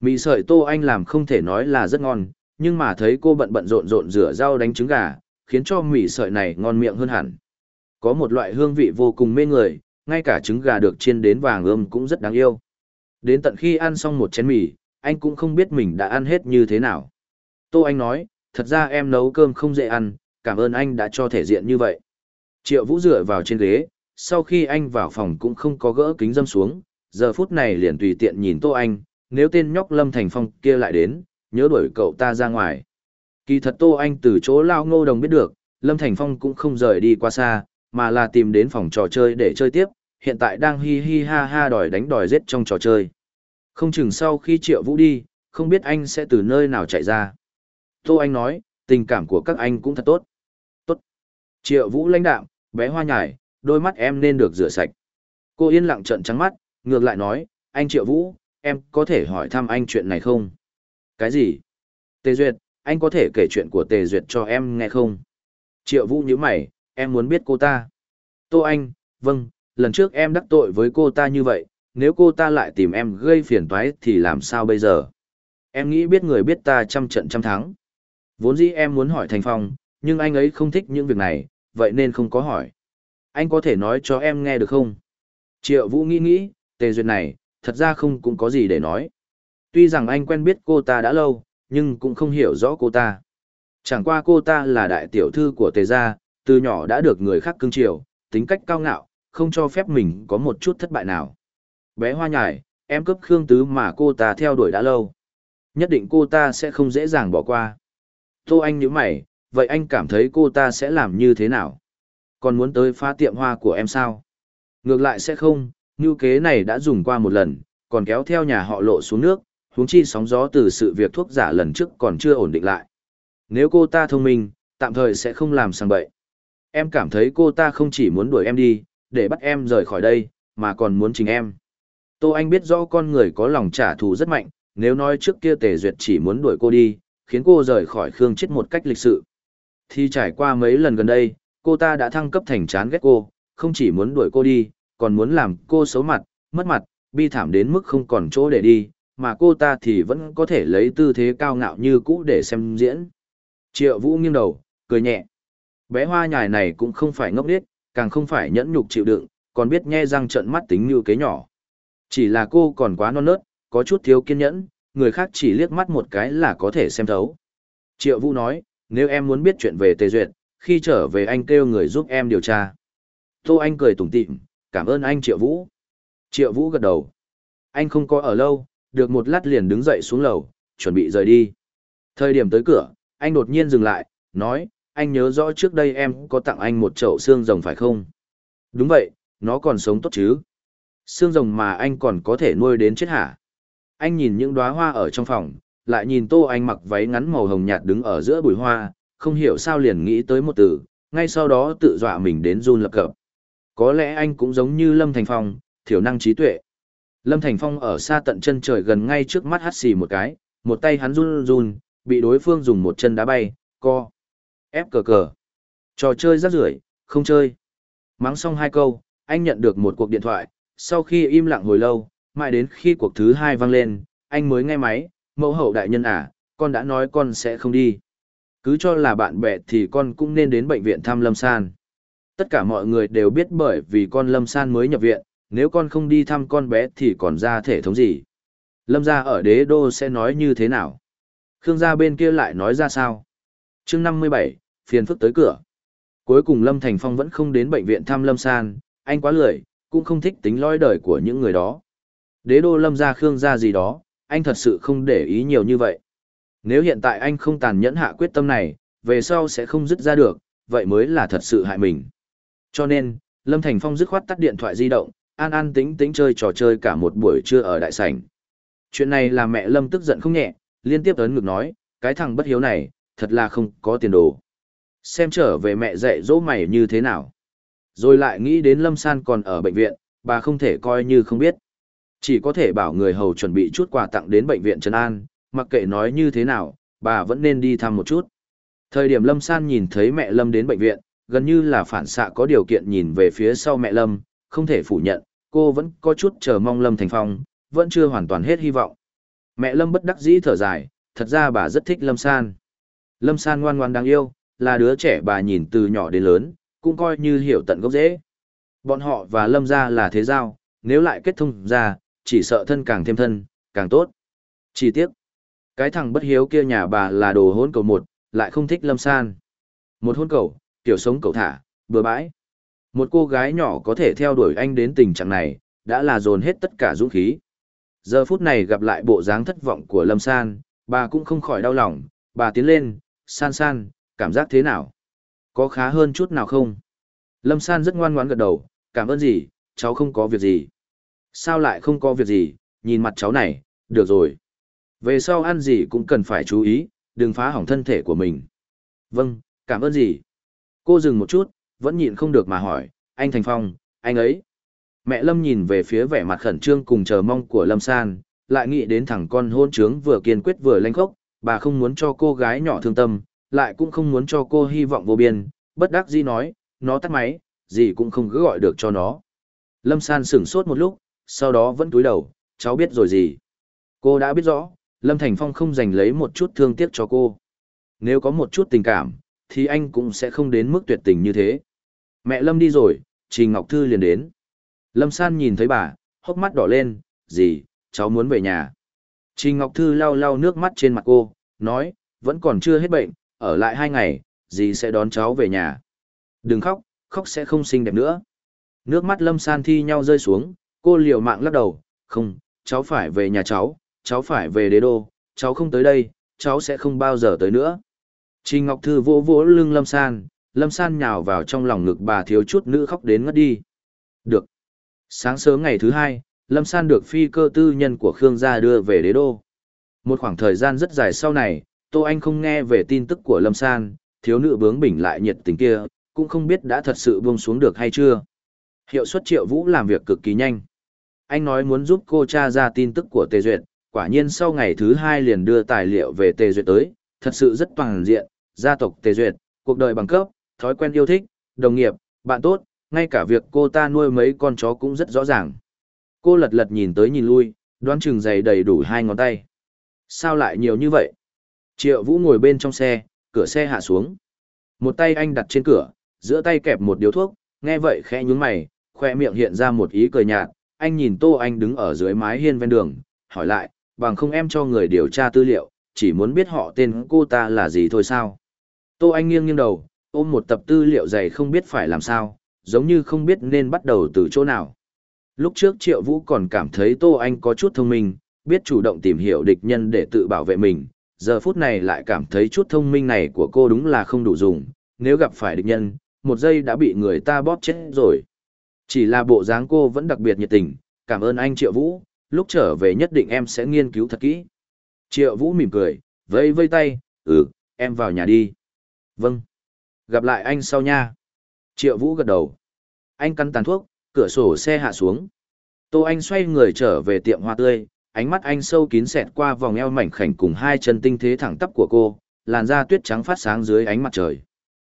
Mì sợi Tô Anh làm không thể nói là rất ngon, nhưng mà thấy cô bận bận rộn rộn rửa rau đánh trứng gà, khiến cho mì sợi này ngon miệng hơn hẳn. Có một loại hương vị vô cùng mê người, ngay cả trứng gà được chiên đến vàng ươm cũng rất đáng yêu. Đến tận khi ăn xong một chén mì, anh cũng không biết mình đã ăn hết như thế nào. Tô Anh nói, thật ra em nấu cơm không dễ ăn, cảm ơn anh đã cho thể diện như vậy. Triệu Vũ dựa vào trên ghế, sau khi anh vào phòng cũng không có gỡ kính dâm xuống, giờ phút này liền tùy tiện nhìn Tô Anh, nếu tên nhóc Lâm Thành Phong kia lại đến, nhớ đuổi cậu ta ra ngoài. Kỳ thật Tô Anh từ chỗ Lao Ngô Đồng biết được, Lâm Thành Phong cũng không rời đi qua xa, mà là tìm đến phòng trò chơi để chơi tiếp, hiện tại đang hi hi ha ha đòi đánh đòi giết trong trò chơi. Không chừng sau khi Triệu Vũ đi, không biết anh sẽ từ nơi nào chạy ra. Tô Anh nói, tình cảm của các anh cũng thật tốt. Tốt. Triệu Vũ lãnh đạm, bé hoa nhải, đôi mắt em nên được rửa sạch. Cô yên lặng trận trắng mắt, ngược lại nói, anh Triệu Vũ, em có thể hỏi thăm anh chuyện này không? Cái gì? Tề Duyệt, anh có thể kể chuyện của Tề Duyệt cho em nghe không? Triệu Vũ nhíu mày, em muốn biết cô ta. Tô Anh, vâng, lần trước em đắc tội với cô ta như vậy, nếu cô ta lại tìm em gây phiền toái thì làm sao bây giờ? Em nghĩ biết người biết ta trăm trận trăm thắng. Vốn dĩ em muốn hỏi Thành Phong, nhưng anh ấy không thích những việc này, vậy nên không có hỏi. Anh có thể nói cho em nghe được không? Triệu Vũ nghĩ nghĩ, Tề Duyệt này, thật ra không cũng có gì để nói. Tuy rằng anh quen biết cô ta đã lâu, nhưng cũng không hiểu rõ cô ta. Chẳng qua cô ta là đại tiểu thư của Tề gia, từ nhỏ đã được người khác cưng chiều, tính cách cao ngạo, không cho phép mình có một chút thất bại nào. Bé hoa nhải, em cướp Khương Tứ mà cô ta theo đuổi đã lâu. Nhất định cô ta sẽ không dễ dàng bỏ qua. Tô Anh nhíu mày, vậy anh cảm thấy cô ta sẽ làm như thế nào? Còn muốn tới phá tiệm hoa của em sao? Ngược lại sẽ không, Ngưu kế này đã dùng qua một lần, còn kéo theo nhà họ lộ xuống nước, huống chi sóng gió từ sự việc thuốc giả lần trước còn chưa ổn định lại. Nếu cô ta thông minh, tạm thời sẽ không làm sang bậy. Em cảm thấy cô ta không chỉ muốn đuổi em đi, để bắt em rời khỏi đây, mà còn muốn chính em. Tô Anh biết rõ con người có lòng trả thù rất mạnh, nếu nói trước kia Tề Duyệt chỉ muốn đuổi cô đi, khiến cô rời khỏi Khương chết một cách lịch sự. Thì trải qua mấy lần gần đây, cô ta đã thăng cấp thành chán ghét cô, không chỉ muốn đuổi cô đi, còn muốn làm cô xấu mặt, mất mặt, bi thảm đến mức không còn chỗ để đi, mà cô ta thì vẫn có thể lấy tư thế cao ngạo như cũ để xem diễn. Triệu Vũ nghiêng đầu, cười nhẹ. Bé hoa nhài này cũng không phải ngốc điếc, càng không phải nhẫn nhục chịu đựng, còn biết nghe răng trận mắt tính như kế nhỏ. Chỉ là cô còn quá non nớt, có chút thiếu kiên nhẫn, người khác chỉ liếc mắt một cái là có thể xem thấu. Triệu Vũ nói, nếu em muốn biết chuyện về Tề Duyệt, khi trở về anh kêu người giúp em điều tra. Tô Anh cười tủm tỉm, cảm ơn anh Triệu Vũ. Triệu Vũ gật đầu. Anh không có ở lâu, được một lát liền đứng dậy xuống lầu, chuẩn bị rời đi. Thời điểm tới cửa, anh đột nhiên dừng lại, nói, anh nhớ rõ trước đây em có tặng anh một chậu xương rồng phải không? Đúng vậy, nó còn sống tốt chứ? Xương rồng mà anh còn có thể nuôi đến chết hả? Anh nhìn những đóa hoa ở trong phòng, lại nhìn tô anh mặc váy ngắn màu hồng nhạt đứng ở giữa bụi hoa, không hiểu sao liền nghĩ tới một từ, ngay sau đó tự dọa mình đến run lập cập. Có lẽ anh cũng giống như Lâm Thành Phong, thiểu năng trí tuệ. Lâm Thành Phong ở xa tận chân trời gần ngay trước mắt hắt xì một cái, một tay hắn run run, bị đối phương dùng một chân đá bay, co. Ép cờ cờ. Trò chơi rác rưởi, không chơi. Mắng xong hai câu, anh nhận được một cuộc điện thoại, sau khi im lặng hồi lâu, mãi đến khi cuộc thứ hai vang lên, anh mới nghe máy, mẫu hậu đại nhân à, con đã nói con sẽ không đi. Cứ cho là bạn bè thì con cũng nên đến bệnh viện thăm Lâm San. Tất cả mọi người đều biết bởi vì con Lâm San mới nhập viện, nếu con không đi thăm con bé thì còn ra thể thống gì. Lâm gia ở đế đô sẽ nói như thế nào? Khương gia bên kia lại nói ra sao? chương năm mươi bảy, phiền phức tới cửa. Cuối cùng Lâm Thành Phong vẫn không đến bệnh viện thăm Lâm San, anh quá lười, cũng không thích tính lõi đời của những người đó. Đế đô Lâm gia Khương gia gì đó, anh thật sự không để ý nhiều như vậy. Nếu hiện tại anh không tàn nhẫn hạ quyết tâm này, về sau sẽ không dứt ra được, vậy mới là thật sự hại mình. Cho nên, Lâm Thành Phong dứt khoát tắt điện thoại di động, an an tính tính chơi trò chơi cả một buổi trưa ở đại sảnh. Chuyện này làm mẹ Lâm tức giận không nhẹ, liên tiếp ấn ngực nói, cái thằng bất hiếu này, thật là không có tiền đồ. Xem trở về mẹ dạy dỗ mày như thế nào. Rồi lại nghĩ đến Lâm San còn ở bệnh viện, bà không thể coi như không biết. Chỉ có thể bảo người hầu chuẩn bị chút quà tặng đến bệnh viện Trần An, mặc kệ nói như thế nào, bà vẫn nên đi thăm một chút. Thời điểm Lâm San nhìn thấy mẹ Lâm đến bệnh viện, gần như là phản xạ có điều kiện nhìn về phía sau mẹ Lâm, không thể phủ nhận, cô vẫn có chút chờ mong Lâm Thành Phong, vẫn chưa hoàn toàn hết hy vọng. Mẹ Lâm bất đắc dĩ thở dài, thật ra bà rất thích Lâm San. Lâm San ngoan ngoan đáng yêu, là đứa trẻ bà nhìn từ nhỏ đến lớn, cũng coi như hiểu tận gốc dễ. Bọn họ và Lâm ra là thế giao, nếu lại kết thông ra, chỉ sợ thân càng thêm thân, càng tốt. Chỉ tiếc, cái thằng bất hiếu kia nhà bà là đồ hôn cầu một, lại không thích Lâm San. Một hôn cầu, kiểu sống cầu thả, bừa bãi. Một cô gái nhỏ có thể theo đuổi anh đến tình trạng này, đã là dồn hết tất cả dũng khí. Giờ phút này gặp lại bộ dáng thất vọng của Lâm San, bà cũng không khỏi đau lòng, bà tiến lên, san san, cảm giác thế nào? Có khá hơn chút nào không? Lâm San rất ngoan ngoãn gật đầu, cảm ơn gì, cháu không có việc gì. Sao lại không có việc gì, nhìn mặt cháu này, được rồi. Về sau ăn gì cũng cần phải chú ý, đừng phá hỏng thân thể của mình. Vâng, cảm ơn gì. Cô dừng một chút, vẫn nhịn không được mà hỏi, anh Thành Phong, anh ấy. Mẹ Lâm nhìn về phía vẻ mặt khẩn trương cùng chờ mong của Lâm San, lại nghĩ đến thằng con hôn trướng vừa kiên quyết vừa lanh khốc, bà không muốn cho cô gái nhỏ thương tâm, lại cũng không muốn cho cô hy vọng vô biên, bất đắc dĩ nói, nó tắt máy, gì cũng không cứ gọi được cho nó. Lâm San sửng sốt một lúc, sau đó vẫn túi đầu, cháu biết rồi gì. Cô đã biết rõ, Lâm Thành Phong không dành lấy một chút thương tiếc cho cô. Nếu có một chút tình cảm, thì anh cũng sẽ không đến mức tuyệt tình như thế. Mẹ Lâm đi rồi, Trình Ngọc Thư liền đến. Lâm San nhìn thấy bà, hốc mắt đỏ lên, gì, cháu muốn về nhà. Trình Ngọc Thư lau lau nước mắt trên mặt cô, nói, vẫn còn chưa hết bệnh, ở lại hai ngày, dì sẽ đón cháu về nhà. Đừng khóc, khóc sẽ không xinh đẹp nữa. Nước mắt Lâm San thi nhau rơi xuống, cô liều mạng lắc đầu, không, cháu phải về nhà cháu, cháu phải về đế đô, cháu không tới đây, cháu sẽ không bao giờ tới nữa. Trình Ngọc Thư vỗ vỗ lưng Lâm San, Lâm San nhào vào trong lòng ngực bà thiếu chút nữ khóc đến ngất đi. Được. Sáng sớm ngày thứ hai, Lâm San được phi cơ tư nhân của Khương gia đưa về đế đô. Một khoảng thời gian rất dài sau này, Tô Anh không nghe về tin tức của Lâm San, thiếu nữ bướng bỉnh lại nhiệt tình kia, cũng không biết đã thật sự buông xuống được hay chưa. Hiệu suất triệu vũ làm việc cực kỳ nhanh. Anh nói muốn giúp cô Cha ra tin tức của Tề Duyệt, quả nhiên sau ngày thứ hai liền đưa tài liệu về Tề Duyệt tới, thật sự rất toàn diện, gia tộc tề duyệt, cuộc đời bằng cấp, thói quen yêu thích, đồng nghiệp, bạn tốt, ngay cả việc cô ta nuôi mấy con chó cũng rất rõ ràng. Cô lật lật nhìn tới nhìn lui, đoán chừng giày đầy đủ hai ngón tay. Sao lại nhiều như vậy? Triệu Vũ ngồi bên trong xe, cửa xe hạ xuống. Một tay anh đặt trên cửa, giữa tay kẹp một điếu thuốc, nghe vậy khẽ nhướng mày, khoe miệng hiện ra một ý cười nhạt, anh nhìn Tô Anh đứng ở dưới mái hiên ven đường, hỏi lại, bằng không em cho người điều tra tư liệu, chỉ muốn biết họ tên cô ta là gì thôi sao. Tô Anh nghiêng nghiêng đầu, ôm một tập tư liệu dày không biết phải làm sao, giống như không biết nên bắt đầu từ chỗ nào. Lúc trước Triệu Vũ còn cảm thấy Tô Anh có chút thông minh, biết chủ động tìm hiểu địch nhân để tự bảo vệ mình, giờ phút này lại cảm thấy chút thông minh này của cô đúng là không đủ dùng, nếu gặp phải địch nhân, một giây đã bị người ta bóp chết rồi. Chỉ là bộ dáng cô vẫn đặc biệt nhiệt tình, cảm ơn anh Triệu Vũ, lúc trở về nhất định em sẽ nghiên cứu thật kỹ. Triệu Vũ mỉm cười, vây vây tay, ừ, em vào nhà đi. Vâng. Gặp lại anh sau nha. Triệu Vũ gật đầu. Anh cắn tàn thuốc, cửa sổ xe hạ xuống. Tô Anh xoay người trở về tiệm hoa tươi, ánh mắt anh sâu kín xẹt qua vòng eo mảnh khảnh cùng hai chân tinh thế thẳng tắp của cô, làn da tuyết trắng phát sáng dưới ánh mặt trời.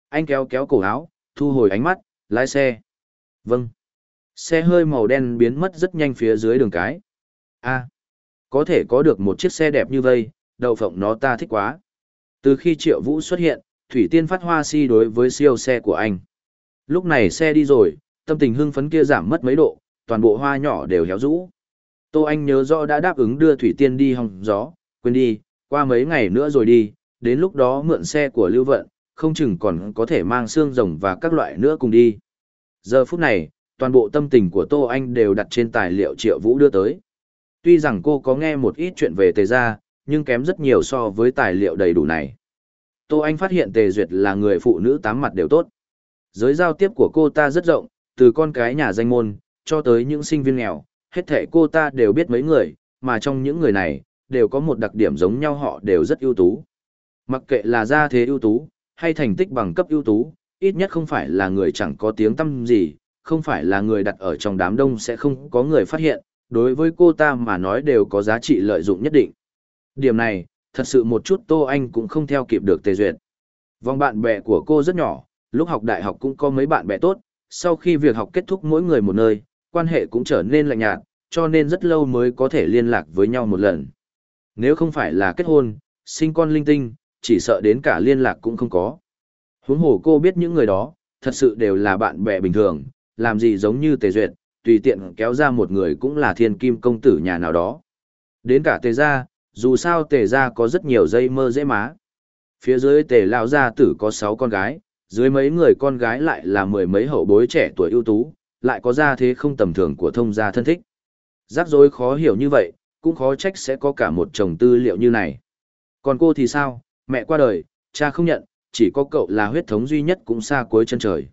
Anh kéo kéo cổ áo, thu hồi ánh mắt, lái xe. Vâng. Xe hơi màu đen biến mất rất nhanh phía dưới đường cái. A. À có thể có được một chiếc xe đẹp như vây, đậu phộng nó ta thích quá. Từ khi Triệu Vũ xuất hiện, Thủy Tiên phát hoa si đối với siêu xe của anh. Lúc này xe đi rồi, tâm tình hưng phấn kia giảm mất mấy độ, toàn bộ hoa nhỏ đều héo rũ. Tô Anh nhớ rõ đã đáp ứng đưa Thủy Tiên đi hòng gió, quên đi, qua mấy ngày nữa rồi đi, đến lúc đó mượn xe của Lưu Vận, không chừng còn có thể mang xương rồng và các loại nữa cùng đi. Giờ phút này, toàn bộ tâm tình của Tô Anh đều đặt trên tài liệu Triệu Vũ đưa tới. Tuy rằng cô có nghe một ít chuyện về tề gia, nhưng kém rất nhiều so với tài liệu đầy đủ này. Tô Anh phát hiện Tề Duyệt là người phụ nữ tám mặt đều tốt. Giới giao tiếp của cô ta rất rộng, từ con cái nhà danh môn, cho tới những sinh viên nghèo, hết thể cô ta đều biết mấy người, mà trong những người này, đều có một đặc điểm giống nhau họ đều rất ưu tú. Mặc kệ là gia thế ưu tú, hay thành tích bằng cấp ưu tú, ít nhất không phải là người chẳng có tiếng tăm gì, không phải là người đặt ở trong đám đông sẽ không có người phát hiện, đối với cô ta mà nói đều có giá trị lợi dụng nhất định. Điểm này, thật sự một chút Tô Anh cũng không theo kịp được Tề Duyệt. Vòng bạn bè của cô rất nhỏ, lúc học đại học cũng có mấy bạn bè tốt, sau khi việc học kết thúc mỗi người một nơi, quan hệ cũng trở nên lạnh nhạt, cho nên rất lâu mới có thể liên lạc với nhau một lần. Nếu không phải là kết hôn, sinh con linh tinh, chỉ sợ đến cả liên lạc cũng không có. Huống hồ cô biết những người đó, thật sự đều là bạn bè bình thường, làm gì giống như Tề Duyệt, tùy tiện kéo ra một người cũng là thiên kim công tử nhà nào đó. Đến cả tề gia, dù sao tề gia có rất nhiều dây mơ dễ má. Phía dưới tề lão gia tử có sáu con gái, dưới mấy người con gái lại là mười mấy hậu bối trẻ tuổi ưu tú, lại có gia thế không tầm thường của thông gia thân thích. Rắc rối khó hiểu như vậy, cũng khó trách sẽ có cả một chồng tư liệu như này. Còn cô thì sao, mẹ qua đời, cha không nhận, chỉ có cậu là huyết thống duy nhất cũng xa cuối chân trời.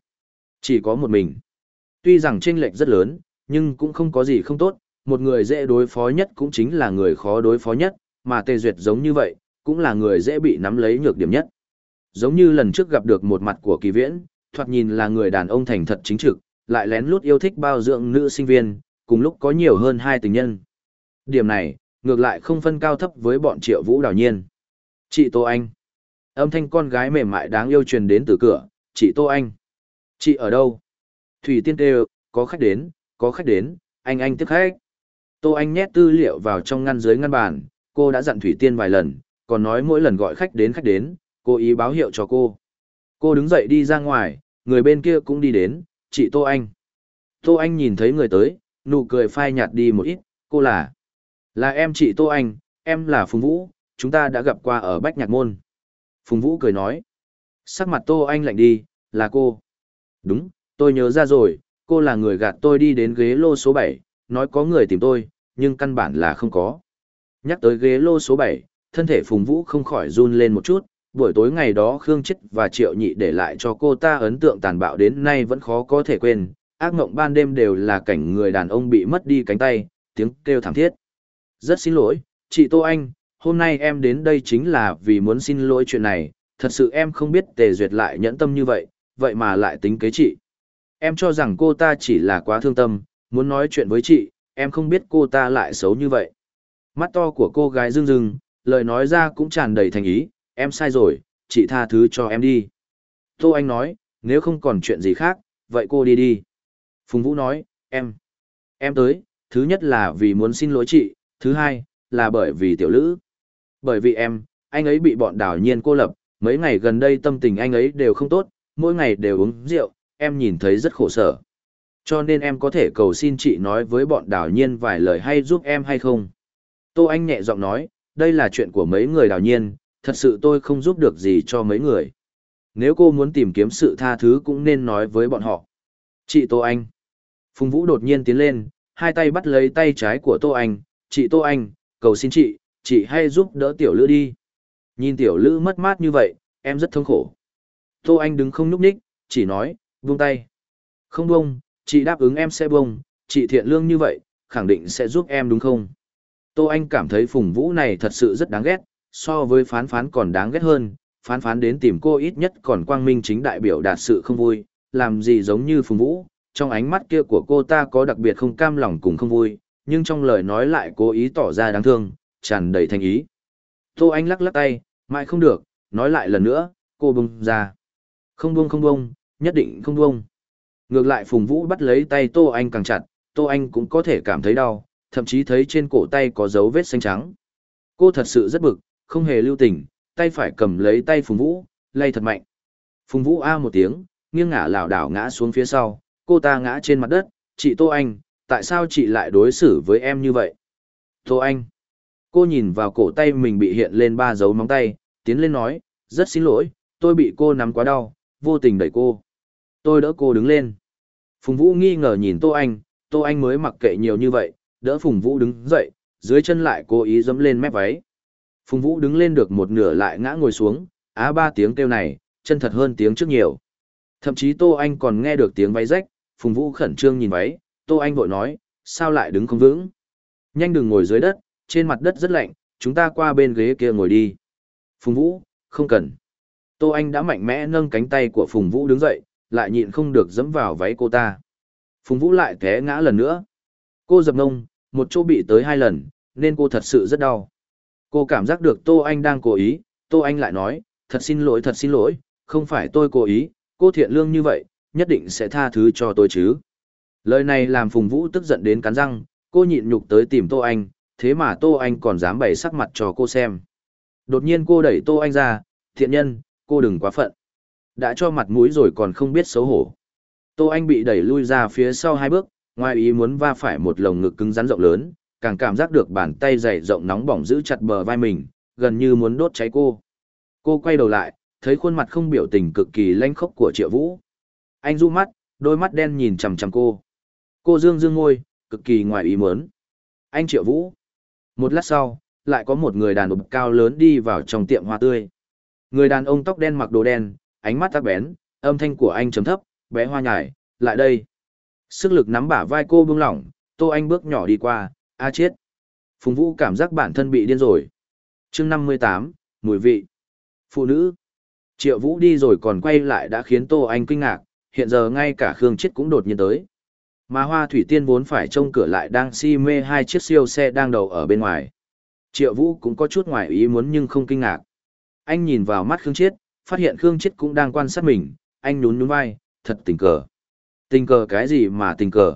Chỉ có một mình. Tuy rằng chênh lệch rất lớn, nhưng cũng không có gì không tốt, một người dễ đối phó nhất cũng chính là người khó đối phó nhất, mà Tề Duyệt giống như vậy, cũng là người dễ bị nắm lấy nhược điểm nhất. Giống như lần trước gặp được một mặt của Kỳ Viễn, thoạt nhìn là người đàn ông thành thật chính trực, lại lén lút yêu thích bao dưỡng nữ sinh viên, cùng lúc có nhiều hơn hai tình nhân. Điểm này, ngược lại không phân cao thấp với bọn Triệu Vũ đào nhiên. Chị Tô Anh. Âm thanh con gái mềm mại đáng yêu truyền đến từ cửa, chị Tô Anh. Chị ở đâu? Thủy Tiên kêu, có khách đến, có khách đến, anh anh tiếp khách. Tô Anh nhét tư liệu vào trong ngăn dưới ngăn bàn, cô đã dặn Thủy Tiên vài lần, còn nói mỗi lần gọi khách đến khách đến, cô ý báo hiệu cho cô. Cô đứng dậy đi ra ngoài, người bên kia cũng đi đến, chị Tô Anh. Tô Anh nhìn thấy người tới, nụ cười phai nhạt đi một ít, cô là... Là em chị Tô Anh, em là Phùng Vũ, chúng ta đã gặp qua ở Bách Nhạc Môn. Phùng Vũ cười nói. Sắc mặt Tô Anh lạnh đi, là cô. Đúng, Tôi nhớ ra rồi, cô là người gạt tôi đi đến ghế lô số bảy, nói có người tìm tôi, nhưng căn bản là không có. Nhắc tới ghế lô số bảy, thân thể Phùng Vũ không khỏi run lên một chút, buổi tối ngày đó Khương Chết và Triệu Nhị để lại cho cô ta ấn tượng tàn bạo đến nay vẫn khó có thể quên, ác mộng ban đêm đều là cảnh người đàn ông bị mất đi cánh tay, tiếng kêu thảm thiết. Rất xin lỗi, chị Tô Anh, hôm nay em đến đây chính là vì muốn xin lỗi chuyện này, thật sự em không biết Tề Duyệt lại nhẫn tâm như vậy, vậy mà lại tính kế chị. Em cho rằng cô ta chỉ là quá thương tâm, muốn nói chuyện với chị, em không biết cô ta lại xấu như vậy. Mắt to của cô gái rưng rưng, lời nói ra cũng tràn đầy thành ý, em sai rồi, chị tha thứ cho em đi. Tô Anh nói, nếu không còn chuyện gì khác, vậy cô đi đi. Phùng Vũ nói, em, em tới, thứ nhất là vì muốn xin lỗi chị, thứ hai, là bởi vì tiểu lữ. Bởi vì em, anh ấy bị bọn đảo nhiên cô lập, mấy ngày gần đây tâm tình anh ấy đều không tốt, mỗi ngày đều uống rượu, em nhìn thấy rất khổ sở. Cho nên em có thể cầu xin chị nói với bọn đào nhiên vài lời hay giúp em hay không. Tô Anh nhẹ giọng nói, đây là chuyện của mấy người đào nhiên, thật sự tôi không giúp được gì cho mấy người. Nếu cô muốn tìm kiếm sự tha thứ cũng nên nói với bọn họ. Chị Tô Anh. Phùng Vũ đột nhiên tiến lên, hai tay bắt lấy tay trái của Tô Anh. Chị Tô Anh, cầu xin chị, chị hãy giúp đỡ Tiểu Lữ đi. Nhìn Tiểu Lữ mất mát như vậy, em rất thống khổ. Tô Anh đứng không nhúc nhích, chỉ nói, Buông tay. Không buông, chị đáp ứng em sẽ buông, chị thiện lương như vậy, khẳng định sẽ giúp em đúng không? Tô Anh cảm thấy Phùng Vũ này thật sự rất đáng ghét, so với phán phán còn đáng ghét hơn, phán phán đến tìm cô ít nhất còn quang minh chính đại biểu đạt sự không vui, làm gì giống như Phùng Vũ, trong ánh mắt kia của cô ta có đặc biệt không cam lòng cùng không vui, nhưng trong lời nói lại cố ý tỏ ra đáng thương, tràn đầy thành ý. Tô Anh lắc lắc tay, mãi không được, nói lại lần nữa, cô bông ra. Không bông không bông, nhất định không buông. Ngược lại Phùng Vũ bắt lấy tay Tô Anh càng chặt, Tô Anh cũng có thể cảm thấy đau, thậm chí thấy trên cổ tay có dấu vết xanh trắng. Cô thật sự rất bực, không hề lưu tình, tay phải cầm lấy tay Phùng Vũ, lay thật mạnh. Phùng Vũ a một tiếng, nghiêng ngả lảo đảo ngã xuống phía sau, cô ta ngã trên mặt đất, "Chị Tô Anh, tại sao chị lại đối xử với em như vậy?" "Tô Anh." Cô nhìn vào cổ tay mình bị hiện lên ba dấu móng tay, tiến lên nói, "Rất xin lỗi, tôi bị cô nắm quá đau, vô tình đẩy cô." Tôi đỡ cô đứng lên. Phùng Vũ nghi ngờ nhìn Tô Anh, Tô Anh mới mặc kệ nhiều như vậy, đỡ Phùng Vũ đứng dậy, dưới chân lại cố ý dẫm lên mép váy. Phùng Vũ đứng lên được một nửa lại ngã ngồi xuống, á ba tiếng kêu này, chân thật hơn tiếng trước nhiều. Thậm chí Tô Anh còn nghe được tiếng váy rách, Phùng Vũ khẩn trương nhìn váy, Tô Anh vội nói, sao lại đứng không vững. Nhanh đừng ngồi dưới đất, trên mặt đất rất lạnh, chúng ta qua bên ghế kia ngồi đi. Phùng Vũ, không cần. Tô Anh đã mạnh mẽ nâng cánh tay của Phùng Vũ đứng dậy, lại nhịn không được dẫm vào váy cô ta. Phùng Vũ lại té ngã lần nữa. Cô dập ngông, một chỗ bị tới hai lần, nên cô thật sự rất đau. Cô cảm giác được Tô Anh đang cố ý, Tô Anh lại nói, thật xin lỗi thật xin lỗi, không phải tôi cố ý, cô thiện lương như vậy, nhất định sẽ tha thứ cho tôi chứ. Lời này làm Phùng Vũ tức giận đến cắn răng, cô nhịn nhục tới tìm Tô Anh, thế mà Tô Anh còn dám bày sắc mặt cho cô xem. Đột nhiên cô đẩy Tô Anh ra, thiện nhân, cô đừng quá phận đã cho mặt mũi rồi còn không biết xấu hổ. Tô Anh bị đẩy lui ra phía sau hai bước, ngoài ý muốn va phải một lồng ngực cứng rắn rộng lớn, càng cảm giác được bàn tay dày rộng nóng bỏng giữ chặt bờ vai mình, gần như muốn đốt cháy cô. Cô quay đầu lại, thấy khuôn mặt không biểu tình cực kỳ lanh khốc của Triệu Vũ. Anh du mắt, đôi mắt đen nhìn chằm chằm cô. Cô dương dương ngôi, cực kỳ ngoài ý muốn. Anh Triệu Vũ. Một lát sau, lại có một người đàn ông cao lớn đi vào trong tiệm hoa tươi. Người đàn ông tóc đen mặc đồ đen, ánh mắt tắc bén, âm thanh của anh chấm thấp, bé hoa nhải, lại đây. Sức lực nắm bả vai cô bưng lỏng, tô anh bước nhỏ đi qua, a chết. Phùng Vũ cảm giác bản thân bị điên rồi. chương 58, mùi vị. Phụ nữ. Triệu Vũ đi rồi còn quay lại đã khiến tô anh kinh ngạc, hiện giờ ngay cả Khương Chết cũng đột nhiên tới. Mà hoa thủy tiên vốn phải trông cửa lại đang si mê hai chiếc siêu xe đang đầu ở bên ngoài. Triệu Vũ cũng có chút ngoài ý muốn nhưng không kinh ngạc. Anh nhìn vào mắt Khương Chết, phát hiện Khương Chết cũng đang quan sát mình, anh nhún nhún vai, thật tình cờ. Tình cờ cái gì mà tình cờ?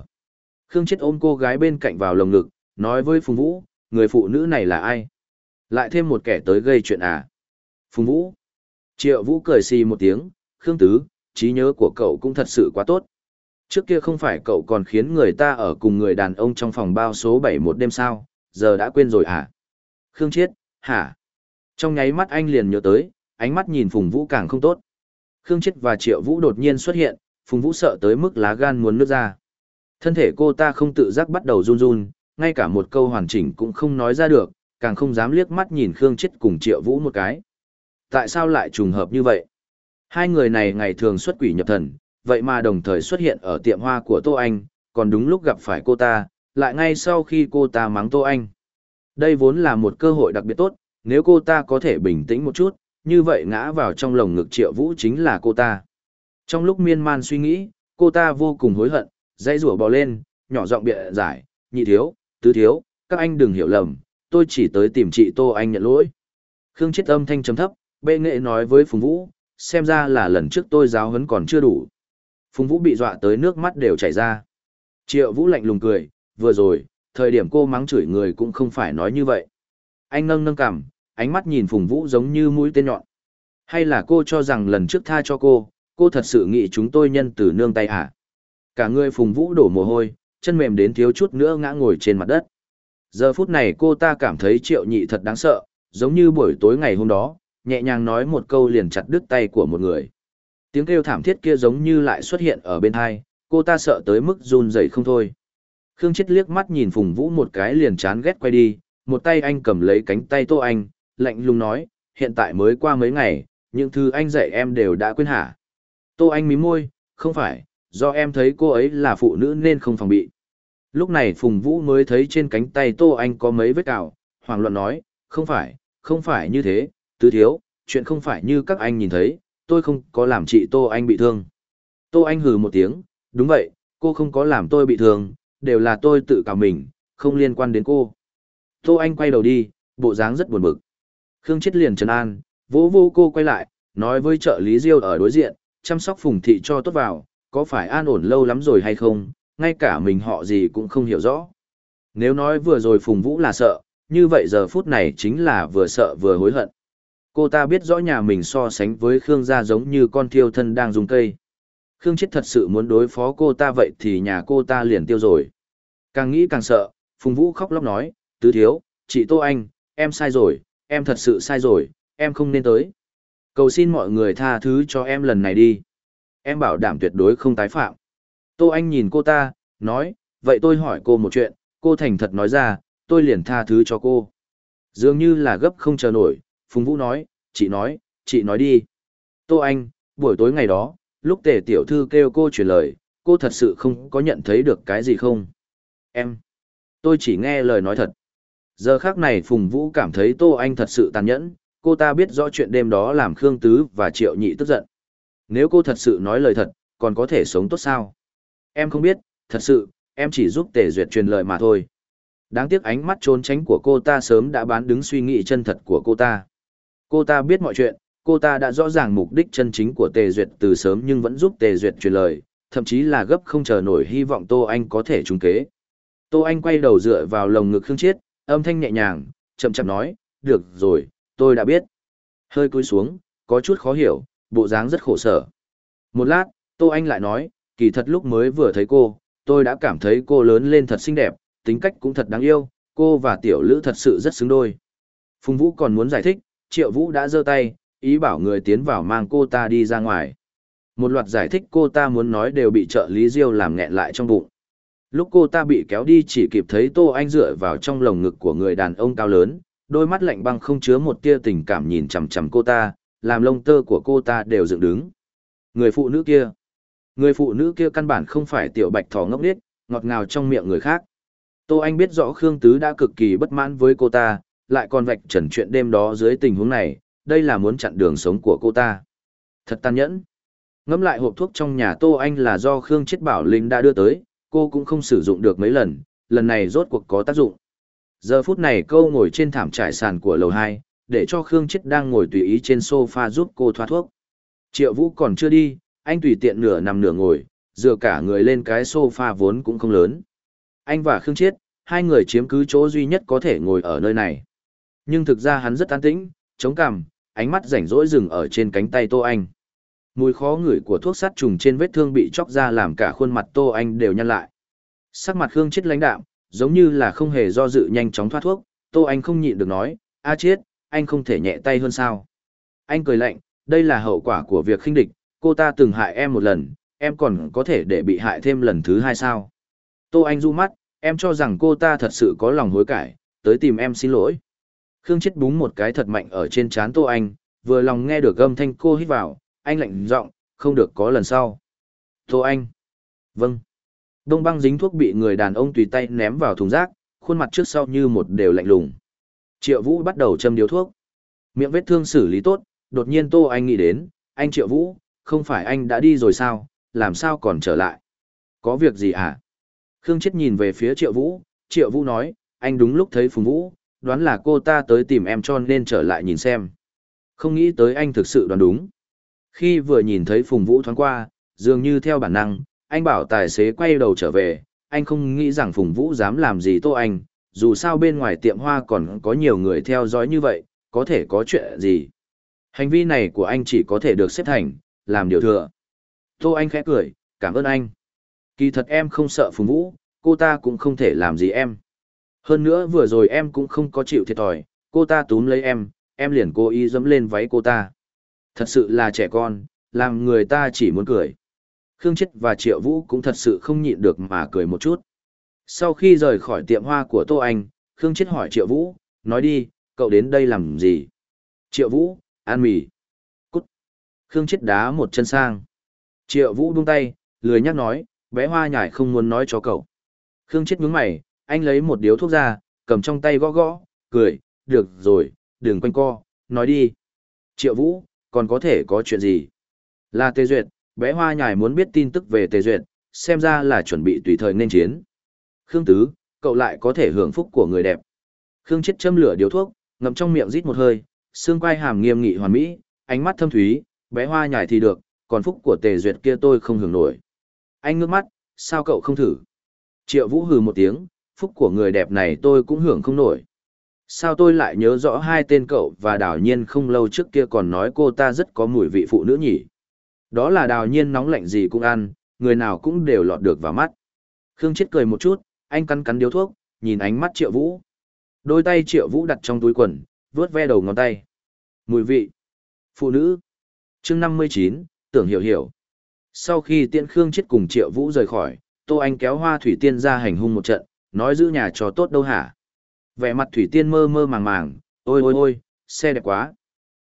Khương Chết ôm cô gái bên cạnh vào lồng ngực, nói với Phùng Vũ, người phụ nữ này là ai? Lại thêm một kẻ tới gây chuyện à? Phùng Vũ. Triệu Vũ cười xì một tiếng, Khương Tứ, trí nhớ của cậu cũng thật sự quá tốt. Trước kia không phải cậu còn khiến người ta ở cùng người đàn ông trong phòng bao số 7 một đêm sao, giờ đã quên rồi à? Khương chết hả? Trong nháy mắt anh liền nhớ tới, ánh mắt nhìn Phùng Vũ càng không tốt. Khương Chết và Triệu Vũ đột nhiên xuất hiện, Phùng Vũ sợ tới mức lá gan muốn nước ra. Thân thể cô ta không tự giác bắt đầu run run, ngay cả một câu hoàn chỉnh cũng không nói ra được, càng không dám liếc mắt nhìn Khương Chết cùng Triệu Vũ một cái. Tại sao lại trùng hợp như vậy? Hai người này ngày thường xuất quỷ nhập thần, vậy mà đồng thời xuất hiện ở tiệm hoa của Tô Anh, còn đúng lúc gặp phải cô ta, lại ngay sau khi cô ta mắng Tô Anh. Đây vốn là một cơ hội đặc biệt tốt, nếu cô ta có thể bình tĩnh một chút, như vậy ngã vào trong lồng ngực triệu vũ chính là cô ta. Trong lúc miên man suy nghĩ, cô ta vô cùng hối hận, dây rủa bò lên, nhỏ giọng bịa giải, nhị thiếu, tứ thiếu, các anh đừng hiểu lầm, tôi chỉ tới tìm chị Tô Anh nhận lỗi. Khương chết âm thanh trầm thấp, bệ nghệ nói với Phùng Vũ, xem ra là lần trước tôi giáo huấn còn chưa đủ. Phùng Vũ bị dọa tới nước mắt đều chảy ra. Triệu Vũ lạnh lùng cười, vừa rồi, thời điểm cô mắng chửi người cũng không phải nói như vậy. Anh nâng nâng cằm, ánh mắt nhìn Phùng Vũ giống như mũi tên nhọn. Hay là cô cho rằng lần trước tha cho cô, cô thật sự nghĩ chúng tôi nhân từ nương tay à? Cả người Phùng Vũ đổ mồ hôi, chân mềm đến thiếu chút nữa ngã ngồi trên mặt đất. Giờ phút này cô ta cảm thấy triệu nhị thật đáng sợ, giống như buổi tối ngày hôm đó, nhẹ nhàng nói một câu liền chặt đứt tay của một người. Tiếng kêu thảm thiết kia giống như lại xuất hiện ở bên hai, cô ta sợ tới mức run rẩy không thôi. Khương Chết liếc mắt nhìn Phùng Vũ một cái liền chán ghét quay đi, một tay anh cầm lấy cánh tay Tô Anh, lạnh lùng nói, hiện tại mới qua mấy ngày, những thứ anh dạy em đều đã quên hả. Tô Anh mím môi, không phải, do em thấy cô ấy là phụ nữ nên không phòng bị. Lúc này Phùng Vũ mới thấy trên cánh tay Tô Anh có mấy vết cào, Hoàng luận nói, không phải, không phải như thế, tứ thiếu, chuyện không phải như các anh nhìn thấy, tôi không có làm chị Tô Anh bị thương. Tô Anh hừ một tiếng, đúng vậy, cô không có làm tôi bị thương, đều là tôi tự cào mình, không liên quan đến cô. Tô Anh quay đầu đi, bộ dáng rất buồn bực. Khương Chết liền trấn an, vỗ vô cô quay lại, nói với trợ lý Diêu ở đối diện, chăm sóc Phùng Thị cho tốt vào, có phải an ổn lâu lắm rồi hay không, ngay cả mình họ gì cũng không hiểu rõ. Nếu nói vừa rồi Phùng Vũ là sợ, như vậy giờ phút này chính là vừa sợ vừa hối hận. Cô ta biết rõ nhà mình so sánh với Khương gia giống như con thiêu thân đang dùng cây. Khương Chết thật sự muốn đối phó cô ta vậy thì nhà cô ta liền tiêu rồi. Càng nghĩ càng sợ, Phùng Vũ khóc lóc nói, tứ thiếu, chị Tô Anh, em sai rồi, em thật sự sai rồi, em không nên tới. Cầu xin mọi người tha thứ cho em lần này đi. Em bảo đảm tuyệt đối không tái phạm. Tô Anh nhìn cô ta, nói, vậy tôi hỏi cô một chuyện, cô thành thật nói ra, tôi liền tha thứ cho cô. Dường như là gấp không chờ nổi, Phùng Vũ nói, chị nói, chị nói đi. Tô Anh, buổi tối ngày đó, lúc tể tiểu thư kêu cô chuyển lời, cô thật sự không có nhận thấy được cái gì không? Em, tôi chỉ nghe lời nói thật. Giờ khác này Phùng Vũ cảm thấy Tô Anh thật sự tàn nhẫn, cô ta biết rõ chuyện đêm đó làm Khương Tứ và Triệu Nhị tức giận. Nếu cô thật sự nói lời thật, còn có thể sống tốt sao? Em không biết, thật sự, em chỉ giúp Tề Duyệt truyền lời mà thôi. Đáng tiếc ánh mắt trốn tránh của cô ta sớm đã bán đứng suy nghĩ chân thật của cô ta. Cô ta biết mọi chuyện, cô ta đã rõ ràng mục đích chân chính của Tề Duyệt từ sớm nhưng vẫn giúp Tề Duyệt truyền lời, thậm chí là gấp không chờ nổi hy vọng Tô Anh có thể trúng kế. Tô Anh quay đầu dựa vào lồng ngực Khương Chiết, âm thanh nhẹ nhàng, chậm chậm nói, được rồi, tôi đã biết. Hơi cúi xuống, có chút khó hiểu, bộ dáng rất khổ sở. Một lát, Tô Anh lại nói, kỳ thật lúc mới vừa thấy cô, tôi đã cảm thấy cô lớn lên thật xinh đẹp, tính cách cũng thật đáng yêu, cô và tiểu lữ thật sự rất xứng đôi. Phùng Vũ còn muốn giải thích, Triệu Vũ đã giơ tay, ý bảo người tiến vào mang cô ta đi ra ngoài. Một loạt giải thích cô ta muốn nói đều bị trợ lý Diêu làm nghẹn lại trong bụng. Lúc cô ta bị kéo đi chỉ kịp thấy Tô Anh dựa vào trong lồng ngực của người đàn ông cao lớn, đôi mắt lạnh băng không chứa một tia tình cảm nhìn chằm chằm cô ta, làm lông tơ của cô ta đều dựng đứng. Người phụ nữ kia, người phụ nữ kia căn bản không phải tiểu bạch thỏ ngốc nghếch, ngọt ngào trong miệng người khác. Tô Anh biết rõ Khương Tứ đã cực kỳ bất mãn với cô ta, lại còn vạch trần chuyện đêm đó dưới tình huống này, đây là muốn chặn đường sống của cô ta. Thật tàn nhẫn. Ngẫm lại hộp thuốc trong nhà Tô Anh là do Khương Chiết Bảo Linh đã đưa tới, cô cũng không sử dụng được mấy lần, lần này rốt cuộc có tác dụng. Giờ phút này cô ngồi trên thảm trải sàn của lầu hai, để cho Khương Chết đang ngồi tùy ý trên sofa giúp cô thoát thuốc. Triệu Vũ còn chưa đi, anh tùy tiện nửa nằm nửa ngồi, dựa cả người lên cái sofa vốn cũng không lớn. Anh và Khương Chiết, hai người chiếm cứ chỗ duy nhất có thể ngồi ở nơi này. Nhưng thực ra hắn rất an tĩnh, chống cằm, ánh mắt rảnh rỗi dừng ở trên cánh tay Tô Anh. Mùi khó ngửi của thuốc sát trùng trên vết thương bị chóc ra làm cả khuôn mặt Tô Anh đều nhăn lại. Sắc mặt Khương chết lãnh đạm, giống như là không hề do dự nhanh chóng thoát thuốc, Tô Anh không nhịn được nói, a chết, anh không thể nhẹ tay hơn sao. Anh cười lạnh, đây là hậu quả của việc khinh địch, cô ta từng hại em một lần, em còn có thể để bị hại thêm lần thứ hai sao. Tô Anh du mắt, em cho rằng cô ta thật sự có lòng hối cải, tới tìm em xin lỗi. Khương chết búng một cái thật mạnh ở trên trán Tô Anh, vừa lòng nghe được âm thanh cô hít vào, anh lạnh giọng, không được có lần sau. Tô anh. Vâng. Đông băng dính thuốc bị người đàn ông tùy tay ném vào thùng rác, khuôn mặt trước sau như một đều lạnh lùng. Triệu Vũ bắt đầu châm điếu thuốc. Miệng vết thương xử lý tốt, đột nhiên Tô Anh nghĩ đến, anh Triệu Vũ, không phải anh đã đi rồi sao, làm sao còn trở lại? Có việc gì hả? À? Khương Chết nhìn về phía Triệu Vũ, Triệu Vũ nói, anh đúng lúc thấy Phùng Vũ, đoán là cô ta tới tìm em cho nên trở lại nhìn xem. Không nghĩ tới anh thực sự đoán đúng. Khi vừa nhìn thấy Phùng Vũ thoáng qua, dường như theo bản năng, anh bảo tài xế quay đầu trở về, anh không nghĩ rằng Phùng Vũ dám làm gì Tô Anh, dù sao bên ngoài tiệm hoa còn có nhiều người theo dõi như vậy, có thể có chuyện gì. Hành vi này của anh chỉ có thể được xếp thành, làm điều thừa. Tô Anh khẽ cười, cảm ơn anh. Kỳ thật em không sợ Phùng Vũ, cô ta cũng không thể làm gì em. Hơn nữa vừa rồi em cũng không có chịu thiệt thòi, cô ta túm lấy em, em liền cố ý dẫm lên váy cô ta. Thật sự là trẻ con, làm người ta chỉ muốn cười. Khương Chết và Triệu Vũ cũng thật sự không nhịn được mà cười một chút. Sau khi rời khỏi tiệm hoa của Tô Anh, Khương Chết hỏi Triệu Vũ, nói đi, cậu đến đây làm gì? Triệu Vũ, ăn mì. Cút. Khương Chết đá một chân sang. Triệu Vũ buông tay, lười nhắc nói, bé hoa nhải không muốn nói cho cậu. Khương Chết nhướng mày, anh lấy một điếu thuốc ra, cầm trong tay gõ gõ, cười, được rồi, đừng quanh co, nói đi. Triệu Vũ, còn có thể có chuyện gì? Là Tề Duyệt, bé hoa nhài muốn biết tin tức về Tề Duyệt, xem ra là chuẩn bị tùy thời nên chiến. Khương Tứ, cậu lại có thể hưởng phúc của người đẹp. Khương chết châm lửa điều thuốc, ngậm trong miệng rít một hơi, xương quai hàm nghiêm nghị hoàn mỹ, ánh mắt thâm thúy, bé hoa nhài thì được, còn phúc của Tề Duyệt kia tôi không hưởng nổi. Anh ngước mắt, sao cậu không thử? Triệu Vũ hừ một tiếng, phúc của người đẹp này tôi cũng hưởng không nổi. Sao tôi lại nhớ rõ hai tên cậu và đào nhiên không lâu trước kia còn nói cô ta rất có mùi vị phụ nữ nhỉ? Đó là đào nhiên nóng lạnh gì cũng ăn, người nào cũng đều lọt được vào mắt. Khương chết cười một chút, anh cắn cắn điếu thuốc, nhìn ánh mắt triệu vũ. Đôi tay triệu vũ đặt trong túi quần, vuốt ve đầu ngón tay. Mùi vị. Phụ nữ. chương 59, tưởng hiểu hiểu. Sau khi tiện Khương chết cùng triệu vũ rời khỏi, Tô Anh kéo hoa thủy tiên ra hành hung một trận, nói giữ nhà cho tốt đâu hả? Vẻ mặt thủy tiên mơ mơ màng màng, ôi ôi ôi, xe đẹp quá.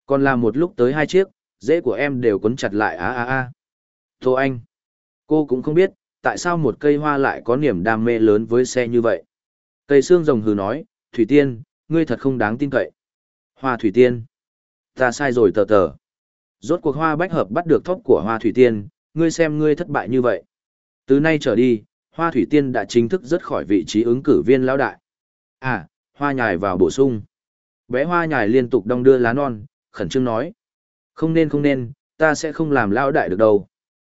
Còn là một lúc tới hai chiếc, dễ của em đều cuốn chặt lại á á á. thô Anh, cô cũng không biết, tại sao một cây hoa lại có niềm đam mê lớn với xe như vậy. Cây xương rồng hừ nói, Thủy Tiên, ngươi thật không đáng tin cậy. Hoa Thủy Tiên, ta sai rồi tờ tờ. Rốt cuộc hoa bách hợp bắt được thóc của hoa Thủy Tiên, ngươi xem ngươi thất bại như vậy. Từ nay trở đi, hoa Thủy Tiên đã chính thức rớt khỏi vị trí ứng cử viên lão đại. À, hoa nhài vào bổ sung. Bé hoa nhài liên tục đong đưa lá non, khẩn trương nói. Không nên không nên, ta sẽ không làm lao đại được đâu.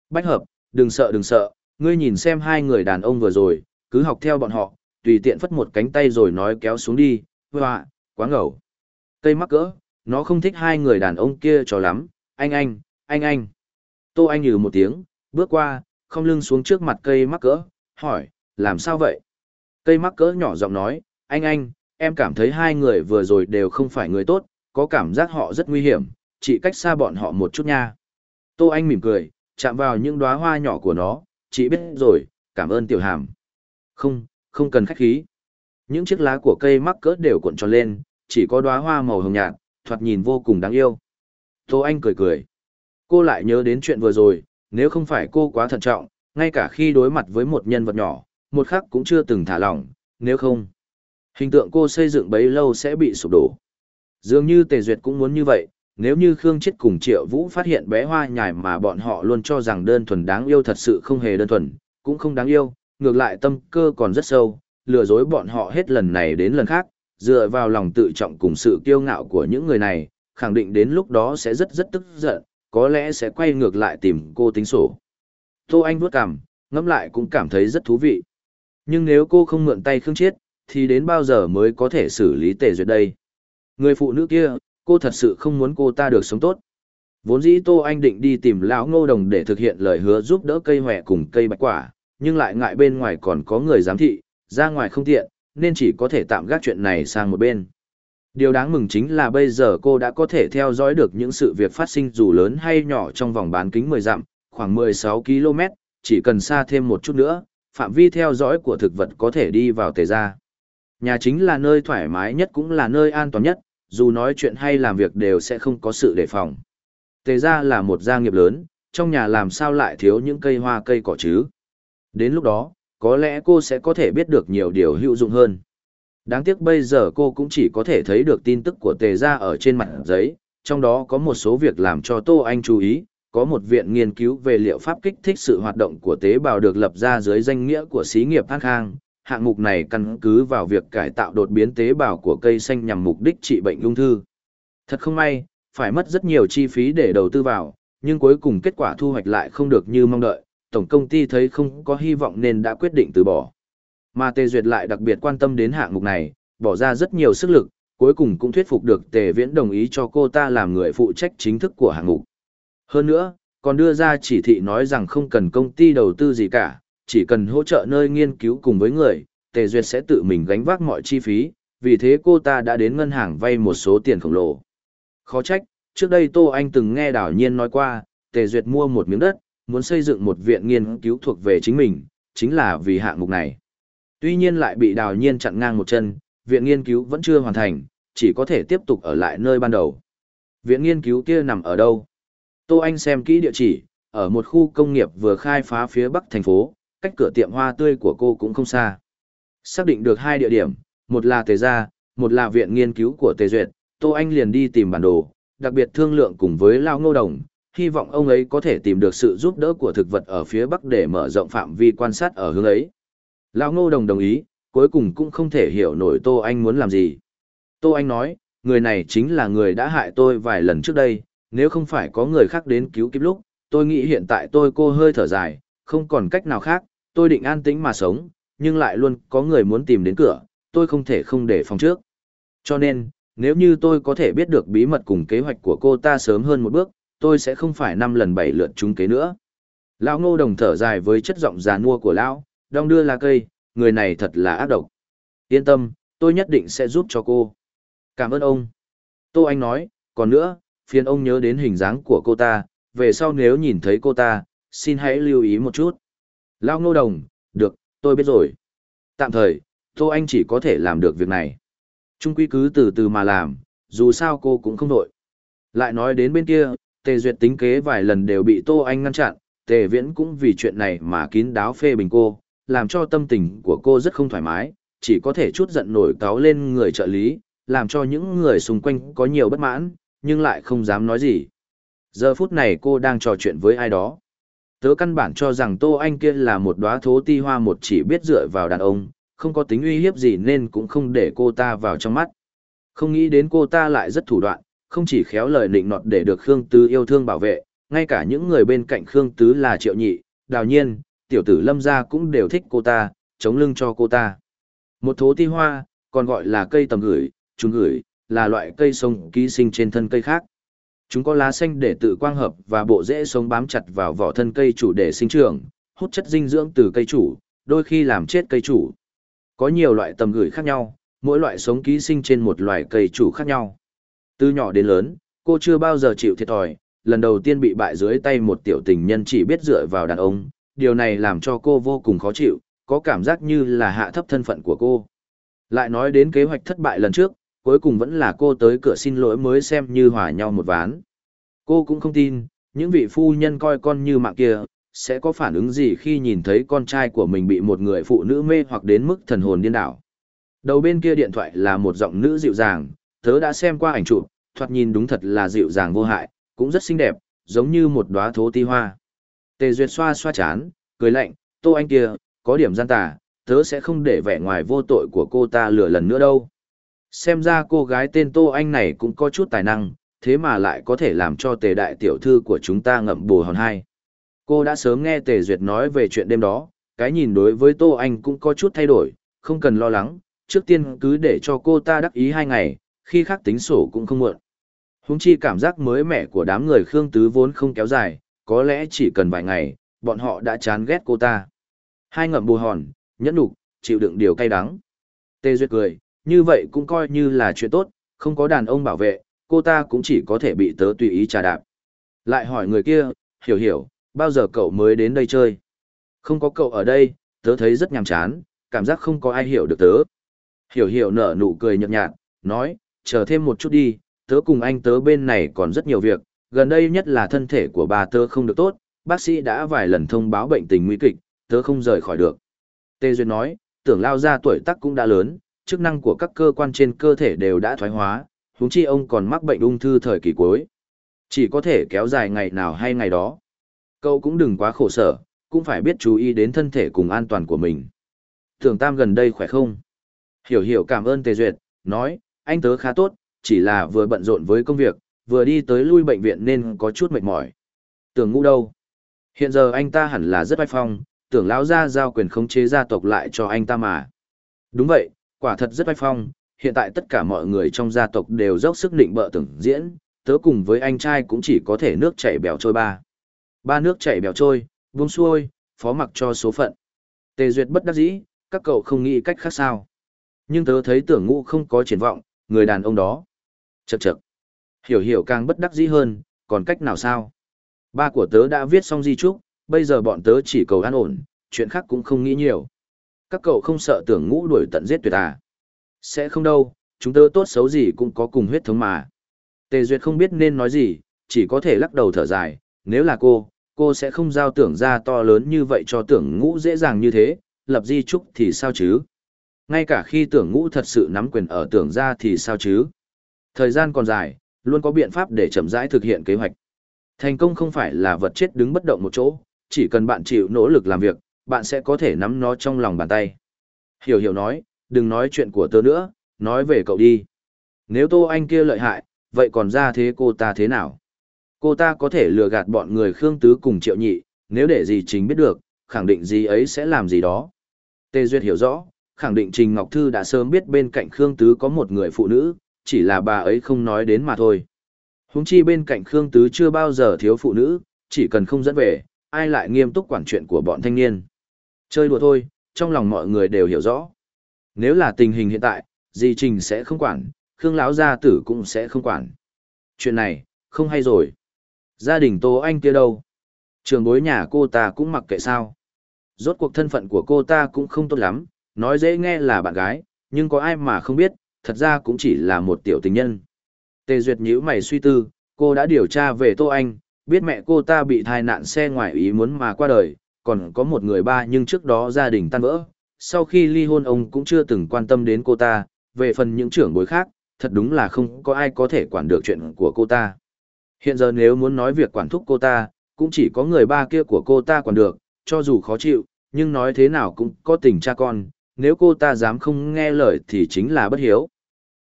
Bách hợp, đừng sợ đừng sợ, ngươi nhìn xem hai người đàn ông vừa rồi, cứ học theo bọn họ, tùy tiện phất một cánh tay rồi nói kéo xuống đi, hoa, quá ngầu. Cây mắc cỡ, nó không thích hai người đàn ông kia cho lắm, anh anh, anh anh. Tô anh nhừ một tiếng, bước qua, không lưng xuống trước mặt cây mắc cỡ, hỏi, làm sao vậy? Cây mắc cỡ nhỏ giọng nói, anh anh, em cảm thấy hai người vừa rồi đều không phải người tốt, có cảm giác họ rất nguy hiểm, chỉ cách xa bọn họ một chút nha. Tô Anh mỉm cười, chạm vào những đóa hoa nhỏ của nó, chị biết rồi, cảm ơn tiểu hàm. Không, không cần khách khí. Những chiếc lá của cây mắc cỡ đều cuộn tròn lên, chỉ có đóa hoa màu hồng nhạt, thoạt nhìn vô cùng đáng yêu. Tô Anh cười cười. Cô lại nhớ đến chuyện vừa rồi, nếu không phải cô quá thận trọng, ngay cả khi đối mặt với một nhân vật nhỏ, một khắc cũng chưa từng thả lỏng, nếu không. Hình tượng cô xây dựng bấy lâu sẽ bị sụp đổ. Dường như Tề Duyệt cũng muốn như vậy, nếu như Khương Chết cùng Triệu Vũ phát hiện bé hoa nhài mà bọn họ luôn cho rằng đơn thuần đáng yêu thật sự không hề đơn thuần, cũng không đáng yêu, ngược lại tâm cơ còn rất sâu, lừa dối bọn họ hết lần này đến lần khác, dựa vào lòng tự trọng cùng sự kiêu ngạo của những người này, khẳng định đến lúc đó sẽ rất rất tức giận, có lẽ sẽ quay ngược lại tìm cô tính sổ. Tô Anh vuốt cằm, ngẫm lại cũng cảm thấy rất thú vị. Nhưng nếu cô không mượn tay Khương Chiết, thì đến bao giờ mới có thể xử lý tề duyệt đây? Người phụ nữ kia, cô thật sự không muốn cô ta được sống tốt. Vốn dĩ Tô Anh định đi tìm lão ngô đồng để thực hiện lời hứa giúp đỡ cây hòe cùng cây bạch quả, nhưng lại ngại bên ngoài còn có người giám thị, ra ngoài không tiện, nên chỉ có thể tạm gác chuyện này sang một bên. Điều đáng mừng chính là bây giờ cô đã có thể theo dõi được những sự việc phát sinh dù lớn hay nhỏ trong vòng bán kính 10 dặm, khoảng 16 km, chỉ cần xa thêm một chút nữa, phạm vi theo dõi của thực vật có thể đi vào tề gia. Nhà chính là nơi thoải mái nhất cũng là nơi an toàn nhất, dù nói chuyện hay làm việc đều sẽ không có sự đề phòng. Tề ra là một gia nghiệp lớn, trong nhà làm sao lại thiếu những cây hoa cây cỏ chứ. Đến lúc đó, có lẽ cô sẽ có thể biết được nhiều điều hữu dụng hơn. Đáng tiếc bây giờ cô cũng chỉ có thể thấy được tin tức của tề ra ở trên mặt giấy, trong đó có một số việc làm cho Tô Anh chú ý, có một viện nghiên cứu về liệu pháp kích thích sự hoạt động của tế bào được lập ra dưới danh nghĩa của xí nghiệp An Khang, hạng mục này căn cứ vào việc cải tạo đột biến tế bào của cây xanh nhằm mục đích trị bệnh ung thư. Thật không may, phải mất rất nhiều chi phí để đầu tư vào, nhưng cuối cùng kết quả thu hoạch lại không được như mong đợi, tổng công ty thấy không có hy vọng nên đã quyết định từ bỏ. Mà Tề Duyệt lại đặc biệt quan tâm đến hạng mục này, bỏ ra rất nhiều sức lực, cuối cùng cũng thuyết phục được Tề Viễn đồng ý cho cô ta làm người phụ trách chính thức của hạng mục. Hơn nữa, còn đưa ra chỉ thị nói rằng không cần công ty đầu tư gì cả, chỉ cần hỗ trợ nơi nghiên cứu cùng với người, Tề Duyệt sẽ tự mình gánh vác mọi chi phí, vì thế cô ta đã đến ngân hàng vay một số tiền khổng lồ. Khó trách, trước đây Tô Anh từng nghe đảo nhiên nói qua, Tề Duyệt mua một miếng đất, muốn xây dựng một viện nghiên cứu thuộc về chính mình, chính là vì hạng mục này. Tuy nhiên lại bị đào nhiên chặn ngang một chân, viện nghiên cứu vẫn chưa hoàn thành, chỉ có thể tiếp tục ở lại nơi ban đầu. Viện nghiên cứu kia nằm ở đâu? Tô Anh xem kỹ địa chỉ, ở một khu công nghiệp vừa khai phá phía bắc thành phố, cách cửa tiệm hoa tươi của cô cũng không xa. Xác định được hai địa điểm, một là Tề Gia, một là viện nghiên cứu của Tề Duyệt, Tô Anh liền đi tìm bản đồ, đặc biệt thương lượng cùng với Lao Ngô Đồng, hy vọng ông ấy có thể tìm được sự giúp đỡ của thực vật ở phía Bắc để mở rộng phạm vi quan sát ở hướng ấy. Lao Ngô Đồng đồng ý, cuối cùng cũng không thể hiểu nổi Tô Anh muốn làm gì. Tô Anh nói, người này chính là người đã hại tôi vài lần trước đây, nếu không phải có người khác đến cứu kịp lúc, tôi nghĩ hiện tại tôi cô hơi thở dài, không còn cách nào khác, tôi định an tĩnh mà sống, nhưng lại luôn có người muốn tìm đến cửa, tôi không thể không để phòng trước. Cho nên, nếu như tôi có thể biết được bí mật cùng kế hoạch của cô ta sớm hơn một bước, tôi sẽ không phải năm lần bảy lượt trúng kế nữa. Lão ngô đồng thở dài với chất giọng già nua của lão, đong đưa là cây, người này thật là ác độc. Yên tâm, tôi nhất định sẽ giúp cho cô. Cảm ơn ông. Tô Anh nói, còn nữa, phiền ông nhớ đến hình dáng của cô ta, về sau nếu nhìn thấy cô ta, xin hãy lưu ý một chút. Lao ngô đồng, được, tôi biết rồi. Tạm thời, Tô Anh chỉ có thể làm được việc này. Trung quy cứ từ từ mà làm, dù sao cô cũng không đổi. Lại nói đến bên kia, Tề Duyệt tính kế vài lần đều bị Tô Anh ngăn chặn, Tề Viễn cũng vì chuyện này mà kín đáo phê bình cô, làm cho tâm tình của cô rất không thoải mái, chỉ có thể chút giận nổi cáo lên người trợ lý, làm cho những người xung quanh có nhiều bất mãn, nhưng lại không dám nói gì. Giờ phút này cô đang trò chuyện với ai đó tớ căn bản cho rằng Tô Anh kia là một đóa thố ti hoa một chỉ biết dựa vào đàn ông, không có tính uy hiếp gì nên cũng không để cô ta vào trong mắt. Không nghĩ đến cô ta lại rất thủ đoạn, không chỉ khéo lời nịnh nọt để được Khương Tứ yêu thương bảo vệ, ngay cả những người bên cạnh Khương Tứ là Triệu Nhị, Đào Nhiên, tiểu tử Lâm Gia cũng đều thích cô ta, chống lưng cho cô ta. Một thố ti hoa, còn gọi là cây tầm gửi, trùng gửi, là loại cây sông ký sinh trên thân cây khác. Chúng có lá xanh để tự quang hợp và bộ rễ sống bám chặt vào vỏ thân cây chủ để sinh trưởng, hút chất dinh dưỡng từ cây chủ, đôi khi làm chết cây chủ. Có nhiều loại tầm gửi khác nhau, mỗi loại sống ký sinh trên một loài cây chủ khác nhau. Từ nhỏ đến lớn, cô chưa bao giờ chịu thiệt thòi, lần đầu tiên bị bại dưới tay một tiểu tình nhân chỉ biết dựa vào đàn ông, điều này làm cho cô vô cùng khó chịu, có cảm giác như là hạ thấp thân phận của cô. Lại nói đến kế hoạch thất bại lần trước, cuối cùng vẫn là cô tới cửa xin lỗi mới xem như hòa nhau một ván. Cô cũng không tin, những vị phu nhân coi con như mạng kia, sẽ có phản ứng gì khi nhìn thấy con trai của mình bị một người phụ nữ mê hoặc đến mức thần hồn điên đảo. Đầu bên kia điện thoại là một giọng nữ dịu dàng, thớ đã xem qua ảnh chụp, thoạt nhìn đúng thật là dịu dàng vô hại, cũng rất xinh đẹp, giống như một đóa thố ti hoa. Tề Duyệt xoa xoa chán, cười lạnh, "Tô anh kia, có điểm gian tà, thớ sẽ không để vẻ ngoài vô tội của cô ta lừa lần nữa đâu." xem ra cô gái tên Tô Anh này cũng có chút tài năng, thế mà lại có thể làm cho tề đại tiểu thư của chúng ta ngậm bù hòn hai. Cô đã sớm nghe tề duyệt nói về chuyện đêm đó, cái nhìn đối với Tô Anh cũng có chút thay đổi, không cần lo lắng, trước tiên cứ để cho cô ta đắc ý hai ngày, khi khác tính sổ cũng không muộn. Húng chi cảm giác mới mẻ của đám người Khương Tứ vốn không kéo dài, có lẽ chỉ cần vài ngày, bọn họ đã chán ghét cô ta. Hai ngậm bù hòn, nhẫn nhục, chịu đựng điều cay đắng. Tê Duyệt cười, như vậy cũng coi như là chuyện tốt, không có đàn ông bảo vệ, cô ta cũng chỉ có thể bị tớ tùy ý trà đạp. Lại hỏi người kia, hiểu hiểu, bao giờ cậu mới đến đây chơi? Không có cậu ở đây, tớ thấy rất nhàm chán, cảm giác không có ai hiểu được tớ. Hiểu hiểu nở nụ cười nhợt nhạt, nói, chờ thêm một chút đi, tớ cùng anh tớ bên này còn rất nhiều việc, gần đây nhất là thân thể của bà tớ không được tốt, bác sĩ đã vài lần thông báo bệnh tình nguy kịch, tớ không rời khỏi được. Tê Duyên nói, tưởng lao ra tuổi tác cũng đã lớn, chức năng của các cơ quan trên cơ thể đều đã thoái hóa, huống chi ông còn mắc bệnh ung thư thời kỳ cuối. Chỉ có thể kéo dài ngày nào hay ngày đó. Cậu cũng đừng quá khổ sở, cũng phải biết chú ý đến thân thể cùng an toàn của mình. Thường Tam gần đây khỏe không? Hiểu hiểu cảm ơn Tề Duyệt, nói, anh tớ khá tốt, chỉ là vừa bận rộn với công việc, vừa đi tới lui bệnh viện nên có chút mệt mỏi. Tưởng ngũ đâu? Hiện giờ anh ta hẳn là rất oai phong, tưởng lão ra giao quyền khống chế gia tộc lại cho anh ta mà. Đúng vậy, quả thật rất oai phong, hiện tại tất cả mọi người trong gia tộc đều dốc sức định bợ từng diễn, tớ cùng với anh trai cũng chỉ có thể nước chảy bèo trôi ba. Ba nước chảy bèo trôi, buông xuôi, phó mặc cho số phận. Tề duyệt bất đắc dĩ, các cậu không nghĩ cách khác sao. Nhưng tớ thấy tưởng ngũ không có triển vọng, người đàn ông đó. Chậc chậc. Hiểu hiểu càng bất đắc dĩ hơn, còn cách nào sao? Ba của tớ đã viết xong di trúc, bây giờ bọn tớ chỉ cầu an ổn, chuyện khác cũng không nghĩ nhiều. Các cậu không sợ tưởng ngũ đuổi tận giết tuyệt à? Sẽ không đâu, chúng tớ tốt xấu gì cũng có cùng huyết thống mà. Tề Duyệt không biết nên nói gì, chỉ có thể lắc đầu thở dài, nếu là cô, cô sẽ không giao tưởng ra to lớn như vậy cho tưởng ngũ dễ dàng như thế, lập di trúc thì sao chứ? Ngay cả khi tưởng ngũ thật sự nắm quyền ở tưởng ra thì sao chứ? Thời gian còn dài, luôn có biện pháp để chậm rãi thực hiện kế hoạch. Thành công không phải là vật chết đứng bất động một chỗ, chỉ cần bạn chịu nỗ lực làm việc, bạn sẽ có thể nắm nó trong lòng bàn tay. Hiểu hiểu nói, đừng nói chuyện của tớ nữa, nói về cậu đi. Nếu Tô Anh kia lợi hại, vậy còn ra thế cô ta thế nào? Cô ta có thể lừa gạt bọn người Khương Tứ cùng Triệu Nhị, nếu để gì chính biết được, khẳng định gì ấy sẽ làm gì đó. Tê Duyệt hiểu rõ, khẳng định Trình Ngọc Thư đã sớm biết bên cạnh Khương Tứ có một người phụ nữ, chỉ là bà ấy không nói đến mà thôi. Húng chi bên cạnh Khương Tứ chưa bao giờ thiếu phụ nữ, chỉ cần không dẫn về, ai lại nghiêm túc quản chuyện của bọn thanh niên. Chơi đùa thôi, trong lòng mọi người đều hiểu rõ. Nếu là tình hình hiện tại, Di Trình sẽ không quản, Khương lão gia tử cũng sẽ không quản. Chuyện này, không hay rồi. Gia đình Tô Anh kia đâu? Trường bối nhà cô ta cũng mặc kệ sao. Rốt cuộc thân phận của cô ta cũng không tốt lắm, nói dễ nghe là bạn gái, nhưng có ai mà không biết, thật ra cũng chỉ là một tiểu tình nhân. Tề Duyệt nhíu mày suy tư, cô đã điều tra về Tô Anh, biết mẹ cô ta bị tai nạn xe ngoài ý muốn mà qua đời, còn có một người ba nhưng trước đó gia đình tan vỡ, sau khi ly hôn ông cũng chưa từng quan tâm đến cô ta, về phần những trưởng bối khác, thật đúng là không có ai có thể quản được chuyện của cô ta. Hiện giờ nếu muốn nói việc quản thúc cô ta, cũng chỉ có người ba kia của cô ta quản được, cho dù khó chịu, nhưng nói thế nào cũng có tình cha con, nếu cô ta dám không nghe lời thì chính là bất hiếu.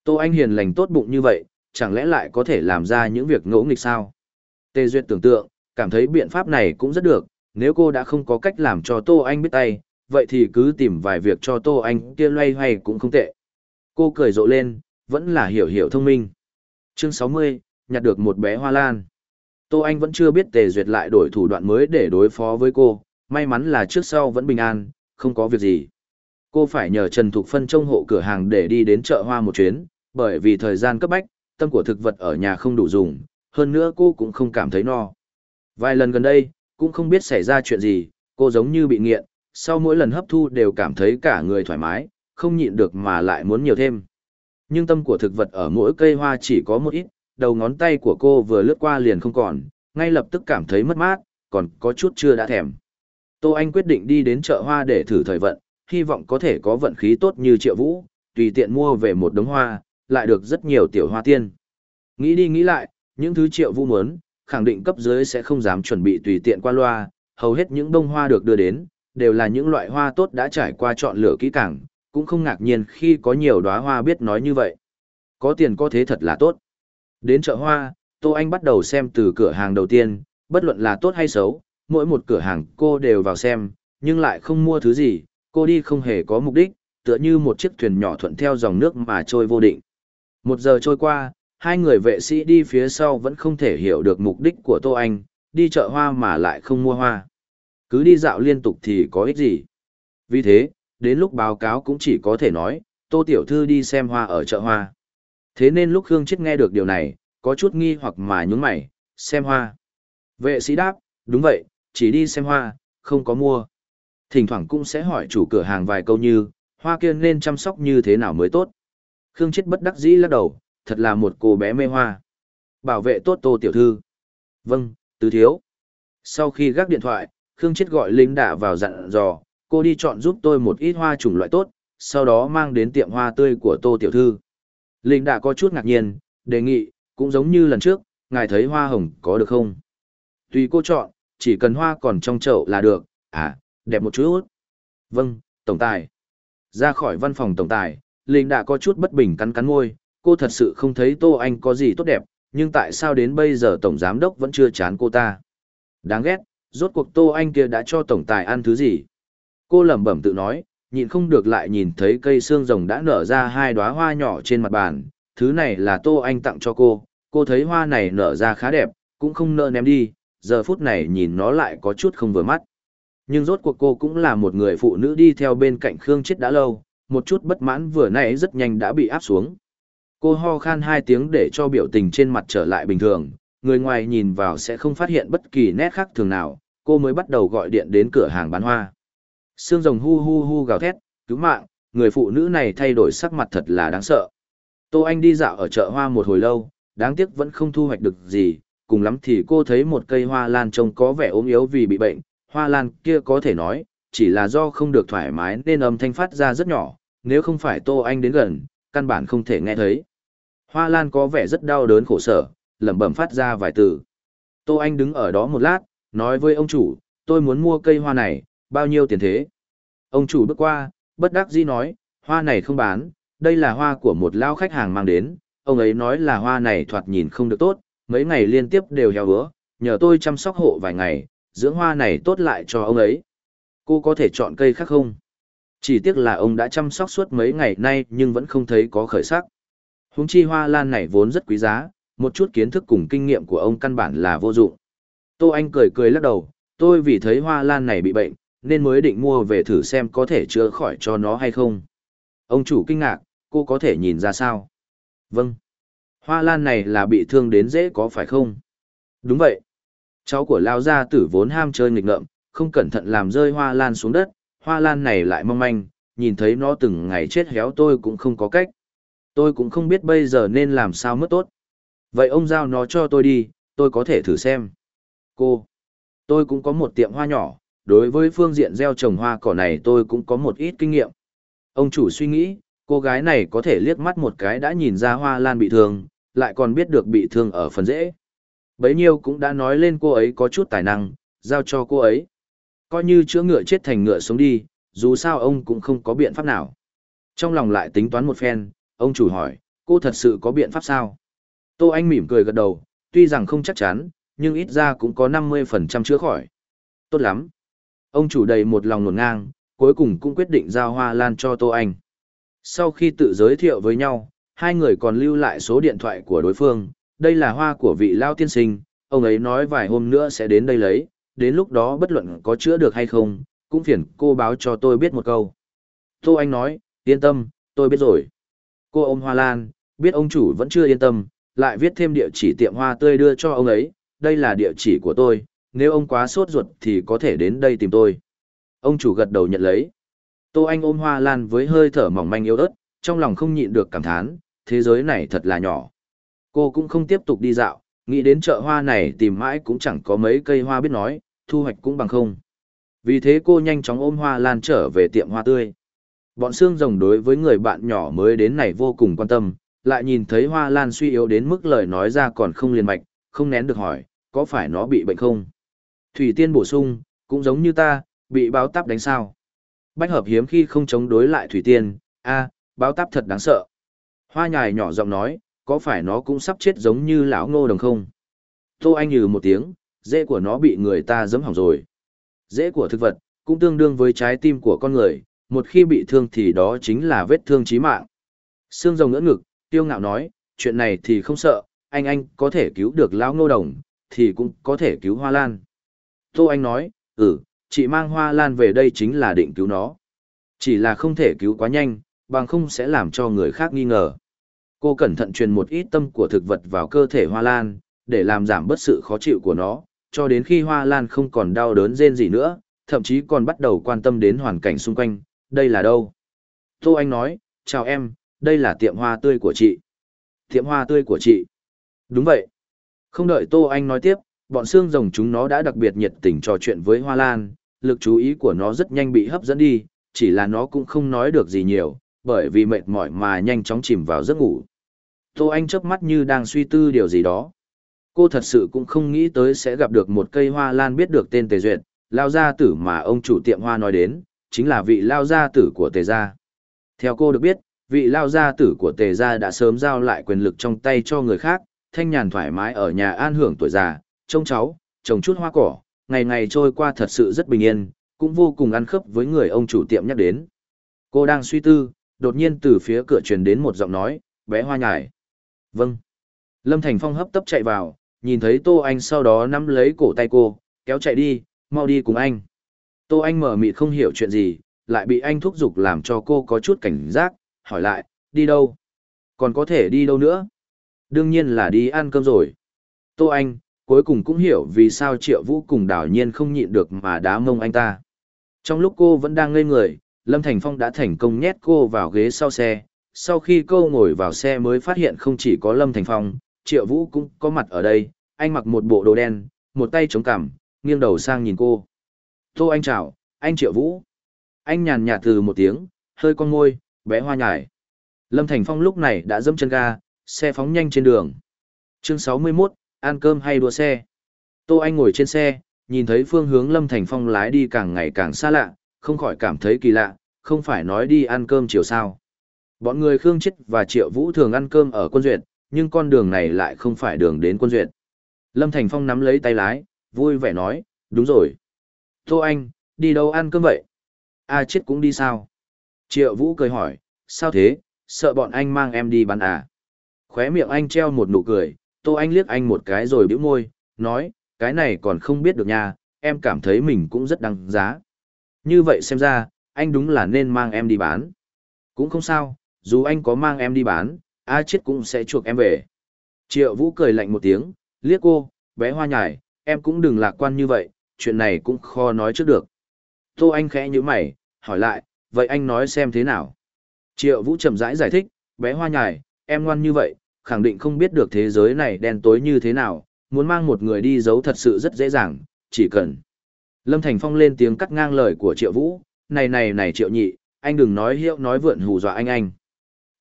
Tô Anh hiền lành tốt bụng như vậy, chẳng lẽ lại có thể làm ra những việc ngỗ nghịch sao? Tê Duyệt tưởng tượng, cảm thấy biện pháp này cũng rất được, nếu cô đã không có cách làm cho Tô Anh biết tay, vậy thì cứ tìm vài việc cho Tô Anh kia loay hoay cũng không tệ. Cô cười rộ lên, vẫn là hiểu hiểu thông minh. Chương 60, nhặt được một bé hoa lan. Tô Anh vẫn chưa biết Tề Duyệt lại đổi thủ đoạn mới để đối phó với cô, may mắn là trước sau vẫn bình an, không có việc gì. Cô phải nhờ Trần Thục Phân trông hộ cửa hàng để đi đến chợ hoa một chuyến, bởi vì thời gian cấp bách, tâm của thực vật ở nhà không đủ dùng, hơn nữa cô cũng không cảm thấy no. Vài lần gần đây, cũng không biết xảy ra chuyện gì, cô giống như bị nghiện, sau mỗi lần hấp thu đều cảm thấy cả người thoải mái, không nhịn được mà lại muốn nhiều thêm. Nhưng tâm của thực vật ở mỗi cây hoa chỉ có một ít, đầu ngón tay của cô vừa lướt qua liền không còn, ngay lập tức cảm thấy mất mát, còn có chút chưa đã thèm. Tô Anh quyết định đi đến chợ hoa để thử thời vận, hy vọng có thể có vận khí tốt như triệu vũ, tùy tiện mua về một đống hoa, lại được rất nhiều tiểu hoa tiên. Nghĩ đi nghĩ lại, những thứ triệu vũ muốn, khẳng định cấp dưới sẽ không dám chuẩn bị tùy tiện qua loa, hầu hết những bông hoa được đưa đến, đều là những loại hoa tốt đã trải qua chọn lựa kỹ càng, cũng không ngạc nhiên khi có nhiều đóa hoa biết nói như vậy. Có tiền có thế thật là tốt. Đến chợ hoa, Tô Anh bắt đầu xem từ cửa hàng đầu tiên, bất luận là tốt hay xấu, mỗi một cửa hàng cô đều vào xem, nhưng lại không mua thứ gì, cô đi không hề có mục đích, tựa như một chiếc thuyền nhỏ thuận theo dòng nước mà trôi vô định. Một giờ trôi qua, hai người vệ sĩ đi phía sau vẫn không thể hiểu được mục đích của Tô Anh, đi chợ hoa mà lại không mua hoa. Cứ đi dạo liên tục thì có ích gì. Vì thế, đến lúc báo cáo cũng chỉ có thể nói, Tô Tiểu Thư đi xem hoa ở chợ hoa. Thế nên lúc hương Chết nghe được điều này, có chút nghi hoặc mà nhúng mày, xem hoa. Vệ sĩ đáp, đúng vậy, chỉ đi xem hoa, không có mua. Thỉnh thoảng cũng sẽ hỏi chủ cửa hàng vài câu như, hoa kia nên chăm sóc như thế nào mới tốt. Khương Chết bất đắc dĩ lắc đầu, thật là một cô bé mê hoa. Bảo vệ tốt tô tiểu thư. Vâng, tứ thiếu. Sau khi gác điện thoại, Khương Chết gọi lính đả vào dặn dò, cô đi chọn giúp tôi một ít hoa chủng loại tốt, sau đó mang đến tiệm hoa tươi của tô tiểu thư. Linh đã có chút ngạc nhiên, đề nghị, cũng giống như lần trước, ngài thấy hoa hồng có được không? Tùy cô chọn, chỉ cần hoa còn trong chậu là được, à, đẹp một chút. Vâng, tổng tài. Ra khỏi văn phòng tổng tài, Linh đã có chút bất bình cắn cắn môi, cô thật sự không thấy Tô Anh có gì tốt đẹp, nhưng tại sao đến bây giờ Tổng Giám Đốc vẫn chưa chán cô ta? Đáng ghét, rốt cuộc Tô Anh kia đã cho Tổng Tài ăn thứ gì? Cô lẩm bẩm tự nói, nhịn không được lại nhìn thấy cây xương rồng đã nở ra hai đóa hoa nhỏ trên mặt bàn, thứ này là Tô Anh tặng cho cô, cô thấy hoa này nở ra khá đẹp, cũng không nỡ ném đi, giờ phút này nhìn nó lại có chút không vừa mắt. Nhưng rốt cuộc cô cũng là một người phụ nữ đi theo bên cạnh Khương Chết đã lâu, một chút bất mãn vừa nãy rất nhanh đã bị áp xuống. Cô ho khan hai tiếng để cho biểu tình trên mặt trở lại bình thường, người ngoài nhìn vào sẽ không phát hiện bất kỳ nét khác thường nào, cô mới bắt đầu gọi điện đến cửa hàng bán hoa. Sương rồng hu hu hu gào thét, cứu mạng, người phụ nữ này thay đổi sắc mặt thật là đáng sợ. Tô Anh đi dạo ở chợ hoa một hồi lâu, đáng tiếc vẫn không thu hoạch được gì, cùng lắm thì cô thấy một cây hoa lan trông có vẻ ốm yếu vì bị bệnh, hoa lan kia có thể nói, chỉ là do không được thoải mái nên âm thanh phát ra rất nhỏ, nếu không phải Tô Anh đến gần, căn bản không thể nghe thấy. Hoa Lan có vẻ rất đau đớn khổ sở, lẩm bẩm phát ra vài từ. Tô Anh đứng ở đó một lát, nói với ông chủ, tôi muốn mua cây hoa này, bao nhiêu tiền thế? Ông chủ bước qua, bất đắc dĩ nói, hoa này không bán, đây là hoa của một lao khách hàng mang đến, ông ấy nói là hoa này thoạt nhìn không được tốt, mấy ngày liên tiếp đều heo hứa, nhờ tôi chăm sóc hộ vài ngày, dưỡng hoa này tốt lại cho ông ấy. Cô có thể chọn cây khác không? Chỉ tiếc là ông đã chăm sóc suốt mấy ngày nay nhưng vẫn không thấy có khởi sắc. Húng chi hoa lan này vốn rất quý giá, một chút kiến thức cùng kinh nghiệm của ông căn bản là vô dụng. Tô Anh cười cười lắc đầu, tôi vì thấy hoa lan này bị bệnh, nên mới định mua về thử xem có thể chữa khỏi cho nó hay không. Ông chủ kinh ngạc, cô có thể nhìn ra sao? Vâng. Hoa lan này là bị thương đến dễ có phải không? Đúng vậy. Cháu của Lao Gia tử vốn ham chơi nghịch ngợm, không cẩn thận làm rơi hoa lan xuống đất, hoa lan này lại mong manh, nhìn thấy nó từng ngày chết héo tôi cũng không có cách. Tôi cũng không biết bây giờ nên làm sao mất tốt. Vậy ông giao nó cho tôi đi, tôi có thể thử xem. Cô, tôi cũng có một tiệm hoa nhỏ, đối với phương diện gieo trồng hoa cỏ này tôi cũng có một ít kinh nghiệm. Ông chủ suy nghĩ, cô gái này có thể liếc mắt một cái đã nhìn ra hoa lan bị thương, lại còn biết được bị thương ở phần rễ. Bấy nhiêu cũng đã nói lên cô ấy có chút tài năng, giao cho cô ấy. Coi như chữa ngựa chết thành ngựa sống đi, dù sao ông cũng không có biện pháp nào. Trong lòng lại tính toán một phen, Ông chủ hỏi, cô thật sự có biện pháp sao? Tô Anh mỉm cười gật đầu, tuy rằng không chắc chắn, nhưng ít ra cũng có 50% chữa khỏi. Tốt lắm. Ông chủ đầy một lòng nguồn ngang, cuối cùng cũng quyết định giao hoa lan cho Tô Anh. Sau khi tự giới thiệu với nhau, hai người còn lưu lại số điện thoại của đối phương. Đây là hoa của vị Lao tiên sinh, ông ấy nói vài hôm nữa sẽ đến đây lấy, đến lúc đó bất luận có chữa được hay không, cũng phiền cô báo cho tôi biết một câu. Tô Anh nói, yên tâm, tôi biết rồi. Cô ôm hoa lan, biết ông chủ vẫn chưa yên tâm, lại viết thêm địa chỉ tiệm hoa tươi đưa cho ông ấy, đây là địa chỉ của tôi, nếu ông quá sốt ruột thì có thể đến đây tìm tôi. Ông chủ gật đầu nhận lấy. Tô Anh ôm hoa lan với hơi thở mỏng manh yếu ớt, trong lòng không nhịn được cảm thán, thế giới này thật là nhỏ. Cô cũng không tiếp tục đi dạo, nghĩ đến chợ hoa này tìm mãi cũng chẳng có mấy cây hoa biết nói, thu hoạch cũng bằng không. Vì thế cô nhanh chóng ôm hoa lan trở về tiệm hoa tươi. Bọn xương rồng đối với người bạn nhỏ mới đến này vô cùng quan tâm, lại nhìn thấy hoa lan suy yếu đến mức lời nói ra còn không liền mạch, không nén được hỏi, có phải nó bị bệnh không? Thủy tiên bổ sung, cũng giống như ta, bị báo táp đánh sao? Bách hợp hiếm khi không chống đối lại thủy tiên, a, à, báo táp thật đáng sợ. Hoa nhài nhỏ giọng nói, có phải nó cũng sắp chết giống như lão ngô đồng không? Tô Anh nhừ một tiếng, dễ của nó bị người ta giẫm hỏng rồi. Dễ của thực vật, cũng tương đương với trái tim của con người, một khi bị thương thì đó chính là vết thương chí mạng. Sương rồng ngỡ ngực, tiêu ngạo nói, chuyện này thì không sợ, anh anh có thể cứu được lão ngô đồng, thì cũng có thể cứu hoa lan. Tô anh nói, ừ, chị mang hoa lan về đây chính là định cứu nó. Chỉ là không thể cứu quá nhanh, bằng không sẽ làm cho người khác nghi ngờ. Cô cẩn thận truyền một ít tâm của thực vật vào cơ thể hoa lan, để làm giảm bất sự khó chịu của nó, cho đến khi hoa lan không còn đau đớn rên gì nữa, thậm chí còn bắt đầu quan tâm đến hoàn cảnh xung quanh, đây là đâu? Tô Anh nói, chào em, đây là tiệm hoa tươi của chị. Tiệm hoa tươi của chị. Đúng vậy. Không đợi Tô Anh nói tiếp, bọn xương rồng chúng nó đã đặc biệt nhiệt tình trò chuyện với Hoa Lan, lực chú ý của nó rất nhanh bị hấp dẫn đi, chỉ là nó cũng không nói được gì nhiều, bởi vì mệt mỏi mà nhanh chóng chìm vào giấc ngủ. Tô Anh chớp mắt như đang suy tư điều gì đó. Cô thật sự cũng không nghĩ tới sẽ gặp được một cây hoa lan biết được tên Tề Duyệt, lao gia tử mà ông chủ tiệm hoa nói đến, chính là vị lao gia tử của tề gia. Theo cô được biết, vị lao gia tử của tề gia đã sớm giao lại quyền lực trong tay cho người khác, thanh nhàn thoải mái ở nhà an hưởng tuổi già, trông cháu, trồng chút hoa cỏ, ngày ngày trôi qua thật sự rất bình yên, cũng vô cùng ăn khớp với người ông chủ tiệm nhắc đến. Cô đang suy tư, đột nhiên từ phía cửa truyền đến một giọng nói, bé hoa nhải. Vâng. Lâm Thành Phong hấp tấp chạy vào, nhìn thấy Tô Anh sau đó nắm lấy cổ tay cô, kéo chạy đi, mau đi cùng anh. Tô Anh mở mịt không hiểu chuyện gì, lại bị anh thúc giục làm cho cô có chút cảnh giác, hỏi lại, đi đâu? Còn có thể đi đâu nữa? Đương nhiên là đi ăn cơm rồi. Tô Anh, cuối cùng cũng hiểu vì sao Triệu Vũ cùng đảo nhiên không nhịn được mà đá mông anh ta. Trong lúc cô vẫn đang ngây người, Lâm Thành Phong đã thành công nhét cô vào ghế sau xe. Sau khi cô ngồi vào xe mới phát hiện không chỉ có Lâm Thành Phong, Triệu Vũ cũng có mặt ở đây, anh mặc một bộ đồ đen, một tay chống cằm, nghiêng đầu sang nhìn cô. Tô Anh chào, anh Triệu Vũ. Anh nhàn nhạt từ một tiếng, hơi con môi, bé hoa nhải. Lâm Thành Phong lúc này đã dẫm chân ga, xe phóng nhanh trên đường. Chương 61, ăn cơm hay đua xe? Tô Anh ngồi trên xe, nhìn thấy phương hướng Lâm Thành Phong lái đi càng ngày càng xa lạ, không khỏi cảm thấy kỳ lạ, không phải nói đi ăn cơm chiều sao. Bọn người Khương Chích và Triệu Vũ thường ăn cơm ở quân duyệt, nhưng con đường này lại không phải đường đến quân duyệt. Lâm Thành Phong nắm lấy tay lái, vui vẻ nói, đúng rồi. Tô Anh, đi đâu ăn cơm vậy? A à, chết cũng đi sao? Triệu Vũ cười hỏi, sao thế, sợ bọn anh mang em đi bán à? Khóe miệng anh treo một nụ cười, Tô Anh liếc anh một cái rồi bĩu môi, nói, cái này còn không biết được nha, em cảm thấy mình cũng rất đăng giá. Như vậy xem ra, anh đúng là nên mang em đi bán. Cũng không sao, dù anh có mang em đi bán, A chết cũng sẽ chuộc em về. Triệu Vũ cười lạnh một tiếng, liếc cô, bé hoa nhải, em cũng đừng lạc quan như vậy, chuyện này cũng khó nói trước được. Tô Anh khẽ như mày, hỏi lại, vậy anh nói xem thế nào? Triệu Vũ chậm rãi giải, giải thích, bé hoa nhài, em ngoan như vậy, khẳng định không biết được thế giới này đen tối như thế nào, muốn mang một người đi giấu thật sự rất dễ dàng, chỉ cần. Lâm Thành Phong lên tiếng cắt ngang lời của Triệu Vũ, này này này Triệu Nhị, anh đừng nói hiệu nói vượn hù dọa anh anh.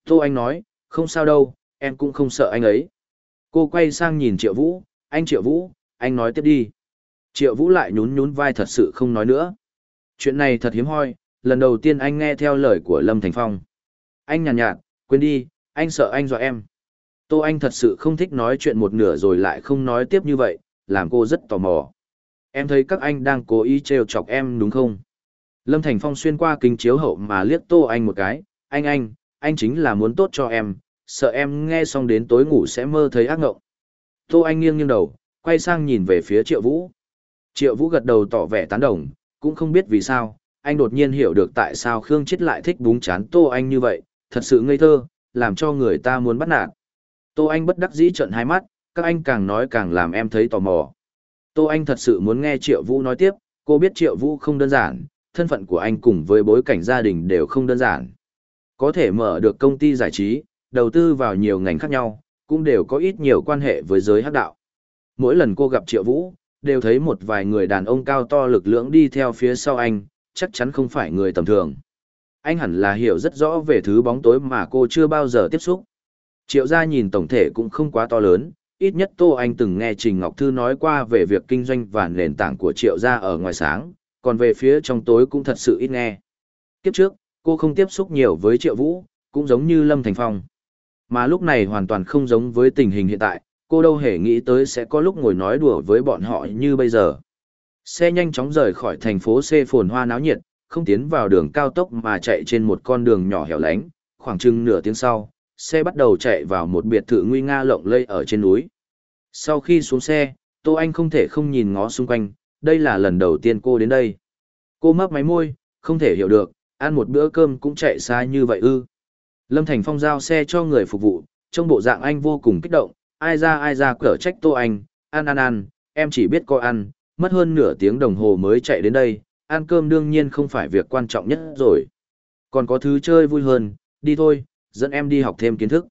Tô Anh nói, không sao đâu, em cũng không sợ anh ấy. Cô quay sang nhìn Triệu Vũ, anh Triệu Vũ, anh nói tiếp đi. Triệu Vũ lại nhún nhún vai thật sự không nói nữa. Chuyện này thật hiếm hoi, lần đầu tiên anh nghe theo lời của Lâm Thành Phong. Anh nhàn nhạt, nhạt, quên đi, anh sợ anh dọa em. Tô Anh thật sự không thích nói chuyện một nửa rồi lại không nói tiếp như vậy, làm cô rất tò mò. Em thấy các anh đang cố ý trêu chọc em đúng không? Lâm Thành Phong xuyên qua kính chiếu hậu mà liếc Tô Anh một cái, anh anh, anh chính là muốn tốt cho em, sợ em nghe xong đến tối ngủ sẽ mơ thấy ác ngộng. Tô Anh nghiêng nghiêng đầu, quay sang nhìn về phía Triệu Vũ. Triệu Vũ gật đầu tỏ vẻ tán đồng, cũng không biết vì sao, anh đột nhiên hiểu được tại sao Khương Chết lại thích búng chán Tô Anh như vậy, thật sự ngây thơ, làm cho người ta muốn bắt nạt. Tô Anh bất đắc dĩ trợn hai mắt, các anh càng nói càng làm em thấy tò mò. Tô Anh thật sự muốn nghe Triệu Vũ nói tiếp, cô biết Triệu Vũ không đơn giản, thân phận của anh cùng với bối cảnh gia đình đều không đơn giản. Có thể mở được công ty giải trí, đầu tư vào nhiều ngành khác nhau, cũng đều có ít nhiều quan hệ với giới hắc đạo. Mỗi lần cô gặp Triệu Vũ, đều thấy một vài người đàn ông cao to lực lưỡng đi theo phía sau anh, chắc chắn không phải người tầm thường. Anh hẳn là hiểu rất rõ về thứ bóng tối mà cô chưa bao giờ tiếp xúc. Triệu gia nhìn tổng thể cũng không quá to lớn, ít nhất Tô Anh từng nghe Trình Ngọc Thư nói qua về việc kinh doanh và nền tảng của triệu gia ở ngoài sáng, còn về phía trong tối cũng thật sự ít nghe. Kiếp trước, cô không tiếp xúc nhiều với triệu vũ, cũng giống như Lâm Thành Phong. Mà lúc này hoàn toàn không giống với tình hình hiện tại, cô đâu hề nghĩ tới sẽ có lúc ngồi nói đùa với bọn họ như bây giờ. Xe nhanh chóng rời khỏi thành phố C phồn hoa náo nhiệt, không tiến vào đường cao tốc mà chạy trên một con đường nhỏ hẻo lánh, khoảng chừng nửa tiếng sau, xe bắt đầu chạy vào một biệt thự nguy nga lộng lây ở trên núi. Sau khi xuống xe, Tô Anh không thể không nhìn ngó xung quanh, đây là lần đầu tiên cô đến đây. Cô mấp máy môi, không thể hiểu được, ăn một bữa cơm cũng chạy xa như vậy ư. Lâm Thành Phong giao xe cho người phục vụ, trong bộ dạng anh vô cùng kích động, ai ra ai ra cửa trách tô anh, ăn ăn ăn, em chỉ biết coi ăn, mất hơn nửa tiếng đồng hồ mới chạy đến đây, ăn cơm đương nhiên không phải việc quan trọng nhất rồi. Còn có thứ chơi vui hơn, đi thôi, dẫn em đi học thêm kiến thức.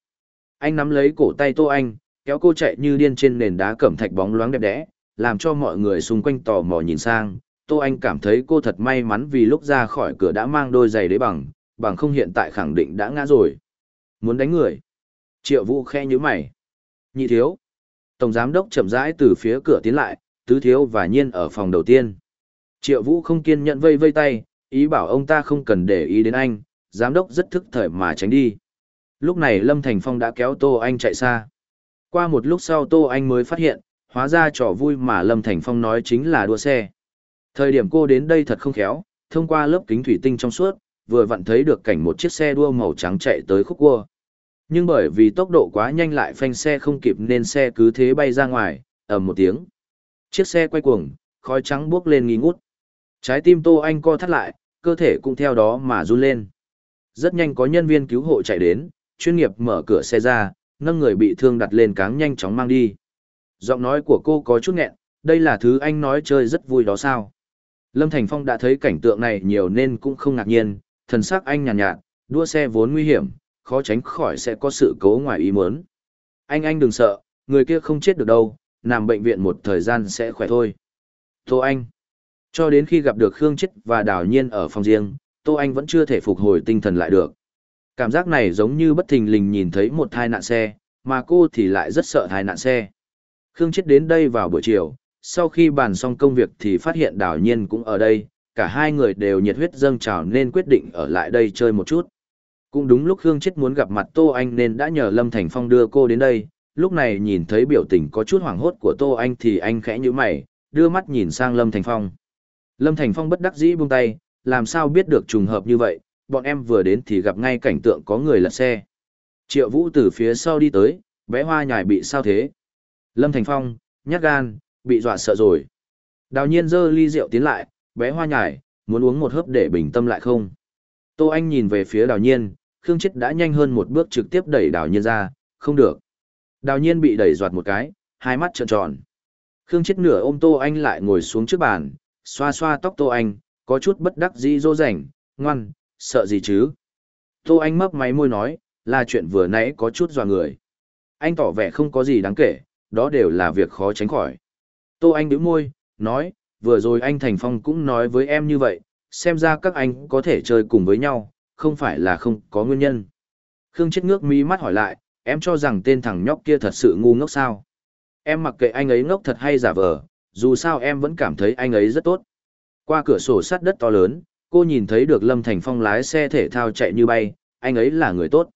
Anh nắm lấy cổ tay Tô Anh, kéo cô chạy như điên trên nền đá cẩm thạch bóng loáng đẹp đẽ, làm cho mọi người xung quanh tò mò nhìn sang. Tô Anh cảm thấy cô thật may mắn vì lúc ra khỏi cửa đã mang đôi giày đế bằng, bằng không hiện tại khẳng định đã ngã rồi. Muốn đánh người. Triệu Vũ khe như mày. Nhị thiếu. Tổng giám đốc chậm rãi từ phía cửa tiến lại, tứ thiếu và nhiên ở phòng đầu tiên. Triệu Vũ không kiên nhẫn vây vây tay, ý bảo ông ta không cần để ý đến anh, giám đốc rất thức thời mà tránh đi. Lúc này Lâm Thành Phong đã kéo Tô Anh chạy xa. Qua một lúc sau Tô Anh mới phát hiện, hóa ra trò vui mà Lâm Thành Phong nói chính là đua xe. Thời điểm cô đến đây thật không khéo, thông qua lớp kính thủy tinh trong suốt, vừa vặn thấy được cảnh một chiếc xe đua màu trắng chạy tới khúc cua. Nhưng bởi vì tốc độ quá nhanh lại phanh xe không kịp nên xe cứ thế bay ra ngoài, ầm một tiếng. Chiếc xe quay cuồng, khói trắng buốc lên nghi ngút. Trái tim Tô Anh co thắt lại, cơ thể cũng theo đó mà run lên. Rất nhanh có nhân viên cứu hộ chạy đến, chuyên nghiệp mở cửa xe ra, nâng người bị thương đặt lên cáng nhanh chóng mang đi. Giọng nói của cô có chút nghẹn, đây là thứ anh nói chơi rất vui đó sao. Lâm Thành Phong đã thấy cảnh tượng này nhiều nên cũng không ngạc nhiên, thần sắc anh nhàn nhạt, nhạt, đua xe vốn nguy hiểm, khó tránh khỏi sẽ có sự cố ngoài ý muốn. Anh anh đừng sợ, người kia không chết được đâu, nằm bệnh viện một thời gian sẽ khỏe thôi. Tô Anh Cho đến khi gặp được Khương Chết và Đào Nhiên ở phòng riêng, Tô Anh vẫn chưa thể phục hồi tinh thần lại được. Cảm giác này giống như bất thình lình nhìn thấy một thai nạn xe, mà cô thì lại rất sợ thai nạn xe. Khương Chết đến đây vào buổi chiều, sau khi bàn xong công việc thì phát hiện Đào Nhiên cũng ở đây, cả hai người đều nhiệt huyết dâng trào nên quyết định ở lại đây chơi một chút. Cũng đúng lúc Khương Chết muốn gặp mặt Tô Anh nên đã nhờ Lâm Thành Phong đưa cô đến đây, lúc này nhìn thấy biểu tình có chút hoảng hốt của Tô Anh thì anh khẽ như mày, đưa mắt nhìn sang Lâm Thành Phong. Lâm Thành Phong bất đắc dĩ buông tay, làm sao biết được trùng hợp như vậy, bọn em vừa đến thì gặp ngay cảnh tượng có người lật xe. Triệu Vũ từ phía sau đi tới, bé hoa nhài bị sao thế? Lâm Thành Phong, nhát gan, bị dọa sợ rồi. Đào nhiên dơ ly rượu tiến lại, bé hoa nhài, muốn uống một hớp để bình tâm lại không? Tô Anh nhìn về phía đào nhiên, Khương Chết đã nhanh hơn một bước trực tiếp đẩy đào nhiên ra, không được. Đào nhiên bị đẩy giọt một cái, hai mắt trợn tròn. Khương Chết nửa ôm Tô Anh lại ngồi xuống trước bàn, xoa xoa tóc Tô Anh, có chút bất đắc dĩ dỗ rảnh, ngoan, sợ gì chứ. Tô Anh mấp máy môi nói, là chuyện vừa nãy có chút dò người. Anh tỏ vẻ không có gì đáng kể, đó đều là việc khó tránh khỏi. Tô Anh đứa môi, nói, vừa rồi anh Thành Phong cũng nói với em như vậy, xem ra các anh có thể chơi cùng với nhau, không phải là không có nguyên nhân. Khương chết ngước mí mắt hỏi lại, em cho rằng tên thằng nhóc kia thật sự ngu ngốc sao? Em mặc kệ anh ấy ngốc thật hay giả vờ, dù sao em vẫn cảm thấy anh ấy rất tốt. Qua cửa sổ sắt đất to lớn, cô nhìn thấy được Lâm Thành Phong lái xe thể thao chạy như bay, anh ấy là người tốt.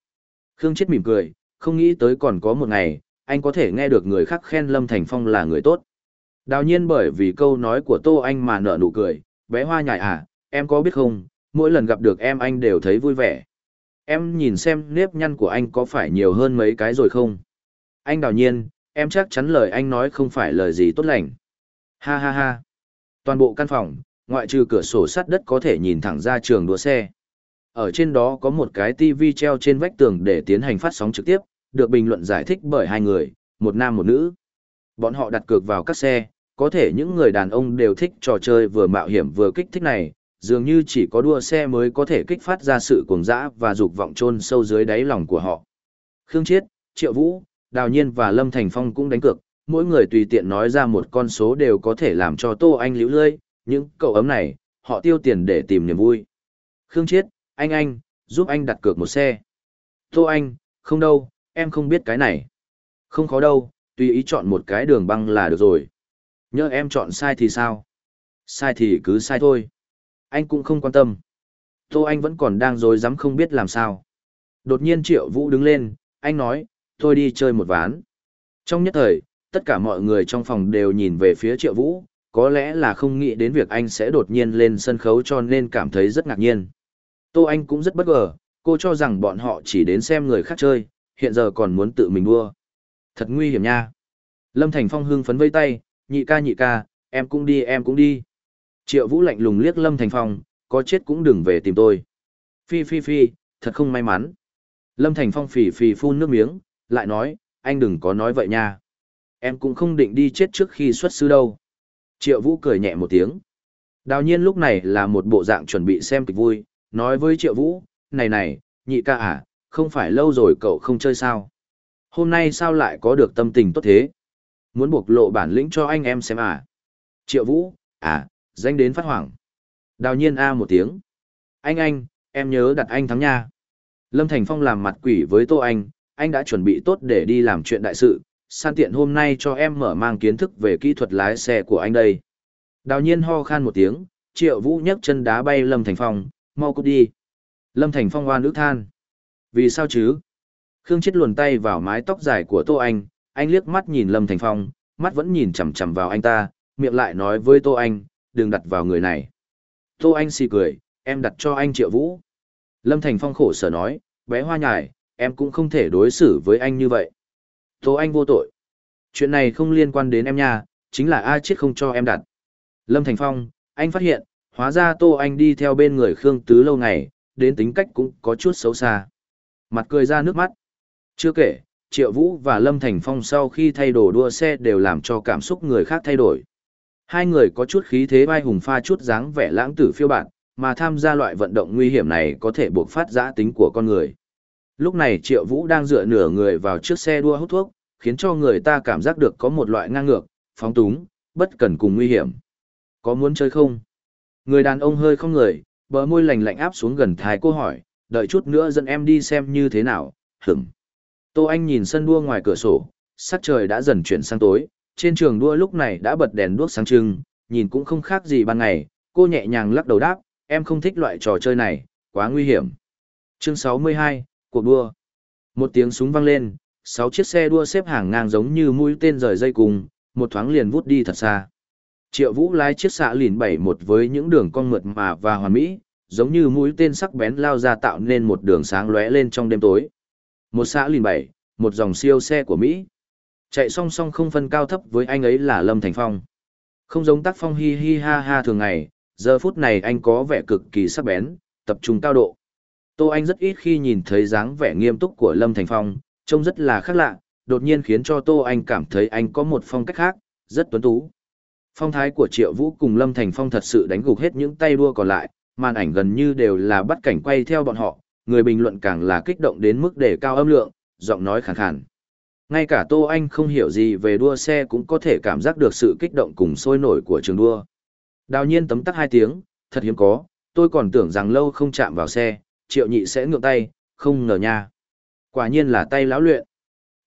Khương chết mỉm cười, không nghĩ tới còn có một ngày, anh có thể nghe được người khác khen Lâm Thành Phong là người tốt. Đào nhiên bởi vì câu nói của Tô Anh mà nợ nụ cười, bé hoa nhài à, em có biết không, mỗi lần gặp được em anh đều thấy vui vẻ. Em nhìn xem nếp nhăn của anh có phải nhiều hơn mấy cái rồi không? Anh đào nhiên, em chắc chắn lời anh nói không phải lời gì tốt lành. Ha ha ha. Toàn bộ căn phòng, ngoại trừ cửa sổ sắt đất có thể nhìn thẳng ra trường đua xe. Ở trên đó có một cái tivi treo trên vách tường để tiến hành phát sóng trực tiếp, được bình luận giải thích bởi hai người, một nam một nữ. Bọn họ đặt cược vào các xe, có thể những người đàn ông đều thích trò chơi vừa mạo hiểm vừa kích thích này, dường như chỉ có đua xe mới có thể kích phát ra sự cuồng dã và dục vọng chôn sâu dưới đáy lòng của họ. Khương Triết, Triệu Vũ, Đào Nhiên và Lâm Thành Phong cũng đánh cược, mỗi người tùy tiện nói ra một con số đều có thể làm cho Tô Anh liễu lơi, những cậu ấm này, họ tiêu tiền để tìm niềm vui. Khương Triết, anh anh, giúp anh đặt cược một xe. Tô Anh, không đâu, em không biết cái này. Không khó đâu, tùy ý chọn một cái đường băng là được rồi. Nhớ em chọn sai thì sao? Sai thì cứ sai thôi anh cũng không quan tâm. Tô Anh vẫn còn đang dối rắm không biết làm sao. Đột nhiên Triệu Vũ đứng lên, anh nói, tôi đi chơi một ván. Trong nhất thời, tất cả mọi người trong phòng đều nhìn về phía Triệu Vũ, có lẽ là không nghĩ đến việc anh sẽ đột nhiên lên sân khấu cho nên cảm thấy rất ngạc nhiên. Tô Anh cũng rất bất ngờ, cô cho rằng bọn họ chỉ đến xem người khác chơi, hiện giờ còn muốn tự mình đua. Thật nguy hiểm nha. Lâm Thành Phong hưng phấn vây tay, nhị ca nhị ca, em cũng đi em cũng đi. Triệu Vũ lạnh lùng liếc Lâm Thành Phong, có chết cũng đừng về tìm tôi. Phi phi phi, thật không may mắn. Lâm Thành Phong phì phì phun nước miếng, lại nói, anh đừng có nói vậy nha. Em cũng không định đi chết trước khi xuất sư đâu. Triệu Vũ cười nhẹ một tiếng. Đào nhiên lúc này là một bộ dạng chuẩn bị xem kịch vui, nói với Triệu Vũ, này này, nhị ca à, không phải lâu rồi cậu không chơi sao? Hôm nay sao lại có được tâm tình tốt thế? Muốn buộc lộ bản lĩnh cho anh em xem à? Triệu Vũ, à, danh đến phát hoảng. Đào nhiên a một tiếng. Anh anh, em nhớ đặt anh thắng nha. Lâm Thành Phong làm mặt quỷ với Tô Anh, anh đã chuẩn bị tốt để đi làm chuyện đại sự, san tiện hôm nay cho em mở mang kiến thức về kỹ thuật lái xe của anh đây. Đào nhiên ho khan một tiếng, Triệu Vũ nhấc chân đá bay Lâm Thành Phong, mau cút đi. Lâm Thành Phong hoa ước than. Vì sao chứ? Khương Chết luồn tay vào mái tóc dài của Tô Anh, anh liếc mắt nhìn Lâm Thành Phong, mắt vẫn nhìn chằm chằm vào anh ta, miệng lại nói với Tô Anh, đừng đặt vào người này. Tô Anh xì cười, em đặt cho anh Triệu Vũ. Lâm Thành Phong khổ sở nói, bé hoa nhài, em cũng không thể đối xử với anh như vậy. Tô Anh vô tội. Chuyện này không liên quan đến em nha, chính là ai chết không cho em đặt. Lâm Thành Phong, anh phát hiện, hóa ra Tô Anh đi theo bên người Khương Tứ lâu ngày, đến tính cách cũng có chút xấu xa. Mặt cười ra nước mắt. Chưa kể, Triệu Vũ và Lâm Thành Phong sau khi thay đổi đua xe đều làm cho cảm xúc người khác thay đổi. Hai người có chút khí thế vai hùng pha chút dáng vẻ lãng tử phiêu bạt, mà tham gia loại vận động nguy hiểm này có thể buộc phát giã tính của con người. Lúc này Triệu Vũ đang dựa nửa người vào chiếc xe đua hút thuốc, khiến cho người ta cảm giác được có một loại ngang ngược, phóng túng, bất cần cùng nguy hiểm. Có muốn chơi không? Người đàn ông hơi không người, bờ môi lạnh lạnh áp xuống gần thái cô hỏi, đợi chút nữa dẫn em đi xem như thế nào, hửng. Tô Anh nhìn sân đua ngoài cửa sổ, sắc trời đã dần chuyển sang tối, trên trường đua lúc này đã bật đèn đuốc sáng trưng, nhìn cũng không khác gì ban ngày, cô nhẹ nhàng lắc đầu đáp, em không thích loại trò chơi này, quá nguy hiểm. Chương 62, cuộc đua. Một tiếng súng vang lên, sáu chiếc xe đua xếp hàng ngang giống như mũi tên rời dây cùng, một thoáng liền vút đi thật xa. Triệu Vũ lái chiếc xạ lìn 71 với những đường cong mượt mà và hoàn mỹ, giống như mũi tên sắc bén lao ra tạo nên một đường sáng lóe lên trong đêm tối. Một xạ lìn 7, một dòng siêu xe của Mỹ chạy song song không phân cao thấp với anh ấy là lâm thành phong. Không giống tác phong hi hi ha ha thường ngày, giờ phút này anh có vẻ cực kỳ sắc bén, tập trung cao độ. Tô anh rất ít khi nhìn thấy dáng vẻ nghiêm túc của lâm thành phong, trông rất là khác lạ, đột nhiên khiến cho tô anh cảm thấy anh có một phong cách khác, rất tuấn tú. Phong thái của triệu vũ cùng lâm thành phong thật sự đánh gục hết những tay đua còn lại, màn ảnh gần như đều là bắt cảnh quay theo bọn họ, người bình luận càng là kích động đến mức đề cao âm lượng, giọng nói khàn khàn ngay cả Tô Anh không hiểu gì về đua xe cũng có thể cảm giác được sự kích động cùng sôi nổi của trường đua. Đào nhiên tấm tắc hai tiếng, thật hiếm có, tôi còn tưởng rằng lâu không chạm vào xe, triệu nhị sẽ ngượng tay, không ngờ nha. Quả nhiên là tay lão luyện.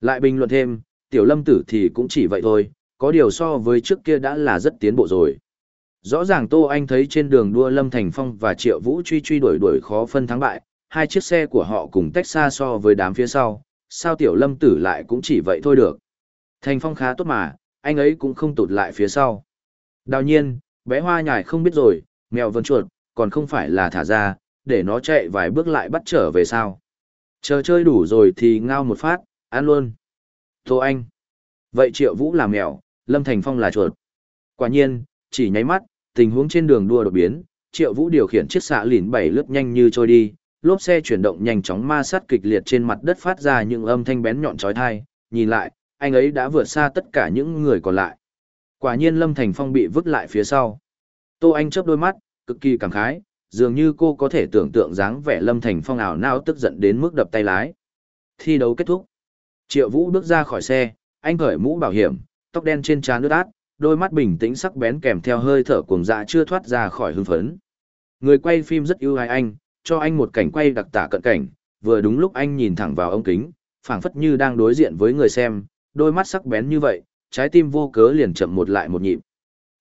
Lại bình luận thêm, tiểu lâm tử thì cũng chỉ vậy thôi, có điều so với trước kia đã là rất tiến bộ rồi. Rõ ràng Tô Anh thấy trên đường đua Lâm Thành Phong và Triệu Vũ truy truy đuổi đuổi khó phân thắng bại, hai chiếc xe của họ cùng tách xa so với đám phía sau, sao tiểu lâm tử lại cũng chỉ vậy thôi được. Thành phong khá tốt mà, anh ấy cũng không tụt lại phía sau. Đào nhiên, bé hoa nhải không biết rồi, mèo vân chuột, còn không phải là thả ra, để nó chạy vài bước lại bắt trở về sao. Chờ chơi đủ rồi thì ngao một phát, ăn luôn. Tô anh. Vậy triệu vũ là mèo, lâm thành phong là chuột. Quả nhiên, chỉ nháy mắt, tình huống trên đường đua đột biến, triệu vũ điều khiển chiếc xạ lìn bảy lướt nhanh như trôi đi, lốp xe chuyển động nhanh chóng ma sát kịch liệt trên mặt đất phát ra những âm thanh bén nhọn trói thai, nhìn lại, anh ấy đã vượt xa tất cả những người còn lại. Quả nhiên Lâm Thành Phong bị vứt lại phía sau. Tô Anh chớp đôi mắt, cực kỳ cảm khái, dường như cô có thể tưởng tượng dáng vẻ Lâm Thành Phong ảo nao tức giận đến mức đập tay lái. Thi đấu kết thúc. Triệu Vũ bước ra khỏi xe, anh cởi mũ bảo hiểm, tóc đen trên trán nước át, đôi mắt bình tĩnh sắc bén kèm theo hơi thở cuồng dạ chưa thoát ra khỏi hưng phấn. Người quay phim rất yêu hài anh, cho anh một cảnh quay đặc tả cận cảnh, vừa đúng lúc anh nhìn thẳng vào ống kính, phảng phất như đang đối diện với người xem, đôi mắt sắc bén như vậy, trái tim vô cớ liền chậm một lại một nhịp.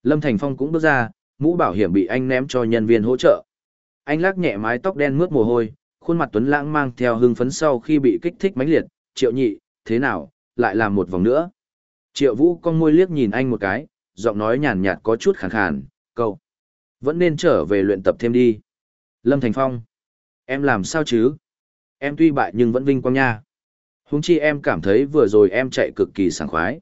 Lâm Thành Phong cũng bước ra, mũ bảo hiểm bị anh ném cho nhân viên hỗ trợ. Anh lắc nhẹ mái tóc đen mướt mồ hôi, khuôn mặt tuấn lãng mang theo hưng phấn sau khi bị kích thích mãnh liệt, "Triệu Nhị, thế nào, lại làm một vòng nữa?" Triệu Vũ con môi liếc nhìn anh một cái, giọng nói nhàn nhạt có chút khàn khàn, "Cậu vẫn nên trở về luyện tập thêm đi." Lâm Thành Phong Em làm sao chứ? Em tuy bại nhưng vẫn vinh quang nha. Huống chi em cảm thấy vừa rồi em chạy cực kỳ sảng khoái.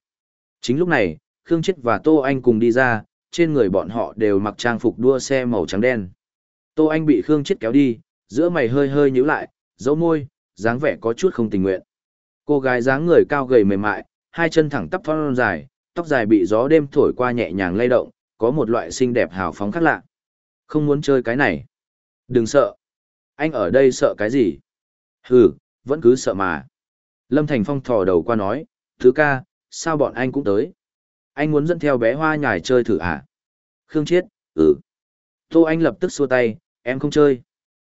Chính lúc này, Khương Chết và Tô Anh cùng đi ra, trên người bọn họ đều mặc trang phục đua xe màu trắng đen. Tô Anh bị Khương Chết kéo đi, giữa mày hơi hơi nhíu lại, dấu môi, dáng vẻ có chút không tình nguyện. Cô gái dáng người cao gầy mềm mại, hai chân thẳng tắp thon dài, tóc dài bị gió đêm thổi qua nhẹ nhàng lay động, có một loại xinh đẹp hào phóng khác lạ. Không muốn chơi cái này. Đừng sợ. Anh ở đây sợ cái gì? Hừ, vẫn cứ sợ mà. Lâm Thành Phong thò đầu qua nói, thứ ca, sao bọn anh cũng tới? Anh muốn dẫn theo bé hoa nhài chơi thử à? Khương Chiết, ừ. Tô Anh lập tức xua tay, em không chơi.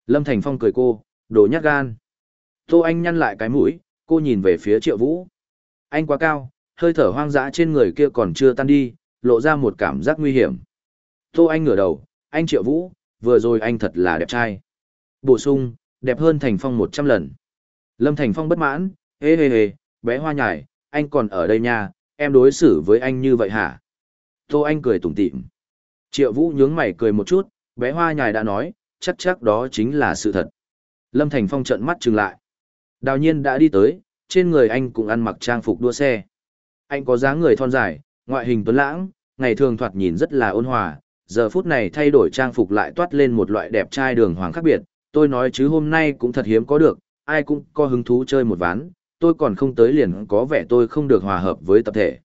Lâm Thành Phong cười cô, đồ nhát gan. Tô Anh nhăn lại cái mũi, cô nhìn về phía Triệu Vũ. Anh quá cao, hơi thở hoang dã trên người kia còn chưa tan đi, lộ ra một cảm giác nguy hiểm. Tô Anh ngửa đầu, anh Triệu Vũ, vừa rồi anh thật là đẹp trai. Bổ sung, đẹp hơn Thành Phong 100 lần. Lâm Thành Phong bất mãn, hê hê hê, bé hoa nhải, anh còn ở đây nha, em đối xử với anh như vậy hả? Tô Anh cười tủm tỉm. Triệu Vũ nhướng mày cười một chút, bé hoa nhài đã nói, chắc chắc đó chính là sự thật. Lâm Thành Phong trợn mắt chừng lại. Đào nhiên đã đi tới, trên người anh cũng ăn mặc trang phục đua xe. Anh có dáng người thon dài, ngoại hình tuấn lãng, ngày thường thoạt nhìn rất là ôn hòa, giờ phút này thay đổi trang phục lại toát lên một loại đẹp trai đường hoàng khác biệt, tôi nói chứ hôm nay cũng thật hiếm có được, ai cũng có hứng thú chơi một ván, tôi còn không tới liền có vẻ tôi không được hòa hợp với tập thể.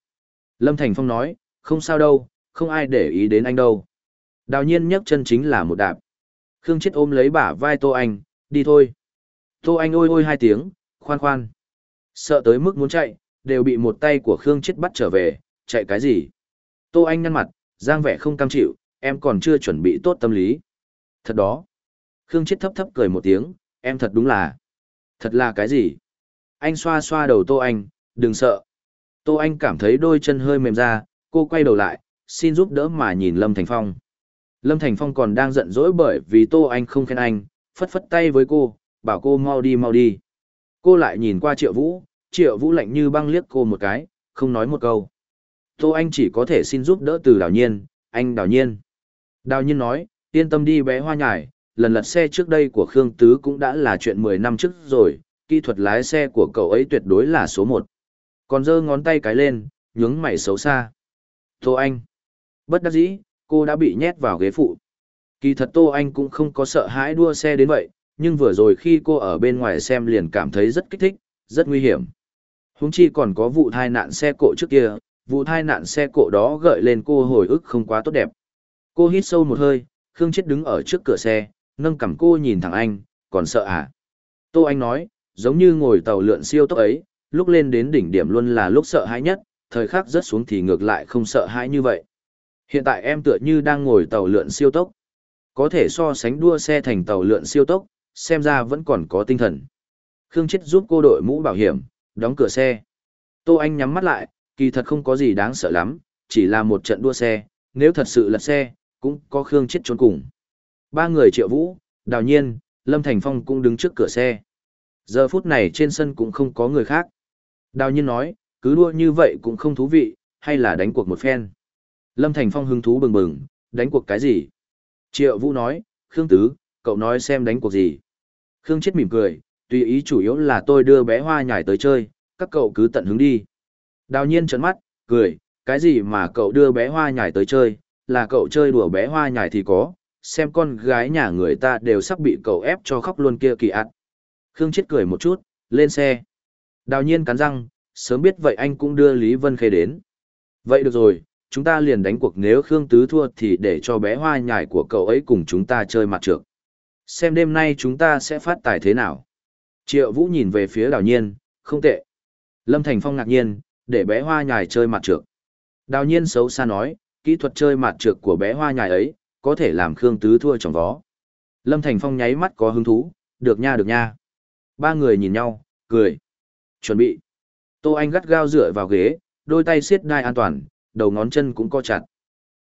Lâm Thành Phong nói, không sao đâu, không ai để ý đến anh đâu. Đào nhiên nhấc chân chính là một đạp. Khương Chết ôm lấy bả vai Tô Anh, đi thôi. Tô Anh ôi ôi hai tiếng, khoan khoan. Sợ tới mức muốn chạy, đều bị một tay của Khương Chết bắt trở về, chạy cái gì? Tô Anh nhăn mặt, giang vẻ không cam chịu, em còn chưa chuẩn bị tốt tâm lý. Thật đó, Khương Chết thấp thấp cười một tiếng, em thật đúng là. Thật là cái gì? Anh xoa xoa đầu Tô Anh, đừng sợ. Tô Anh cảm thấy đôi chân hơi mềm ra, cô quay đầu lại, xin giúp đỡ mà nhìn Lâm Thành Phong. Lâm Thành Phong còn đang giận dỗi bởi vì Tô Anh không khen anh, phất phất tay với cô, bảo cô mau đi mau đi. Cô lại nhìn qua Triệu Vũ, Triệu Vũ lạnh như băng liếc cô một cái, không nói một câu. Tô Anh chỉ có thể xin giúp đỡ từ Đào Nhiên, anh Đào Nhiên. Đào Nhiên nói, yên tâm đi bé hoa nhải, lần lật xe trước đây của Khương Tứ cũng đã là chuyện 10 năm trước rồi, kỹ thuật lái xe của cậu ấy tuyệt đối là số 1. Còn giơ ngón tay cái lên, nhướng mày xấu xa. Tô Anh. Bất đắc dĩ, cô đã bị nhét vào ghế phụ. Kỳ thật Tô Anh cũng không có sợ hãi đua xe đến vậy, nhưng vừa rồi khi cô ở bên ngoài xem liền cảm thấy rất kích thích, rất nguy hiểm. Húng chi còn có vụ thai nạn xe cộ trước kia, vụ thai nạn xe cộ đó gợi lên cô hồi ức không quá tốt đẹp. Cô hít sâu một hơi, Khương Chết đứng ở trước cửa xe, nâng cằm cô nhìn thẳng anh, còn sợ à? Tô Anh nói, giống như ngồi tàu lượn siêu tốc ấy, lúc lên đến đỉnh điểm luôn là lúc sợ hãi nhất, thời khắc rớt xuống thì ngược lại không sợ hãi như vậy. Hiện tại em tựa như đang ngồi tàu lượn siêu tốc. Có thể so sánh đua xe thành tàu lượn siêu tốc, xem ra vẫn còn có tinh thần. Khương Chết giúp cô đội mũ bảo hiểm, đóng cửa xe. Tô Anh nhắm mắt lại, kỳ thật không có gì đáng sợ lắm, chỉ là một trận đua xe, nếu thật sự lật xe, cũng có Khương Chết trốn cùng. Ba người triệu vũ, đào nhiên, Lâm Thành Phong cũng đứng trước cửa xe. Giờ phút này trên sân cũng không có người khác. Đào nhiên nói, cứ đua như vậy cũng không thú vị, hay là đánh cuộc một phen. Lâm Thành Phong hứng thú bừng bừng, đánh cuộc cái gì? Triệu Vũ nói, Khương Tứ, cậu nói xem đánh cuộc gì? Khương chết mỉm cười, tùy ý chủ yếu là tôi đưa bé hoa nhảy tới chơi, các cậu cứ tận hứng đi. Đào nhiên trấn mắt, cười, cái gì mà cậu đưa bé hoa nhảy tới chơi, là cậu chơi đùa bé hoa nhảy thì có, xem con gái nhà người ta đều sắp bị cậu ép cho khóc luôn kia kỳ ạt. Khương chết cười một chút, lên xe. Đào nhiên cắn răng, sớm biết vậy anh cũng đưa Lý Vân Khê đến. Vậy được rồi, chúng ta liền đánh cuộc nếu Khương Tứ thua thì để cho bé hoa nhải của cậu ấy cùng chúng ta chơi mặt trượt Xem đêm nay chúng ta sẽ phát tài thế nào. Triệu Vũ nhìn về phía đào nhiên, không tệ. Lâm Thành Phong ngạc nhiên, để bé hoa nhải chơi mặt trượt Đào nhiên xấu xa nói, kỹ thuật chơi mặt trượt của bé hoa nhải ấy, có thể làm Khương Tứ thua trong vó. Lâm Thành Phong nháy mắt có hứng thú, được nha được nha. Ba người nhìn nhau, cười. Chuẩn bị. Tô Anh gắt gao dựa vào ghế, đôi tay siết đai an toàn, đầu ngón chân cũng co chặt.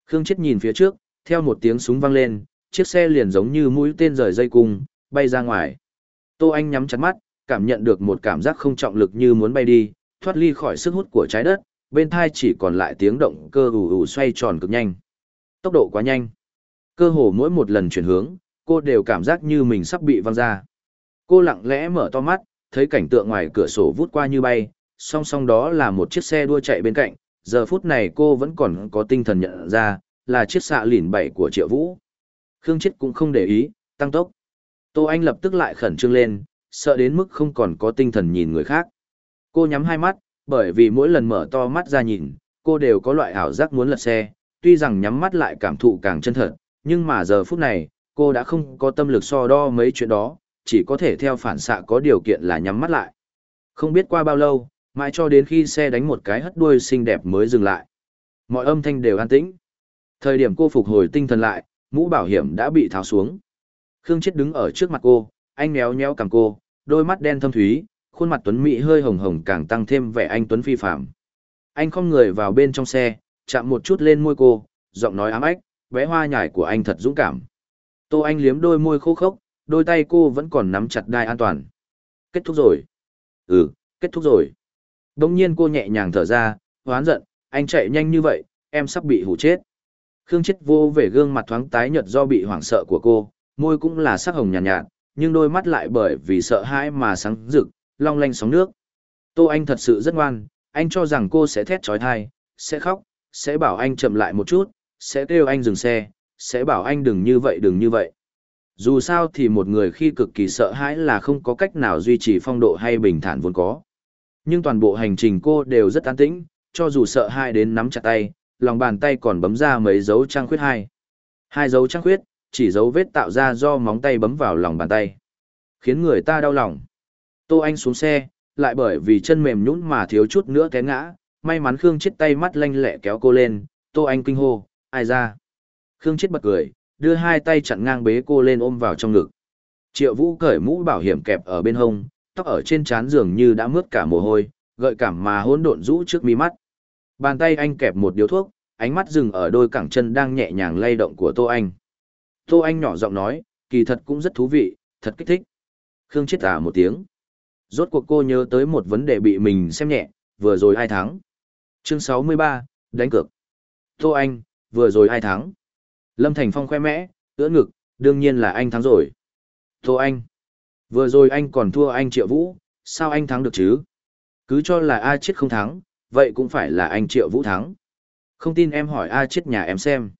Khương Chết nhìn phía trước, theo một tiếng súng vang lên, chiếc xe liền giống như mũi tên rời dây cung, bay ra ngoài. Tô Anh nhắm chặt mắt, cảm nhận được một cảm giác không trọng lực như muốn bay đi, thoát ly khỏi sức hút của trái đất, bên thai chỉ còn lại tiếng động cơ ù ù xoay tròn cực nhanh. Tốc độ quá nhanh. Cơ hồ mỗi một lần chuyển hướng, cô đều cảm giác như mình sắp bị văng ra. Cô lặng lẽ mở to mắt, thấy cảnh tượng ngoài cửa sổ vút qua như bay, song song đó là một chiếc xe đua chạy bên cạnh, giờ phút này cô vẫn còn có tinh thần nhận ra, là chiếc xạ lỉn bảy của Triệu Vũ. Khương Chết cũng không để ý, tăng tốc. Tô Anh lập tức lại khẩn trương lên, sợ đến mức không còn có tinh thần nhìn người khác. Cô nhắm hai mắt, bởi vì mỗi lần mở to mắt ra nhìn, cô đều có loại ảo giác muốn lật xe, tuy rằng nhắm mắt lại cảm thụ càng chân thật, nhưng mà giờ phút này, cô đã không có tâm lực so đo mấy chuyện đó, chỉ có thể theo phản xạ có điều kiện là nhắm mắt lại. Không biết qua bao lâu, mãi cho đến khi xe đánh một cái hất đuôi xinh đẹp mới dừng lại. Mọi âm thanh đều an tĩnh. Thời điểm cô phục hồi tinh thần lại, mũ bảo hiểm đã bị tháo xuống. Khương Chết đứng ở trước mặt cô, anh méo nhéo cằm cô, đôi mắt đen thâm thúy, khuôn mặt tuấn mỹ hơi hồng hồng càng tăng thêm vẻ anh tuấn phi phàm. Anh không người vào bên trong xe, chạm một chút lên môi cô, giọng nói ám ách bé hoa nhải của anh thật dũng cảm. Tô Anh liếm đôi môi khô khốc, đôi tay cô vẫn còn nắm chặt đai an toàn. Kết thúc rồi. Ừ, kết thúc rồi. Đông nhiên cô nhẹ nhàng thở ra, hoán giận, anh chạy nhanh như vậy, em sắp bị hủ chết. Khương chết vô về gương mặt thoáng tái nhợt do bị hoảng sợ của cô, môi cũng là sắc hồng nhạt, nhạt, nhưng đôi mắt lại bởi vì sợ hãi mà sáng rực, long lanh sóng nước. Tô Anh thật sự rất ngoan, anh cho rằng cô sẽ thét trói thai, sẽ khóc, sẽ bảo anh chậm lại một chút, sẽ kêu anh dừng xe, sẽ bảo anh đừng như vậy đừng như vậy. Dù sao thì một người khi cực kỳ sợ hãi là không có cách nào duy trì phong độ hay bình thản vốn có. Nhưng toàn bộ hành trình cô đều rất an tĩnh, cho dù sợ hãi đến nắm chặt tay, lòng bàn tay còn bấm ra mấy dấu trang khuyết hai. Hai dấu trang khuyết, chỉ dấu vết tạo ra do móng tay bấm vào lòng bàn tay. Khiến người ta đau lòng. Tô Anh xuống xe, lại bởi vì chân mềm nhũn mà thiếu chút nữa té ngã, may mắn Khương chết tay mắt lanh lẹ kéo cô lên, Tô Anh kinh hô, ai ra? Khương chết bật cười, đưa hai tay chặn ngang bế cô lên ôm vào trong ngực. Triệu Vũ cởi mũ bảo hiểm kẹp ở bên hông, tóc ở trên trán dường như đã mướt cả mồ hôi, gợi cảm mà hỗn độn rũ trước mi mắt. Bàn tay anh kẹp một điếu thuốc, ánh mắt dừng ở đôi cẳng chân đang nhẹ nhàng lay động của Tô Anh. Tô Anh nhỏ giọng nói, kỳ thật cũng rất thú vị, thật kích thích. Khương chết à một tiếng. Rốt cuộc cô nhớ tới một vấn đề bị mình xem nhẹ, vừa rồi ai thắng. Chương 63, đánh cược. Tô Anh, vừa rồi ai thắng? Lâm Thành Phong khoe mẽ, ưỡn ngực, đương nhiên là anh thắng rồi. Tô anh, vừa rồi anh còn thua anh Triệu Vũ, sao anh thắng được chứ? Cứ cho là A chết không thắng, vậy cũng phải là anh Triệu Vũ thắng. Không tin em hỏi A chết nhà em xem.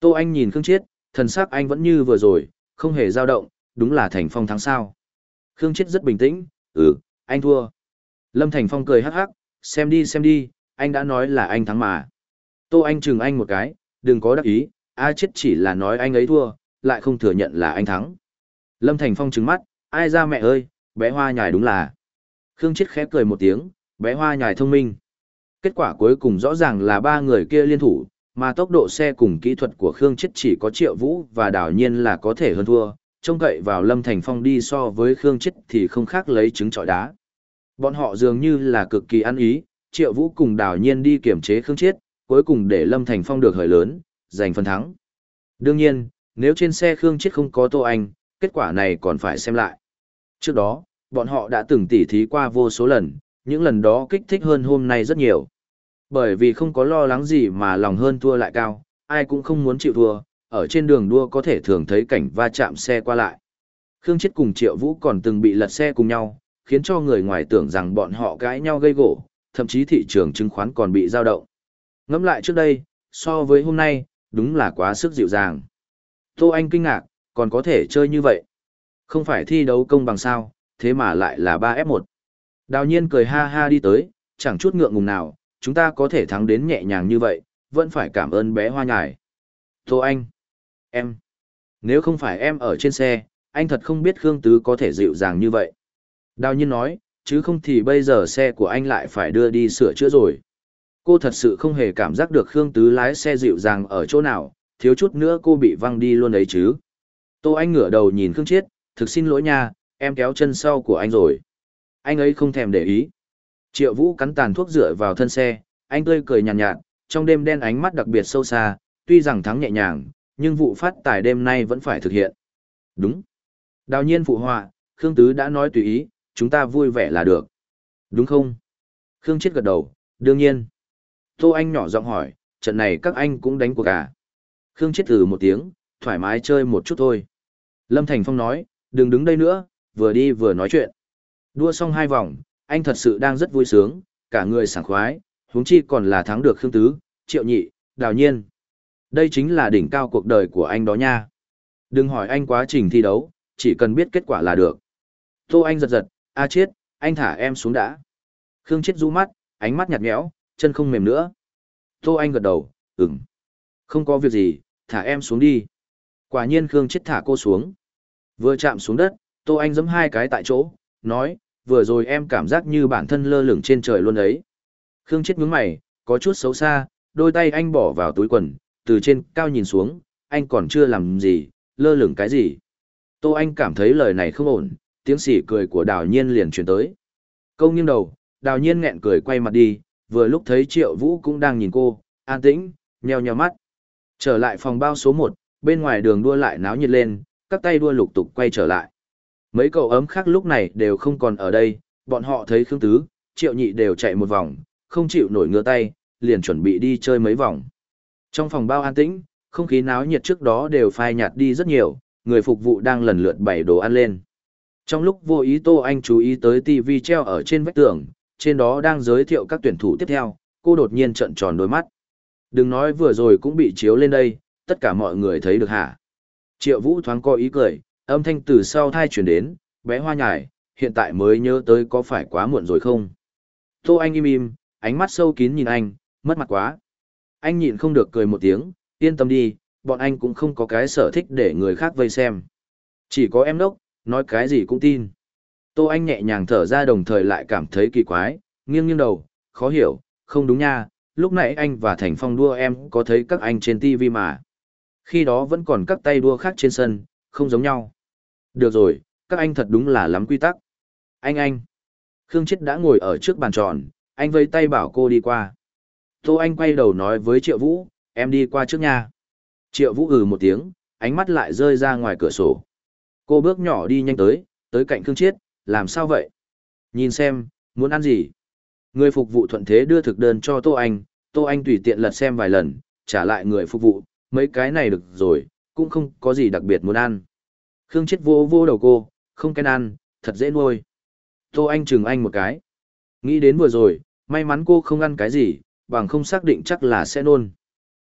Tô anh nhìn Khương Chiết, thần sắc anh vẫn như vừa rồi, không hề dao động, đúng là Thành Phong thắng sao. Khương Chiết rất bình tĩnh, ừ, anh thua. Lâm Thành Phong cười hắc hắc, xem đi xem đi, anh đã nói là anh thắng mà. Tô anh chừng anh một cái, đừng có đắc ý, A chết chỉ là nói anh ấy thua, lại không thừa nhận là anh thắng. Lâm Thành Phong trừng mắt, ai ra mẹ ơi, bé hoa nhài đúng là. Khương chết khẽ cười một tiếng, bé hoa nhài thông minh. Kết quả cuối cùng rõ ràng là ba người kia liên thủ, mà tốc độ xe cùng kỹ thuật của Khương chết chỉ có triệu vũ và đảo nhiên là có thể hơn thua, trông cậy vào Lâm Thành Phong đi so với Khương chết thì không khác lấy trứng trọi đá. Bọn họ dường như là cực kỳ ăn ý, triệu vũ cùng đảo nhiên đi kiểm chế Khương chết, cuối cùng để Lâm Thành Phong được hời lớn, giành phần thắng. Đương nhiên, nếu trên xe Khương Chiết không có Tô Anh, kết quả này còn phải xem lại. Trước đó, bọn họ đã từng tỉ thí qua vô số lần, những lần đó kích thích hơn hôm nay rất nhiều. Bởi vì không có lo lắng gì mà lòng hơn thua lại cao, ai cũng không muốn chịu thua, ở trên đường đua có thể thường thấy cảnh va chạm xe qua lại. Khương Chiết cùng Triệu Vũ còn từng bị lật xe cùng nhau, khiến cho người ngoài tưởng rằng bọn họ gãi nhau gây gỗ, thậm chí thị trường chứng khoán còn bị dao động. Ngẫm lại trước đây, so với hôm nay, đúng là quá sức dịu dàng. Tô Anh kinh ngạc, còn có thể chơi như vậy. Không phải thi đấu công bằng sao, thế mà lại là ba f 1 Đào nhiên cười ha ha đi tới, chẳng chút ngượng ngùng nào, chúng ta có thể thắng đến nhẹ nhàng như vậy, vẫn phải cảm ơn bé hoa nhài. Tô Anh, em, nếu không phải em ở trên xe, anh thật không biết Khương Tứ có thể dịu dàng như vậy. Đào nhiên nói, chứ không thì bây giờ xe của anh lại phải đưa đi sửa chữa rồi. Cô thật sự không hề cảm giác được Khương Tứ lái xe dịu dàng ở chỗ nào, thiếu chút nữa cô bị văng đi luôn ấy chứ. Tô Anh ngửa đầu nhìn Khương Chiết, thực xin lỗi nha, em kéo chân sau của anh rồi. Anh ấy không thèm để ý. Triệu Vũ cắn tàn thuốc rửa vào thân xe, anh tươi cười nhàn nhạt, nhạt, trong đêm đen ánh mắt đặc biệt sâu xa, tuy rằng thắng nhẹ nhàng, nhưng vụ phát tài đêm nay vẫn phải thực hiện. Đúng. Đào nhiên phụ họa, Khương Tứ đã nói tùy ý, chúng ta vui vẻ là được. Đúng không? Khương Chiết gật đầu, đương nhiên. Tô Anh nhỏ giọng hỏi, trận này các anh cũng đánh cuộc à? Khương chết từ một tiếng, thoải mái chơi một chút thôi. Lâm Thành Phong nói, đừng đứng đây nữa, vừa đi vừa nói chuyện. Đua xong hai vòng, anh thật sự đang rất vui sướng, cả người sảng khoái, huống chi còn là thắng được Khương Tứ, Triệu Nhị, Đào Nhiên. Đây chính là đỉnh cao cuộc đời của anh đó nha. Đừng hỏi anh quá trình thi đấu, chỉ cần biết kết quả là được. Tô Anh giật giật, a chết, anh thả em xuống đã. Khương chết rũ mắt, ánh mắt nhạt nhẽo, chân không mềm nữa. Tô Anh gật đầu, ừm. Không có việc gì, thả em xuống đi. Quả nhiên Khương chết thả cô xuống. Vừa chạm xuống đất, Tô Anh giẫm hai cái tại chỗ, nói, vừa rồi em cảm giác như bản thân lơ lửng trên trời luôn ấy. Khương chết nhướng mày, có chút xấu xa, đôi tay anh bỏ vào túi quần, từ trên cao nhìn xuống, anh còn chưa làm gì, lơ lửng cái gì. Tô Anh cảm thấy lời này không ổn, tiếng sỉ cười của đào nhiên liền chuyển tới. Câu nghiêng đầu, đào nhiên nghẹn cười quay mặt đi, vừa lúc thấy Triệu Vũ cũng đang nhìn cô, an tĩnh, nheo nheo mắt. Trở lại phòng bao số một bên ngoài đường đua lại náo nhiệt lên, các tay đua lục tục quay trở lại. Mấy cậu ấm khác lúc này đều không còn ở đây, bọn họ thấy Khương Tứ, Triệu Nhị đều chạy một vòng, không chịu nổi ngửa tay, liền chuẩn bị đi chơi mấy vòng. Trong phòng bao an tĩnh, không khí náo nhiệt trước đó đều phai nhạt đi rất nhiều, người phục vụ đang lần lượt bày đồ ăn lên. Trong lúc vô ý Tô Anh chú ý tới tivi treo ở trên vách tường, trên đó đang giới thiệu các tuyển thủ tiếp theo, cô đột nhiên trợn tròn đôi mắt. Đừng nói vừa rồi cũng bị chiếu lên đây, tất cả mọi người thấy được hả? Triệu Vũ thoáng coi ý cười, âm thanh từ sau thai chuyển đến, bé hoa nhải, hiện tại mới nhớ tới có phải quá muộn rồi không? Tô Anh im im, ánh mắt sâu kín nhìn anh, mất mặt quá. Anh nhịn không được cười một tiếng, yên tâm đi, bọn anh cũng không có cái sở thích để người khác vây xem. Chỉ có em đốc, nói cái gì cũng tin. Tô Anh nhẹ nhàng thở ra đồng thời lại cảm thấy kỳ quái, nghiêng nghiêng đầu, khó hiểu, không đúng nha, lúc nãy anh và Thành Phong đua em có thấy các anh trên TV mà. Khi đó vẫn còn các tay đua khác trên sân, không giống nhau. Được rồi, các anh thật đúng là lắm quy tắc. Anh anh. Khương Chết đã ngồi ở trước bàn tròn, anh vẫy tay bảo cô đi qua. Tô Anh quay đầu nói với Triệu Vũ, em đi qua trước nhà. Triệu Vũ ừ một tiếng, ánh mắt lại rơi ra ngoài cửa sổ. Cô bước nhỏ đi nhanh tới, tới cạnh Khương Chiết, làm sao vậy? Nhìn xem, muốn ăn gì? Người phục vụ thuận thế đưa thực đơn cho Tô Anh, Tô Anh tùy tiện lật xem vài lần, trả lại người phục vụ, mấy cái này được rồi, cũng không có gì đặc biệt muốn ăn. Khương chết vô vô đầu cô, không cái ăn, thật dễ nuôi. Tô Anh chừng anh một cái. Nghĩ đến vừa rồi, may mắn cô không ăn cái gì, bằng không xác định chắc là sẽ nôn.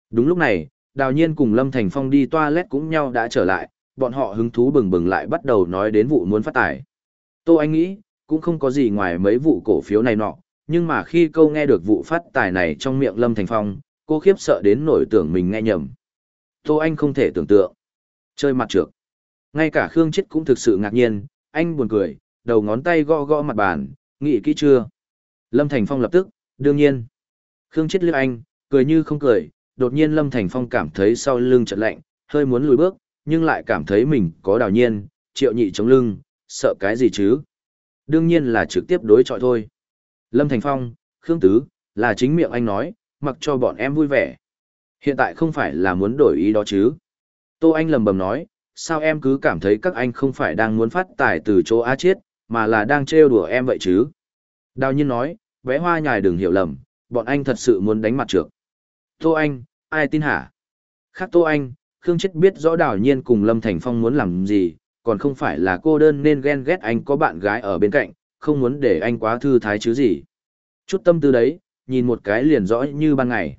Đúng lúc này, đào nhiên cùng Lâm Thành Phong đi toilet cũng nhau đã trở lại, bọn họ hứng thú bừng bừng lại bắt đầu nói đến vụ muốn phát tải. Tô Anh nghĩ, cũng không có gì ngoài mấy vụ cổ phiếu này nọ, nhưng mà khi câu nghe được vụ phát tài này trong miệng Lâm Thành Phong, cô khiếp sợ đến nổi tưởng mình nghe nhầm. Tô Anh không thể tưởng tượng. Chơi mặt trược. Ngay cả Khương Chết cũng thực sự ngạc nhiên, anh buồn cười, đầu ngón tay gõ gõ mặt bàn, nghĩ kỹ chưa? Lâm Thành Phong lập tức, đương nhiên. Khương Chết liếc anh, cười như không cười, đột nhiên Lâm Thành Phong cảm thấy sau lưng chợt lạnh, hơi muốn lùi bước, nhưng lại cảm thấy mình có đào nhiên, triệu nhị chống lưng, sợ cái gì chứ? Đương nhiên là trực tiếp đối chọi thôi. Lâm Thành Phong, Khương Tứ, là chính miệng anh nói, mặc cho bọn em vui vẻ. Hiện tại không phải là muốn đổi ý đó chứ. Tô Anh lầm bầm nói, sao em cứ cảm thấy các anh không phải đang muốn phát tài từ chỗ á chết, mà là đang trêu đùa em vậy chứ. Đào nhiên nói, bé hoa nhài đừng hiểu lầm, bọn anh thật sự muốn đánh mặt trược. Tô Anh, ai tin hả? Khác Tô Anh, Khương Chết biết rõ đào nhiên cùng Lâm Thành Phong muốn làm gì, còn không phải là cô đơn nên ghen ghét anh có bạn gái ở bên cạnh, không muốn để anh quá thư thái chứ gì. Chút tâm tư đấy, nhìn một cái liền rõ như ban ngày.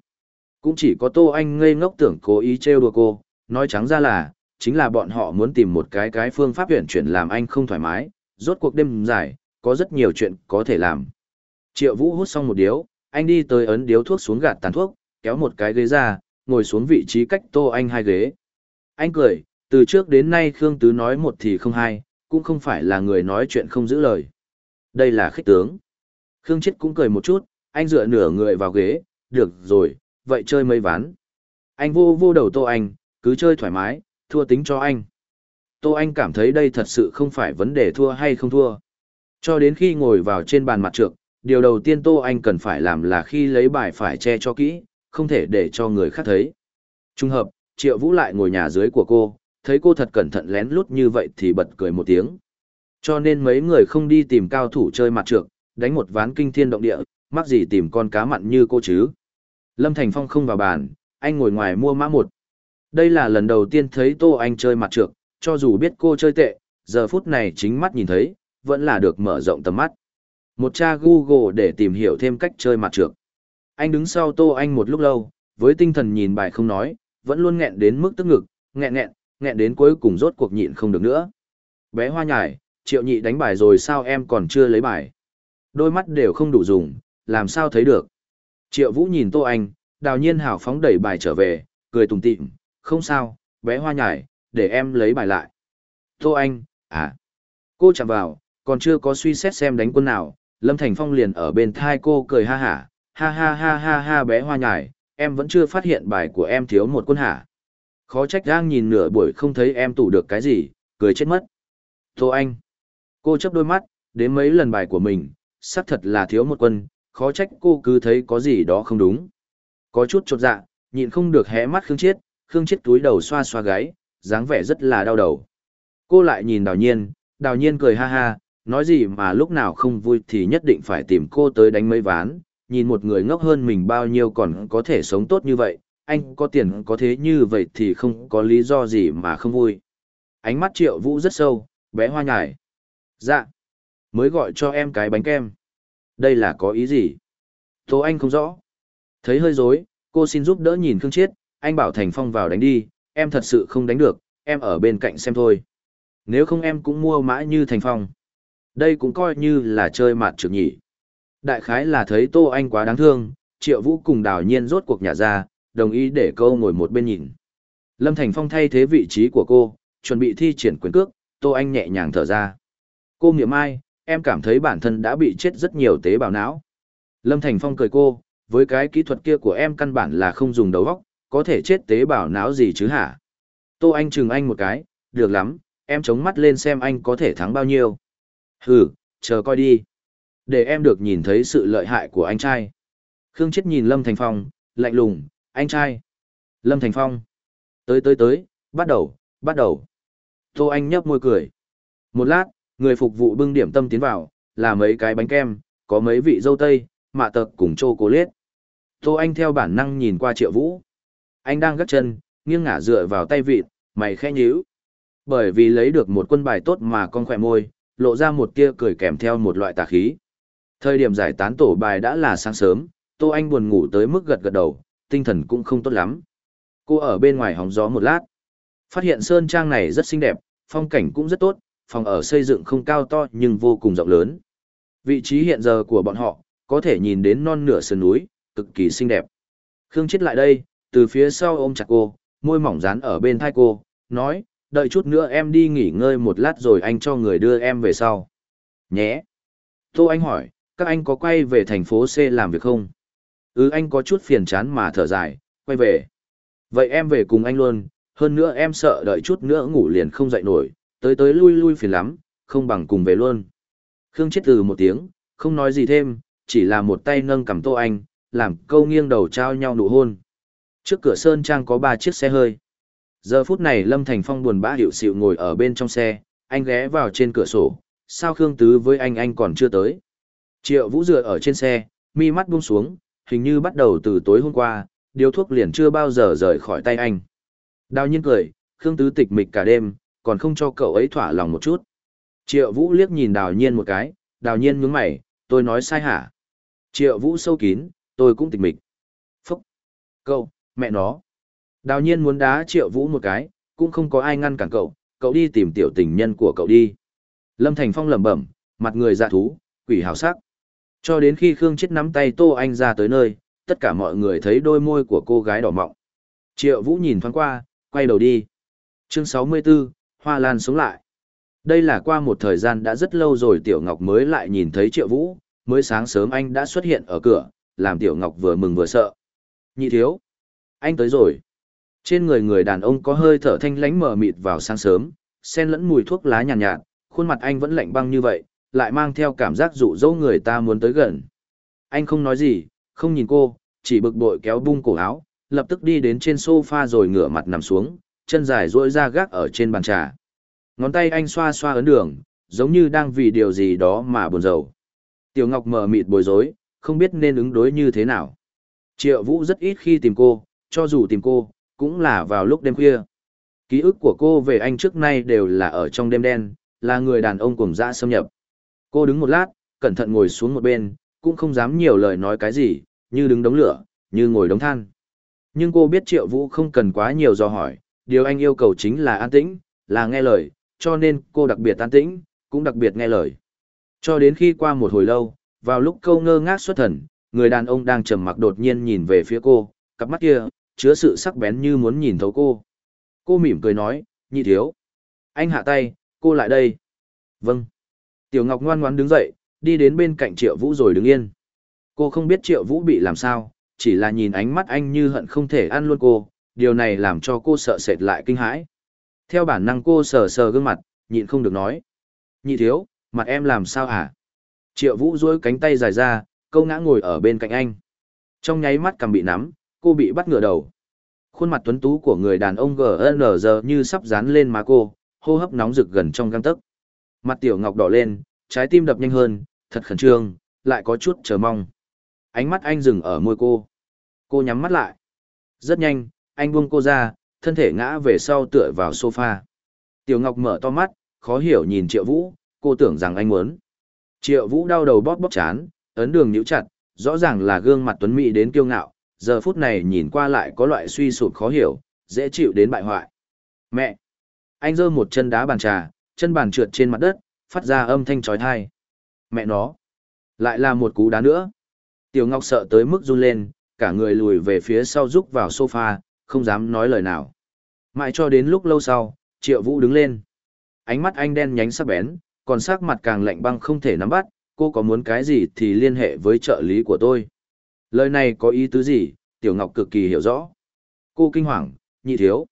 Cũng chỉ có Tô Anh ngây ngốc tưởng cố ý trêu đùa cô, nói trắng ra là, chính là bọn họ muốn tìm một cái cái phương pháp tuyển chuyển làm anh không thoải mái, rốt cuộc đêm dài, có rất nhiều chuyện có thể làm. Triệu Vũ hút xong một điếu, anh đi tới ấn điếu thuốc xuống gạt tàn thuốc, kéo một cái ghế ra, ngồi xuống vị trí cách Tô Anh hai ghế. Anh cười, từ trước đến nay Khương Tứ nói một thì không hai, cũng không phải là người nói chuyện không giữ lời. Đây là khích tướng. Khương Chết cũng cười một chút, anh dựa nửa người vào ghế, được rồi, vậy chơi mấy ván. Anh vô vô đầu Tô Anh, cứ chơi thoải mái, thua tính cho anh. Tô Anh cảm thấy đây thật sự không phải vấn đề thua hay không thua. Cho đến khi ngồi vào trên bàn mặt trược, điều đầu tiên Tô Anh cần phải làm là khi lấy bài phải che cho kỹ, không thể để cho người khác thấy. Trùng hợp, Triệu Vũ lại ngồi nhà dưới của cô, thấy cô thật cẩn thận lén lút như vậy thì bật cười một tiếng. Cho nên mấy người không đi tìm cao thủ chơi mặt trược, đánh một ván kinh thiên động địa, mắc gì tìm con cá mặn như cô chứ. Lâm Thành Phong không vào bàn, anh ngồi ngoài mua mã một. Đây là lần đầu tiên thấy Tô Anh chơi mặt trược, cho dù biết cô chơi tệ, giờ phút này chính mắt nhìn thấy, vẫn là được mở rộng tầm mắt. Một cha Google để tìm hiểu thêm cách chơi mặt trược. Anh đứng sau Tô Anh một lúc lâu, với tinh thần nhìn bài không nói, vẫn luôn nghẹn đến mức tức ngực, nghẹn nghẹn, nghẹn đến cuối cùng rốt cuộc nhịn không được nữa. Bé hoa nhải, triệu nhị đánh bài rồi sao em còn chưa lấy bài. Đôi mắt đều không đủ dùng, làm sao thấy được. Triệu vũ nhìn tô anh, đào nhiên hào phóng đẩy bài trở về, cười tùng tịm, không sao, bé hoa nhải, để em lấy bài lại. Tô anh, à, cô chạm vào, còn chưa có suy xét xem đánh quân nào, Lâm Thành Phong liền ở bên thai cô cười ha hả, ha ha ha ha ha bé hoa nhải, em vẫn chưa phát hiện bài của em thiếu một quân hả khó trách đang nhìn nửa buổi không thấy em tủ được cái gì, cười chết mất. Tô Anh. Cô chấp đôi mắt, đến mấy lần bài của mình, xác thật là thiếu một quân, khó trách cô cứ thấy có gì đó không đúng. Có chút chột dạ, nhịn không được hé mắt Khương Chiết, Khương Chiết túi đầu xoa xoa gáy, dáng vẻ rất là đau đầu. Cô lại nhìn đào nhiên, đào nhiên cười ha ha, nói gì mà lúc nào không vui thì nhất định phải tìm cô tới đánh mấy ván, nhìn một người ngốc hơn mình bao nhiêu còn có thể sống tốt như vậy, anh có tiền có thế như vậy thì không có lý do gì mà không vui. Ánh mắt triệu vũ rất sâu, bé hoa nhải. Dạ, mới gọi cho em cái bánh kem. Đây là có ý gì? Tô anh không rõ. Thấy hơi rối, cô xin giúp đỡ nhìn Khương Chiết, anh bảo Thành Phong vào đánh đi, em thật sự không đánh được, em ở bên cạnh xem thôi. Nếu không em cũng mua mã như Thành Phong. Đây cũng coi như là chơi mạt trực nhỉ. Đại khái là thấy Tô Anh quá đáng thương, Triệu Vũ cùng đào nhiên rốt cuộc nhà ra, đồng ý để cô ngồi một bên nhìn. Lâm Thành Phong thay thế vị trí của cô, chuẩn bị thi triển quyền cước, Tô Anh nhẹ nhàng thở ra. Cô niệm ai, em cảm thấy bản thân đã bị chết rất nhiều tế bào não. Lâm Thành Phong cười cô, với cái kỹ thuật kia của em căn bản là không dùng đầu óc, có thể chết tế bào não gì chứ hả? Tô Anh chừng anh một cái, được lắm, em chống mắt lên xem anh có thể thắng bao nhiêu. Hừ, chờ coi đi. Để em được nhìn thấy sự lợi hại của anh trai. Khương Chết nhìn Lâm Thành Phong, lạnh lùng, anh trai. Lâm Thành Phong. Tới tới tới, bắt đầu, bắt đầu. Tô Anh nhấp môi cười. Một lát, người phục vụ bưng điểm tâm tiến vào, là mấy cái bánh kem, có mấy vị dâu tây, mạ tật cùng chô cố liết. Tô Anh theo bản năng nhìn qua triệu vũ. Anh đang gắt chân, nghiêng ngả dựa vào tay vịt, mày khẽ nhíu. Bởi vì lấy được một quân bài tốt mà con khỏe môi, lộ ra một tia cười kèm theo một loại tà khí. Thời điểm giải tán tổ bài đã là sáng sớm, Tô Anh buồn ngủ tới mức gật gật đầu, tinh thần cũng không tốt lắm. Cô ở bên ngoài hóng gió một lát. Phát hiện sơn trang này rất xinh đẹp, phong cảnh cũng rất tốt, phòng ở xây dựng không cao to nhưng vô cùng rộng lớn. Vị trí hiện giờ của bọn họ, có thể nhìn đến non nửa sườn núi, cực kỳ xinh đẹp. Khương chết lại đây, từ phía sau ôm chặt cô, môi mỏng dán ở bên thai cô, nói, đợi chút nữa em đi nghỉ ngơi một lát rồi anh cho người đưa em về sau. Nhé. Tô Anh hỏi, các anh có quay về thành phố C làm việc không? ứ ừ anh có chút phiền chán mà thở dài, quay về. Vậy em về cùng anh luôn, hơn nữa em sợ đợi chút nữa ngủ liền không dậy nổi, tới tới lui lui phiền lắm, không bằng cùng về luôn. Khương chết từ một tiếng, không nói gì thêm, chỉ là một tay nâng cầm tô anh, làm câu nghiêng đầu trao nhau nụ hôn. Trước cửa sơn trang có ba chiếc xe hơi. Giờ phút này Lâm Thành Phong buồn bã hiệu xịu ngồi ở bên trong xe, anh ghé vào trên cửa sổ, sao Khương Tứ với anh anh còn chưa tới. Triệu Vũ dựa ở trên xe, mi mắt buông xuống, hình như bắt đầu từ tối hôm qua, điếu thuốc liền chưa bao giờ rời khỏi tay anh. Đào nhiên cười, Khương Tứ tịch mịch cả đêm, còn không cho cậu ấy thỏa lòng một chút. Triệu Vũ liếc nhìn đào nhiên một cái, đào nhiên nhướng mày, tôi nói sai hả? Triệu Vũ sâu kín, tôi cũng tịch mịch. Phúc! Cậu, mẹ nó! Đào nhiên muốn đá Triệu Vũ một cái, cũng không có ai ngăn cản cậu, cậu đi tìm tiểu tình nhân của cậu đi. Lâm Thành Phong lẩm bẩm, mặt người dạ thú, quỷ hào sắc. Cho đến khi Khương Chết nắm tay Tô Anh ra tới nơi, tất cả mọi người thấy đôi môi của cô gái đỏ mọng. Triệu Vũ nhìn thoáng qua, quay đầu đi. Chương 64, Hoa Lan sống lại. Đây là qua một thời gian đã rất lâu rồi Tiểu Ngọc mới lại nhìn thấy Triệu Vũ, mới sáng sớm anh đã xuất hiện ở cửa, làm Tiểu Ngọc vừa mừng vừa sợ. Nhị thiếu, anh tới rồi. Trên người người đàn ông có hơi thở thanh lánh mờ mịt vào sáng sớm, xen lẫn mùi thuốc lá nhàn nhạt, nhạt, khuôn mặt anh vẫn lạnh băng như vậy, lại mang theo cảm giác dụ dỗ người ta muốn tới gần. Anh không nói gì, không nhìn cô, chỉ bực bội kéo bung cổ áo, lập tức đi đến trên sofa rồi ngửa mặt nằm xuống, chân dài duỗi ra gác ở trên bàn trà. Ngón tay anh xoa xoa ấn đường, giống như đang vì điều gì đó mà buồn rầu. Tiểu Ngọc mờ mịt bối rối, không biết nên ứng đối như thế nào. Triệu Vũ rất ít khi tìm cô, cho dù tìm cô, cũng là vào lúc đêm khuya. Ký ức của cô về anh trước nay đều là ở trong đêm đen, là người đàn ông cùng dã xâm nhập. Cô đứng một lát, cẩn thận ngồi xuống một bên, cũng không dám nhiều lời nói cái gì, như đứng đống lửa, như ngồi đống than. Nhưng cô biết Triệu Vũ không cần quá nhiều do hỏi, điều anh yêu cầu chính là an tĩnh, là nghe lời, cho nên cô đặc biệt an tĩnh, cũng đặc biệt nghe lời. Cho đến khi qua một hồi lâu, vào lúc câu ngơ ngác xuất thần, người đàn ông đang trầm mặc đột nhiên nhìn về phía cô, cặp mắt kia, chứa sự sắc bén như muốn nhìn thấu cô. Cô mỉm cười nói, nhị thiếu. Anh hạ tay, cô lại đây. Vâng. Tiểu Ngọc ngoan ngoãn đứng dậy, đi đến bên cạnh Triệu Vũ rồi đứng yên. Cô không biết Triệu Vũ bị làm sao, chỉ là nhìn ánh mắt anh như hận không thể ăn luôn cô, điều này làm cho cô sợ sệt lại kinh hãi. Theo bản năng cô sờ sờ gương mặt, nhịn không được nói. Nhị thiếu, mặt em làm sao hả? Triệu Vũ duỗi cánh tay dài ra, câu ngã ngồi ở bên cạnh anh. Trong nháy mắt cầm bị nắm, cô bị bắt ngửa đầu. Khuôn mặt tuấn tú của người đàn ông GNR như sắp dán lên má cô, hô hấp nóng rực gần trong gang tấc. Mặt tiểu ngọc đỏ lên, trái tim đập nhanh hơn, thật khẩn trương, lại có chút chờ mong. Ánh mắt anh dừng ở môi cô. Cô nhắm mắt lại. Rất nhanh, anh buông cô ra, thân thể ngã về sau tựa vào sofa. Tiểu Ngọc mở to mắt, khó hiểu nhìn Triệu Vũ, cô tưởng rằng anh muốn. Triệu Vũ đau đầu bóp bóp chán, ấn đường nhũ chặt, rõ ràng là gương mặt tuấn mỹ đến kiêu ngạo, giờ phút này nhìn qua lại có loại suy sụp khó hiểu, dễ chịu đến bại hoại. Mẹ! Anh giơ một chân đá bàn trà, chân bàn trượt trên mặt đất, phát ra âm thanh chói tai. Mẹ nó, lại là một cú đá nữa. Tiểu Ngọc sợ tới mức run lên, cả người lùi về phía sau rúc vào sofa, không dám nói lời nào. Mãi cho đến lúc lâu sau, Triệu Vũ đứng lên. Ánh mắt anh đen nhánh sắc bén, còn sắc mặt càng lạnh băng không thể nắm bắt, cô có muốn cái gì thì liên hệ với trợ lý của tôi. Lời này có ý tứ gì, Tiểu Ngọc cực kỳ hiểu rõ. Cô kinh hoàng, nhị thiếu.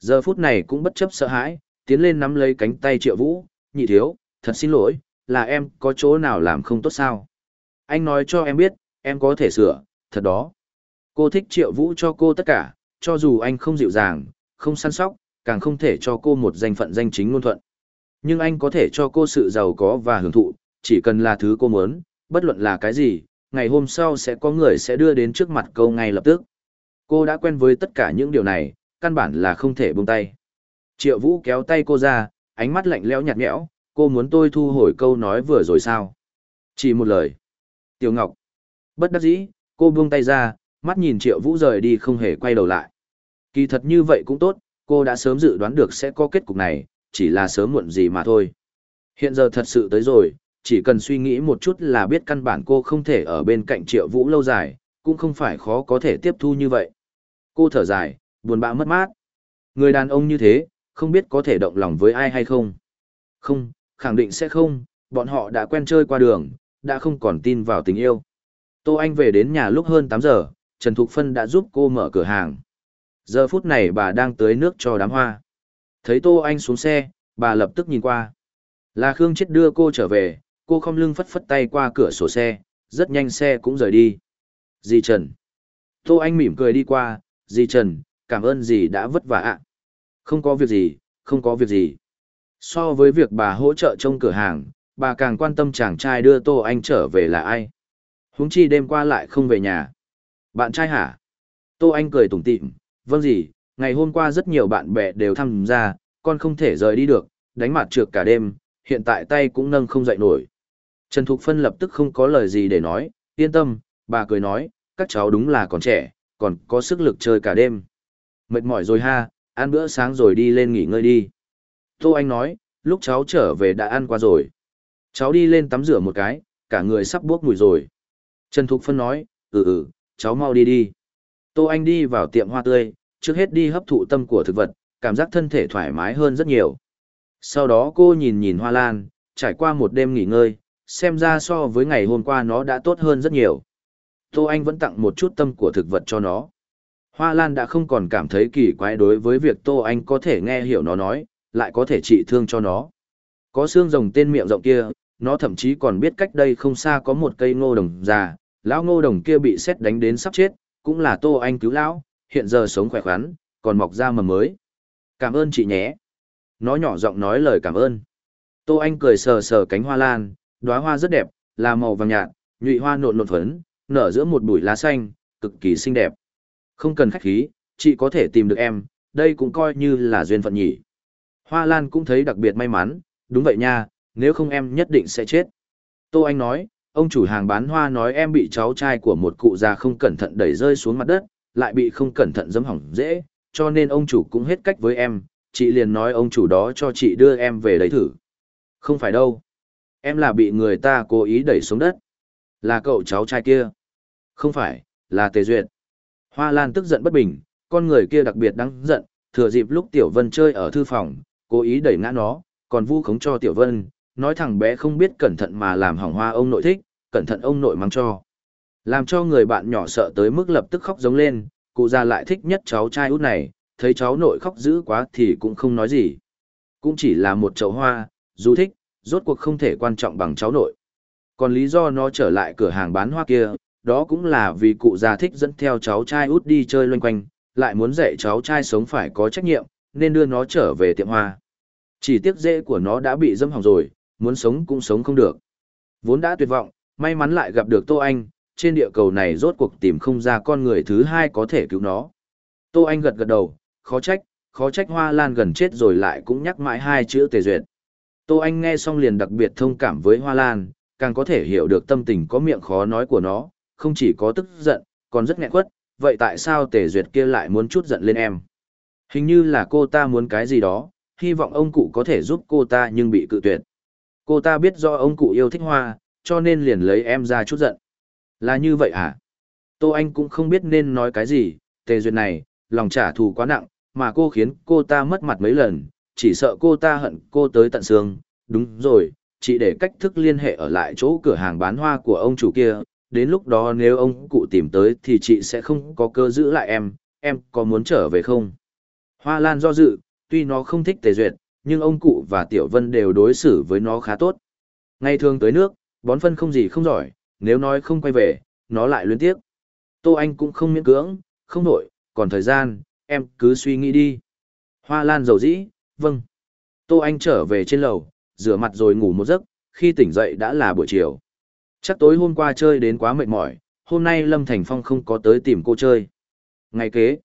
Giờ phút này cũng bất chấp sợ hãi, tiến lên nắm lấy cánh tay triệu vũ, nhị thiếu, thật xin lỗi, là em có chỗ nào làm không tốt sao? Anh nói cho em biết, em có thể sửa, thật đó. Cô thích triệu vũ cho cô tất cả, cho dù anh không dịu dàng, không săn sóc, càng không thể cho cô một danh phận danh chính ngôn thuận. Nhưng anh có thể cho cô sự giàu có và hưởng thụ, chỉ cần là thứ cô muốn, bất luận là cái gì, ngày hôm sau sẽ có người sẽ đưa đến trước mặt cô ngay lập tức. Cô đã quen với tất cả những điều này, căn bản là không thể buông tay. Triệu Vũ kéo tay cô ra, ánh mắt lạnh lẽo nhạt nhẽo, cô muốn tôi thu hồi câu nói vừa rồi sao? Chỉ một lời. Tiểu Ngọc. Bất đắc dĩ, cô buông tay ra, mắt nhìn Triệu Vũ rời đi không hề quay đầu lại. Kỳ thật như vậy cũng tốt, cô đã sớm dự đoán được sẽ có kết cục này, chỉ là sớm muộn gì mà thôi. Hiện giờ thật sự tới rồi, chỉ cần suy nghĩ một chút là biết căn bản cô không thể ở bên cạnh Triệu Vũ lâu dài, cũng không phải khó có thể tiếp thu như vậy. Cô thở dài, buồn bã mất mát. Người đàn ông như thế, không biết có thể động lòng với ai hay không. Không, khẳng định sẽ không, bọn họ đã quen chơi qua đường, đã không còn tin vào tình yêu. Tô Anh về đến nhà lúc hơn 8 giờ, Trần Thục Phân đã giúp cô mở cửa hàng. Giờ phút này bà đang tưới nước cho đám hoa. Thấy Tô Anh xuống xe, bà lập tức nhìn qua. Là Khương Chết đưa cô trở về, cô không lưng phất phất tay qua cửa sổ xe, rất nhanh xe cũng rời đi. Dì Trần. Tô Anh mỉm cười đi qua, dì Trần, cảm ơn dì đã vất vả ạ. Không có việc gì, không có việc gì. So với việc bà hỗ trợ trong cửa hàng, bà càng quan tâm chàng trai đưa Tô Anh trở về là ai. Huống chi đêm qua lại không về nhà. Bạn trai hả? Tô Anh cười tủm tỉm, vâng gì, ngày hôm qua rất nhiều bạn bè đều tham gia, con không thể rời đi được, đánh mặt trượt cả đêm, hiện tại tay cũng nâng không dậy nổi. Trần Thục Phân lập tức không có lời gì để nói, yên tâm, bà cười nói, các cháu đúng là còn trẻ, còn có sức lực chơi cả đêm. Mệt mỏi rồi ha, ăn bữa sáng rồi đi lên nghỉ ngơi đi. Tô Anh nói, lúc cháu trở về đã ăn qua rồi. Cháu đi lên tắm rửa một cái, cả người sắp buốc mùi rồi. Trần Thục Phân nói, ừ ừ, cháu mau đi đi. Tô Anh đi vào tiệm hoa tươi, trước hết đi hấp thụ tâm của thực vật, cảm giác thân thể thoải mái hơn rất nhiều. Sau đó cô nhìn nhìn hoa lan, trải qua một đêm nghỉ ngơi, xem ra so với ngày hôm qua nó đã tốt hơn rất nhiều. Tô Anh vẫn tặng một chút tâm của thực vật cho nó. Hoa Lan đã không còn cảm thấy kỳ quái đối với việc Tô Anh có thể nghe hiểu nó nói, lại có thể trị thương cho nó. Có xương rồng tên miệng rộng kia, nó thậm chí còn biết cách đây không xa có một cây ngô đồng già, lão ngô đồng kia bị xét đánh đến sắp chết, cũng là Tô Anh cứu lão, hiện giờ sống khỏe khoắn, còn mọc ra mầm mới. Cảm ơn chị nhé. Nó nhỏ giọng nói lời cảm ơn. Tô Anh cười sờ sờ cánh hoa lan, đóa hoa rất đẹp, là màu vàng nhạt, nhụy hoa nộn nộn phấn, nở giữa một bụi lá xanh, cực kỳ xinh đẹp. Không cần khách khí, chị có thể tìm được em, đây cũng coi như là duyên phận nhỉ. Hoa Lan cũng thấy đặc biệt may mắn, đúng vậy nha, nếu không em nhất định sẽ chết. Tô Anh nói, ông chủ hàng bán hoa nói em bị cháu trai của một cụ già không cẩn thận đẩy rơi xuống mặt đất, lại bị không cẩn thận dẫm hỏng dễ, cho nên ông chủ cũng hết cách với em, chị liền nói ông chủ đó cho chị đưa em về đấy thử. Không phải đâu. Em là bị người ta cố ý đẩy xuống đất. Là cậu cháu trai kia. Không phải, là Tề Duyệt. Hoa Lan tức giận bất bình, con người kia đặc biệt đáng giận, thừa dịp lúc Tiểu Vân chơi ở thư phòng, cố ý đẩy ngã nó, còn vu khống cho Tiểu Vân, nói thằng bé không biết cẩn thận mà làm hỏng hoa ông nội thích, cẩn thận ông nội mang cho. Làm cho người bạn nhỏ sợ tới mức lập tức khóc giống lên, cụ già lại thích nhất cháu trai út này, thấy cháu nội khóc dữ quá thì cũng không nói gì. Cũng chỉ là một chậu hoa, dù thích, rốt cuộc không thể quan trọng bằng cháu nội. Còn lý do nó trở lại cửa hàng bán hoa kia, đó cũng là vì cụ già thích dẫn theo cháu trai út đi chơi loanh quanh, lại muốn dạy cháu trai sống phải có trách nhiệm, nên đưa nó trở về tiệm hoa. Chỉ tiếc rễ của nó đã bị dâm hỏng rồi, muốn sống cũng sống không được. Vốn đã tuyệt vọng, may mắn lại gặp được Tô Anh, trên địa cầu này rốt cuộc tìm không ra con người thứ hai có thể cứu nó. Tô Anh gật gật đầu, khó trách, khó trách hoa lan gần chết rồi lại cũng nhắc mãi hai chữ tề duyệt. Tô Anh nghe xong liền đặc biệt thông cảm với hoa lan, càng có thể hiểu được tâm tình có miệng khó nói của nó, không chỉ có tức giận, còn rất nghẹn quất, vậy tại sao tề duyệt kia lại muốn chút giận lên em? Hình như là cô ta muốn cái gì đó, hy vọng ông cụ có thể giúp cô ta nhưng bị cự tuyệt. Cô ta biết do ông cụ yêu thích hoa, cho nên liền lấy em ra chút giận. Là như vậy à? Tô Anh cũng không biết nên nói cái gì, tề duyệt này, lòng trả thù quá nặng, mà cô khiến cô ta mất mặt mấy lần, chỉ sợ cô ta hận cô tới tận xương. Đúng rồi, chỉ để cách thức liên hệ ở lại chỗ cửa hàng bán hoa của ông chủ kia, đến lúc đó nếu ông cụ tìm tới thì chị sẽ không có cơ giữ lại em, em có muốn trở về không? Hoa Lan do dự, tuy nó không thích Tề Duyệt, nhưng ông cụ và Tiểu Vân đều đối xử với nó khá tốt. Ngày thường tới nước, bón phân không gì không giỏi, nếu nói không quay về, nó lại luyến tiếc. Tô Anh cũng không miễn cưỡng, không nổi, còn thời gian, em cứ suy nghĩ đi. Hoa Lan dầu dĩ, vâng. Tô Anh trở về trên lầu, rửa mặt rồi ngủ một giấc, khi tỉnh dậy đã là buổi chiều. Chắc tối hôm qua chơi đến quá mệt mỏi, hôm nay Lâm Thành Phong không có tới tìm cô chơi. Ngày kế,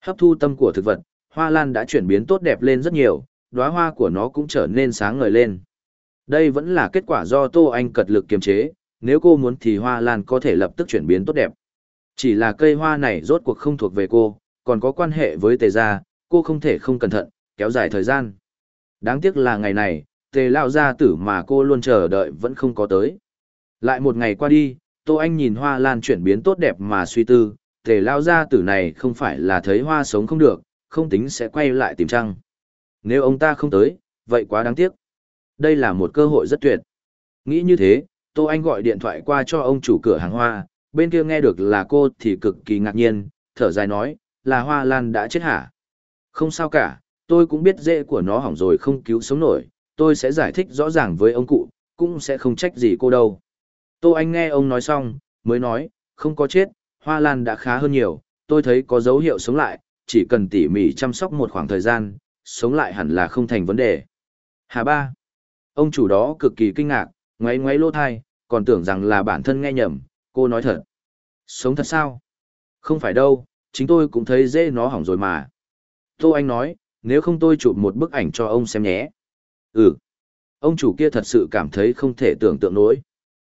hấp thu tâm của thực vật, hoa lan đã chuyển biến tốt đẹp lên rất nhiều, đóa hoa của nó cũng trở nên sáng ngời lên. Đây vẫn là kết quả do Tô Anh cật lực kiềm chế, nếu cô muốn thì hoa lan có thể lập tức chuyển biến tốt đẹp. Chỉ là cây hoa này rốt cuộc không thuộc về cô, còn có quan hệ với tề gia, cô không thể không cẩn thận, kéo dài thời gian. Đáng tiếc là ngày này, tề lao gia tử mà cô luôn chờ đợi vẫn không có tới. Lại một ngày qua đi, Tô Anh nhìn hoa lan chuyển biến tốt đẹp mà suy tư, tề lao ra tử này không phải là thấy hoa sống không được, không tính sẽ quay lại tìm trăng. Nếu ông ta không tới, vậy quá đáng tiếc. Đây là một cơ hội rất tuyệt. Nghĩ như thế, Tô Anh gọi điện thoại qua cho ông chủ cửa hàng hoa, bên kia nghe được là cô thì cực kỳ ngạc nhiên, thở dài nói, là hoa lan đã chết hả? Không sao cả, tôi cũng biết dễ của nó hỏng rồi không cứu sống nổi, tôi sẽ giải thích rõ ràng với ông cụ, cũng sẽ không trách gì cô đâu. Tô Anh nghe ông nói xong, mới nói, không có chết, hoa lan đã khá hơn nhiều, tôi thấy có dấu hiệu sống lại, chỉ cần tỉ mỉ chăm sóc một khoảng thời gian, sống lại hẳn là không thành vấn đề. Hà ba, ông chủ đó cực kỳ kinh ngạc, ngoáy ngoáy lỗ thai, còn tưởng rằng là bản thân nghe nhầm, cô nói thật. Sống thật sao? Không phải đâu, chính tôi cũng thấy dễ nó hỏng rồi mà. Tô Anh nói, nếu không tôi chụp một bức ảnh cho ông xem nhé. Ừ, ông chủ kia thật sự cảm thấy không thể tưởng tượng nổi.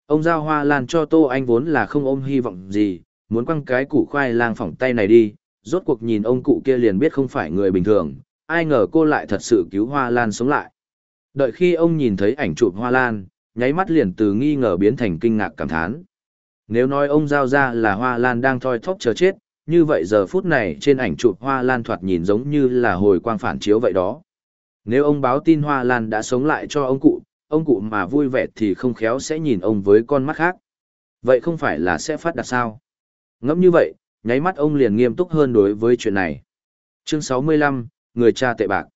Ông giao hoa lan cho Tô Anh vốn là không ôm hy vọng gì, muốn quăng cái củ khoai lang phỏng tay này đi, rốt cuộc nhìn ông cụ kia liền biết không phải người bình thường, ai ngờ cô lại thật sự cứu hoa lan sống lại. Đợi khi ông nhìn thấy ảnh chụp hoa lan, nháy mắt liền từ nghi ngờ biến thành kinh ngạc cảm thán. Nếu nói ông giao ra là hoa lan đang thoi thóp chờ chết, như vậy giờ phút này trên ảnh chụp hoa lan thoạt nhìn giống như là hồi quang phản chiếu vậy đó. Nếu ông báo tin hoa lan đã sống lại cho ông cụ, ông cụ mà vui vẻ thì không khéo sẽ nhìn ông với con mắt khác. Vậy không phải là sẽ phát đạt sao? Ngẫm như vậy, nháy mắt ông liền nghiêm túc hơn đối với chuyện này. Chương 65, Người cha tệ bạc.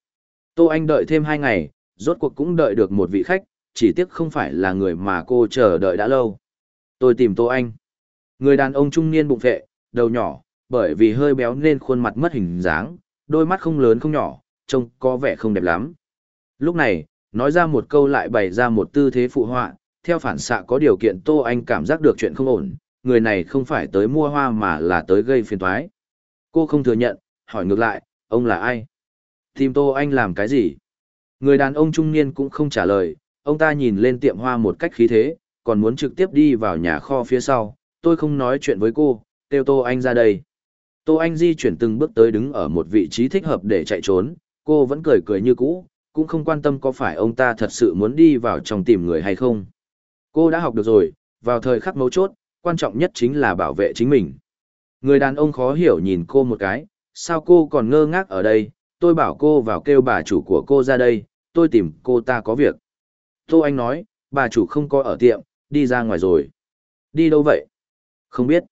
Tô Anh đợi thêm 2 ngày, rốt cuộc cũng đợi được một vị khách, chỉ tiếc không phải là người mà cô chờ đợi đã lâu. Tôi tìm Tô Anh. Người đàn ông trung niên bụng vệ, đầu nhỏ, bởi vì hơi béo nên khuôn mặt mất hình dáng, đôi mắt không lớn không nhỏ, trông có vẻ không đẹp lắm. Lúc này, Nói ra một câu lại bày ra một tư thế phụ họa, theo phản xạ có điều kiện Tô Anh cảm giác được chuyện không ổn, người này không phải tới mua hoa mà là tới gây phiền toái. Cô không thừa nhận, hỏi ngược lại, ông là ai? Tìm Tô Anh làm cái gì? Người đàn ông trung niên cũng không trả lời, ông ta nhìn lên tiệm hoa một cách khí thế, còn muốn trực tiếp đi vào nhà kho phía sau, tôi không nói chuyện với cô, kêu Tô Anh ra đây. Tô Anh di chuyển từng bước tới đứng ở một vị trí thích hợp để chạy trốn, cô vẫn cười cười như cũ, cũng không quan tâm có phải ông ta thật sự muốn đi vào trong tìm người hay không. Cô đã học được rồi, vào thời khắc mấu chốt, quan trọng nhất chính là bảo vệ chính mình. Người đàn ông khó hiểu nhìn cô một cái, sao cô còn ngơ ngác ở đây, tôi bảo cô vào kêu bà chủ của cô ra đây, tôi tìm cô ta có việc. Tô Anh nói, bà chủ không có ở tiệm, đi ra ngoài rồi. Đi đâu vậy? Không biết.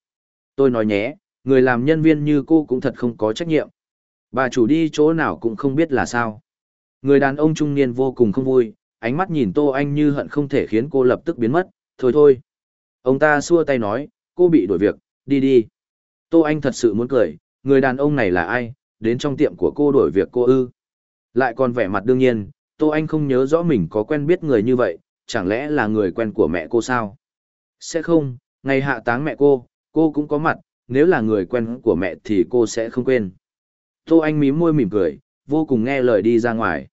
Tôi nói nhé, người làm nhân viên như cô cũng thật không có trách nhiệm. Bà chủ đi chỗ nào cũng không biết là sao. Người đàn ông trung niên vô cùng không vui, ánh mắt nhìn Tô Anh như hận không thể khiến cô lập tức biến mất, thôi thôi. Ông ta xua tay nói, cô bị đuổi việc, đi đi. Tô Anh thật sự muốn cười, người đàn ông này là ai, đến trong tiệm của cô đuổi việc cô ư. Lại còn vẻ mặt đương nhiên, Tô Anh không nhớ rõ mình có quen biết người như vậy, chẳng lẽ là người quen của mẹ cô sao? Sẽ không, ngày hạ táng mẹ cô, cô cũng có mặt, nếu là người quen của mẹ thì cô sẽ không quên. Tô Anh mím môi mỉm cười, vô cùng nghe lời đi ra ngoài.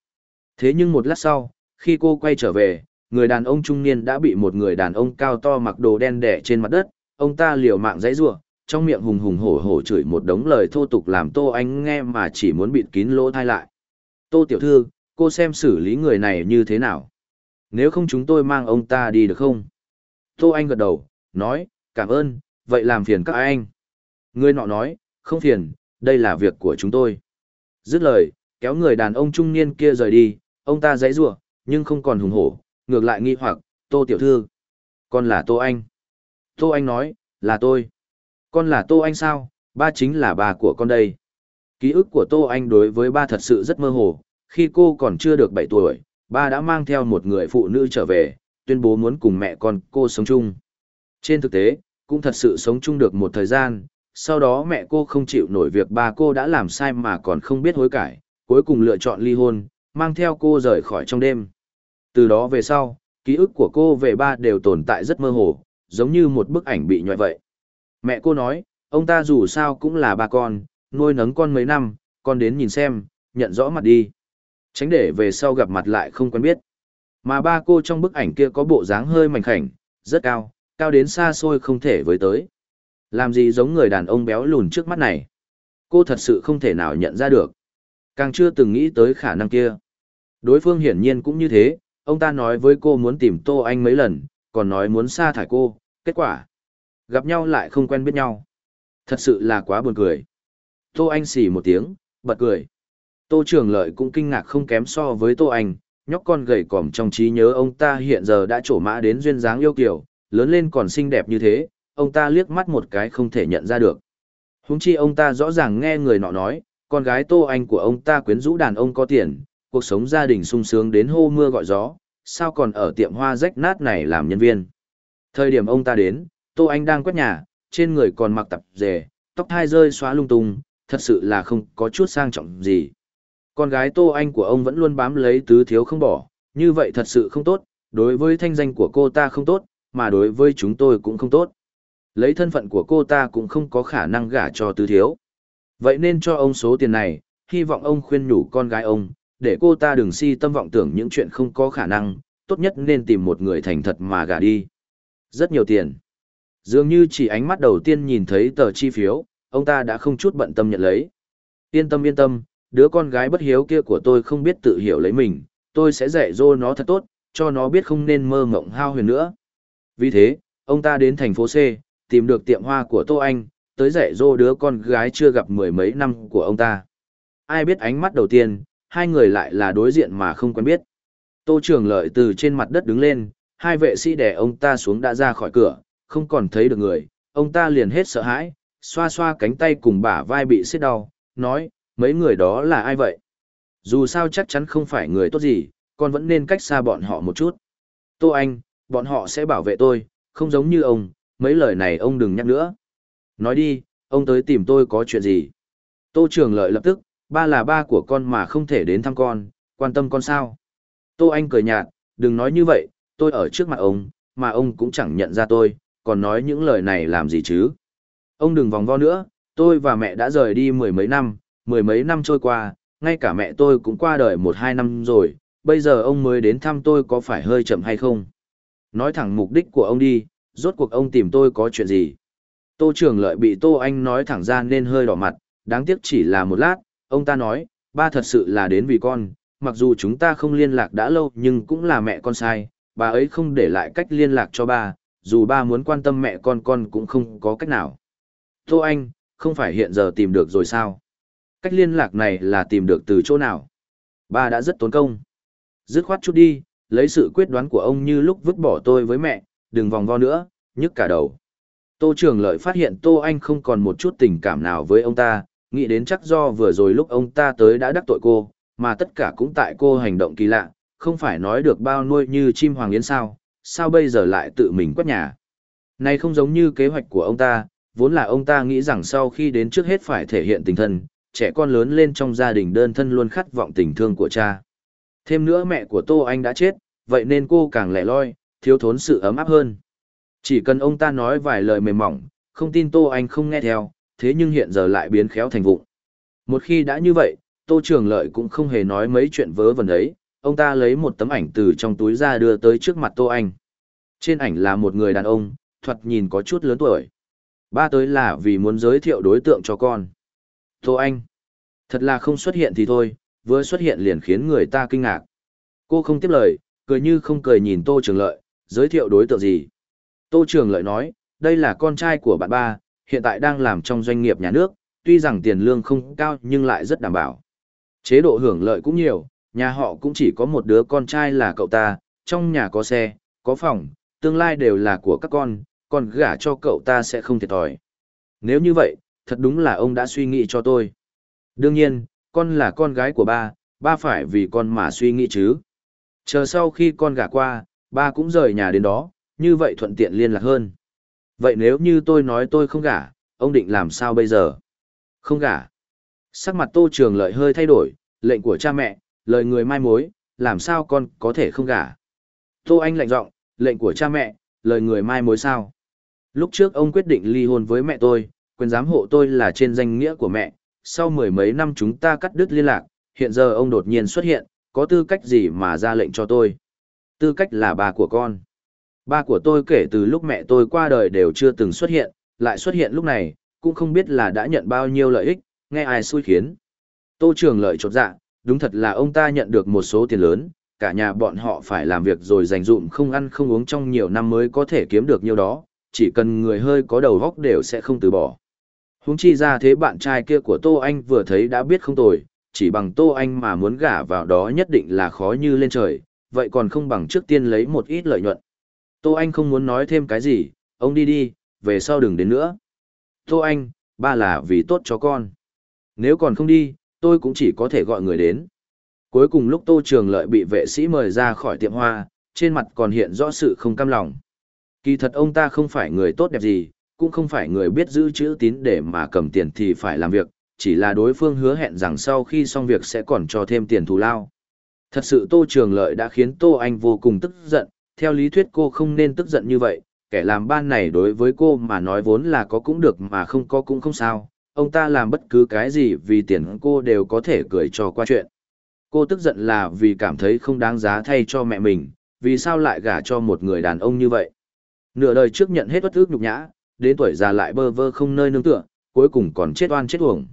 Thế nhưng một lát sau, khi cô quay trở về, người đàn ông trung niên đã bị một người đàn ông cao to mặc đồ đen đẻ trên mặt đất, ông ta liều mạng giãy giụa, trong miệng hùng hùng hổ hổ chửi một đống lời thô tục làm Tô anh nghe mà chỉ muốn bịt kín lỗ tai lại. "Tô tiểu thư, cô xem xử lý người này như thế nào? Nếu không chúng tôi mang ông ta đi được không?" Tô Anh gật đầu, nói, "Cảm ơn, vậy làm phiền các anh." Người nọ nói, "Không phiền, đây là việc của chúng tôi." Dứt lời, kéo người đàn ông trung niên kia rời đi, ông ta giãy giụa, nhưng không còn hùng hổ, ngược lại nghi hoặc, "Tô tiểu thư, con là Tô anh?" Tô anh nói, "Là tôi." "Con là Tô anh sao? Ba chính là bà của con đây." Ký ức của Tô anh đối với ba thật sự rất mơ hồ, khi cô còn chưa được 7 tuổi, ba đã mang theo một người phụ nữ trở về, tuyên bố muốn cùng mẹ con cô sống chung. Trên thực tế, cũng thật sự sống chung được một thời gian, sau đó mẹ cô không chịu nổi việc ba cô đã làm sai mà còn không biết hối cải, cuối cùng lựa chọn ly hôn, mang theo cô rời khỏi trong đêm. Từ đó về sau, ký ức của cô về ba đều tồn tại rất mơ hồ, giống như một bức ảnh bị nhòe vậy. Mẹ cô nói, ông ta dù sao cũng là ba con, nuôi nấng con mấy năm, con đến nhìn xem, nhận rõ mặt đi. Tránh để về sau gặp mặt lại không quen biết. Mà ba cô trong bức ảnh kia có bộ dáng hơi mảnh khảnh, rất cao, cao đến xa xôi không thể với tới. Làm gì giống người đàn ông béo lùn trước mắt này? Cô thật sự không thể nào nhận ra được. Càng chưa từng nghĩ tới khả năng kia. Đối phương hiển nhiên cũng như thế, ông ta nói với cô muốn tìm Tô Anh mấy lần, còn nói muốn sa thải cô, kết quả. Gặp nhau lại không quen biết nhau. Thật sự là quá buồn cười. Tô Anh xỉ một tiếng, bật cười. Tô Trường Lợi cũng kinh ngạc không kém so với Tô Anh, nhóc con gầy còm trong trí nhớ ông ta hiện giờ đã trổ mã đến duyên dáng yêu kiểu, lớn lên còn xinh đẹp như thế, ông ta liếc mắt một cái không thể nhận ra được. Húng chi ông ta rõ ràng nghe người nọ nói, con gái tô anh của ông ta quyến rũ đàn ông có tiền, cuộc sống gia đình sung sướng đến hô mưa gọi gió, sao còn ở tiệm hoa rách nát này làm nhân viên. Thời điểm ông ta đến, tô anh đang quét nhà, trên người còn mặc tập dề, tóc thai rơi xóa lung tung, thật sự là không có chút sang trọng gì. Con gái tô anh của ông vẫn luôn bám lấy tứ thiếu không bỏ, như vậy thật sự không tốt, đối với thanh danh của cô ta không tốt, mà đối với chúng tôi cũng không tốt. Lấy thân phận của cô ta cũng không có khả năng gả cho tứ thiếu. Vậy nên cho ông số tiền này, hy vọng ông khuyên nhủ con gái ông, để cô ta đừng si tâm vọng tưởng những chuyện không có khả năng, tốt nhất nên tìm một người thành thật mà gả đi. Rất nhiều tiền. Dường như chỉ ánh mắt đầu tiên nhìn thấy tờ chi phiếu, ông ta đã không chút bận tâm nhận lấy. Yên tâm yên tâm, đứa con gái bất hiếu kia của tôi không biết tự hiểu lấy mình, tôi sẽ dạy dỗ nó thật tốt, cho nó biết không nên mơ mộng hao huyền nữa. Vì thế, ông ta đến thành phố C, tìm được tiệm hoa của Tô Anh, tới dạy dỗ đứa con gái chưa gặp mười mấy năm của ông ta. Ai biết ánh mắt đầu tiên, hai người lại là đối diện mà không quen biết. Tô Trường Lợi từ trên mặt đất đứng lên, hai vệ sĩ đè ông ta xuống đã ra khỏi cửa, không còn thấy được người, ông ta liền hết sợ hãi, xoa xoa cánh tay cùng bả vai bị xiết đau, nói, mấy người đó là ai vậy? Dù sao chắc chắn không phải người tốt gì, con vẫn nên cách xa bọn họ một chút. Tô Anh, bọn họ sẽ bảo vệ tôi, không giống như ông, mấy lời này ông đừng nhắc nữa. Nói đi, ông tới tìm tôi có chuyện gì? Tô Trường Lợi lập tức, ba là ba của con mà không thể đến thăm con, quan tâm con sao? Tô Anh cười nhạt, đừng nói như vậy, tôi ở trước mặt ông, mà ông cũng chẳng nhận ra tôi, còn nói những lời này làm gì chứ? Ông đừng vòng vo nữa, tôi và mẹ đã rời đi mười mấy năm, mười mấy năm trôi qua, ngay cả mẹ tôi cũng qua đời một hai năm rồi, bây giờ ông mới đến thăm tôi có phải hơi chậm hay không? Nói thẳng mục đích của ông đi, rốt cuộc ông tìm tôi có chuyện gì? Tô Trường Lợi bị Tô Anh nói thẳng ra nên hơi đỏ mặt, đáng tiếc chỉ là một lát, ông ta nói, ba thật sự là đến vì con, mặc dù chúng ta không liên lạc đã lâu nhưng cũng là mẹ con sai, bà ấy không để lại cách liên lạc cho ba, dù ba muốn quan tâm mẹ con con cũng không có cách nào. Tô Anh, không phải hiện giờ tìm được rồi sao? Cách liên lạc này là tìm được từ chỗ nào? Ba đã rất tốn công. Dứt khoát chút đi, lấy sự quyết đoán của ông như lúc vứt bỏ tôi với mẹ, đừng vòng vo nữa, nhức cả đầu. Tô Trường Lợi phát hiện Tô Anh không còn một chút tình cảm nào với ông ta, nghĩ đến chắc do vừa rồi lúc ông ta tới đã đắc tội cô, mà tất cả cũng tại cô hành động kỳ lạ, không phải nói được bao nuôi như chim hoàng yến sao, sao bây giờ lại tự mình quét nhà. Này không giống như kế hoạch của ông ta, vốn là ông ta nghĩ rằng sau khi đến trước hết phải thể hiện tình thân, trẻ con lớn lên trong gia đình đơn thân luôn khát vọng tình thương của cha. Thêm nữa mẹ của Tô Anh đã chết, vậy nên cô càng lẻ loi, thiếu thốn sự ấm áp hơn. Chỉ cần ông ta nói vài lời mềm mỏng, không tin Tô Anh không nghe theo, thế nhưng hiện giờ lại biến khéo thành vụng. Một khi đã như vậy, Tô Trường Lợi cũng không hề nói mấy chuyện vớ vẩn ấy, ông ta lấy một tấm ảnh từ trong túi ra đưa tới trước mặt Tô Anh. Trên ảnh là một người đàn ông, thoạt nhìn có chút lớn tuổi. Ba tới là vì muốn giới thiệu đối tượng cho con. Tô Anh, thật là không xuất hiện thì thôi, vừa xuất hiện liền khiến người ta kinh ngạc. Cô không tiếp lời, cười như không cười nhìn Tô Trường Lợi, giới thiệu đối tượng gì. Tô Trường Lợi nói, đây là con trai của bạn ba, hiện tại đang làm trong doanh nghiệp nhà nước, tuy rằng tiền lương không cao nhưng lại rất đảm bảo. Chế độ hưởng lợi cũng nhiều, nhà họ cũng chỉ có một đứa con trai là cậu ta, trong nhà có xe, có phòng, tương lai đều là của các con, còn gả cho cậu ta sẽ không thiệt thòi. Nếu như vậy, thật đúng là ông đã suy nghĩ cho tôi. Đương nhiên, con là con gái của ba, ba phải vì con mà suy nghĩ chứ. Chờ sau khi con gả qua, ba cũng rời nhà đến đó, như vậy thuận tiện liên lạc hơn. Vậy nếu như tôi nói tôi không gả, ông định làm sao bây giờ? Không gả. Sắc mặt Tô Trường Lợi hơi thay đổi, lệnh của cha mẹ, lời người mai mối, làm sao con có thể không gả? Tô Anh lạnh giọng, lệnh của cha mẹ, lời người mai mối sao? Lúc trước ông quyết định ly hôn với mẹ tôi, quyền giám hộ tôi là trên danh nghĩa của mẹ, sau mười mấy năm chúng ta cắt đứt liên lạc, hiện giờ ông đột nhiên xuất hiện, có tư cách gì mà ra lệnh cho tôi? Tư cách là bà của con. Ba của tôi kể từ lúc mẹ tôi qua đời đều chưa từng xuất hiện, lại xuất hiện lúc này, cũng không biết là đã nhận bao nhiêu lợi ích, nghe ai xui khiến. Tô Trường lợi chột dạ, đúng thật là ông ta nhận được một số tiền lớn, cả nhà bọn họ phải làm việc rồi dành dụm không ăn không uống trong nhiều năm mới có thể kiếm được nhiêu đó, chỉ cần người hơi có đầu góc đều sẽ không từ bỏ. Húng chi ra thế bạn trai kia của Tô Anh vừa thấy đã biết không tồi, chỉ bằng Tô Anh mà muốn gả vào đó nhất định là khó như lên trời, vậy còn không bằng trước tiên lấy một ít lợi nhuận. Tô Anh không muốn nói thêm cái gì, ông đi đi, về sau đừng đến nữa. Tô Anh, ba là vì tốt cho con. Nếu còn không đi, tôi cũng chỉ có thể gọi người đến. Cuối cùng lúc Tô Trường Lợi bị vệ sĩ mời ra khỏi tiệm hoa, trên mặt còn hiện rõ sự không cam lòng. Kỳ thật ông ta không phải người tốt đẹp gì, cũng không phải người biết giữ chữ tín để mà cầm tiền thì phải làm việc, chỉ là đối phương hứa hẹn rằng sau khi xong việc sẽ còn cho thêm tiền thù lao. Thật sự Tô Trường Lợi đã khiến Tô Anh vô cùng tức giận, theo lý thuyết cô không nên tức giận như vậy, kẻ làm ban này đối với cô mà nói vốn là có cũng được mà không có cũng không sao, ông ta làm bất cứ cái gì vì tiền cô đều có thể cười cho qua chuyện. Cô tức giận là vì cảm thấy không đáng giá thay cho mẹ mình, vì sao lại gả cho một người đàn ông như vậy. Nửa đời trước nhận hết bất ước nhục nhã, đến tuổi già lại bơ vơ không nơi nương tựa, cuối cùng còn chết oan chết uổng.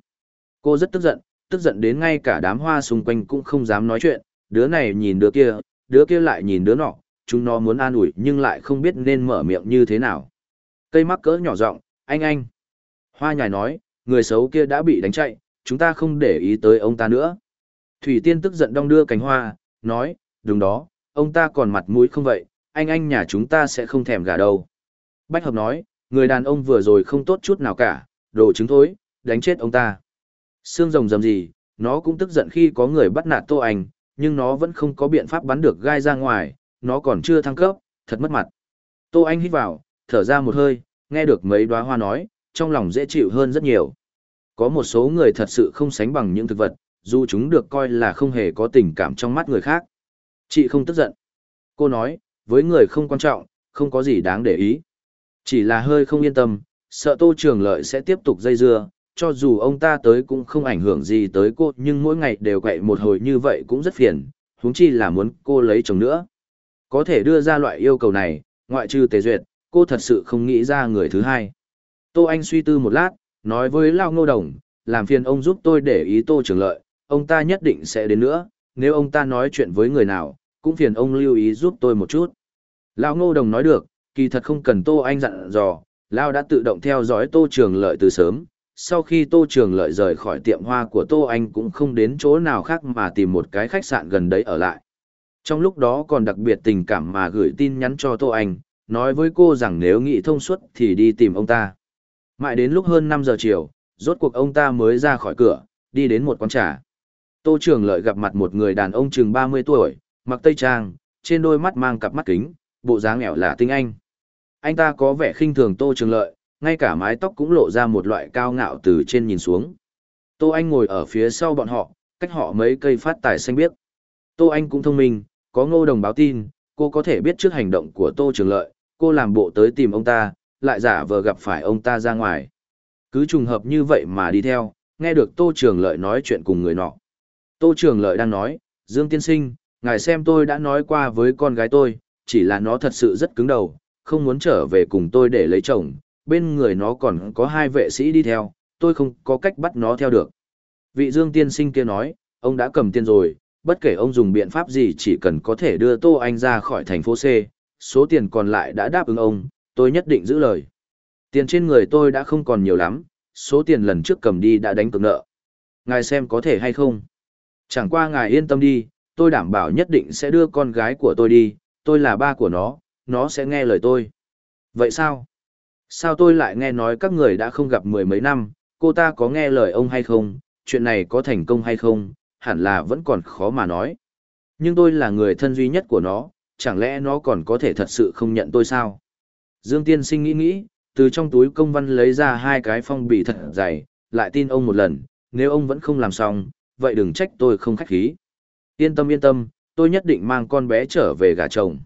Cô rất tức giận, tức giận đến ngay cả đám hoa xung quanh cũng không dám nói chuyện, đứa này nhìn đứa kia, đứa kia lại nhìn đứa nọ, chúng nó muốn an ủi nhưng lại không biết nên mở miệng như thế nào. Cây mắc cỡ nhỏ giọng anh anh. Hoa nhài nói, người xấu kia đã bị đánh chạy, chúng ta không để ý tới ông ta nữa. Thủy tiên tức giận đong đưa cánh hoa, nói, đúng đó, ông ta còn mặt mũi không vậy, anh anh nhà chúng ta sẽ không thèm gà đâu. Bách hợp nói, người đàn ông vừa rồi không tốt chút nào cả, đồ chứng thối, đánh chết ông ta. Sương rồng rầm gì, nó cũng tức giận khi có người bắt nạt tô anh, nhưng nó vẫn không có biện pháp bắn được gai ra ngoài, nó còn chưa thăng cấp, thật mất mặt. Tô Anh hít vào, thở ra một hơi, nghe được mấy đóa hoa nói, trong lòng dễ chịu hơn rất nhiều. Có một số người thật sự không sánh bằng những thực vật, dù chúng được coi là không hề có tình cảm trong mắt người khác. Chị không tức giận. Cô nói, với người không quan trọng, không có gì đáng để ý. Chỉ là hơi không yên tâm, sợ Tô Trường Lợi sẽ tiếp tục dây dưa, cho dù ông ta tới cũng không ảnh hưởng gì tới cô nhưng mỗi ngày đều quậy một hồi như vậy cũng rất phiền, huống chi là muốn cô lấy chồng nữa. Có thể đưa ra loại yêu cầu này, ngoại trừ Tề Duyệt, cô thật sự không nghĩ ra người thứ hai. Tô Anh suy tư một lát, nói với Lao Ngô Đồng, làm phiền ông giúp tôi để ý Tô Trường Lợi, ông ta nhất định sẽ đến nữa, nếu ông ta nói chuyện với người nào, cũng phiền ông lưu ý giúp tôi một chút. Lao Ngô Đồng nói được, kỳ thật không cần Tô Anh dặn dò, Lao đã tự động theo dõi Tô Trường Lợi từ sớm, sau khi Tô Trường Lợi rời khỏi tiệm hoa của Tô Anh cũng không đến chỗ nào khác mà tìm một cái khách sạn gần đấy ở lại. Trong lúc đó còn đặc biệt tình cảm mà gửi tin nhắn cho Tô Anh, nói với cô rằng nếu nghĩ thông suốt thì đi tìm ông ta. Mãi đến lúc hơn 5 giờ chiều, rốt cuộc ông ta mới ra khỏi cửa, đi đến một quán trà. Tô Trường Lợi gặp mặt một người đàn ông chừng 30 tuổi, mặc tây trang, trên đôi mắt mang cặp mắt kính, bộ dáng nghèo là tinh anh. Anh ta có vẻ khinh thường Tô Trường Lợi, ngay cả mái tóc cũng lộ ra một loại cao ngạo từ trên nhìn xuống. Tô Anh ngồi ở phía sau bọn họ, cách họ mấy cây phát tài xanh biếc. Tô Anh cũng thông minh, có ngô đồng báo tin, cô có thể biết trước hành động của Tô Trường Lợi, cô làm bộ tới tìm ông ta, lại giả vờ gặp phải ông ta ra ngoài. Cứ trùng hợp như vậy mà đi theo, nghe được Tô Trường Lợi nói chuyện cùng người nọ. Tô Trường Lợi đang nói, Dương Tiên Sinh, ngài xem tôi đã nói qua với con gái tôi, chỉ là nó thật sự rất cứng đầu, không muốn trở về cùng tôi để lấy chồng, bên người nó còn có hai vệ sĩ đi theo, tôi không có cách bắt nó theo được. Vị Dương Tiên Sinh kia nói, ông đã cầm tiền rồi, bất kể ông dùng biện pháp gì chỉ cần có thể đưa Tô Anh ra khỏi thành phố C, số tiền còn lại đã đáp ứng ông, tôi nhất định giữ lời. Tiền trên người tôi đã không còn nhiều lắm, số tiền lần trước cầm đi đã đánh cược nợ. Ngài xem có thể hay không? Chẳng qua ngài yên tâm đi, tôi đảm bảo nhất định sẽ đưa con gái của tôi đi, tôi là ba của nó, nó sẽ nghe lời tôi. Vậy sao? Sao tôi lại nghe nói các người đã không gặp mười mấy năm, cô ta có nghe lời ông hay không, chuyện này có thành công hay không, hẳn là vẫn còn khó mà nói. Nhưng tôi là người thân duy nhất của nó, chẳng lẽ nó còn có thể thật sự không nhận tôi sao? Dương Tiên Sinh nghĩ nghĩ, từ trong túi công văn lấy ra hai cái phong bì thật dày, lại tin ông một lần, nếu ông vẫn không làm xong, vậy đừng trách tôi không khách khí. Yên tâm yên tâm, tôi nhất định mang con bé trở về gà chồng.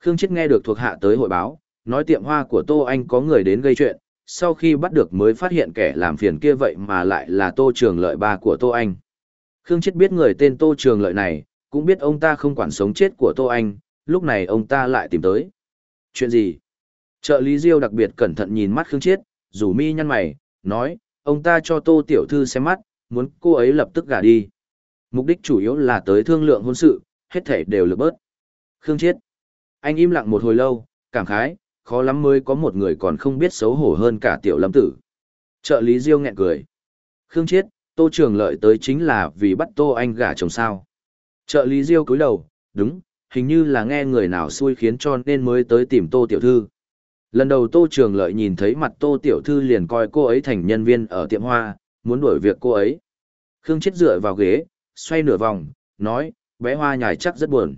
Khương Chết nghe được thuộc hạ tới hội báo, nói tiệm hoa của Tô Anh có người đến gây chuyện, sau khi bắt được mới phát hiện kẻ làm phiền kia vậy mà lại là Tô Trường Lợi ba của Tô Anh. Khương Chết biết người tên Tô Trường Lợi này, cũng biết ông ta không quản sống chết của Tô Anh, lúc này ông ta lại tìm tới. Chuyện gì? Trợ lý Diêu đặc biệt cẩn thận nhìn mắt Khương Chết, rủ mi nhăn mày, nói, ông ta cho Tô Tiểu Thư xem mắt, muốn cô ấy lập tức gả đi. Mục đích chủ yếu là tới thương lượng hôn sự, hết thể đều lực bớt. Khương Chết. Anh im lặng một hồi lâu, cảm khái, khó lắm mới có một người còn không biết xấu hổ hơn cả Tiểu Lâm Tử. Trợ lý Diêu nghẹn cười. Khương Chết, Tô Trường Lợi tới chính là vì bắt Tô Anh gả chồng sao. Trợ lý Diêu cúi đầu, đúng, hình như là nghe người nào xui khiến cho nên mới tới tìm Tô Tiểu Thư. Lần đầu Tô Trường Lợi nhìn thấy mặt Tô Tiểu Thư liền coi cô ấy thành nhân viên ở tiệm hoa, muốn đuổi việc cô ấy. Khương chết dựa vào ghế, xoay nửa vòng, nói, bé hoa nhài chắc rất buồn.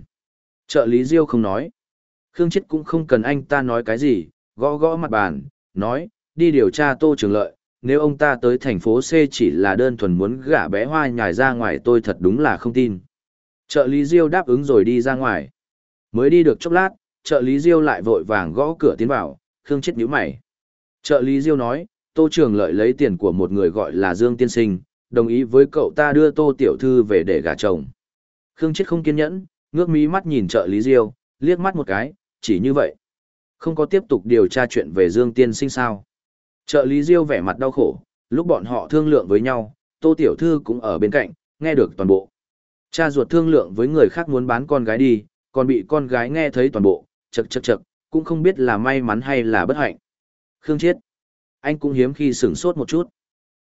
Trợ lý Diêu không nói. Khương chết cũng không cần anh ta nói cái gì, gõ gõ mặt bàn, nói, đi điều tra Tô Trường Lợi, nếu ông ta tới thành phố C chỉ là đơn thuần muốn gả bé hoa nhài ra ngoài tôi thật đúng là không tin. Trợ lý Diêu đáp ứng rồi đi ra ngoài. Mới đi được chốc lát, trợ lý Diêu lại vội vàng gõ cửa tiến vào, Khương chết nhíu mày. Trợ lý Diêu nói, Tô Trường Lợi lấy tiền của một người gọi là Dương Tiên Sinh, đồng ý với cậu ta đưa Tô Tiểu Thư về để gả chồng. Khương chết không kiên nhẫn, ngước mí mắt nhìn trợ lý Diêu, liếc mắt một cái, chỉ như vậy. Không có tiếp tục điều tra chuyện về Dương Tiên Sinh sao. Trợ lý Diêu vẻ mặt đau khổ, lúc bọn họ thương lượng với nhau, Tô Tiểu Thư cũng ở bên cạnh, nghe được toàn bộ. Cha ruột thương lượng với người khác muốn bán con gái đi, còn bị con gái nghe thấy toàn bộ, chật chật chật, cũng không biết là may mắn hay là bất hạnh. Khương Chiết. Anh cũng hiếm khi sửng sốt một chút.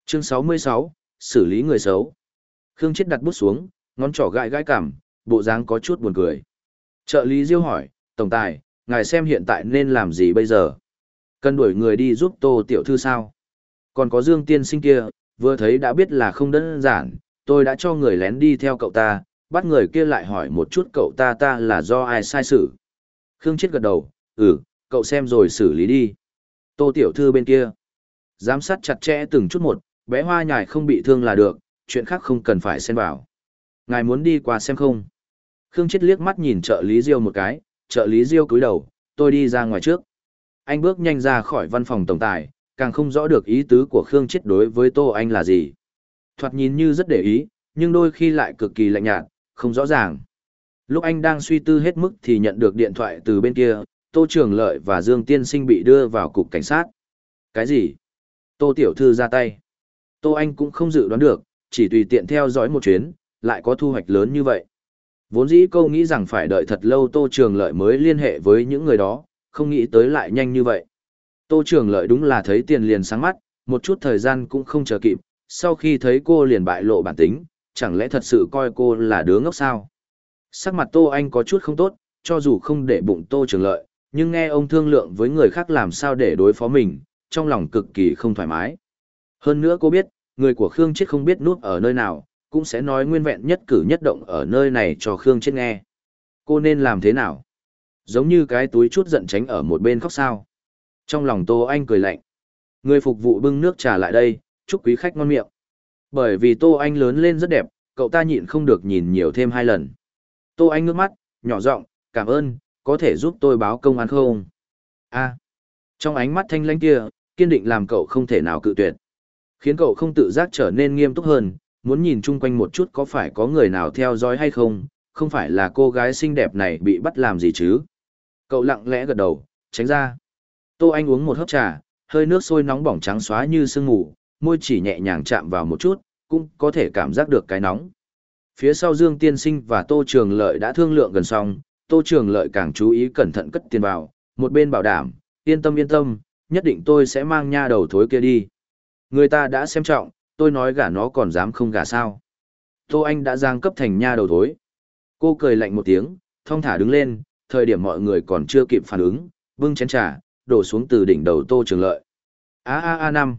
Chương 66, xử lý người xấu. Khương Chiết đặt bút xuống, ngón trỏ gãi gãi cảm, bộ dáng có chút buồn cười. Trợ lý Diêu hỏi, Tổng tài, ngài xem hiện tại nên làm gì bây giờ? Cần đuổi người đi giúp Tô Tiểu Thư sao? Còn có Dương Tiên Sinh kia, vừa thấy đã biết là không đơn giản, tôi đã cho người lén đi theo cậu ta, bắt người kia lại hỏi một chút cậu ta ta là do ai sai xử. Khương Chết gật đầu, ừ, cậu xem rồi xử lý đi. Tô Tiểu Thư bên kia, giám sát chặt chẽ từng chút một, bé hoa nhài không bị thương là được, chuyện khác không cần phải xen vào. Ngài muốn đi qua xem không? Khương Chết liếc mắt nhìn trợ lý Diêu một cái, trợ lý Diêu cúi đầu, tôi đi ra ngoài trước anh bước nhanh ra khỏi văn phòng tổng tài, càng không rõ được ý tứ của Khương Chết đối với Tô Anh là gì. Thoạt nhìn như rất để ý, nhưng đôi khi lại cực kỳ lạnh nhạt, không rõ ràng. Lúc anh đang suy tư hết mức thì nhận được điện thoại từ bên kia, Tô Trường Lợi và Dương Tiên Sinh bị đưa vào cục cảnh sát. Cái gì? Tô Tiểu Thư ra tay. Tô Anh cũng không dự đoán được, chỉ tùy tiện theo dõi một chuyến, lại có thu hoạch lớn như vậy. Vốn dĩ câu nghĩ rằng phải đợi thật lâu Tô Trường Lợi mới liên hệ với những người đó, không nghĩ tới lại nhanh như vậy. Tô Trường Lợi đúng là thấy tiền liền sáng mắt, một chút thời gian cũng không chờ kịp, sau khi thấy cô liền bại lộ bản tính, chẳng lẽ thật sự coi cô là đứa ngốc sao? Sắc mặt Tô Anh có chút không tốt, cho dù không để bụng Tô Trường Lợi, nhưng nghe ông thương lượng với người khác làm sao để đối phó mình, trong lòng cực kỳ không thoải mái. Hơn nữa cô biết, người của Khương Chết không biết núp ở nơi nào, cũng sẽ nói nguyên vẹn nhất cử nhất động ở nơi này cho Khương Chết nghe. Cô nên làm thế nào? giống như cái túi chút giận tránh ở một bên khóc sao. Trong lòng Tô Anh cười lạnh. Người phục vụ bưng nước trà lại đây, chúc quý khách ngon miệng. Bởi vì Tô Anh lớn lên rất đẹp, cậu ta nhịn không được nhìn nhiều thêm hai lần. Tô Anh ngước mắt, nhỏ giọng, cảm ơn, có thể giúp tôi báo công an không? a trong ánh mắt thanh lãnh kia, kiên định làm cậu không thể nào cự tuyệt. Khiến cậu không tự giác trở nên nghiêm túc hơn, muốn nhìn chung quanh một chút có phải có người nào theo dõi hay không, không phải là cô gái xinh đẹp này bị bắt làm gì chứ. Cậu lặng lẽ gật đầu, tránh ra. Tô Anh uống một hớp trà, hơi nước sôi nóng bỏng trắng xóa như sương mù, môi chỉ nhẹ nhàng chạm vào một chút, cũng có thể cảm giác được cái nóng. Phía sau Dương Tiên Sinh và Tô Trường Lợi đã thương lượng gần xong, Tô Trường Lợi càng chú ý cẩn thận cất tiền vào, một bên bảo đảm, yên tâm yên tâm, nhất định tôi sẽ mang nha đầu thối kia đi. Người ta đã xem trọng, tôi nói gả nó còn dám không gả sao. Tô Anh đã giang cấp thành nha đầu thối. Cô cười lạnh một tiếng, thong thả đứng lên, thời điểm mọi người còn chưa kịp phản ứng, bưng chén trà, đổ xuống từ đỉnh đầu Tô Trường Lợi. A a a năm.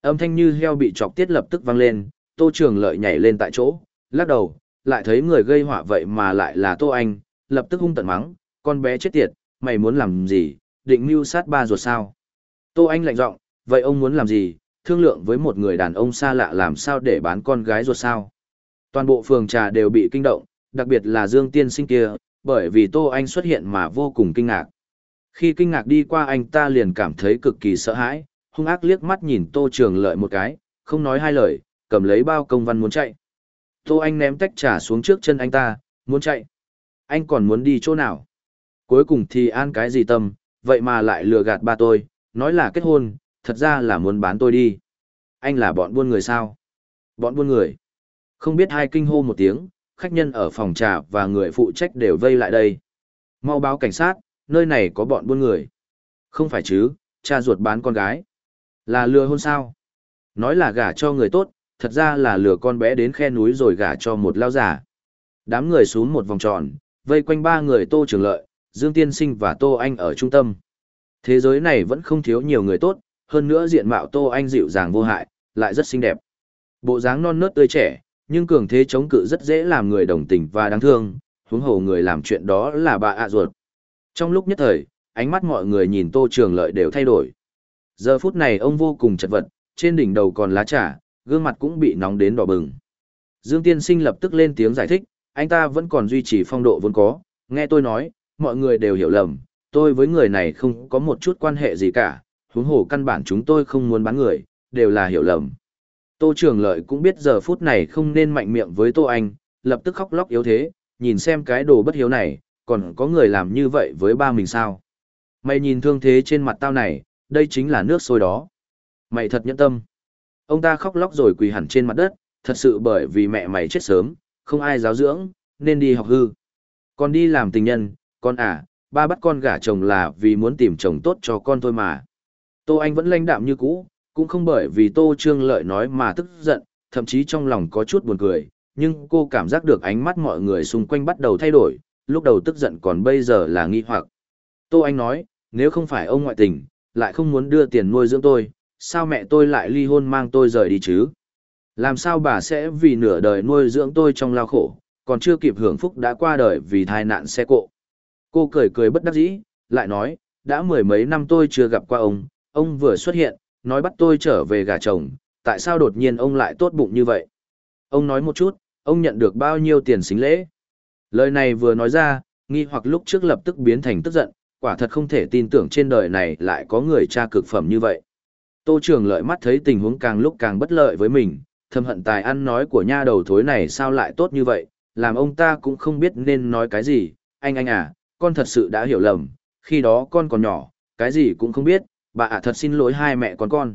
Âm thanh như heo bị chọc tiết lập tức vang lên, Tô Trường Lợi nhảy lên tại chỗ, lắc đầu, lại thấy người gây họa vậy mà lại là Tô Anh, lập tức hung tận mắng, con bé chết tiệt, mày muốn làm gì, định mưu sát ba ruột sao? Tô Anh lạnh giọng, vậy ông muốn làm gì, thương lượng với một người đàn ông xa lạ làm sao để bán con gái ruột sao? Toàn bộ phường trà đều bị kinh động, đặc biệt là Dương Tiên Sinh kia, bởi vì Tô Anh xuất hiện mà vô cùng kinh ngạc. Khi kinh ngạc đi qua anh ta liền cảm thấy cực kỳ sợ hãi, hung ác liếc mắt nhìn Tô Trường Lợi một cái, không nói hai lời, cầm lấy bao công văn muốn chạy. Tô Anh ném tách trà xuống trước chân anh ta, muốn chạy. Anh còn muốn đi chỗ nào? Cuối cùng thì an cái gì tâm, vậy mà lại lừa gạt ba tôi, nói là kết hôn, thật ra là muốn bán tôi đi. Anh là bọn buôn người sao? Bọn buôn người. Không biết hai kinh hô một tiếng, khách nhân ở phòng trà và người phụ trách đều vây lại đây. Mau báo cảnh sát, nơi này có bọn buôn người. Không phải chứ, cha ruột bán con gái. Là lừa hôn sao? Nói là gả cho người tốt, thật ra là lừa con bé đến khe núi rồi gả cho một lao giả. Đám người xuống một vòng tròn, vây quanh ba người Tô Trường Lợi, Dương Tiên Sinh và Tô Anh ở trung tâm. Thế giới này vẫn không thiếu nhiều người tốt, hơn nữa diện mạo Tô Anh dịu dàng vô hại, lại rất xinh đẹp. Bộ dáng non nớt tươi trẻ, nhưng cường thế chống cự rất dễ làm người đồng tình và đáng thương, huống hồ người làm chuyện đó là bà ạ à ruột. Trong lúc nhất thời, ánh mắt mọi người nhìn Tô Trường Lợi đều thay đổi. Giờ phút này ông vô cùng chật vật, trên đỉnh đầu còn lá trà, gương mặt cũng bị nóng đến đỏ bừng. Dương Tiên Sinh lập tức lên tiếng giải thích, anh ta vẫn còn duy trì phong độ vốn có, nghe tôi nói, mọi người đều hiểu lầm, tôi với người này không có một chút quan hệ gì cả, huống hồ căn bản chúng tôi không muốn bán người, đều là hiểu lầm. Tô Trường Lợi cũng biết giờ phút này không nên mạnh miệng với Tô Anh, lập tức khóc lóc yếu thế, nhìn xem cái đồ bất hiếu này, còn có người làm như vậy với ba mình sao. Mày nhìn thương thế trên mặt tao này, đây chính là nước sôi đó. Mày thật nhẫn tâm. Ông ta khóc lóc rồi quỳ hẳn trên mặt đất, thật sự bởi vì mẹ mày chết sớm, không ai giáo dưỡng, nên đi học hư. Còn đi làm tình nhân, con à, ba bắt con gả chồng là vì muốn tìm chồng tốt cho con thôi mà. Tô Anh vẫn lãnh đạm như cũ, cũng không bởi vì Tô Trương Lợi nói mà tức giận, thậm chí trong lòng có chút buồn cười, nhưng cô cảm giác được ánh mắt mọi người xung quanh bắt đầu thay đổi, lúc đầu tức giận còn bây giờ là nghi hoặc. Tô Anh nói, nếu không phải ông ngoại tình, lại không muốn đưa tiền nuôi dưỡng tôi, sao mẹ tôi lại ly hôn mang tôi rời đi chứ? Làm sao bà sẽ vì nửa đời nuôi dưỡng tôi trong lao khổ, còn chưa kịp hưởng phúc đã qua đời vì tai nạn xe cộ. Cô cười cười bất đắc dĩ, lại nói, đã mười mấy năm tôi chưa gặp qua ông, ông vừa xuất hiện, nói bắt tôi trở về gà chồng, tại sao đột nhiên ông lại tốt bụng như vậy? Ông nói một chút, ông nhận được bao nhiêu tiền xính lễ? Lời này vừa nói ra, nghi hoặc lúc trước lập tức biến thành tức giận, quả thật không thể tin tưởng trên đời này lại có người cha cực phẩm như vậy. Tô Trường lợi mắt thấy tình huống càng lúc càng bất lợi với mình, thầm hận tài ăn nói của nha đầu thối này sao lại tốt như vậy, làm ông ta cũng không biết nên nói cái gì, anh anh à, con thật sự đã hiểu lầm, khi đó con còn nhỏ, cái gì cũng không biết, bà ạ thật xin lỗi hai mẹ con con.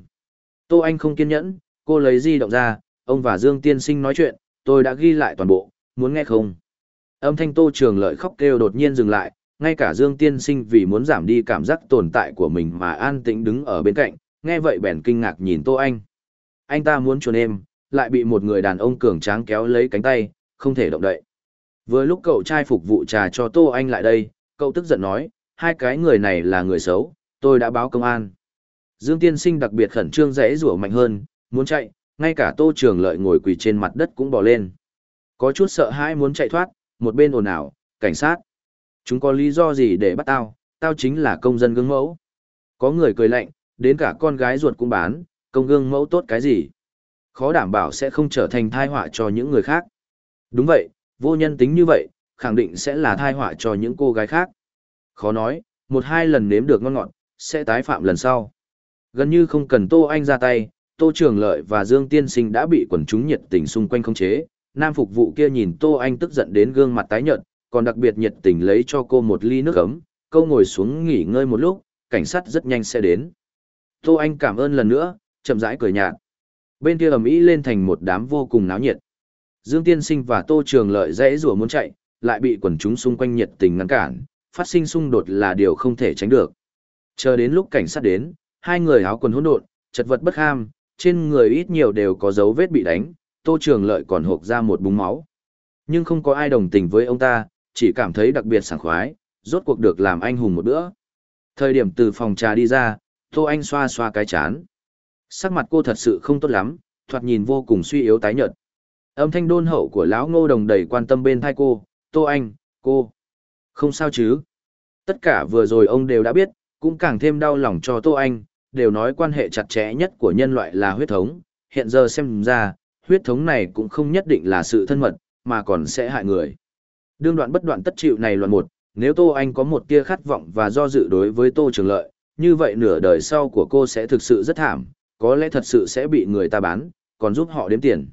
Tô Anh không kiên nhẫn, cô lấy di động ra, ông và Dương Tiên Sinh nói chuyện, tôi đã ghi lại toàn bộ, muốn nghe không? Âm thanh Tô Trường Lợi khóc kêu đột nhiên dừng lại, ngay cả Dương Tiên Sinh vì muốn giảm đi cảm giác tồn tại của mình mà an tĩnh đứng ở bên cạnh, nghe vậy bèn kinh ngạc nhìn Tô Anh. Anh ta muốn chuồn em, lại bị một người đàn ông cường tráng kéo lấy cánh tay, không thể động đậy. Vừa lúc cậu trai phục vụ trà cho Tô Anh lại đây, cậu tức giận nói, hai cái người này là người xấu, tôi đã báo công an. Dương Tiên Sinh đặc biệt khẩn trương rẽ rủa mạnh hơn, muốn chạy, ngay cả Tô Trường Lợi ngồi quỳ trên mặt đất cũng bỏ lên. Có chút sợ hãi muốn chạy thoát, một bên ồn ào, cảnh sát. Chúng có lý do gì để bắt tao, tao chính là công dân gương mẫu. Có người cười lạnh, đến cả con gái ruột cũng bán, công gương mẫu tốt cái gì. Khó đảm bảo sẽ không trở thành thai họa cho những người khác. Đúng vậy, vô nhân tính như vậy, khẳng định sẽ là thai họa cho những cô gái khác. Khó nói, một hai lần nếm được ngon ngọt, sẽ tái phạm lần sau. Gần như không cần Tô Anh ra tay, Tô Trường Lợi và Dương Tiên Sinh đã bị quần chúng nhiệt tình xung quanh khống chế, nam phục vụ kia nhìn Tô Anh tức giận đến gương mặt tái nhợt, còn đặc biệt nhiệt tình lấy cho cô một ly nước ấm, câu ngồi xuống nghỉ ngơi một lúc, cảnh sát rất nhanh sẽ đến. Tô Anh cảm ơn lần nữa, chậm rãi cười nhạt. Bên kia ầm ĩ lên thành một đám vô cùng náo nhiệt. Dương Tiên Sinh và Tô Trường Lợi dễ rủa muốn chạy, lại bị quần chúng xung quanh nhiệt tình ngăn cản, phát sinh xung đột là điều không thể tránh được. Chờ đến lúc cảnh sát đến, hai người áo quần hỗn độn, chật vật bất ham, trên người ít nhiều đều có dấu vết bị đánh, Tô Trường Lợi còn hộp ra một búng máu. Nhưng không có ai đồng tình với ông ta, chỉ cảm thấy đặc biệt sảng khoái, rốt cuộc được làm anh hùng một bữa. Thời điểm từ phòng trà đi ra, Tô Anh xoa xoa cái chán. Sắc mặt cô thật sự không tốt lắm, thoạt nhìn vô cùng suy yếu tái nhợt. Âm thanh đôn hậu của lão Ngô Đồng đầy quan tâm bên thai cô, "Tô Anh, cô không sao chứ?" Tất cả vừa rồi ông đều đã biết, cũng càng thêm đau lòng cho Tô Anh, đều nói quan hệ chặt chẽ nhất của nhân loại là huyết thống, hiện giờ xem ra, huyết thống này cũng không nhất định là sự thân mật, mà còn sẽ hại người. Đương đoạn bất đoạn tất chịu này loạn một, nếu Tô Anh có một tia khát vọng và do dự đối với Tô Trường Lợi, như vậy nửa đời sau của cô sẽ thực sự rất thảm, có lẽ thật sự sẽ bị người ta bán, còn giúp họ đếm tiền.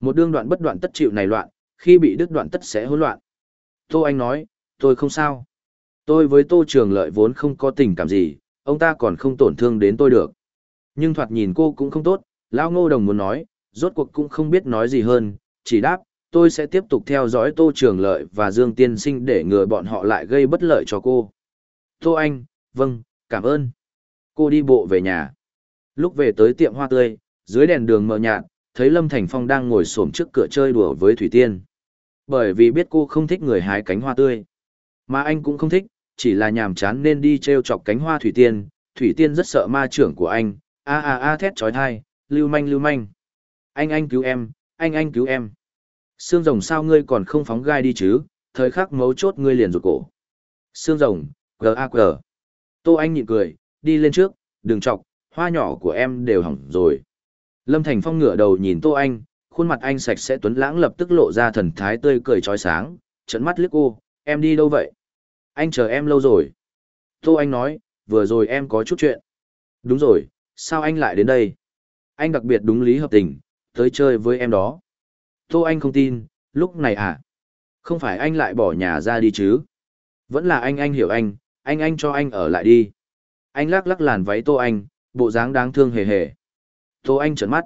Một đương đoạn bất đoạn tất chịu này loạn, khi bị đứt đoạn tất sẽ hỗn loạn. Tô Anh nói, tôi không sao. Tôi với Tô Trường Lợi vốn không có tình cảm gì, ông ta còn không tổn thương đến tôi được. Nhưng thoạt nhìn cô cũng không tốt, Lão Ngô Đồng muốn nói, rốt cuộc cũng không biết nói gì hơn, chỉ đáp, tôi sẽ tiếp tục theo dõi Tô Trường Lợi và Dương Tiên Sinh để ngừa bọn họ lại gây bất lợi cho cô. Tô Anh, vâng, cảm ơn. Cô đi bộ về nhà. Lúc về tới tiệm hoa tươi, dưới đèn đường mờ nhạt, thấy Lâm Thành Phong đang ngồi xổm trước cửa chơi đùa với Thủy Tiên. Bởi vì biết cô không thích người hái cánh hoa tươi, mà anh cũng không thích, chỉ là nhàm chán nên đi treo chọc cánh hoa thủy tiên, thủy tiên rất sợ ma trưởng của anh, a a a thét trói thai, lưu manh lưu manh. Anh anh cứu em, anh anh cứu em. xương rồng sao ngươi còn không phóng gai đi chứ, thời khắc mấu chốt ngươi liền rụt cổ. xương rồng, g a gờ. Tô anh nhịn cười, đi lên trước, đừng chọc, hoa nhỏ của em đều hỏng rồi. Lâm Thành Phong ngửa đầu nhìn Tô Anh, khuôn mặt anh sạch sẽ tuấn lãng lập tức lộ ra thần thái tươi cười trói sáng, trận mắt liếc cô, em đi đâu vậy? Anh chờ em lâu rồi. Tô Anh nói, vừa rồi em có chút chuyện. Đúng rồi, sao anh lại đến đây? Anh đặc biệt đúng lý hợp tình, tới chơi với em đó. Tô Anh không tin, lúc này à? Không phải anh lại bỏ nhà ra đi chứ? Vẫn là anh anh hiểu anh, anh anh cho anh ở lại đi. Anh lắc lắc làn váy Tô Anh, bộ dáng đáng thương hề hề. Tô Anh trợn mắt.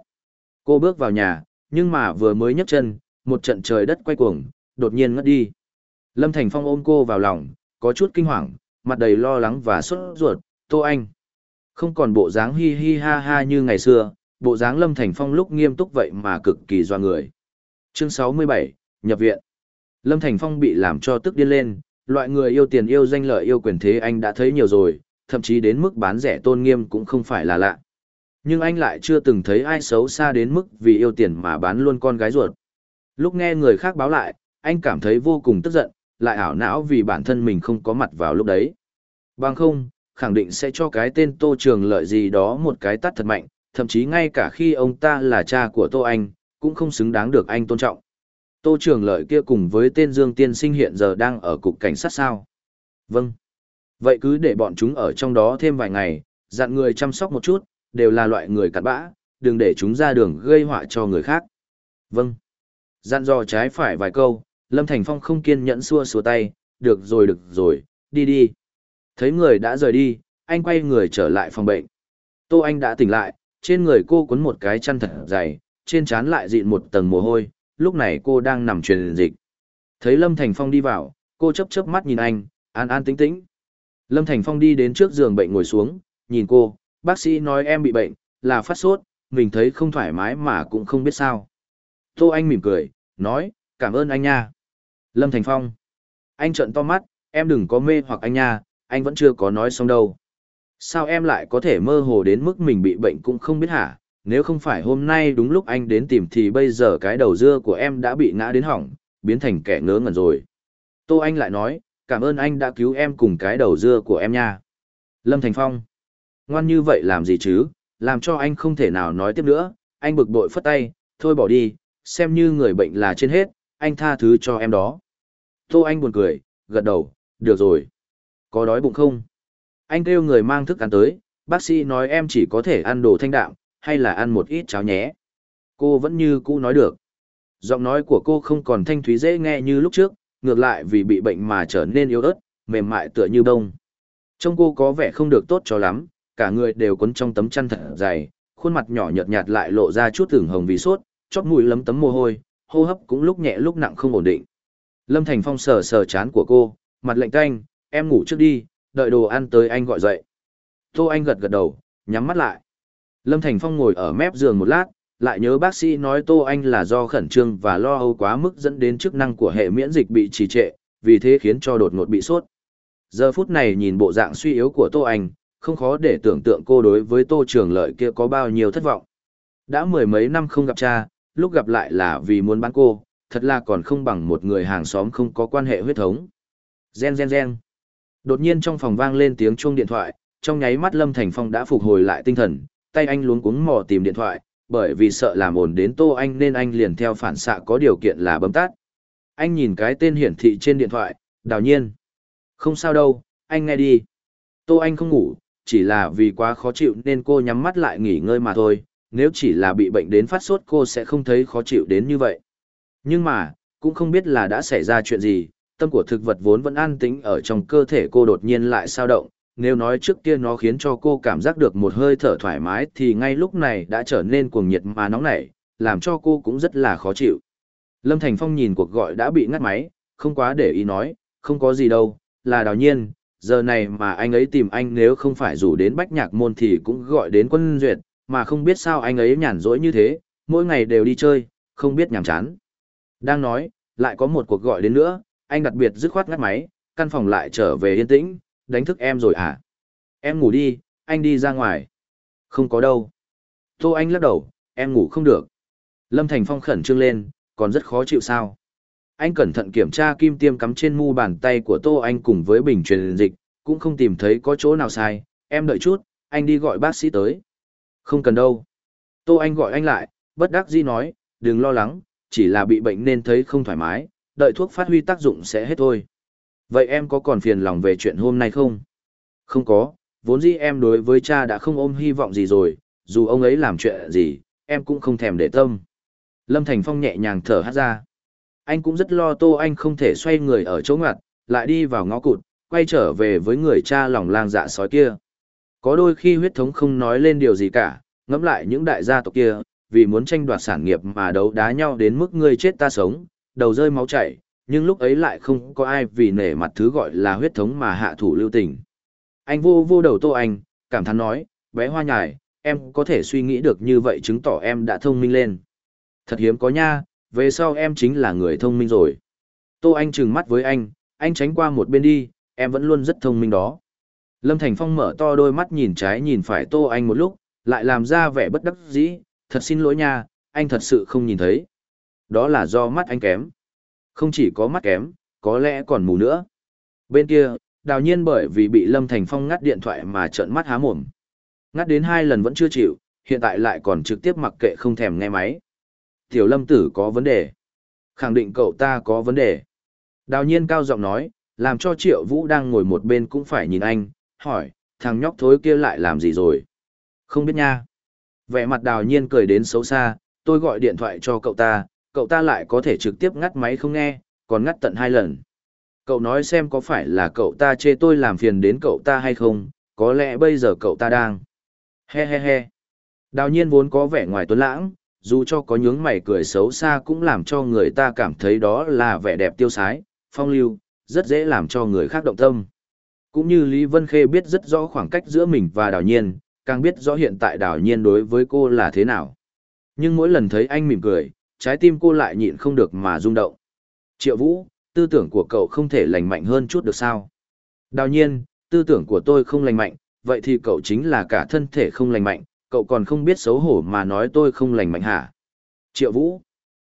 Cô bước vào nhà, nhưng mà vừa mới nhấc chân, một trận trời đất quay cuồng, đột nhiên ngất đi. Lâm Thành Phong ôm cô vào lòng, có chút kinh hoàng, mặt đầy lo lắng và sốt ruột, Tô Anh. Không còn bộ dáng hi hi ha ha như ngày xưa, bộ dáng Lâm Thành Phong lúc nghiêm túc vậy mà cực kỳ doa người. Chương 67, Nhập viện. Lâm Thành Phong bị làm cho tức điên lên, loại người yêu tiền yêu danh lợi yêu quyền thế anh đã thấy nhiều rồi, thậm chí đến mức bán rẻ tôn nghiêm cũng không phải là lạ. Nhưng anh lại chưa từng thấy ai xấu xa đến mức vì yêu tiền mà bán luôn con gái ruột. Lúc nghe người khác báo lại, anh cảm thấy vô cùng tức giận, lại ảo não vì bản thân mình không có mặt vào lúc đấy. Bằng không, khẳng định sẽ cho cái tên Tô Trường Lợi gì đó một cái tắt thật mạnh, thậm chí ngay cả khi ông ta là cha của Tô Anh, cũng không xứng đáng được anh tôn trọng. Tô Trường Lợi kia cùng với tên Dương Tiên Sinh hiện giờ đang ở cục cảnh sát sao? Vâng. Vậy cứ để bọn chúng ở trong đó thêm vài ngày, dặn người chăm sóc một chút, đều là loại người cặn bã, đừng để chúng ra đường gây họa cho người khác. Vâng. Dặn dò trái phải vài câu, Lâm Thành Phong không kiên nhẫn xua xua tay, được rồi được rồi, đi đi. Thấy người đã rời đi, anh quay người trở lại phòng bệnh. Tô Anh đã tỉnh lại, trên người cô cuốn một cái chăn thật dày, trên trán lại dịn một tầng mồ hôi, lúc này cô đang nằm truyền dịch. Thấy Lâm Thành Phong đi vào, cô chấp chớp mắt nhìn anh, an an tĩnh tĩnh. Lâm Thành Phong đi đến trước giường bệnh ngồi xuống, nhìn cô, bác sĩ nói em bị bệnh, là phát sốt, mình thấy không thoải mái mà cũng không biết sao. Tô Anh mỉm cười, nói, cảm ơn anh nha. Lâm Thành Phong. Anh trợn to mắt, em đừng có mê hoặc anh nha, anh vẫn chưa có nói xong đâu. Sao em lại có thể mơ hồ đến mức mình bị bệnh cũng không biết hả? Nếu không phải hôm nay đúng lúc anh đến tìm thì bây giờ cái đầu dưa của em đã bị ngã đến hỏng, biến thành kẻ ngớ ngẩn rồi. Tô Anh lại nói, cảm ơn anh đã cứu em cùng cái đầu dưa của em nha. Lâm Thành Phong. Ngoan như vậy làm gì chứ, làm cho anh không thể nào nói tiếp nữa, anh bực bội phất tay, thôi bỏ đi, xem như người bệnh là trên hết, anh tha thứ cho em đó. Tô Anh buồn cười, gật đầu, được rồi. Có đói bụng không? Anh kêu người mang thức ăn tới, bác sĩ nói em chỉ có thể ăn đồ thanh đạm, hay là ăn một ít cháo nhé. Cô vẫn như cũ nói được. Giọng nói của cô không còn thanh thúy dễ nghe như lúc trước, ngược lại vì bị bệnh mà trở nên yếu ớt, mềm mại tựa như bông. Trông cô có vẻ không được tốt cho lắm, cả người đều quấn trong tấm chăn thật dày, khuôn mặt nhỏ nhợt nhạt lại lộ ra chút tưởng hồng vì sốt, chóp mũi lấm tấm mồ hôi, hô hấp cũng lúc nhẹ lúc nặng không ổn định. Lâm Thành Phong sờ sờ chán của cô, mặt lạnh canh, em ngủ trước đi, đợi đồ ăn tới anh gọi dậy. Tô Anh gật gật đầu, nhắm mắt lại. Lâm Thành Phong ngồi ở mép giường một lát, lại nhớ bác sĩ nói Tô Anh là do khẩn trương và lo âu quá mức dẫn đến chức năng của hệ miễn dịch bị trì trệ, vì thế khiến cho đột ngột bị sốt. Giờ phút này nhìn bộ dạng suy yếu của Tô Anh, không khó để tưởng tượng cô đối với Tô Trường Lợi kia có bao nhiêu thất vọng. Đã mười mấy năm không gặp cha, lúc gặp lại là vì muốn bán cô, thật là còn không bằng một người hàng xóm không có quan hệ huyết thống. Gen gen gen. Đột nhiên trong phòng vang lên tiếng chuông điện thoại, trong nháy mắt Lâm Thành Phong đã phục hồi lại tinh thần, tay anh luống cuống mò tìm điện thoại, bởi vì sợ làm ồn đến Tô Anh nên anh liền theo phản xạ có điều kiện là bấm tắt. Anh nhìn cái tên hiển thị trên điện thoại, đào nhiên. Không sao đâu, anh nghe đi. Tô Anh không ngủ, chỉ là vì quá khó chịu nên cô nhắm mắt lại nghỉ ngơi mà thôi, nếu chỉ là bị bệnh đến phát sốt cô sẽ không thấy khó chịu đến như vậy. Nhưng mà, cũng không biết là đã xảy ra chuyện gì, tâm của thực vật vốn vẫn an tĩnh ở trong cơ thể cô đột nhiên lại sao động, nếu nói trước kia nó khiến cho cô cảm giác được một hơi thở thoải mái thì ngay lúc này đã trở nên cuồng nhiệt mà nóng nảy, làm cho cô cũng rất là khó chịu. Lâm Thành Phong nhìn cuộc gọi đã bị ngắt máy, không quá để ý nói, không có gì đâu, là đào nhiên, giờ này mà anh ấy tìm anh nếu không phải rủ đến bách nhạc môn thì cũng gọi đến quân duyệt, mà không biết sao anh ấy nhàn rỗi như thế, mỗi ngày đều đi chơi, không biết nhàm chán. Đang nói, lại có một cuộc gọi đến nữa, anh đặc biệt dứt khoát ngắt máy, căn phòng lại trở về yên tĩnh, đánh thức em rồi à? Em ngủ đi, anh đi ra ngoài. Không có đâu. Tô Anh lắc đầu, em ngủ không được. Lâm Thành Phong khẩn trương lên, còn rất khó chịu sao. Anh cẩn thận kiểm tra kim tiêm cắm trên mu bàn tay của Tô Anh cùng với bình truyền dịch, cũng không tìm thấy có chỗ nào sai. Em đợi chút, anh đi gọi bác sĩ tới. Không cần đâu. Tô Anh gọi anh lại, bất đắc dĩ nói, đừng lo lắng, chỉ là bị bệnh nên thấy không thoải mái, đợi thuốc phát huy tác dụng sẽ hết thôi. Vậy em có còn phiền lòng về chuyện hôm nay không? Không có, vốn dĩ em đối với cha đã không ôm hy vọng gì rồi, dù ông ấy làm chuyện gì, em cũng không thèm để tâm. Lâm Thành Phong nhẹ nhàng thở hát ra. Anh cũng rất lo tô anh không thể xoay người ở chỗ ngoặt, lại đi vào ngõ cụt, quay trở về với người cha lòng lang dạ sói kia. Có đôi khi huyết thống không nói lên điều gì cả, ngẫm lại những đại gia tộc kia, vì muốn tranh đoạt sản nghiệp mà đấu đá nhau đến mức ngươi chết ta sống, đầu rơi máu chảy, nhưng lúc ấy lại không có ai vì nể mặt thứ gọi là huyết thống mà hạ thủ lưu tình. Anh vô vô đầu tô anh, cảm thán nói, bé hoa nhài, em có thể suy nghĩ được như vậy chứng tỏ em đã thông minh lên. Thật hiếm có nha, về sau em chính là người thông minh rồi. Tô anh trừng mắt với anh, anh tránh qua một bên đi, em vẫn luôn rất thông minh đó. Lâm Thành Phong mở to đôi mắt nhìn trái nhìn phải Tô Anh một lúc, lại làm ra vẻ bất đắc dĩ, thật xin lỗi nha, anh thật sự không nhìn thấy. Đó là do mắt anh kém. Không chỉ có mắt kém, có lẽ còn mù nữa. Bên kia, đào nhiên bởi vì bị Lâm Thành Phong ngắt điện thoại mà trợn mắt há mồm. Ngắt đến hai lần vẫn chưa chịu, hiện tại lại còn trực tiếp mặc kệ không thèm nghe máy. Tiểu Lâm tử có vấn đề. Khẳng định cậu ta có vấn đề. Đào nhiên cao giọng nói, làm cho Triệu Vũ đang ngồi một bên cũng phải nhìn anh, hỏi, thằng nhóc thối kia lại làm gì rồi? Không biết nha vẻ mặt đào nhiên cười đến xấu xa, tôi gọi điện thoại cho cậu ta, cậu ta lại có thể trực tiếp ngắt máy không nghe, còn ngắt tận hai lần. Cậu nói xem có phải là cậu ta chê tôi làm phiền đến cậu ta hay không, có lẽ bây giờ cậu ta đang. He he he. Đào nhiên vốn có vẻ ngoài tuấn lãng, dù cho có nhướng mày cười xấu xa cũng làm cho người ta cảm thấy đó là vẻ đẹp tiêu sái, phong lưu, rất dễ làm cho người khác động tâm. Cũng như Lý Vân Khê biết rất rõ khoảng cách giữa mình và đào nhiên, càng biết rõ hiện tại đảo nhiên đối với cô là thế nào. Nhưng mỗi lần thấy anh mỉm cười, trái tim cô lại nhịn không được mà rung động. Triệu Vũ, tư tưởng của cậu không thể lành mạnh hơn chút được sao? Đào nhiên, tư tưởng của tôi không lành mạnh, vậy thì cậu chính là cả thân thể không lành mạnh, cậu còn không biết xấu hổ mà nói tôi không lành mạnh hả? Triệu Vũ,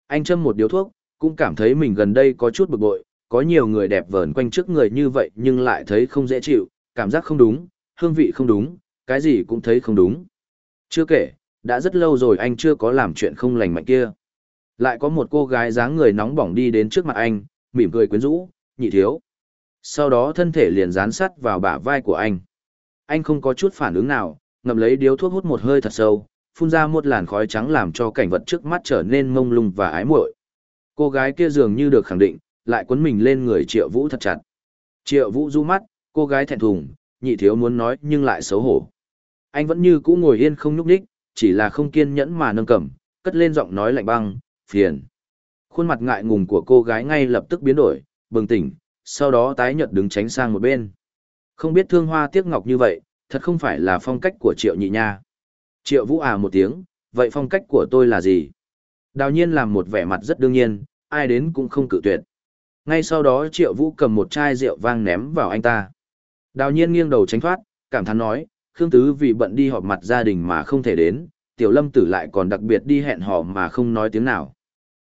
anh châm một điếu thuốc, cũng cảm thấy mình gần đây có chút bực bội, có nhiều người đẹp vờn quanh trước người như vậy nhưng lại thấy không dễ chịu, cảm giác không đúng, hương vị không đúng, cái gì cũng thấy không đúng. Chưa kể, đã rất lâu rồi anh chưa có làm chuyện không lành mạnh kia. Lại có một cô gái dáng người nóng bỏng đi đến trước mặt anh, mỉm cười quyến rũ, nhị thiếu. Sau đó thân thể liền dán sắt vào bả vai của anh. Anh không có chút phản ứng nào, ngậm lấy điếu thuốc hút một hơi thật sâu, phun ra một làn khói trắng làm cho cảnh vật trước mắt trở nên mông lung và ái muội. Cô gái kia dường như được khẳng định, lại quấn mình lên người Triệu Vũ thật chặt. Triệu Vũ du mắt, cô gái thẹn thùng, nhị thiếu muốn nói nhưng lại xấu hổ. Anh vẫn như cũ ngồi yên không nhúc nhích, chỉ là không kiên nhẫn mà nâng cầm, cất lên giọng nói lạnh băng, phiền. Khuôn mặt ngại ngùng của cô gái ngay lập tức biến đổi, bừng tỉnh, sau đó tái nhợt đứng tránh sang một bên. Không biết thương hoa tiếc ngọc như vậy, thật không phải là phong cách của triệu nhị nha. Triệu vũ à một tiếng, vậy phong cách của tôi là gì? Đào nhiên làm một vẻ mặt rất đương nhiên, ai đến cũng không cự tuyệt. Ngay sau đó triệu vũ cầm một chai rượu vang ném vào anh ta. Đào nhiên nghiêng đầu tránh thoát, cảm thán nói, Khương Tứ vì bận đi họp mặt gia đình mà không thể đến, Tiểu Lâm Tử lại còn đặc biệt đi hẹn hò mà không nói tiếng nào.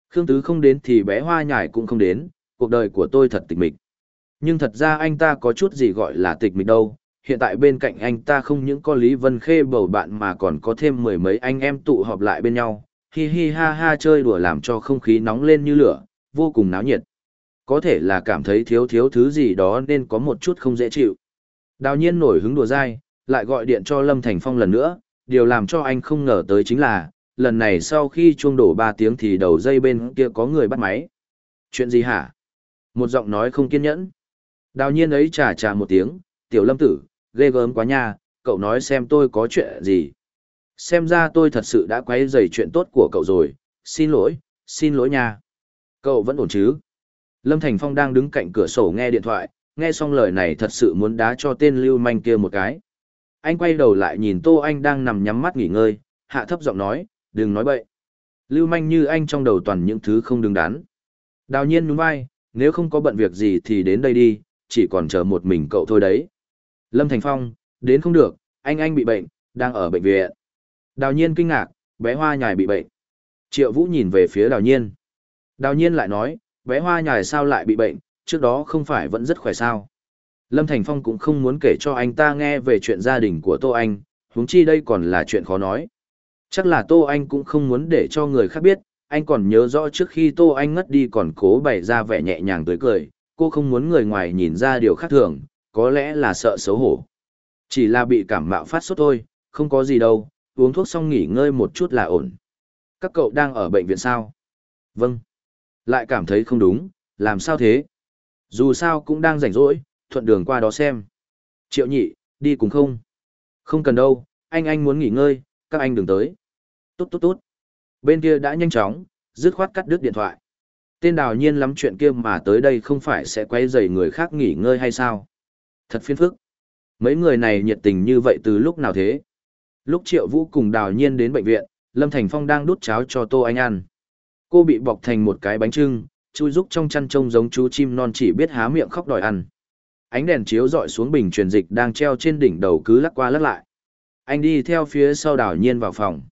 Khương Tứ không đến thì bé hoa nhải cũng không đến, cuộc đời của tôi thật tịch mịch. Nhưng thật ra anh ta có chút gì gọi là tịch mịch đâu, hiện tại bên cạnh anh ta không những có Lý Vân Khê bầu bạn mà còn có thêm mười mấy anh em tụ họp lại bên nhau, hi hi ha ha chơi đùa làm cho không khí nóng lên như lửa, vô cùng náo nhiệt. Có thể là cảm thấy thiếu thiếu thứ gì đó nên có một chút không dễ chịu. Đào nhiên nổi hứng đùa dai, lại gọi điện cho Lâm Thành Phong lần nữa, điều làm cho anh không ngờ tới chính là, lần này sau khi chuông đổ 3 tiếng thì đầu dây bên kia có người bắt máy. Chuyện gì hả? Một giọng nói không kiên nhẫn. Đào nhiên ấy trả trả một tiếng, tiểu lâm tử, ghê gớm quá nha, cậu nói xem tôi có chuyện gì. Xem ra tôi thật sự đã quấy rầy chuyện tốt của cậu rồi, xin lỗi, xin lỗi nha. Cậu vẫn ổn chứ? Lâm Thành Phong đang đứng cạnh cửa sổ nghe điện thoại, nghe xong lời này thật sự muốn đá cho tên lưu manh kia một cái. Anh quay đầu lại nhìn Tô Anh đang nằm nhắm mắt nghỉ ngơi, hạ thấp giọng nói, đừng nói bậy. Lưu manh như anh trong đầu toàn những thứ không đứng đắn. Đào nhiên nhún vai, nếu không có bận việc gì thì đến đây đi, chỉ còn chờ một mình cậu thôi đấy. Lâm Thành Phong, đến không được, anh anh bị bệnh, đang ở bệnh viện. Đào nhiên kinh ngạc, bé hoa nhài bị bệnh. Triệu Vũ nhìn về phía đào nhiên. Đào nhiên lại nói, bé hoa nhài sao lại bị bệnh, trước đó không phải vẫn rất khỏe sao. Lâm Thành Phong cũng không muốn kể cho anh ta nghe về chuyện gia đình của Tô Anh, huống chi đây còn là chuyện khó nói. Chắc là Tô Anh cũng không muốn để cho người khác biết, anh còn nhớ rõ trước khi Tô Anh ngất đi còn cố bày ra vẻ nhẹ nhàng tươi cười, cô không muốn người ngoài nhìn ra điều khác thường, có lẽ là sợ xấu hổ. Chỉ là bị cảm mạo phát sốt thôi, không có gì đâu, uống thuốc xong nghỉ ngơi một chút là ổn. Các cậu đang ở bệnh viện sao? Vâng. Lại cảm thấy không đúng, làm sao thế? Dù sao cũng đang rảnh rỗi, thuận đường qua đó xem. Triệu nhị, đi cùng không? Không cần đâu, anh anh muốn nghỉ ngơi, các anh đừng tới. Tốt tốt tốt. Bên kia đã nhanh chóng, dứt khoát cắt đứt điện thoại. Tên đào nhiên lắm chuyện kia mà tới đây không phải sẽ quay dày người khác nghỉ ngơi hay sao? Thật phiền phức. Mấy người này nhiệt tình như vậy từ lúc nào thế? Lúc Triệu Vũ cùng đào nhiên đến bệnh viện, Lâm Thành Phong đang đút cháo cho Tô Anh ăn. Cô bị bọc thành một cái bánh trưng, chui rúc trong chăn trông giống chú chim non chỉ biết há miệng khóc đòi ăn ánh đèn chiếu dọi xuống bình truyền dịch đang treo trên đỉnh đầu cứ lắc qua lắc lại. Anh đi theo phía sau đảo nhiên vào phòng.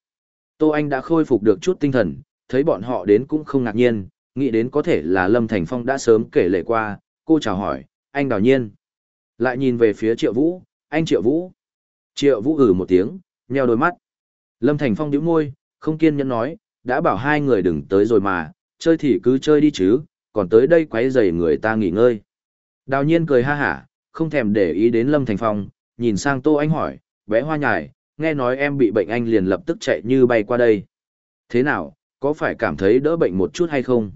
Tô Anh đã khôi phục được chút tinh thần, thấy bọn họ đến cũng không ngạc nhiên, nghĩ đến có thể là Lâm Thành Phong đã sớm kể lệ qua, cô chào hỏi, anh đảo nhiên. Lại nhìn về phía Triệu Vũ, anh Triệu Vũ. Triệu Vũ ử một tiếng, nheo đôi mắt. Lâm Thành Phong nhíu môi, không kiên nhẫn nói, đã bảo hai người đừng tới rồi mà, chơi thì cứ chơi đi chứ, còn tới đây quấy rầy người ta nghỉ ngơi. Đào nhiên cười ha hả, không thèm để ý đến Lâm Thành Phong, nhìn sang Tô Anh hỏi, bé hoa nhài, nghe nói em bị bệnh anh liền lập tức chạy như bay qua đây. Thế nào, có phải cảm thấy đỡ bệnh một chút hay không?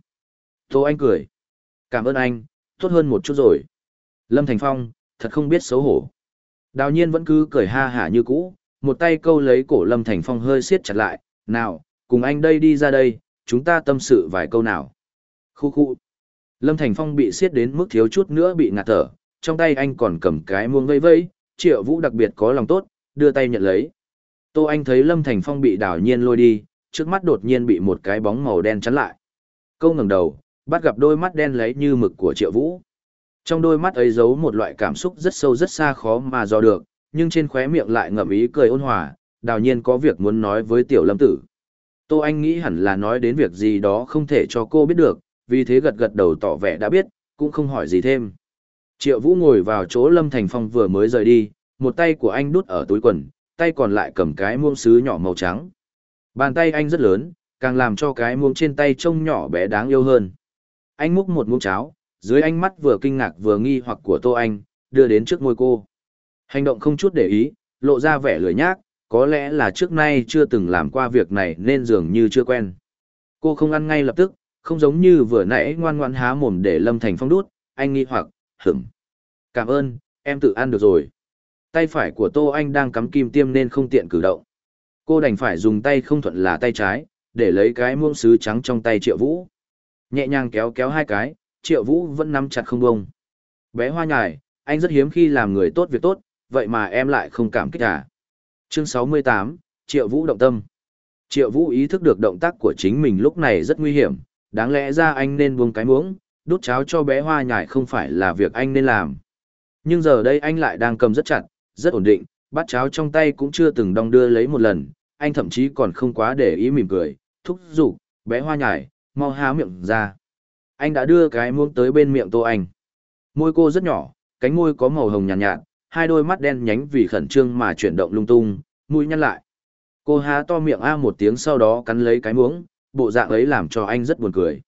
Tô Anh cười. Cảm ơn anh, tốt hơn một chút rồi. Lâm Thành Phong, thật không biết xấu hổ. Đào nhiên vẫn cứ cười ha hả như cũ, một tay câu lấy cổ Lâm Thành Phong hơi siết chặt lại, nào, cùng anh đây đi ra đây, chúng ta tâm sự vài câu nào. Khu khu, Lâm Thành Phong bị siết đến mức thiếu chút nữa bị ngạt thở, trong tay anh còn cầm cái muông vây vây, triệu vũ đặc biệt có lòng tốt, đưa tay nhận lấy. Tô Anh thấy Lâm Thành Phong bị đảo nhiên lôi đi, trước mắt đột nhiên bị một cái bóng màu đen chắn lại. Câu ngẩng đầu, bắt gặp đôi mắt đen lấy như mực của triệu vũ. Trong đôi mắt ấy giấu một loại cảm xúc rất sâu rất xa khó mà do được, nhưng trên khóe miệng lại ngậm ý cười ôn hòa, đào nhiên có việc muốn nói với tiểu lâm tử. Tô Anh nghĩ hẳn là nói đến việc gì đó không thể cho cô biết được, vì thế gật gật đầu tỏ vẻ đã biết, cũng không hỏi gì thêm. Triệu Vũ ngồi vào chỗ Lâm Thành Phong vừa mới rời đi, một tay của anh đút ở túi quần, tay còn lại cầm cái muông sứ nhỏ màu trắng. Bàn tay anh rất lớn, càng làm cho cái muông trên tay trông nhỏ bé đáng yêu hơn. Anh múc một muông cháo, dưới ánh mắt vừa kinh ngạc vừa nghi hoặc của Tô Anh, đưa đến trước môi cô. Hành động không chút để ý, lộ ra vẻ lười nhác, có lẽ là trước nay chưa từng làm qua việc này nên dường như chưa quen. Cô không ăn ngay lập tức, không giống như vừa nãy ngoan ngoan há mồm để Lâm Thành Phong đút, anh nghi hoặc, hửm. Cảm ơn, em tự ăn được rồi. Tay phải của Tô Anh đang cắm kim tiêm nên không tiện cử động. Cô đành phải dùng tay không thuận là tay trái, để lấy cái muông sứ trắng trong tay Triệu Vũ. Nhẹ nhàng kéo kéo hai cái, Triệu Vũ vẫn nắm chặt không bông. Bé hoa nhài, anh rất hiếm khi làm người tốt việc tốt, vậy mà em lại không cảm kích à. Chương 68, Triệu Vũ động tâm. Triệu Vũ ý thức được động tác của chính mình lúc này rất nguy hiểm, đáng lẽ ra anh nên buông cái muỗng, đút cháo cho bé hoa nhải không phải là việc anh nên làm. Nhưng giờ đây anh lại đang cầm rất chặt, rất ổn định, bát cháo trong tay cũng chưa từng đong đưa lấy một lần, anh thậm chí còn không quá để ý mỉm cười, thúc giục, bé hoa nhải, mau há miệng ra. Anh đã đưa cái muỗng tới bên miệng tô anh. Môi cô rất nhỏ, cánh môi có màu hồng nhàn nhạt, nhạt, hai đôi mắt đen nhánh vì khẩn trương mà chuyển động lung tung, mũi nhăn lại. Cô há to miệng a một tiếng sau đó cắn lấy cái muỗng, bộ dạng ấy làm cho anh rất buồn cười.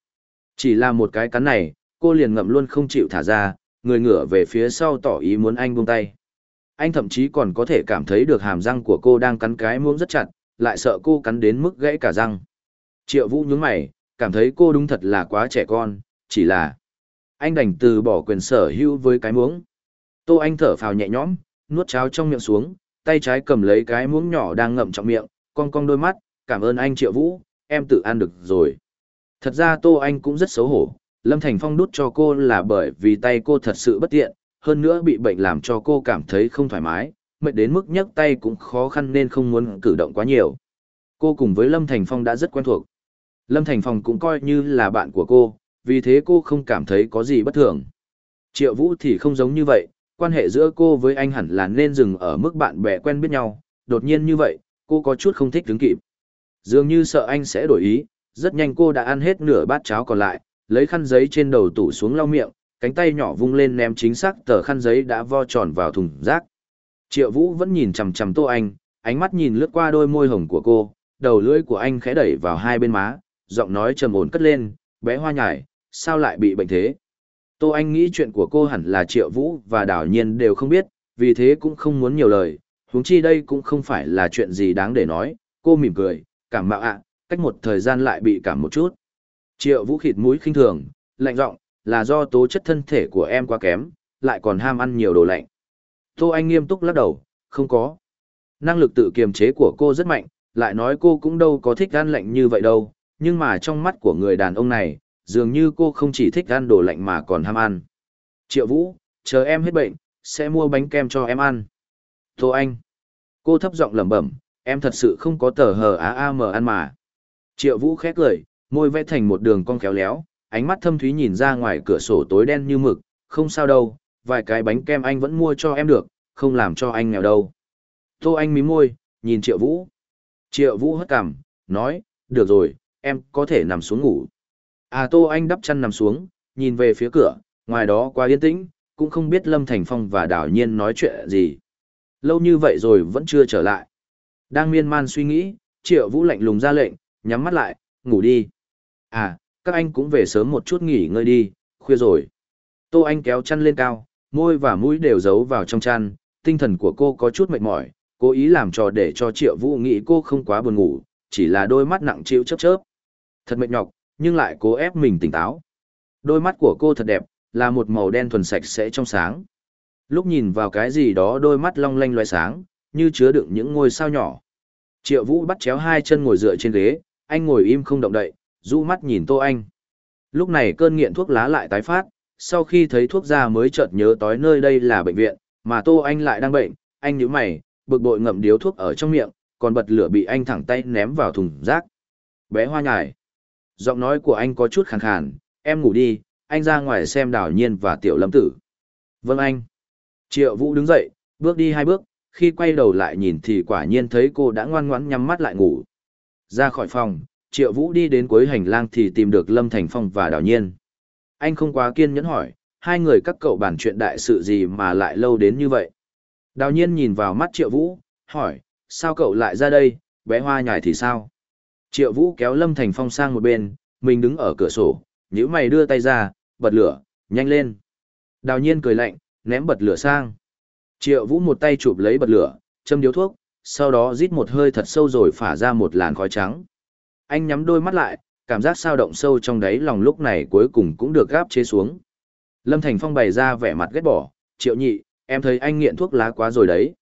Chỉ là một cái cắn này, cô liền ngậm luôn không chịu thả ra, người ngửa về phía sau tỏ ý muốn anh buông tay. Anh thậm chí còn có thể cảm thấy được hàm răng của cô đang cắn cái muỗng rất chặt, lại sợ cô cắn đến mức gãy cả răng. Triệu Vũ nhướng mày, cảm thấy cô đúng thật là quá trẻ con, chỉ là anh đành từ bỏ quyền sở hữu với cái muỗng. Tô Anh thở phào nhẹ nhõm, nuốt cháo trong miệng xuống, tay trái cầm lấy cái muỗng nhỏ đang ngậm trong miệng, cong cong đôi mắt, cảm ơn anh Triệu Vũ, em tự ăn được rồi. Thật ra Tô Anh cũng rất xấu hổ, Lâm Thành Phong đút cho cô là bởi vì tay cô thật sự bất tiện, hơn nữa bị bệnh làm cho cô cảm thấy không thoải mái, mệt đến mức nhấc tay cũng khó khăn nên không muốn cử động quá nhiều. Cô cùng với Lâm Thành Phong đã rất quen thuộc. Lâm Thành Phong cũng coi như là bạn của cô, vì thế cô không cảm thấy có gì bất thường. Triệu Vũ thì không giống như vậy, quan hệ giữa cô với anh hẳn là nên dừng ở mức bạn bè quen biết nhau, đột nhiên như vậy, cô có chút không thích đứng kịp. Dường như sợ anh sẽ đổi ý, rất nhanh cô đã ăn hết nửa bát cháo còn lại, lấy khăn giấy trên đầu tủ xuống lau miệng, cánh tay nhỏ vung lên ném chính xác tờ khăn giấy đã vo tròn vào thùng rác. Triệu Vũ vẫn nhìn chằm chằm Tô Anh, ánh mắt nhìn lướt qua đôi môi hồng của cô, đầu lưỡi của anh khẽ đẩy vào hai bên má, giọng nói trầm ổn cất lên, bé hoa nhải, sao lại bị bệnh thế? Tô Anh nghĩ chuyện của cô hẳn là Triệu Vũ và Đào Nhiên đều không biết, vì thế cũng không muốn nhiều lời, huống chi đây cũng không phải là chuyện gì đáng để nói, cô mỉm cười, cảm mạo ạ, cách một thời gian lại bị cảm một chút. Triệu vũ khịt mũi khinh thường, lạnh giọng là do tố chất thân thể của em quá kém, lại còn ham ăn nhiều đồ lạnh. Tô Anh nghiêm túc lắc đầu, không có. Năng lực tự kiềm chế của cô rất mạnh, lại nói cô cũng đâu có thích ăn lạnh như vậy đâu, nhưng mà trong mắt của người đàn ông này, dường như cô không chỉ thích ăn đồ lạnh mà còn ham ăn. Triệu Vũ, chờ em hết bệnh, sẽ mua bánh kem cho em ăn. Tô Anh. Cô thấp giọng lẩm bẩm, em thật sự không có tờ hờ á a mờ ăn mà. Triệu Vũ khét lời, môi vẽ thành một đường cong khéo léo, ánh mắt thâm thúy nhìn ra ngoài cửa sổ tối đen như mực, không sao đâu, vài cái bánh kem anh vẫn mua cho em được, không làm cho anh nghèo đâu. Tô Anh mí môi, nhìn Triệu Vũ. Triệu Vũ hất cằm, nói, được rồi, em có thể nằm xuống ngủ. À Tô Anh đắp chăn nằm xuống, nhìn về phía cửa, ngoài đó quá yên tĩnh, cũng không biết Lâm Thành Phong và Đào Nhiên nói chuyện gì. Lâu như vậy rồi vẫn chưa trở lại. Đang miên man suy nghĩ, triệu vũ lạnh lùng ra lệnh, nhắm mắt lại, ngủ đi. À, các anh cũng về sớm một chút nghỉ ngơi đi, khuya rồi. Tô Anh kéo chăn lên cao, môi và mũi đều giấu vào trong chăn, tinh thần của cô có chút mệt mỏi, cố ý làm trò để cho triệu vũ nghĩ cô không quá buồn ngủ, chỉ là đôi mắt nặng chịu chớp chớp. Thật mệt nhọc, nhưng lại cố ép mình tỉnh táo. Đôi mắt của cô thật đẹp, là một màu đen thuần sạch sẽ trong sáng. Lúc nhìn vào cái gì đó đôi mắt long lanh loé sáng, như chứa đựng những ngôi sao nhỏ. Triệu Vũ bắt chéo hai chân ngồi dựa trên ghế, anh ngồi im không động đậy, du mắt nhìn Tô Anh. Lúc này cơn nghiện thuốc lá lại tái phát, sau khi thấy thuốc ra mới chợt nhớ tối nơi đây là bệnh viện, mà Tô Anh lại đang bệnh, anh nhíu mày, bực bội ngậm điếu thuốc ở trong miệng, còn bật lửa bị anh thẳng tay ném vào thùng rác. Bé hoa nhải. Giọng nói của anh có chút khàn khàn, em ngủ đi, anh ra ngoài xem đảo nhiên và tiểu lâm tử. Vâng anh. Triệu Vũ đứng dậy, bước đi hai bước, khi quay đầu lại nhìn thì quả nhiên thấy cô đã ngoan ngoãn nhắm mắt lại ngủ. Ra khỏi phòng, Triệu Vũ đi đến cuối hành lang thì tìm được Lâm Thành Phong và Đào Nhiên. Anh không quá kiên nhẫn hỏi, hai người các cậu bàn chuyện đại sự gì mà lại lâu đến như vậy. Đào Nhiên nhìn vào mắt Triệu Vũ, hỏi, sao cậu lại ra đây, bé hoa nhài thì sao? Triệu Vũ kéo Lâm Thành Phong sang một bên, mình đứng ở cửa sổ, nhíu mày đưa tay ra, bật lửa, nhanh lên. Đào Nhiên cười lạnh, ném bật lửa sang. Triệu Vũ một tay chụp lấy bật lửa, châm điếu thuốc, sau đó rít một hơi thật sâu rồi phả ra một làn khói trắng. Anh nhắm đôi mắt lại, cảm giác sao động sâu trong đáy lòng lúc này cuối cùng cũng được gáp chế xuống. Lâm Thành Phong bày ra vẻ mặt ghét bỏ, Triệu nhị, em thấy anh nghiện thuốc lá quá rồi đấy.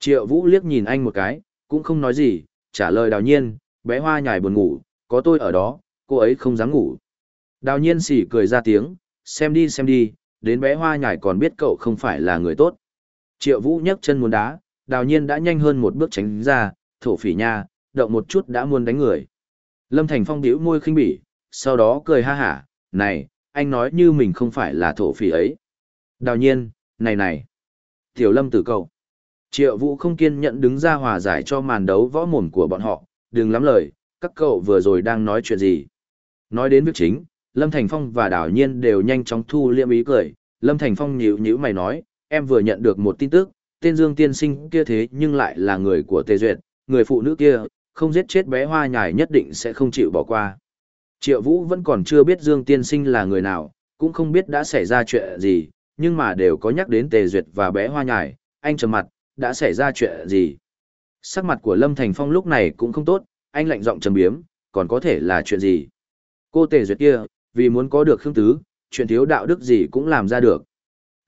Triệu Vũ liếc nhìn anh một cái, cũng không nói gì, trả lời đào nhiên, bé hoa nhài buồn ngủ, có tôi ở đó, cô ấy không dám ngủ. Đào nhiên sỉ cười ra tiếng, xem đi xem đi, đến bé hoa nhài còn biết cậu không phải là người tốt. Triệu Vũ nhấc chân muốn đá, đào nhiên đã nhanh hơn một bước tránh ra, thổ phỉ nha, động một chút đã muốn đánh người. Lâm Thành Phong điếu môi khinh bỉ, sau đó cười ha hả, này, anh nói như mình không phải là thổ phỉ ấy. Đào nhiên, này này. Tiểu Lâm tử cầu. Triệu Vũ không kiên nhẫn đứng ra hòa giải cho màn đấu võ mồm của bọn họ, đừng lắm lời, các cậu vừa rồi đang nói chuyện gì. Nói đến việc chính, Lâm Thành Phong và Đào Nhiên đều nhanh chóng thu liễm ý cười, Lâm Thành Phong nhíu nhíu mày nói, em vừa nhận được một tin tức, tên Dương tiên sinh kia thế nhưng lại là người của Tề Duyệt, người phụ nữ kia, không giết chết bé hoa nhài nhất định sẽ không chịu bỏ qua. Triệu Vũ vẫn còn chưa biết Dương tiên sinh là người nào, cũng không biết đã xảy ra chuyện gì, nhưng mà đều có nhắc đến Tề Duyệt và bé hoa nhài, anh trầm mặt, đã xảy ra chuyện gì. Sắc mặt của Lâm Thành Phong lúc này cũng không tốt, anh lạnh giọng trầm biếm, còn có thể là chuyện gì. Cô Tề Duyệt kia, vì muốn có được Khương Tứ, chuyện thiếu đạo đức gì cũng làm ra được.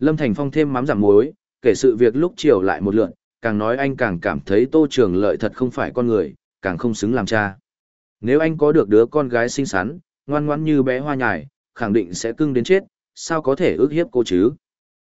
Lâm Thành Phong thêm mắm giảm muối, kể sự việc lúc chiều lại một lượt, càng nói anh càng cảm thấy Tô Trường Lợi thật không phải con người, càng không xứng làm cha. Nếu anh có được đứa con gái xinh xắn, ngoan ngoãn như bé hoa nhài, khẳng định sẽ cưng đến chết, sao có thể ước hiếp cô chứ?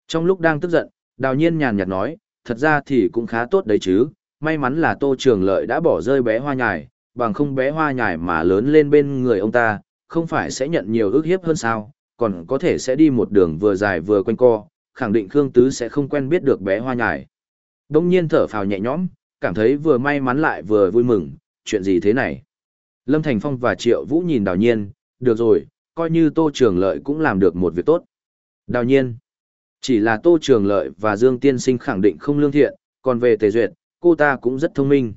Trong lúc đang tức giận, đào nhiên nhàn nhạt nói, thật ra thì cũng khá tốt đấy chứ, may mắn là Tô Trường Lợi đã bỏ rơi bé hoa nhài, bằng không bé hoa nhài mà lớn lên bên người ông ta, không phải sẽ nhận nhiều ước hiếp hơn sao, còn có thể sẽ đi một đường vừa dài vừa quanh co, khẳng định Khương Tứ sẽ không quen biết được bé hoa nhải. Đông nhiên thở phào nhẹ nhõm, cảm thấy vừa may mắn lại vừa vui mừng, chuyện gì thế này. Lâm Thành Phong và Triệu Vũ nhìn đào nhiên, được rồi, coi như Tô Trường Lợi cũng làm được một việc tốt. Đào nhiên, chỉ là Tô Trường Lợi và Dương Tiên Sinh khẳng định không lương thiện, còn về Tề Duyệt, cô ta cũng rất thông minh.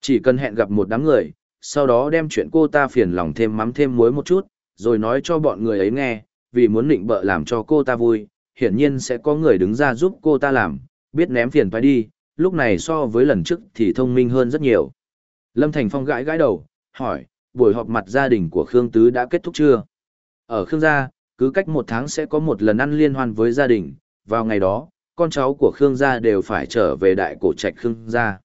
Chỉ cần hẹn gặp một đám người, sau đó đem chuyện cô ta phiền lòng thêm mắm thêm muối một chút, rồi nói cho bọn người ấy nghe, vì muốn định bợ làm cho cô ta vui, hiển nhiên sẽ có người đứng ra giúp cô ta làm, biết ném phiền phải đi, lúc này so với lần trước thì thông minh hơn rất nhiều. Lâm Thành Phong gãi gãi đầu, hỏi, buổi họp mặt gia đình của Khương Tứ đã kết thúc chưa? Ở Khương gia, cứ cách một tháng sẽ có một lần ăn liên hoan với gia đình, vào ngày đó, con cháu của Khương gia đều phải trở về đại cổ trạch Khương gia.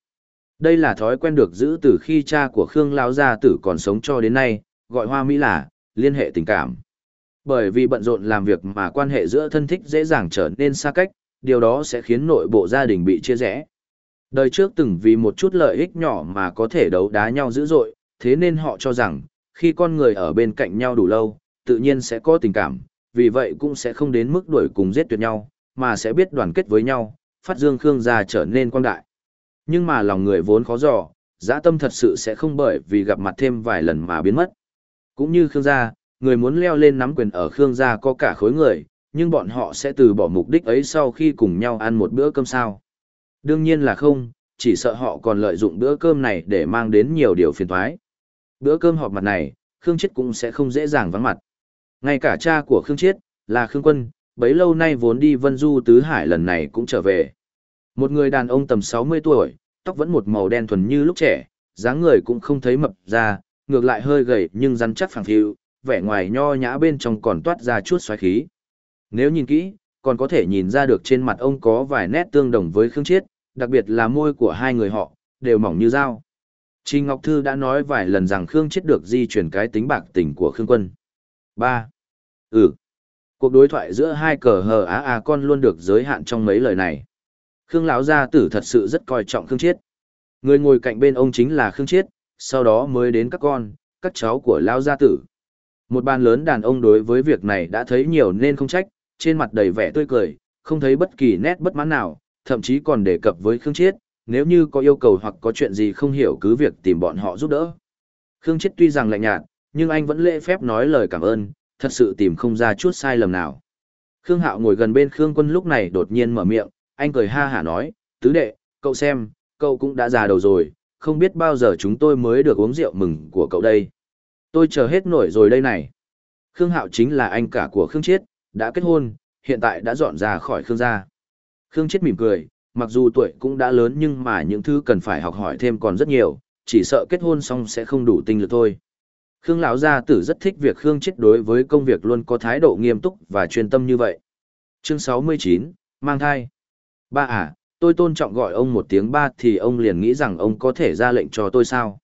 Đây là thói quen được giữ từ khi cha của Khương Lão gia tử còn sống cho đến nay, gọi hoa Mỹ là liên hệ tình cảm. Bởi vì bận rộn làm việc mà quan hệ giữa thân thích dễ dàng trở nên xa cách, điều đó sẽ khiến nội bộ gia đình bị chia rẽ. Đời trước từng vì một chút lợi ích nhỏ mà có thể đấu đá nhau dữ dội, thế nên họ cho rằng, khi con người ở bên cạnh nhau đủ lâu, tự nhiên sẽ có tình cảm, vì vậy cũng sẽ không đến mức đuổi cùng giết tuyệt nhau, mà sẽ biết đoàn kết với nhau, phát dương khương gia trở nên quang đại. Nhưng mà lòng người vốn khó dò, dã tâm thật sự sẽ không bởi vì gặp mặt thêm vài lần mà biến mất. Cũng như khương gia, người muốn leo lên nắm quyền ở Khương gia có cả khối người, nhưng bọn họ sẽ từ bỏ mục đích ấy sau khi cùng nhau ăn một bữa cơm sao. Đương nhiên là không, chỉ sợ họ còn lợi dụng bữa cơm này để mang đến nhiều điều phiền toái. Bữa cơm họp mặt này, Khương Chiết cũng sẽ không dễ dàng vắng mặt. Ngay cả cha của Khương Chiết, là Khương Quân, bấy lâu nay vốn đi Vân Du Tứ Hải lần này cũng trở về. Một người đàn ông tầm 60 tuổi, tóc vẫn một màu đen thuần như lúc trẻ, dáng người cũng không thấy mập ra, ngược lại hơi gầy nhưng rắn chắc phẳng phiu, vẻ ngoài nho nhã bên trong còn toát ra chút xoáy khí. Nếu nhìn kỹ, còn có thể nhìn ra được trên mặt ông có vài nét tương đồng với Khương Chiết, đặc biệt là môi của hai người họ, đều mỏng như dao. Trình Ngọc Thư đã nói vài lần rằng Khương Chiết được di chuyển cái tính bạc tình của Khương Quân. 3. Ừ. Cuộc đối thoại giữa hai cờ hờ á à con luôn được giới hạn trong mấy lời này. Khương lão gia tử thật sự rất coi trọng Khương Chiết. Người ngồi cạnh bên ông chính là Khương Chiết, sau đó mới đến các con, các cháu của lão gia tử. Một bàn lớn đàn ông đối với việc này đã thấy nhiều nên không trách, trên mặt đầy vẻ tươi cười, không thấy bất kỳ nét bất mãn nào, thậm chí còn đề cập với Khương Chiết, nếu như có yêu cầu hoặc có chuyện gì không hiểu cứ việc tìm bọn họ giúp đỡ. Khương Chiết tuy rằng lạnh nhạt, nhưng anh vẫn lễ phép nói lời cảm ơn, thật sự tìm không ra chút sai lầm nào. Khương Hạo ngồi gần bên Khương Quân lúc này đột nhiên mở miệng, anh cười ha hả nói, tứ đệ, cậu xem, cậu cũng đã già đầu rồi, không biết bao giờ chúng tôi mới được uống rượu mừng của cậu đây. Tôi chờ hết nổi rồi đây này. Khương Hạo chính là anh cả của Khương Chiết, đã kết hôn, hiện tại đã dọn ra khỏi Khương gia. Khương Chiết mỉm cười, mặc dù tuổi cũng đã lớn nhưng mà những thứ cần phải học hỏi thêm còn rất nhiều, chỉ sợ kết hôn xong sẽ không đủ tinh lực thôi. Khương lão gia tử rất thích việc Khương Chiết đối với công việc luôn có thái độ nghiêm túc và chuyên tâm như vậy. Chương 69, mang thai. Ba à, tôi tôn trọng gọi ông một tiếng ba thì ông liền nghĩ rằng ông có thể ra lệnh cho tôi sao?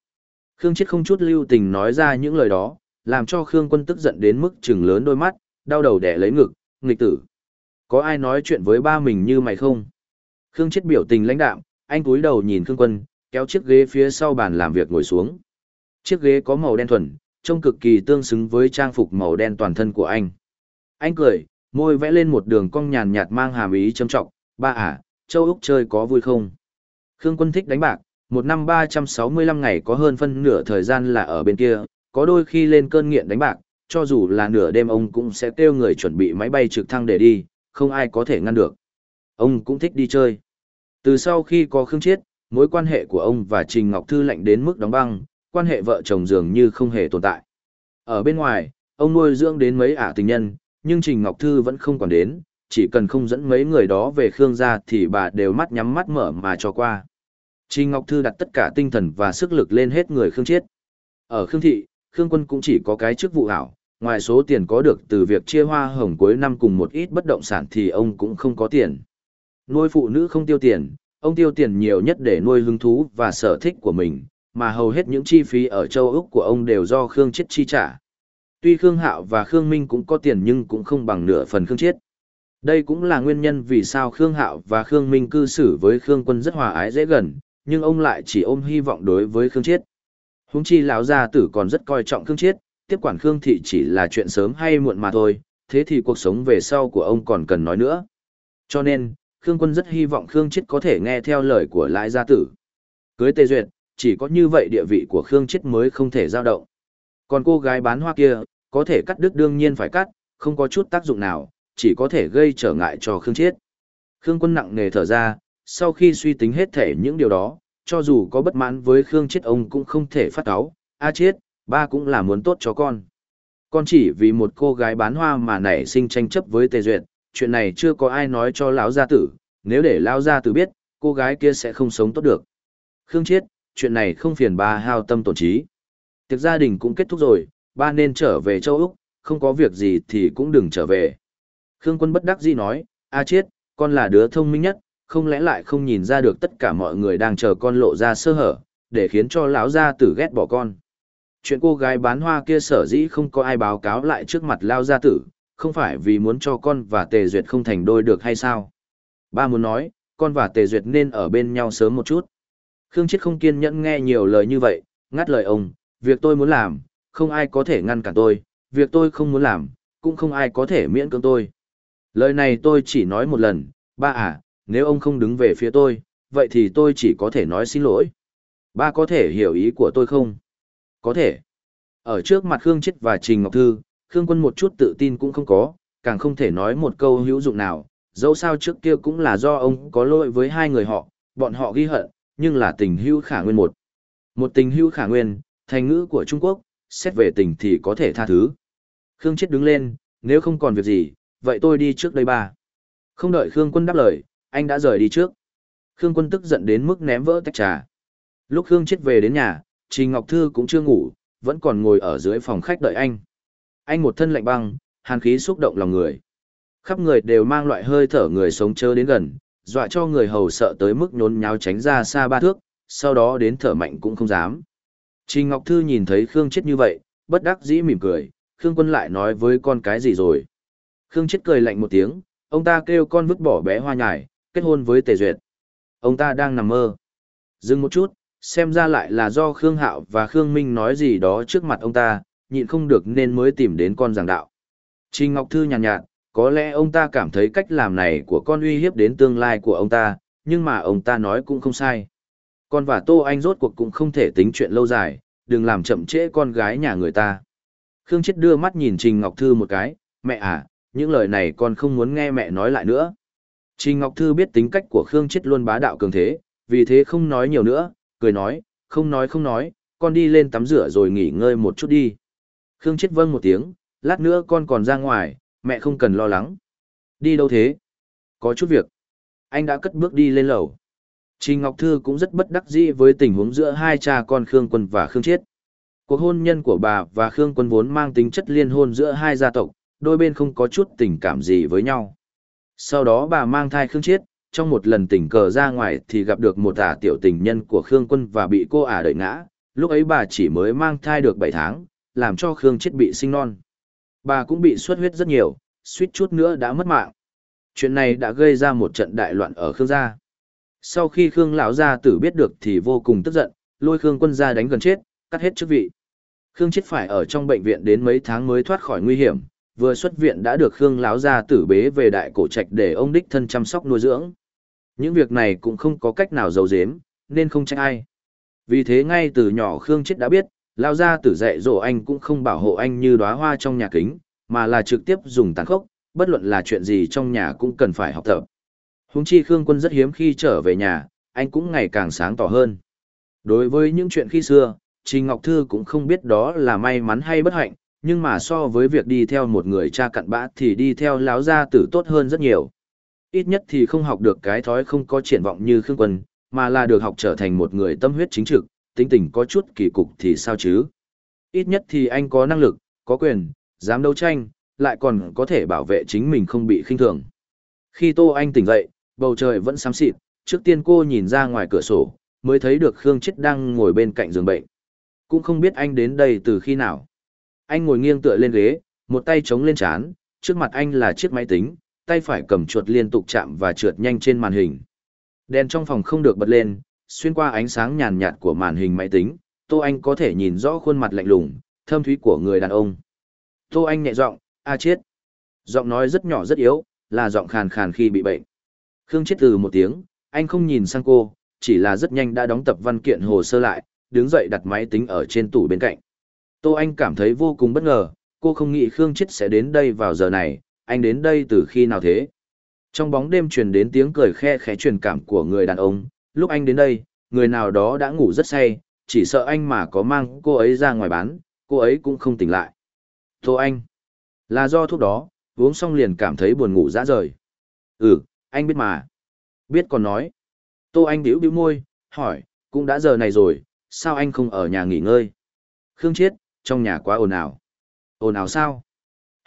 Khương Chiết không chút lưu tình nói ra những lời đó, làm cho Khương Quân tức giận đến mức trừng lớn đôi mắt, đau đầu đẻ lấy ngực, nghịch tử. Có ai nói chuyện với ba mình như mày không? Khương Chiết biểu tình lãnh đạm, anh cúi đầu nhìn Khương Quân, kéo chiếc ghế phía sau bàn làm việc ngồi xuống. Chiếc ghế có màu đen thuần, trông cực kỳ tương xứng với trang phục màu đen toàn thân của anh. Anh cười, môi vẽ lên một đường cong nhàn nhạt mang hàm ý châm trọng, "Ba à, Châu Úc chơi có vui không?" Khương Quân thích đánh bạc, một năm 365 ngày có hơn phân nửa thời gian là ở bên kia, có đôi khi lên cơn nghiện đánh bạc, cho dù là nửa đêm ông cũng sẽ kêu người chuẩn bị máy bay trực thăng để đi, không ai có thể ngăn được. Ông cũng thích đi chơi. Từ sau khi có Khương Chiết, mối quan hệ của ông và Trình Ngọc Thư lạnh đến mức đóng băng, quan hệ vợ chồng dường như không hề tồn tại. Ở bên ngoài, ông nuôi dưỡng đến mấy ả tình nhân, nhưng Trình Ngọc Thư vẫn không còn đến, chỉ cần không dẫn mấy người đó về Khương gia thì bà đều mắt nhắm mắt mở mà cho qua. Trình Ngọc Thư đặt tất cả tinh thần và sức lực lên hết người Khương Chiết. Ở Khương Thị, Khương Quân cũng chỉ có cái chức vụ hảo, ngoài số tiền có được từ việc chia hoa hồng cuối năm cùng một ít bất động sản thì ông cũng không có tiền. Nuôi phụ nữ không tiêu tiền, ông tiêu tiền nhiều nhất để nuôi hứng thú và sở thích của mình, mà hầu hết những chi phí ở châu Úc của ông đều do Khương Chiết chi trả. Tuy Khương Hạo và Khương Minh cũng có tiền nhưng cũng không bằng nửa phần Khương Chiết. Đây cũng là nguyên nhân vì sao Khương Hạo và Khương Minh cư xử với Khương Quân rất hòa ái dễ gần, nhưng ông lại chỉ ôm hy vọng đối với Khương Chiết. Huống chi lão gia tử còn rất coi trọng Khương Chiết, tiếp quản Khương thị chỉ là chuyện sớm hay muộn mà thôi, thế thì cuộc sống về sau của ông còn cần nói nữa. Cho nên, Khương Quân rất hy vọng Khương Chiết có thể nghe theo lời của lãi gia tử. Cưới Tề Duyệt, chỉ có như vậy địa vị của Khương Chiết mới không thể dao động. Còn cô gái bán hoa kia, có thể cắt đứt đương nhiên phải cắt, không có chút tác dụng nào, chỉ có thể gây trở ngại cho Khương Chiết. Khương Quân nặng nề thở ra, sau khi suy tính hết thể những điều đó, cho dù có bất mãn với Khương Chết ông cũng không thể phát cáo, A à Chết, ba cũng là muốn tốt cho con. Con chỉ vì một cô gái bán hoa mà nảy sinh tranh chấp với Tề Duyệt, chuyện này chưa có ai nói cho lão gia tử, nếu để lão gia tử biết, cô gái kia sẽ không sống tốt được. Khương Chiết, chuyện này không phiền ba hao tâm tổn trí. Tiệc gia đình cũng kết thúc rồi, ba nên trở về châu Úc, không có việc gì thì cũng đừng trở về. Khương Quân bất đắc dĩ nói, A Chiết, con là đứa thông minh nhất, không lẽ lại không nhìn ra được tất cả mọi người đang chờ con lộ ra sơ hở, để khiến cho lão gia tử ghét bỏ con. Chuyện cô gái bán hoa kia sở dĩ không có ai báo cáo lại trước mặt lao gia tử, không phải vì muốn cho con và tề duyệt không thành đôi được hay sao. Ba muốn nói, con và tề duyệt nên ở bên nhau sớm một chút. Khương Chiết không kiên nhẫn nghe nhiều lời như vậy, ngắt lời ông, việc tôi muốn làm, không ai có thể ngăn cản tôi, việc tôi không muốn làm, cũng không ai có thể miễn cưỡng tôi. Lời này tôi chỉ nói một lần, ba à, nếu ông không đứng về phía tôi, vậy thì tôi chỉ có thể nói xin lỗi. Ba có thể hiểu ý của tôi không? Có thể. Ở trước mặt Khương Chết và Trình Ngọc Thư, Khương Quân một chút tự tin cũng không có, càng không thể nói một câu hữu dụng nào, dẫu sao trước kia cũng là do ông có lỗi với hai người họ, bọn họ ghi hận, nhưng là tình hữu khả nguyên một. Một tình hữu khả nguyên, thành ngữ của Trung Quốc, xét về tình thì có thể tha thứ. Khương Chết đứng lên, nếu không còn việc gì, vậy tôi đi trước đây ba. Không đợi Khương Quân đáp lời, anh đã rời đi trước. Khương Quân tức giận đến mức ném vỡ tách trà. Lúc Khương chết về đến nhà, Trình Ngọc Thư cũng chưa ngủ, vẫn còn ngồi ở dưới phòng khách đợi anh. Anh một thân lạnh băng, hàn khí xúc động lòng người. Khắp người đều mang loại hơi thở người sống chớ đến gần, dọa cho người hầu sợ tới mức nhốn nháo tránh ra xa ba thước, sau đó đến thở mạnh cũng không dám. Trình Ngọc Thư nhìn thấy Khương chết như vậy, bất đắc dĩ mỉm cười, Khương Quân lại nói với con cái gì rồi. Khương chết cười lạnh một tiếng, ông ta kêu con vứt bỏ bé hoa nhải, kết hôn với Tề Duyệt. Ông ta đang nằm mơ. Dừng một chút, xem ra lại là do Khương Hạo và Khương Minh nói gì đó trước mặt ông ta, nhịn không được nên mới tìm đến con giảng đạo. Trình Ngọc Thư nhàn nhạt, nhạt, có lẽ ông ta cảm thấy cách làm này của con uy hiếp đến tương lai của ông ta, nhưng mà ông ta nói cũng không sai. Con và Tô Anh rốt cuộc cũng không thể tính chuyện lâu dài, đừng làm chậm trễ con gái nhà người ta. Khương Chết đưa mắt nhìn Trình Ngọc Thư một cái, mẹ à, những lời này con không muốn nghe mẹ nói lại nữa. Trình Ngọc Thư biết tính cách của Khương Chết luôn bá đạo cường thế, vì thế không nói nhiều nữa, cười nói, không nói không nói, con đi lên tắm rửa rồi nghỉ ngơi một chút đi. Khương Chết vâng một tiếng, lát nữa con còn ra ngoài, mẹ không cần lo lắng. Đi đâu thế? Có chút việc. Anh đã cất bước đi lên lầu. Trình Ngọc Thư cũng rất bất đắc dĩ với tình huống giữa hai cha con Khương Quân và Khương Chiết. Cuộc hôn nhân của bà và Khương Quân vốn mang tính chất liên hôn giữa hai gia tộc, đôi bên không có chút tình cảm gì với nhau. Sau đó bà mang thai Khương Chiết, trong một lần tình cờ ra ngoài thì gặp được một ả tiểu tình nhân của Khương Quân và bị cô ả đợi ngã, lúc ấy bà chỉ mới mang thai được 7 tháng, làm cho Khương Chiết bị sinh non. Bà cũng bị xuất huyết rất nhiều, suýt chút nữa đã mất mạng. Chuyện này đã gây ra một trận đại loạn ở Khương gia. Sau khi Khương lão gia tử biết được thì vô cùng tức giận, lôi Khương Quân gia đánh gần chết, cắt hết chức vị. Khương Chiết phải ở trong bệnh viện đến mấy tháng mới thoát khỏi nguy hiểm, vừa xuất viện đã được Khương láo ra tử bế về đại cổ trạch để ông đích thân chăm sóc nuôi dưỡng. Những việc này cũng không có cách nào giấu giếm, nên không trách ai. Vì thế ngay từ nhỏ Khương chết đã biết, lao ra tử dạy dỗ anh cũng không bảo hộ anh như đóa hoa trong nhà kính, mà là trực tiếp dùng tàn khốc, bất luận là chuyện gì trong nhà cũng cần phải học tập. Huống chi Khương quân rất hiếm khi trở về nhà, anh cũng ngày càng sáng tỏ hơn. Đối với những chuyện khi xưa, Trình Ngọc Thư cũng không biết đó là may mắn hay bất hạnh, nhưng mà so với việc đi theo một người cha cặn bã thì đi theo láo gia tử tốt hơn rất nhiều. Ít nhất thì không học được cái thói không có triển vọng như Khương Quân, mà là được học trở thành một người tâm huyết chính trực, tính tình có chút kỳ cục thì sao chứ. Ít nhất thì anh có năng lực, có quyền, dám đấu tranh, lại còn có thể bảo vệ chính mình không bị khinh thường. Khi Tô Anh tỉnh dậy, bầu trời vẫn xám xịt, trước tiên cô nhìn ra ngoài cửa sổ, mới thấy được Khương Chết đang ngồi bên cạnh giường bệnh. Cũng không biết anh đến đây từ khi nào anh ngồi nghiêng tựa lên ghế, một tay chống lên chán, trước mặt anh là chiếc máy tính, tay phải cầm chuột liên tục chạm và trượt nhanh trên màn hình. Đèn trong phòng không được bật lên, xuyên qua ánh sáng nhàn nhạt của màn hình máy tính, Tô Anh có thể nhìn rõ khuôn mặt lạnh lùng, thâm thúy của người đàn ông. Tô Anh nhẹ giọng, "A chết." Giọng nói rất nhỏ rất yếu, là giọng khàn khàn khi bị bệnh. Khương chết từ một tiếng, anh không nhìn sang cô, chỉ là rất nhanh đã đóng tập văn kiện hồ sơ lại, đứng dậy đặt máy tính ở trên tủ bên cạnh. Tô Anh cảm thấy vô cùng bất ngờ, cô không nghĩ Khương Chết sẽ đến đây vào giờ này, anh đến đây từ khi nào thế? Trong bóng đêm truyền đến tiếng cười khe khẽ truyền cảm của người đàn ông, lúc anh đến đây, người nào đó đã ngủ rất say, chỉ sợ anh mà có mang cô ấy ra ngoài bán, cô ấy cũng không tỉnh lại. Tô Anh, là do thuốc đó, uống xong liền cảm thấy buồn ngủ dã rời. Ừ, anh biết mà. Biết còn nói. Tô Anh điếu điếu môi, hỏi, cũng đã giờ này rồi, sao anh không ở nhà nghỉ ngơi? Khương Chiết, trong nhà quá ồn ào. Ồn ào sao?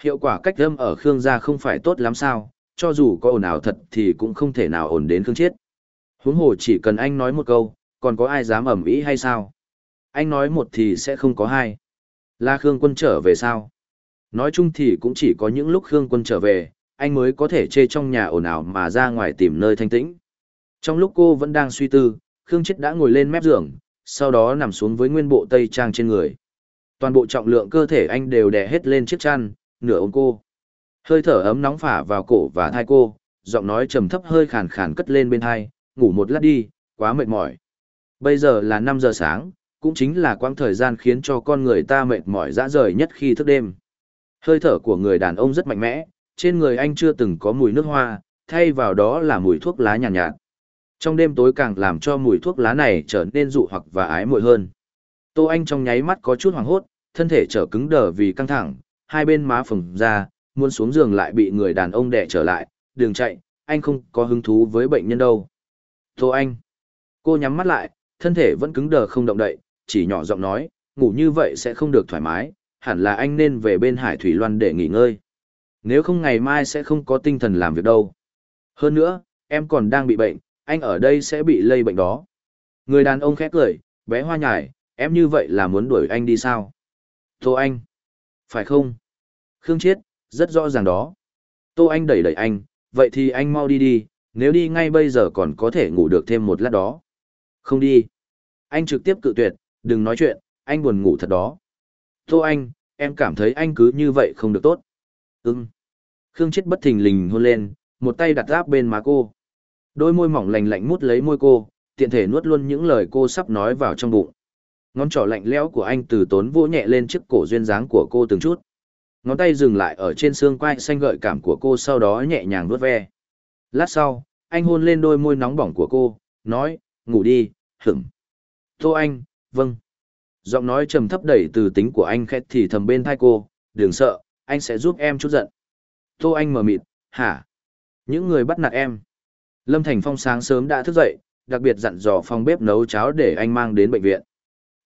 Hiệu quả cách âm ở Khương gia không phải tốt lắm sao, cho dù có ồn ào thật thì cũng không thể nào ồn đến Khương chết. Huống hồ chỉ cần anh nói một câu, còn có ai dám ẩm ý hay sao? Anh nói một thì sẽ không có hai. Là Khương quân trở về sao? Nói chung thì cũng chỉ có những lúc Khương quân trở về, anh mới có thể chê trong nhà ồn ào mà ra ngoài tìm nơi thanh tĩnh. Trong lúc cô vẫn đang suy tư, Khương Chết đã ngồi lên mép giường, sau đó nằm xuống với nguyên bộ tây trang trên người toàn bộ trọng lượng cơ thể anh đều đè hết lên chiếc chăn, nửa ôm cô. Hơi thở ấm nóng phả vào cổ và thai cô, giọng nói trầm thấp hơi khàn khàn cất lên bên thai, ngủ một lát đi, quá mệt mỏi. Bây giờ là 5 giờ sáng, cũng chính là quãng thời gian khiến cho con người ta mệt mỏi dã rời nhất khi thức đêm. Hơi thở của người đàn ông rất mạnh mẽ, trên người anh chưa từng có mùi nước hoa, thay vào đó là mùi thuốc lá nhàn nhạt, nhạt. Trong đêm tối càng làm cho mùi thuốc lá này trở nên dụ hoặc và ái muội hơn. Tô Anh trong nháy mắt có chút hoảng hốt, thân thể trở cứng đờ vì căng thẳng, hai bên má phồng ra, muốn xuống giường lại bị người đàn ông đè trở lại, đường chạy, anh không có hứng thú với bệnh nhân đâu. Tô Anh. Cô nhắm mắt lại, thân thể vẫn cứng đờ không động đậy, chỉ nhỏ giọng nói, ngủ như vậy sẽ không được thoải mái, hẳn là anh nên về bên Hải Thủy Loan để nghỉ ngơi. Nếu không ngày mai sẽ không có tinh thần làm việc đâu. Hơn nữa, em còn đang bị bệnh, anh ở đây sẽ bị lây bệnh đó. Người đàn ông khẽ cười, bé hoa nhải, Em như vậy là muốn đuổi anh đi sao? Tô Anh. Phải không? Khương Chiết, rất rõ ràng đó. Tô Anh đẩy đẩy anh, vậy thì anh mau đi đi, nếu đi ngay bây giờ còn có thể ngủ được thêm một lát đó. Không đi. Anh trực tiếp cự tuyệt, đừng nói chuyện, anh buồn ngủ thật đó. Tô Anh, em cảm thấy anh cứ như vậy không được tốt. Ừm. Khương Chiết bất thình lình hôn lên, một tay đặt áp bên má cô. Đôi môi mỏng lành lạnh mút lấy môi cô, tiện thể nuốt luôn những lời cô sắp nói vào trong bụng. Ngón trỏ lạnh lẽo của anh từ tốn vỗ nhẹ lên chiếc cổ duyên dáng của cô từng chút. Ngón tay dừng lại ở trên xương quai xanh gợi cảm của cô sau đó nhẹ nhàng vuốt ve. Lát sau, anh hôn lên đôi môi nóng bỏng của cô, nói, ngủ đi, hửng. Tô anh, vâng. Giọng nói trầm thấp đẩy từ tính của anh khét thì thầm bên thai cô, đừng sợ, anh sẽ giúp em chút giận. Tô anh mở mịt, hả? Những người bắt nạt em. Lâm Thành Phong sáng sớm đã thức dậy, đặc biệt dặn dò phòng bếp nấu cháo để anh mang đến bệnh viện.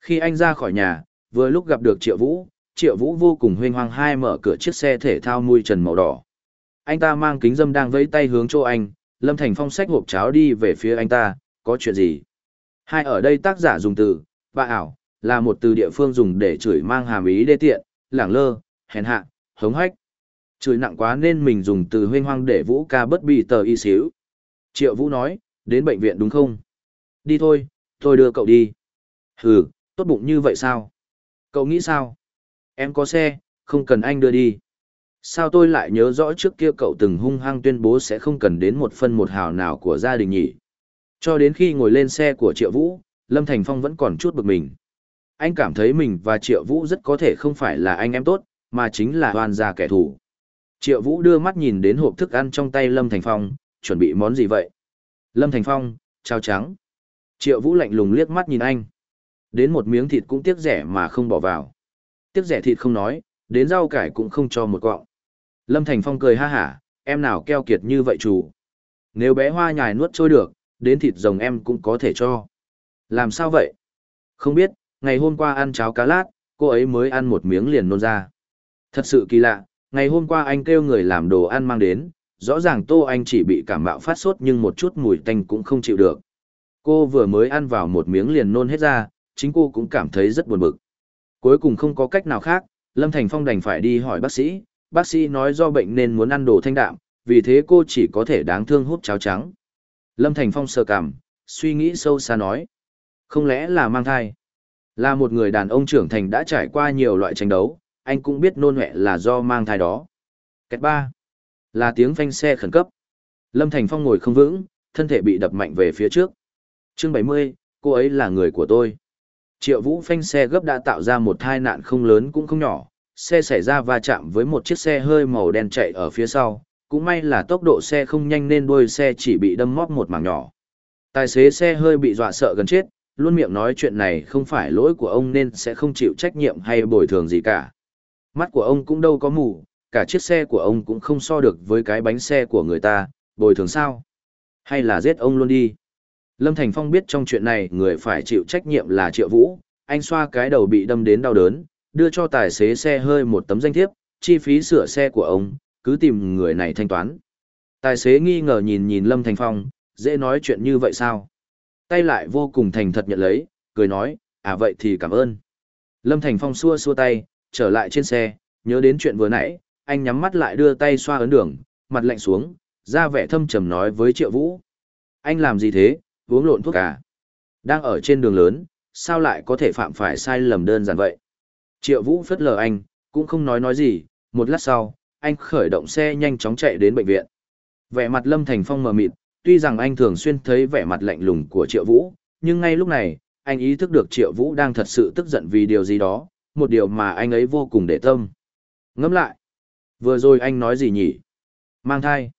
Khi anh ra khỏi nhà, vừa lúc gặp được Triệu Vũ, Triệu Vũ vô cùng huyên hoang hai mở cửa chiếc xe thể thao mui trần màu đỏ. Anh ta mang kính dâm đang vẫy tay hướng chỗ anh, Lâm Thành Phong xách hộp cháo đi về phía anh ta, có chuyện gì? Hai ở đây tác giả dùng từ, bà ảo, là một từ địa phương dùng để chửi mang hàm ý đê tiện, lảng lơ, hèn hạ, hống hách. Chửi nặng quá nên mình dùng từ huyên hoang để Vũ ca bất bị tờ y xíu. Triệu Vũ nói, đến bệnh viện đúng không? Đi thôi, tôi đưa cậu đi. Hừ, Tốt bụng như vậy sao? Cậu nghĩ sao? Em có xe, không cần anh đưa đi. Sao tôi lại nhớ rõ trước kia cậu từng hung hăng tuyên bố sẽ không cần đến một phân một hào nào của gia đình nhỉ? Cho đến khi ngồi lên xe của Triệu Vũ, Lâm Thành Phong vẫn còn chút bực mình. Anh cảm thấy mình và Triệu Vũ rất có thể không phải là anh em tốt, mà chính là hoàn gia kẻ thù. Triệu Vũ đưa mắt nhìn đến hộp thức ăn trong tay Lâm Thành Phong, chuẩn bị món gì vậy? Lâm Thành Phong, cháo trắng. Triệu Vũ lạnh lùng liếc mắt nhìn anh. Đến một miếng thịt cũng tiếc rẻ mà không bỏ vào. Tiếc rẻ thịt không nói, đến rau cải cũng không cho một quọng. Lâm Thành Phong cười ha hả, em nào keo kiệt như vậy chủ. Nếu bé hoa nhài nuốt trôi được, đến thịt rồng em cũng có thể cho. Làm sao vậy? Không biết, ngày hôm qua ăn cháo cá lát, cô ấy mới ăn một miếng liền nôn ra. Thật sự kỳ lạ, ngày hôm qua anh kêu người làm đồ ăn mang đến, rõ ràng tô anh chỉ bị cảm mạo phát sốt nhưng một chút mùi tanh cũng không chịu được. Cô vừa mới ăn vào một miếng liền nôn hết ra, chính cô cũng cảm thấy rất buồn bực. Cuối cùng không có cách nào khác, Lâm Thành Phong đành phải đi hỏi bác sĩ, bác sĩ nói do bệnh nên muốn ăn đồ thanh đạm, vì thế cô chỉ có thể đáng thương hút cháo trắng. Lâm Thành Phong sờ cảm, suy nghĩ sâu xa nói. Không lẽ là mang thai? Là một người đàn ông trưởng thành đã trải qua nhiều loại tranh đấu, anh cũng biết nôn mẹ là do mang thai đó. Kết ba Là tiếng phanh xe khẩn cấp. Lâm Thành Phong ngồi không vững, thân thể bị đập mạnh về phía trước. Chương 70, cô ấy là người của tôi. Triệu Vũ phanh xe gấp đã tạo ra một tai nạn không lớn cũng không nhỏ, xe xảy ra va chạm với một chiếc xe hơi màu đen chạy ở phía sau, cũng may là tốc độ xe không nhanh nên đuôi xe chỉ bị đâm móp một mảng nhỏ. Tài xế xe hơi bị dọa sợ gần chết, luôn miệng nói chuyện này không phải lỗi của ông nên sẽ không chịu trách nhiệm hay bồi thường gì cả. Mắt của ông cũng đâu có mù, cả chiếc xe của ông cũng không so được với cái bánh xe của người ta, bồi thường sao? Hay là giết ông luôn đi? Lâm Thành Phong biết trong chuyện này người phải chịu trách nhiệm là Triệu Vũ, anh xoa cái đầu bị đâm đến đau đớn, đưa cho tài xế xe hơi một tấm danh thiếp, chi phí sửa xe của ông, cứ tìm người này thanh toán. Tài xế nghi ngờ nhìn nhìn Lâm Thành Phong, dễ nói chuyện như vậy sao? Tay lại vô cùng thành thật nhận lấy, cười nói, à vậy thì cảm ơn. Lâm Thành Phong xua xua tay, trở lại trên xe, nhớ đến chuyện vừa nãy, anh nhắm mắt lại đưa tay xoa ấn đường, mặt lạnh xuống, ra vẻ thâm trầm nói với Triệu Vũ. Anh làm gì thế, uống lộn thuốc à. Đang ở trên đường lớn, sao lại có thể phạm phải sai lầm đơn giản vậy. Triệu Vũ phất lờ anh, cũng không nói nói gì, một lát sau, anh khởi động xe nhanh chóng chạy đến bệnh viện. Vẻ mặt Lâm Thành Phong mờ mịt, tuy rằng anh thường xuyên thấy vẻ mặt lạnh lùng của Triệu Vũ, nhưng ngay lúc này, anh ý thức được Triệu Vũ đang thật sự tức giận vì điều gì đó, một điều mà anh ấy vô cùng để tâm. Ngẫm lại, vừa rồi anh nói gì nhỉ? Mang thai.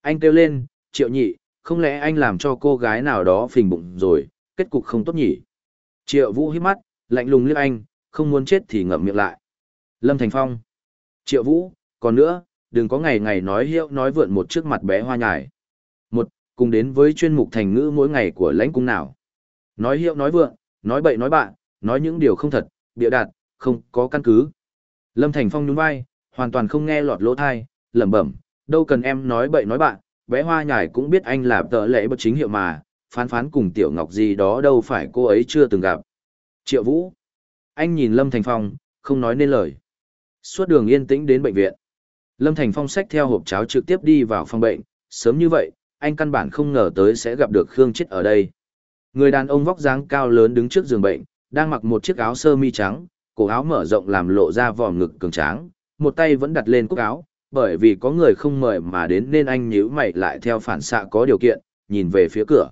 Anh kêu lên, Triệu Nhị, không lẽ anh làm cho cô gái nào đó phình bụng rồi, kết cục không tốt nhỉ? Triệu Vũ hít mắt, lạnh lùng liếc anh, không muốn chết thì ngậm miệng lại. Lâm Thành Phong. Triệu Vũ, còn nữa, đừng có ngày ngày nói hiệu nói vượn một trước mặt bé hoa nhài. Một, cùng đến với chuyên mục thành ngữ mỗi ngày của lãnh cung nào. Nói hiệu nói vượn, nói bậy nói bạn, nói những điều không thật, bịa đặt, không có căn cứ. Lâm Thành Phong nhún vai, hoàn toàn không nghe lọt lỗ thai, lẩm bẩm, đâu cần em nói bậy nói bạn, bé hoa nhài cũng biết anh là tợ lễ bất chính hiệu mà, phán phán cùng tiểu ngọc gì đó đâu phải cô ấy chưa từng gặp. Triệu Vũ. Anh nhìn Lâm Thành Phong, không nói nên lời. Suốt đường yên tĩnh đến bệnh viện. Lâm Thành Phong xách theo hộp cháo trực tiếp đi vào phòng bệnh, sớm như vậy, anh căn bản không ngờ tới sẽ gặp được Khương Chết ở đây. Người đàn ông vóc dáng cao lớn đứng trước giường bệnh, đang mặc một chiếc áo sơ mi trắng, cổ áo mở rộng làm lộ ra vòm ngực cường tráng, một tay vẫn đặt lên cúc áo, bởi vì có người không mời mà đến nên anh nhíu mày lại theo phản xạ có điều kiện, nhìn về phía cửa.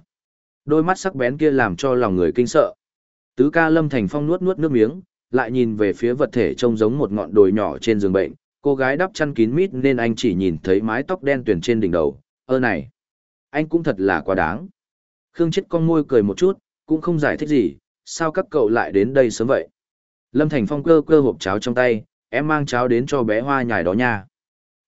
Đôi mắt sắc bén kia làm cho lòng người kinh sợ. Tứ ca Lâm Thành Phong nuốt nuốt nước miếng, lại nhìn về phía vật thể trông giống một ngọn đồi nhỏ trên giường bệnh, cô gái đắp chăn kín mít nên anh chỉ nhìn thấy mái tóc đen tuyền trên đỉnh đầu, ơ này. Anh cũng thật là quá đáng. Khương chết con môi cười một chút, cũng không giải thích gì, sao các cậu lại đến đây sớm vậy? Lâm Thành Phong cơ cơ hộp cháo trong tay, em mang cháo đến cho bé hoa nhài đó nha.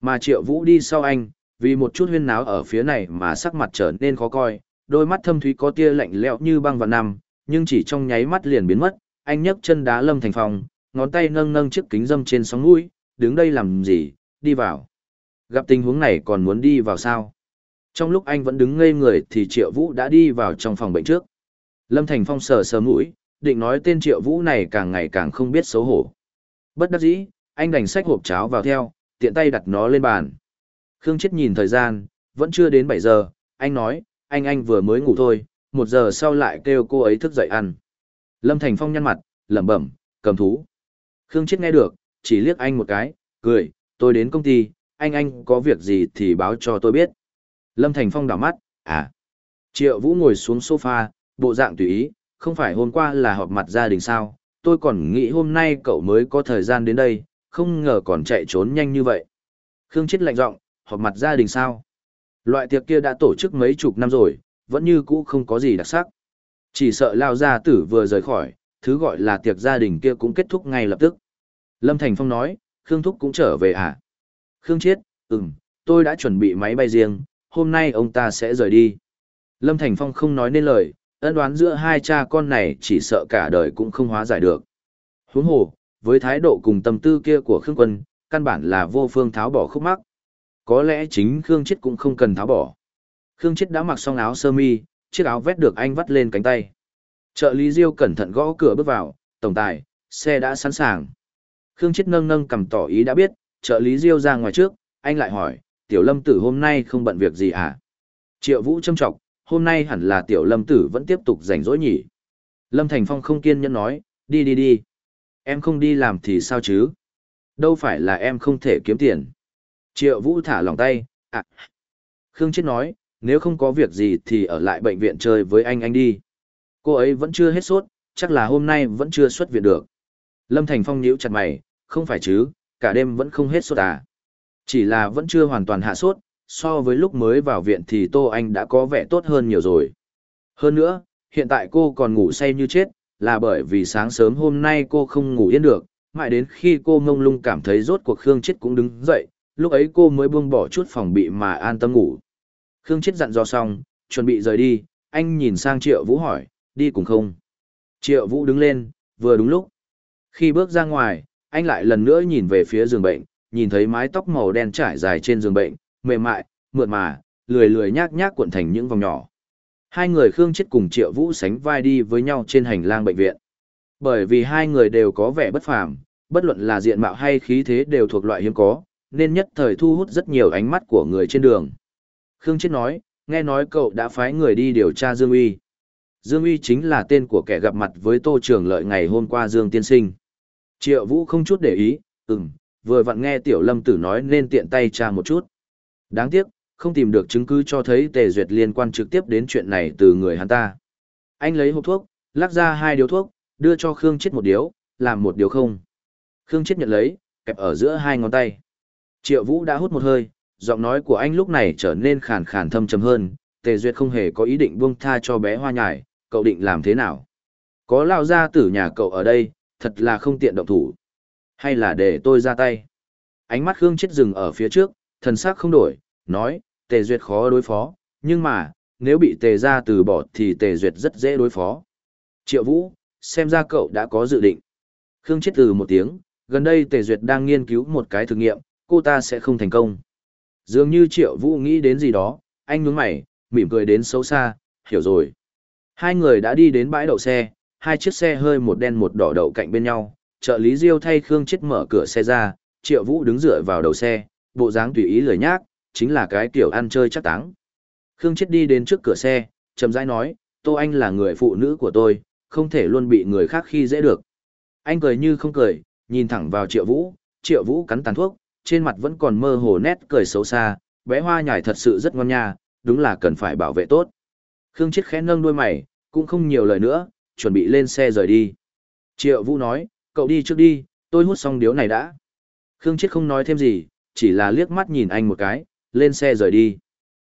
Mà Triệu Vũ đi sau anh, vì một chút huyên náo ở phía này mà sắc mặt trở nên khó coi, đôi mắt thâm thúy có tia lạnh lẽo như băng và nằm, nhưng chỉ trong nháy mắt liền biến mất, anh nhấc chân đá Lâm Thành Phong, ngón tay nâng nâng chiếc kính dâm trên sóng mũi, đứng đây làm gì, đi vào. Gặp tình huống này còn muốn đi vào sao? Trong lúc anh vẫn đứng ngây người thì Triệu Vũ đã đi vào trong phòng bệnh trước. Lâm Thành Phong sờ sờ mũi, định nói tên Triệu Vũ này càng ngày càng không biết xấu hổ. Bất đắc dĩ, anh đành xách hộp cháo vào theo, tiện tay đặt nó lên bàn. Khương Chết nhìn thời gian, vẫn chưa đến 7 giờ, anh nói, anh anh vừa mới ngủ thôi, một giờ sau lại kêu cô ấy thức dậy ăn. Lâm Thành Phong nhăn mặt, lẩm bẩm, cầm thú. Khương Chết nghe được, chỉ liếc anh một cái, cười, tôi đến công ty, anh anh có việc gì thì báo cho tôi biết. Lâm Thành Phong đảo mắt, à. Triệu Vũ ngồi xuống sofa, bộ dạng tùy ý, không phải hôm qua là họp mặt gia đình sao, tôi còn nghĩ hôm nay cậu mới có thời gian đến đây, không ngờ còn chạy trốn nhanh như vậy. Khương Chết lạnh giọng, họp mặt gia đình sao? Loại tiệc kia đã tổ chức mấy chục năm rồi, vẫn như cũ không có gì đặc sắc. Chỉ sợ lao gia tử vừa rời khỏi, thứ gọi là tiệc gia đình kia cũng kết thúc ngay lập tức. Lâm Thành Phong nói, Khương Thúc cũng trở về à? Khương chết, ừm, tôi đã chuẩn bị máy bay riêng, hôm nay ông ta sẽ rời đi. Lâm Thành Phong không nói nên lời, ân đoán giữa hai cha con này chỉ sợ cả đời cũng không hóa giải được. Huống hồ, với thái độ cùng tâm tư kia của Khương Quân, căn bản là vô phương tháo bỏ khúc mắc. Có lẽ chính Khương Chết cũng không cần tháo bỏ. Khương Chết đã mặc xong áo sơ mi, chiếc áo vét được anh vắt lên cánh tay. Trợ lý Diêu cẩn thận gõ cửa bước vào, "Tổng tài, xe đã sẵn sàng." Khương Chết nâng nâng cầm tỏ ý đã biết, trợ lý Diêu ra ngoài trước, anh lại hỏi, "Tiểu Lâm Tử hôm nay không bận việc gì à?" Triệu Vũ châm trọng, "Hôm nay hẳn là Tiểu Lâm Tử vẫn tiếp tục rảnh rỗi nhỉ?" Lâm Thành Phong không kiên nhẫn nói, "Đi đi đi." Em không đi làm thì sao chứ? Đâu phải là em không thể kiếm tiền. Triệu Vũ thả lòng tay, ạ. Khương Chết nói, nếu không có việc gì thì ở lại bệnh viện chơi với anh anh đi. Cô ấy vẫn chưa hết sốt, chắc là hôm nay vẫn chưa xuất viện được. Lâm Thành Phong nhíu chặt mày, không phải chứ, cả đêm vẫn không hết sốt à. Chỉ là vẫn chưa hoàn toàn hạ sốt, so với lúc mới vào viện thì Tô Anh đã có vẻ tốt hơn nhiều rồi. Hơn nữa, hiện tại cô còn ngủ say như chết, là bởi vì sáng sớm hôm nay cô không ngủ yên được, mãi đến khi cô mông lung cảm thấy rốt cuộc Khương Chết cũng đứng dậy, lúc ấy cô mới buông bỏ chút phòng bị mà an tâm ngủ. Khương Chết dặn dò xong, chuẩn bị rời đi, anh nhìn sang Triệu Vũ hỏi, đi cùng không? Triệu Vũ đứng lên, vừa đúng lúc. Khi bước ra ngoài, anh lại lần nữa nhìn về phía giường bệnh, nhìn thấy mái tóc màu đen trải dài trên giường bệnh, mềm mại, mượt mà, lười lười nhác nhác cuộn thành những vòng nhỏ. Hai người Khương Chết cùng Triệu Vũ sánh vai đi với nhau trên hành lang bệnh viện. Bởi vì hai người đều có vẻ bất phàm, bất luận là diện mạo hay khí thế đều thuộc loại hiếm có, nên nhất thời thu hút rất nhiều ánh mắt của người trên đường. Khương Chết nói, nghe nói cậu đã phái người đi điều tra Dương Uy. Dương Uy chính là tên của kẻ gặp mặt với Tô Trường Lợi ngày hôm qua Dương Tiên Sinh. Triệu Vũ không chút để ý, ừm, vừa vặn nghe Tiểu Lâm Tử nói nên tiện tay tra một chút. Đáng tiếc, không tìm được chứng cứ cho thấy Tề Duyệt liên quan trực tiếp đến chuyện này từ người hắn ta. Anh lấy hộp thuốc, lắc ra hai điếu thuốc, đưa cho Khương Chết một điếu, làm một điếu không. Khương Chết nhận lấy, kẹp ở giữa hai ngón tay. Triệu Vũ đã hút một hơi, giọng nói của anh lúc này trở nên khàn khàn thâm trầm hơn, Tề Duyệt không hề có ý định buông tha cho bé hoa nhải, cậu định làm thế nào? Có lao ra tử nhà cậu ở đây, thật là không tiện động thủ. Hay là để tôi ra tay? Ánh mắt Khương Chết dừng ở phía trước, thần sắc không đổi, nói, tề duyệt khó đối phó, nhưng mà, nếu bị tề ra từ bỏ thì tề duyệt rất dễ đối phó. Triệu Vũ, xem ra cậu đã có dự định. Khương chết từ một tiếng, gần đây tề duyệt đang nghiên cứu một cái thử nghiệm, cô ta sẽ không thành công. Dường như Triệu Vũ nghĩ đến gì đó, anh nhướng mày, mỉm cười đến xấu xa, hiểu rồi. Hai người đã đi đến bãi đậu xe, hai chiếc xe hơi một đen một đỏ đậu cạnh bên nhau, trợ lý Diêu thay Khương chết mở cửa xe ra, Triệu Vũ đứng dựa vào đầu xe, bộ dáng tùy ý lười nhác, chính là cái kiểu ăn chơi chắc táng. Khương Chết đi đến trước cửa xe, chậm rãi nói, Tô Anh là người phụ nữ của tôi, không thể luôn bị người khác khi dễ được. Anh cười như không cười, nhìn thẳng vào Triệu Vũ, Triệu Vũ cắn tàn thuốc, trên mặt vẫn còn mơ hồ nét cười xấu xa, bé hoa nhải thật sự rất ngon nha, đúng là cần phải bảo vệ tốt. Khương Chết khẽ nâng đôi mày, cũng không nhiều lời nữa, chuẩn bị lên xe rời đi. Triệu Vũ nói, cậu đi trước đi, tôi hút xong điếu này đã. Khương Chết không nói thêm gì, chỉ là liếc mắt nhìn anh một cái, lên xe rời đi.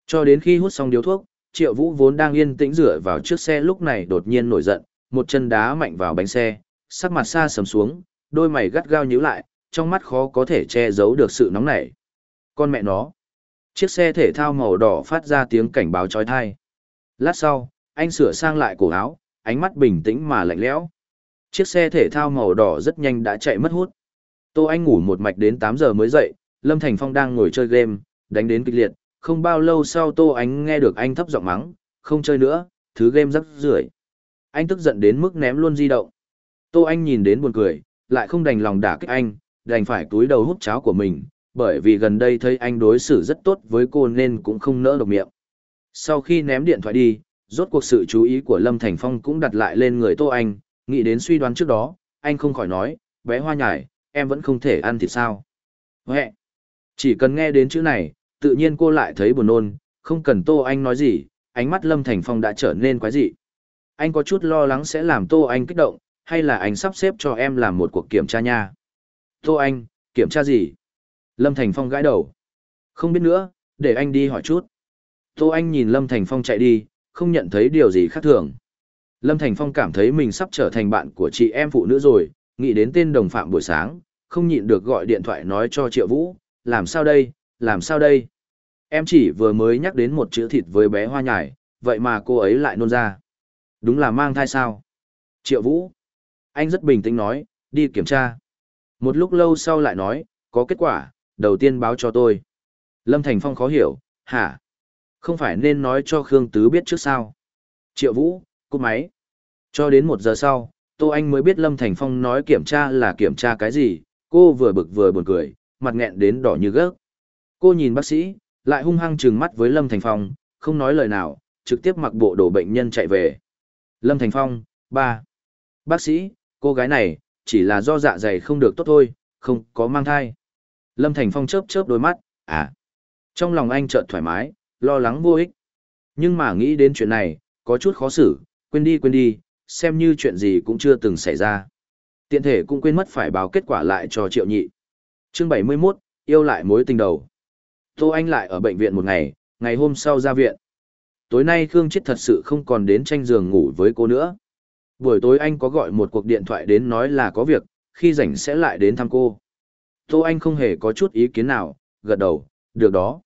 Cho đến khi hút xong điếu thuốc, Triệu Vũ vốn đang yên tĩnh rửa vào trước xe lúc này đột nhiên nổi giận, một chân đá mạnh vào bánh xe, sắc mặt xa sầm xuống, đôi mày gắt gao nhíu lại, trong mắt khó có thể che giấu được sự nóng nảy. Con mẹ nó. Chiếc xe thể thao màu đỏ phát ra tiếng cảnh báo chói tai. Lát sau, anh sửa sang lại cổ áo, ánh mắt bình tĩnh mà lạnh lẽo. Chiếc xe thể thao màu đỏ rất nhanh đã chạy mất hút. Tô Anh ngủ một mạch đến 8 giờ mới dậy, Lâm Thành Phong đang ngồi chơi game, đánh đến kịch liệt, không bao lâu sau Tô Ánh nghe được anh thấp giọng mắng, không chơi nữa, thứ game rắc rưởi. Anh tức giận đến mức ném luôn di động. Tô Anh nhìn đến buồn cười, lại không đành lòng đả kích anh, đành phải túi đầu hút cháo của mình, bởi vì gần đây thấy anh đối xử rất tốt với cô nên cũng không nỡ độc miệng. Sau khi ném điện thoại đi, rốt cuộc sự chú ý của Lâm Thành Phong cũng đặt lại lên người Tô Anh, nghĩ đến suy đoán trước đó, anh không khỏi nói, bé hoa nhải, em vẫn không thể ăn thịt sao. Huệ! Chỉ cần nghe đến chữ này, tự nhiên cô lại thấy buồn nôn, không cần Tô Anh nói gì, ánh mắt Lâm Thành Phong đã trở nên quái dị. Anh có chút lo lắng sẽ làm Tô Anh kích động, hay là anh sắp xếp cho em làm một cuộc kiểm tra nha? Tô Anh, kiểm tra gì? Lâm Thành Phong gãi đầu. Không biết nữa, để anh đi hỏi chút. Tô Anh nhìn Lâm Thành Phong chạy đi, không nhận thấy điều gì khác thường. Lâm Thành Phong cảm thấy mình sắp trở thành bạn của chị em phụ nữ rồi, nghĩ đến tên đồng phạm buổi sáng, không nhịn được gọi điện thoại nói cho Triệu Vũ, làm sao đây, làm sao đây? Em chỉ vừa mới nhắc đến một chữ thịt với bé hoa nhải, vậy mà cô ấy lại nôn ra. Đúng là mang thai sao? Triệu Vũ. Anh rất bình tĩnh nói, đi kiểm tra. Một lúc lâu sau lại nói, có kết quả, đầu tiên báo cho tôi. Lâm Thành Phong khó hiểu, hả? Không phải nên nói cho Khương Tứ biết trước sao? Triệu Vũ, cô máy. Cho đến một giờ sau, Tô Anh mới biết Lâm Thành Phong nói kiểm tra là kiểm tra cái gì, cô vừa bực vừa buồn cười, mặt nghẹn đến đỏ như gấc. Cô nhìn bác sĩ, lại hung hăng trừng mắt với Lâm Thành Phong, không nói lời nào, trực tiếp mặc bộ đồ bệnh nhân chạy về. Lâm Thành Phong, ba. Bác sĩ, cô gái này, chỉ là do dạ dày không được tốt thôi, không có mang thai. Lâm Thành Phong chớp chớp đôi mắt, à. Trong lòng anh chợt thoải mái, lo lắng vô ích. Nhưng mà nghĩ đến chuyện này, có chút khó xử, quên đi quên đi, xem như chuyện gì cũng chưa từng xảy ra. Tiện thể cũng quên mất phải báo kết quả lại cho Triệu Nhị. Chương 71, yêu lại mối tình đầu. Tô Anh lại ở bệnh viện một ngày, ngày hôm sau ra viện. Tối nay Khương Chết thật sự không còn đến tranh giường ngủ với cô nữa. Buổi tối anh có gọi một cuộc điện thoại đến nói là có việc, khi rảnh sẽ lại đến thăm cô. Tô Anh không hề có chút ý kiến nào, gật đầu, được đó.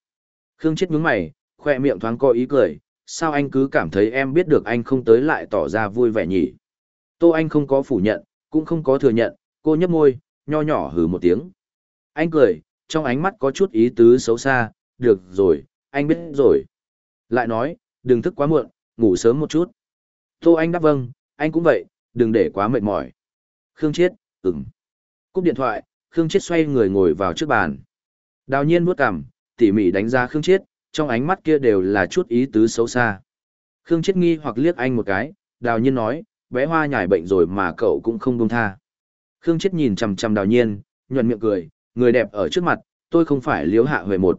Khương Chết nhướng mày, khoe miệng thoáng có ý cười, sao anh cứ cảm thấy em biết được anh không tới lại tỏ ra vui vẻ nhỉ? Tô Anh không có phủ nhận, cũng không có thừa nhận, cô nhấp môi, nho nhỏ hừ một tiếng. Anh cười, trong ánh mắt có chút ý tứ xấu xa, được rồi, anh biết rồi. Lại nói, đừng thức quá muộn, ngủ sớm một chút. Tô Anh đáp vâng, anh cũng vậy, đừng để quá mệt mỏi. Khương Chiết, ừm. Cúp điện thoại, Khương Chiết xoay người ngồi vào trước bàn. Đào nhiên bước cằm, tỉ mỉ đánh giá Khương Chiết, trong ánh mắt kia đều là chút ý tứ xấu xa. Khương Chiết nghi hoặc liếc anh một cái, đào nhiên nói, bé hoa nhảy bệnh rồi mà cậu cũng không buông tha. Khương Chiết nhìn chằm chằm đào nhiên, nhuận miệng cười, người đẹp ở trước mặt, tôi không phải liêu hạ huệ một.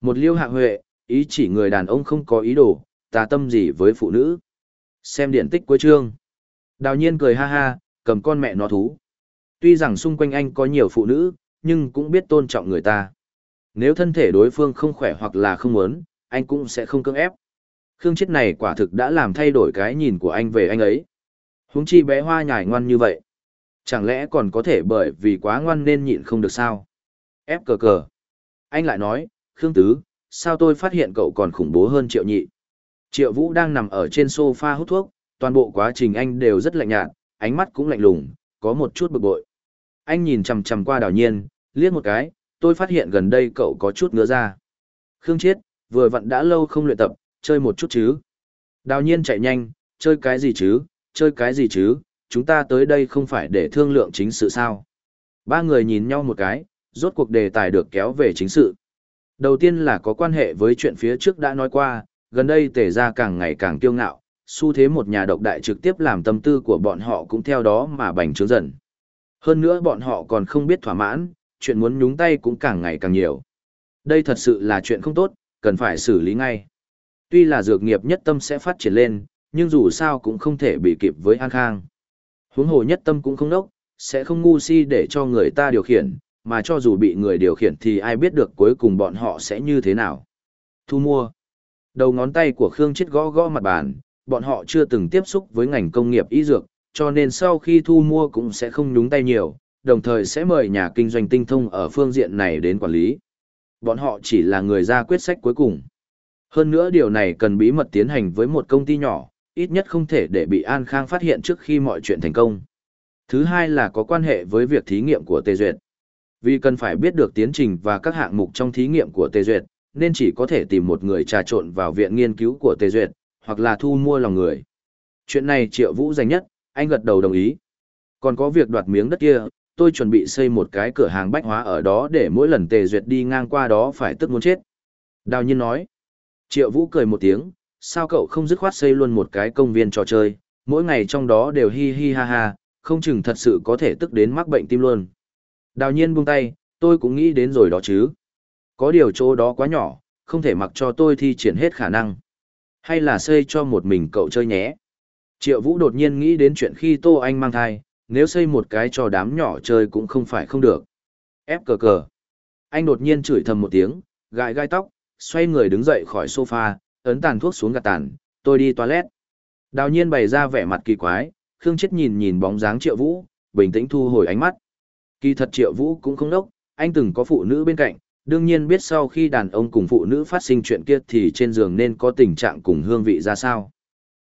Một liêu hạ huệ, ý chỉ người đàn ông không có ý đồ, tà tâm gì với phụ nữ. Xem điển tích cuối chương. Đào nhiên cười ha ha, cầm con mẹ nó thú. Tuy rằng xung quanh anh có nhiều phụ nữ, nhưng cũng biết tôn trọng người ta. Nếu thân thể đối phương không khỏe hoặc là không muốn, anh cũng sẽ không cưỡng ép. Khương chết này quả thực đã làm thay đổi cái nhìn của anh về anh ấy. Huống chi bé hoa nhải ngoan như vậy. Chẳng lẽ còn có thể bởi vì quá ngoan nên nhịn không được sao? Ép cờ cờ. Anh lại nói, Khương Tứ, sao tôi phát hiện cậu còn khủng bố hơn Triệu Nhị? Triệu Vũ đang nằm ở trên sofa hút thuốc, toàn bộ quá trình anh đều rất lạnh nhạt, ánh mắt cũng lạnh lùng, có một chút bực bội. Anh nhìn chằm chằm qua đào nhiên, liếc một cái, tôi phát hiện gần đây cậu có chút ngứa ra. Khương Chiết, vừa vặn đã lâu không luyện tập, chơi một chút chứ. Đào nhiên chạy nhanh, chơi cái gì chứ, chơi cái gì chứ, chúng ta tới đây không phải để thương lượng chính sự sao. Ba người nhìn nhau một cái, rốt cuộc đề tài được kéo về chính sự. Đầu tiên là có quan hệ với chuyện phía trước đã nói qua, gần đây tề ra càng ngày càng kiêu ngạo, xu thế một nhà độc đại trực tiếp làm tâm tư của bọn họ cũng theo đó mà bành trướng dần. Hơn nữa bọn họ còn không biết thỏa mãn, chuyện muốn nhúng tay cũng càng ngày càng nhiều. Đây thật sự là chuyện không tốt, cần phải xử lý ngay. Tuy là dược nghiệp nhất tâm sẽ phát triển lên, nhưng dù sao cũng không thể bị kịp với An Khang. Huống hồ nhất tâm cũng không đốc, sẽ không ngu si để cho người ta điều khiển, mà cho dù bị người điều khiển thì ai biết được cuối cùng bọn họ sẽ như thế nào. Thu mua. Đầu ngón tay của Khương Chết gõ gõ mặt bàn, bọn họ chưa từng tiếp xúc với ngành công nghiệp y dược, cho nên sau khi thu mua cũng sẽ không nhúng tay nhiều, đồng thời sẽ mời nhà kinh doanh tinh thông ở phương diện này đến quản lý. Bọn họ chỉ là người ra quyết sách cuối cùng. Hơn nữa điều này cần bí mật tiến hành với một công ty nhỏ, ít nhất không thể để bị An Khang phát hiện trước khi mọi chuyện thành công. Thứ hai là có quan hệ với việc thí nghiệm của Tê Duyệt. Vì cần phải biết được tiến trình và các hạng mục trong thí nghiệm của Tê Duyệt, nên chỉ có thể tìm một người trà trộn vào viện nghiên cứu của Tê Duyệt, hoặc là thu mua lòng người. Chuyện này Triệu Vũ dành nhất, anh gật đầu đồng ý. Còn có việc đoạt miếng đất kia, tôi chuẩn bị xây một cái cửa hàng bách hóa ở đó để mỗi lần Tề Duyệt đi ngang qua đó phải tức muốn chết. Đào nhiên nói. Triệu Vũ cười một tiếng, sao cậu không dứt khoát xây luôn một cái công viên trò chơi, mỗi ngày trong đó đều hi hi ha ha, không chừng thật sự có thể tức đến mắc bệnh tim luôn. Đào nhiên buông tay, tôi cũng nghĩ đến rồi đó chứ. Có điều chỗ đó quá nhỏ, không thể mặc cho tôi thi triển hết khả năng. Hay là xây cho một mình cậu chơi nhé. Triệu Vũ đột nhiên nghĩ đến chuyện khi Tô Anh mang thai, nếu xây một cái cho đám nhỏ chơi cũng không phải không được. Ép cờ cờ. Anh đột nhiên chửi thầm một tiếng, gãi gai tóc, xoay người đứng dậy khỏi sofa, ấn tàn thuốc xuống gạt tàn, tôi đi toilet. Đào nhiên bày ra vẻ mặt kỳ quái, Khương Chết nhìn nhìn bóng dáng Triệu Vũ, bình tĩnh thu hồi ánh mắt. Kỳ thật Triệu Vũ cũng không đốc, anh từng có phụ nữ bên cạnh, đương nhiên biết sau khi đàn ông cùng phụ nữ phát sinh chuyện kia thì trên giường nên có tình trạng cùng hương vị ra sao.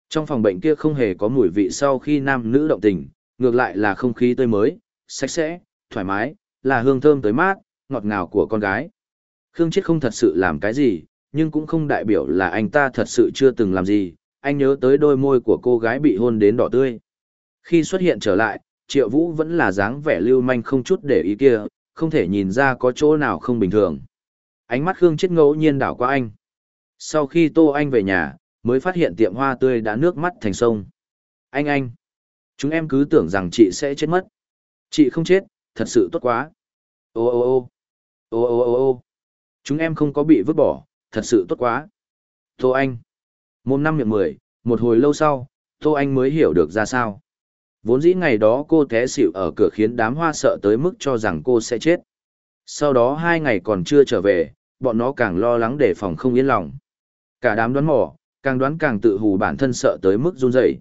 Trong phòng bệnh kia không hề có mùi vị sau khi nam nữ động tình, ngược lại là không khí tươi mới, sạch sẽ, thoải mái, là hương thơm tới mát, ngọt ngào của con gái. Khương Chết không thật sự làm cái gì, nhưng cũng không đại biểu là anh ta thật sự chưa từng làm gì, anh nhớ tới đôi môi của cô gái bị hôn đến đỏ tươi. Khi xuất hiện trở lại, Triệu Vũ vẫn là dáng vẻ lưu manh không chút để ý kia, không thể nhìn ra có chỗ nào không bình thường. Ánh mắt Khương chết ngẫu nhiên đảo qua anh. Sau khi Tô Anh về nhà, mới phát hiện tiệm hoa tươi đã nước mắt thành sông. Anh anh! Chúng em cứ tưởng rằng chị sẽ chết mất. Chị không chết, thật sự tốt quá. Ô ô ô! Ô ô ô ô! Chúng em không có bị vứt bỏ, thật sự tốt quá. Tô Anh. Mồm năm miệng mười, một hồi lâu sau, Tô Anh mới hiểu được ra sao. Vốn dĩ ngày đó cô té xỉu ở cửa khiến đám hoa sợ tới mức cho rằng cô sẽ chết. Sau đó hai ngày còn chưa trở về, bọn nó càng lo lắng để phòng không yên lòng. Cả đám đoán mỏ, càng đoán càng tự hù bản thân sợ tới mức run rẩy.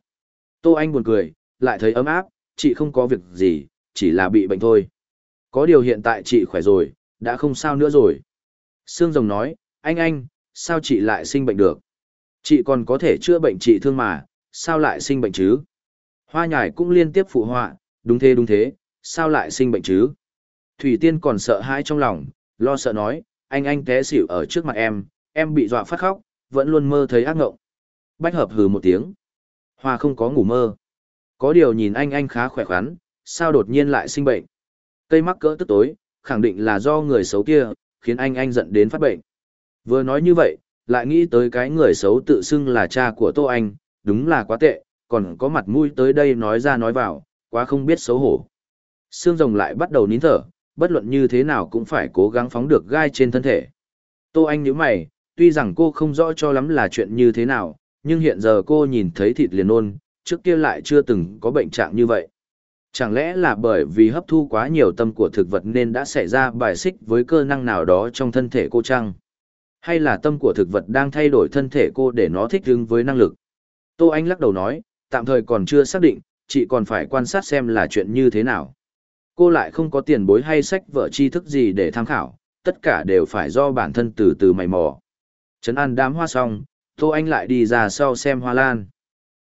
Tô Anh buồn cười, lại thấy ấm áp, chị không có việc gì, chỉ là bị bệnh thôi. Có điều hiện tại chị khỏe rồi, đã không sao nữa rồi. Sương Rồng nói, anh anh, sao chị lại sinh bệnh được? Chị còn có thể chữa bệnh chị thương mà, sao lại sinh bệnh chứ? Hoa nhải cũng liên tiếp phụ họa, đúng thế đúng thế, sao lại sinh bệnh chứ? Thủy Tiên còn sợ hãi trong lòng, lo sợ nói, anh anh té xỉu ở trước mặt em, em bị dọa phát khóc, vẫn luôn mơ thấy ác ngộng. Bách hợp hừ một tiếng. Hoa không có ngủ mơ. Có điều nhìn anh anh khá khỏe khoắn, sao đột nhiên lại sinh bệnh. Cây mắc cỡ tức tối, khẳng định là do người xấu kia, khiến anh anh giận đến phát bệnh. Vừa nói như vậy, lại nghĩ tới cái người xấu tự xưng là cha của Tô Anh, đúng là quá tệ, còn có mặt mũi tới đây nói ra nói vào, quá không biết xấu hổ. xương rồng lại bắt đầu nín thở, bất luận như thế nào cũng phải cố gắng phóng được gai trên thân thể. Tô Anh nhíu mày, tuy rằng cô không rõ cho lắm là chuyện như thế nào, nhưng hiện giờ cô nhìn thấy thịt liền nôn, trước kia lại chưa từng có bệnh trạng như vậy. Chẳng lẽ là bởi vì hấp thu quá nhiều tâm của thực vật nên đã xảy ra bài xích với cơ năng nào đó trong thân thể cô chăng? Hay là tâm của thực vật đang thay đổi thân thể cô để nó thích ứng với năng lực? Tô Anh lắc đầu nói, tạm thời còn chưa xác định, chị còn phải quan sát xem là chuyện như thế nào. Cô lại không có tiền bối hay sách vở tri thức gì để tham khảo, tất cả đều phải do bản thân từ từ mày mò. Trấn an đám hoa xong, Tô Anh lại đi ra sau xem hoa lan.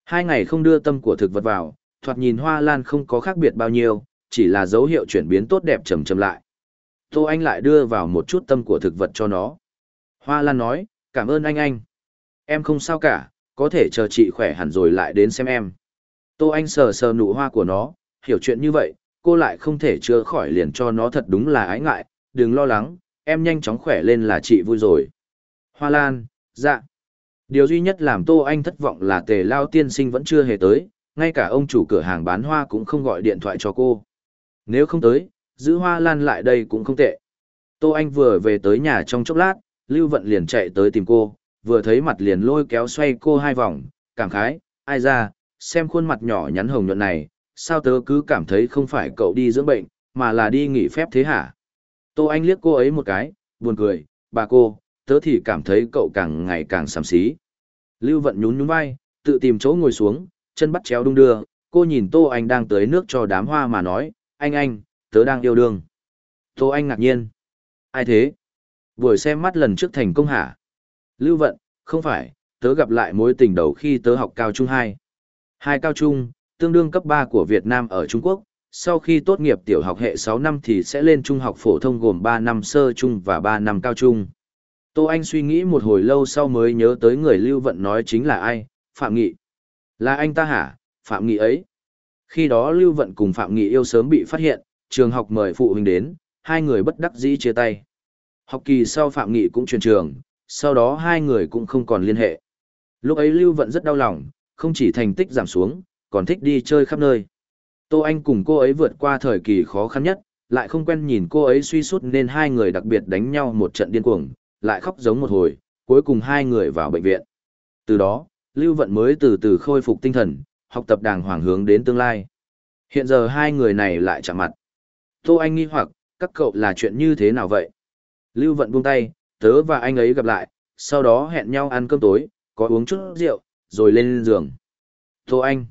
Hai ngày không đưa tâm của thực vật vào, thoạt nhìn hoa lan không có khác biệt bao nhiêu, chỉ là dấu hiệu chuyển biến tốt đẹp trầm trầm lại. Tô Anh lại đưa vào một chút tâm của thực vật cho nó. Hoa Lan nói, cảm ơn anh anh. Em không sao cả, có thể chờ chị khỏe hẳn rồi lại đến xem em. Tô Anh sờ sờ nụ hoa của nó, hiểu chuyện như vậy, cô lại không thể chữa khỏi liền cho nó thật đúng là ái ngại, đừng lo lắng, em nhanh chóng khỏe lên là chị vui rồi. Hoa Lan, dạ. Điều duy nhất làm Tô Anh thất vọng là tề lao tiên sinh vẫn chưa hề tới, ngay cả ông chủ cửa hàng bán hoa cũng không gọi điện thoại cho cô. Nếu không tới, giữ Hoa Lan lại đây cũng không tệ. Tô Anh vừa về tới nhà trong chốc lát, Lưu Vận liền chạy tới tìm cô, vừa thấy mặt liền lôi kéo xoay cô hai vòng, cảm khái, ai ra, xem khuôn mặt nhỏ nhắn hồng nhuận này, sao tớ cứ cảm thấy không phải cậu đi dưỡng bệnh, mà là đi nghỉ phép thế hả? Tô Anh liếc cô ấy một cái, buồn cười, bà cô, tớ thì cảm thấy cậu càng ngày càng sàm xí. Lưu Vận nhún nhún vai, tự tìm chỗ ngồi xuống, chân bắt chéo đung đưa, cô nhìn Tô Anh đang tới nước cho đám hoa mà nói, anh anh, tớ đang yêu đương. Tô Anh ngạc nhiên. Ai thế? Buổi xem mắt lần trước thành công hả? Lưu vận, không phải, tớ gặp lại mối tình đầu khi tớ học cao trung 2. Hai cao trung, tương đương cấp 3 của Việt Nam ở Trung Quốc, sau khi tốt nghiệp tiểu học hệ 6 năm thì sẽ lên trung học phổ thông gồm 3 năm sơ trung và 3 năm cao trung. Tô Anh suy nghĩ một hồi lâu sau mới nhớ tới người Lưu Vận nói chính là ai, Phạm Nghị. Là anh ta hả, Phạm Nghị ấy. Khi đó Lưu Vận cùng Phạm Nghị yêu sớm bị phát hiện, trường học mời phụ huynh đến, hai người bất đắc dĩ chia tay. Học kỳ sau Phạm Nghị cũng chuyển trường, sau đó hai người cũng không còn liên hệ. Lúc ấy Lưu Vận rất đau lòng, không chỉ thành tích giảm xuống, còn thích đi chơi khắp nơi. Tô Anh cùng cô ấy vượt qua thời kỳ khó khăn nhất, lại không quen nhìn cô ấy suy sút nên hai người đặc biệt đánh nhau một trận điên cuồng, lại khóc giống một hồi, cuối cùng hai người vào bệnh viện. Từ đó, Lưu Vận mới từ từ khôi phục tinh thần, học tập đàng hoàng hướng đến tương lai. Hiện giờ hai người này lại chạm mặt. Tô Anh nghi hoặc, các cậu là chuyện như thế nào vậy? Lưu Vận buông tay, tớ và anh ấy gặp lại, sau đó hẹn nhau ăn cơm tối, có uống chút rượu, rồi lên giường. Tô anh.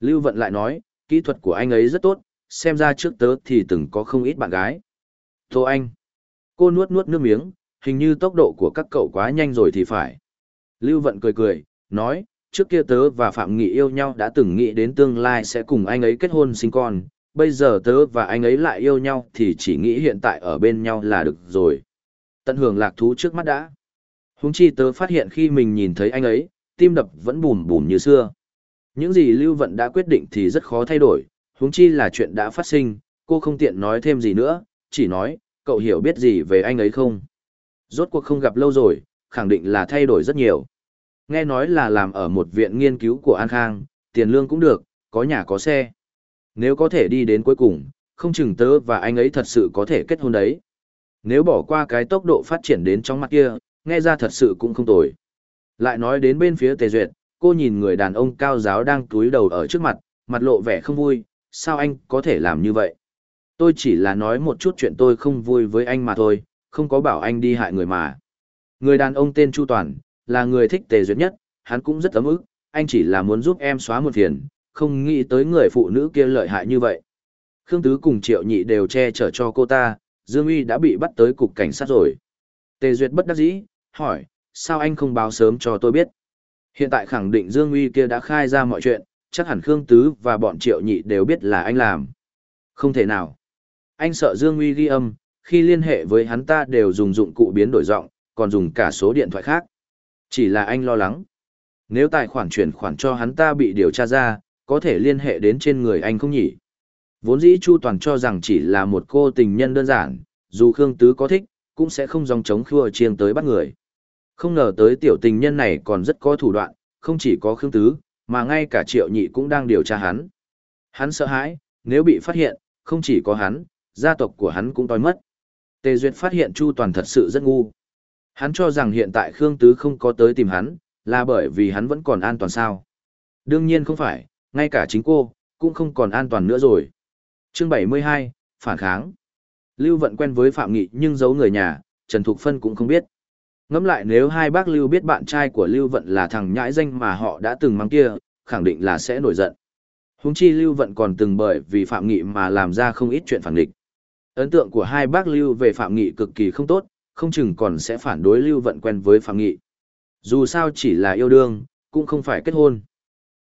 Lưu Vận lại nói, kỹ thuật của anh ấy rất tốt, xem ra trước tớ thì từng có không ít bạn gái. Tô anh. Cô nuốt nuốt nước miếng, hình như tốc độ của các cậu quá nhanh rồi thì phải. Lưu Vận cười cười, nói, trước kia tớ và Phạm Nghị yêu nhau đã từng nghĩ đến tương lai sẽ cùng anh ấy kết hôn sinh con, bây giờ tớ và anh ấy lại yêu nhau thì chỉ nghĩ hiện tại ở bên nhau là được rồi. Tận hưởng lạc thú trước mắt đã. Huống chi tớ phát hiện khi mình nhìn thấy anh ấy, tim đập vẫn bùm bùm như xưa. Những gì Lưu Vận đã quyết định thì rất khó thay đổi, huống chi là chuyện đã phát sinh, cô không tiện nói thêm gì nữa, chỉ nói, cậu hiểu biết gì về anh ấy không? Rốt cuộc không gặp lâu rồi, khẳng định là thay đổi rất nhiều. Nghe nói là làm ở một viện nghiên cứu của An Khang, tiền lương cũng được, có nhà có xe. Nếu có thể đi đến cuối cùng, không chừng tớ và anh ấy thật sự có thể kết hôn đấy. Nếu bỏ qua cái tốc độ phát triển đến trong mắt kia, nghe ra thật sự cũng không tồi. Lại nói đến bên phía Tề Duyệt, cô nhìn người đàn ông cao giáo đang túi đầu ở trước mặt, mặt lộ vẻ không vui, sao anh có thể làm như vậy? Tôi chỉ là nói một chút chuyện tôi không vui với anh mà thôi, không có bảo anh đi hại người mà. Người đàn ông tên Chu Toàn, là người thích Tề Duyệt nhất, hắn cũng rất ấm ức, anh chỉ là muốn giúp em xóa một phiền, không nghĩ tới người phụ nữ kia lợi hại như vậy. Khương Tứ cùng Triệu Nhị đều che chở cho cô ta, Dương Uy đã bị bắt tới cục cảnh sát rồi. Tề Duyệt bất đắc dĩ, hỏi, sao anh không báo sớm cho tôi biết? Hiện tại khẳng định Dương Uy kia đã khai ra mọi chuyện, chắc hẳn Khương Tứ và bọn Triệu Nhị đều biết là anh làm. Không thể nào. Anh sợ Dương Uy ghi âm, khi liên hệ với hắn ta đều dùng dụng cụ biến đổi giọng, còn dùng cả số điện thoại khác. Chỉ là anh lo lắng. Nếu tài khoản chuyển khoản cho hắn ta bị điều tra ra, có thể liên hệ đến trên người anh không nhỉ? Vốn dĩ Chu Toàn cho rằng chỉ là một cô tình nhân đơn giản, dù Khương Tứ có thích, cũng sẽ không dòng chống khua chiêng tới bắt người. Không ngờ tới tiểu tình nhân này còn rất có thủ đoạn, không chỉ có Khương Tứ, mà ngay cả Triệu Nhị cũng đang điều tra hắn. Hắn sợ hãi, nếu bị phát hiện, không chỉ có hắn, gia tộc của hắn cũng toi mất. Tề Duyệt phát hiện Chu Toàn thật sự rất ngu. Hắn cho rằng hiện tại Khương Tứ không có tới tìm hắn, là bởi vì hắn vẫn còn an toàn sao. Đương nhiên không phải, ngay cả chính cô, cũng không còn an toàn nữa rồi. Chương 72, Phản kháng. Lưu Vận quen với Phạm Nghị nhưng giấu người nhà, Trần Thục Phân cũng không biết. Ngẫm lại nếu hai bác Lưu biết bạn trai của Lưu Vận là thằng nhãi danh mà họ đã từng mang kia, khẳng định là sẽ nổi giận. Huống chi Lưu Vận còn từng bởi vì Phạm Nghị mà làm ra không ít chuyện phản địch. Ấn tượng của hai bác Lưu về Phạm Nghị cực kỳ không tốt, không chừng còn sẽ phản đối Lưu Vận quen với Phạm Nghị. Dù sao chỉ là yêu đương, cũng không phải kết hôn.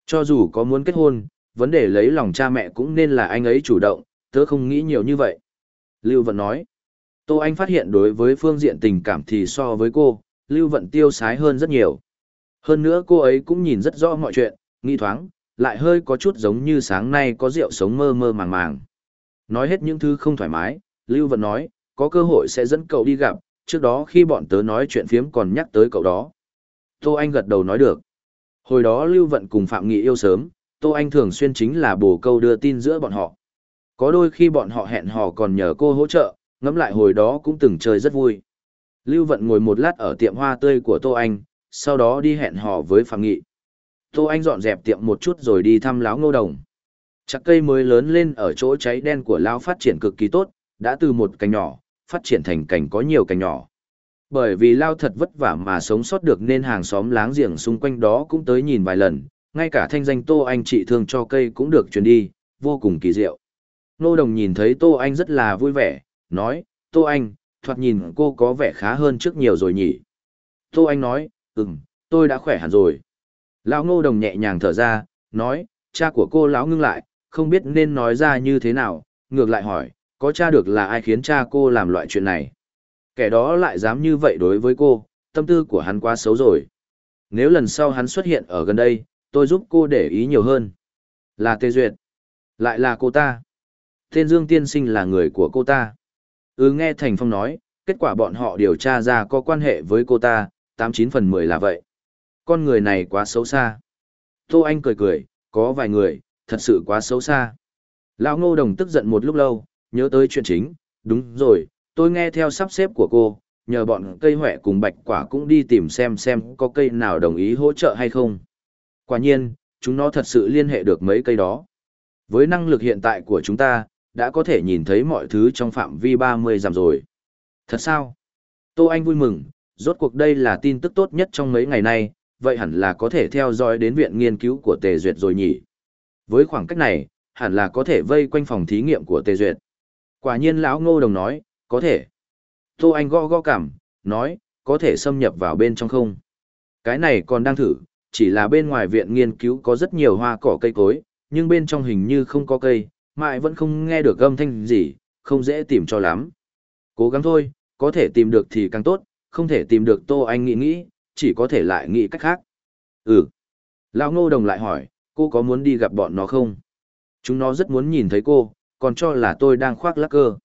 Cho dù có muốn kết hôn, vấn đề lấy lòng cha mẹ cũng nên là anh ấy chủ động, tớ không nghĩ nhiều như vậy. Lưu Vận nói, Tô Anh phát hiện đối với phương diện tình cảm thì so với cô, Lưu Vận tiêu sái hơn rất nhiều. Hơn nữa cô ấy cũng nhìn rất rõ mọi chuyện, nghi thoáng, lại hơi có chút giống như sáng nay có rượu sống mơ mơ màng màng. Nói hết những thứ không thoải mái, Lưu Vận nói, có cơ hội sẽ dẫn cậu đi gặp, trước đó khi bọn tớ nói chuyện phiếm còn nhắc tới cậu đó. Tô Anh gật đầu nói được. Hồi đó Lưu Vận cùng Phạm Nghị yêu sớm, Tô Anh thường xuyên chính là bồ câu đưa tin giữa bọn họ. Có đôi khi bọn họ hẹn hò còn nhờ cô hỗ trợ, ngẫm lại hồi đó cũng từng chơi rất vui. Lưu Vận ngồi một lát ở tiệm hoa tươi của Tô Anh, sau đó đi hẹn hò với Phạm Nghị. Tô Anh dọn dẹp tiệm một chút rồi đi thăm láo ngô đồng. Chắc cây mới lớn lên ở chỗ cháy đen của lão phát triển cực kỳ tốt, đã từ một cành nhỏ, phát triển thành cành có nhiều cành nhỏ. Bởi vì lao thật vất vả mà sống sót được nên hàng xóm láng giềng xung quanh đó cũng tới nhìn vài lần, ngay cả thanh danh Tô Anh trị thương cho cây cũng được truyền đi, vô cùng kỳ diệu. Nô Đồng nhìn thấy Tô Anh rất là vui vẻ, nói, Tô Anh, thoạt nhìn cô có vẻ khá hơn trước nhiều rồi nhỉ. Tô Anh nói, ừm, tôi đã khỏe hẳn rồi. Lão nô Đồng nhẹ nhàng thở ra, nói, cha của cô lão ngưng lại, không biết nên nói ra như thế nào, ngược lại hỏi, có cha được là ai khiến cha cô làm loại chuyện này. Kẻ đó lại dám như vậy đối với cô, tâm tư của hắn quá xấu rồi. Nếu lần sau hắn xuất hiện ở gần đây, tôi giúp cô để ý nhiều hơn. Là Tê Duyệt. Lại là cô ta. Tên Dương Tiên Sinh là người của cô ta. Ừ nghe Thành Phong nói, kết quả bọn họ điều tra ra có quan hệ với cô ta, tám chín phần mười là vậy. Con người này quá xấu xa. Tô Anh cười cười, có vài người, thật sự quá xấu xa. Lão Ngô Đồng tức giận một lúc lâu, nhớ tới chuyện chính, đúng rồi, tôi nghe theo sắp xếp của cô, nhờ bọn cây hỏe cùng bạch quả cũng đi tìm xem xem có cây nào đồng ý hỗ trợ hay không. Quả nhiên, chúng nó thật sự liên hệ được mấy cây đó. Với năng lực hiện tại của chúng ta, đã có thể nhìn thấy mọi thứ trong phạm vi ba mươi dặm rồi. Thật sao? Tô Anh vui mừng, rốt cuộc đây là tin tức tốt nhất trong mấy ngày nay, vậy hẳn là có thể theo dõi đến viện nghiên cứu của Tề Duyệt rồi nhỉ. Với khoảng cách này, hẳn là có thể vây quanh phòng thí nghiệm của Tề Duyệt. Quả nhiên lão Ngô Đồng nói, có thể. Tô Anh gõ gõ cảm, nói, có thể xâm nhập vào bên trong không. Cái này còn đang thử, chỉ là bên ngoài viện nghiên cứu có rất nhiều hoa cỏ cây cối, nhưng bên trong hình như không có cây, mãi vẫn không nghe được âm thanh gì, không dễ tìm cho lắm. Cố gắng thôi, có thể tìm được thì càng tốt, không thể tìm được Tô Anh nghĩ nghĩ, chỉ có thể lại nghĩ cách khác. Ừ. Lão Ngô Đồng lại hỏi, cô có muốn đi gặp bọn nó không? Chúng nó rất muốn nhìn thấy cô, còn cho là tôi đang khoác lắc cơ.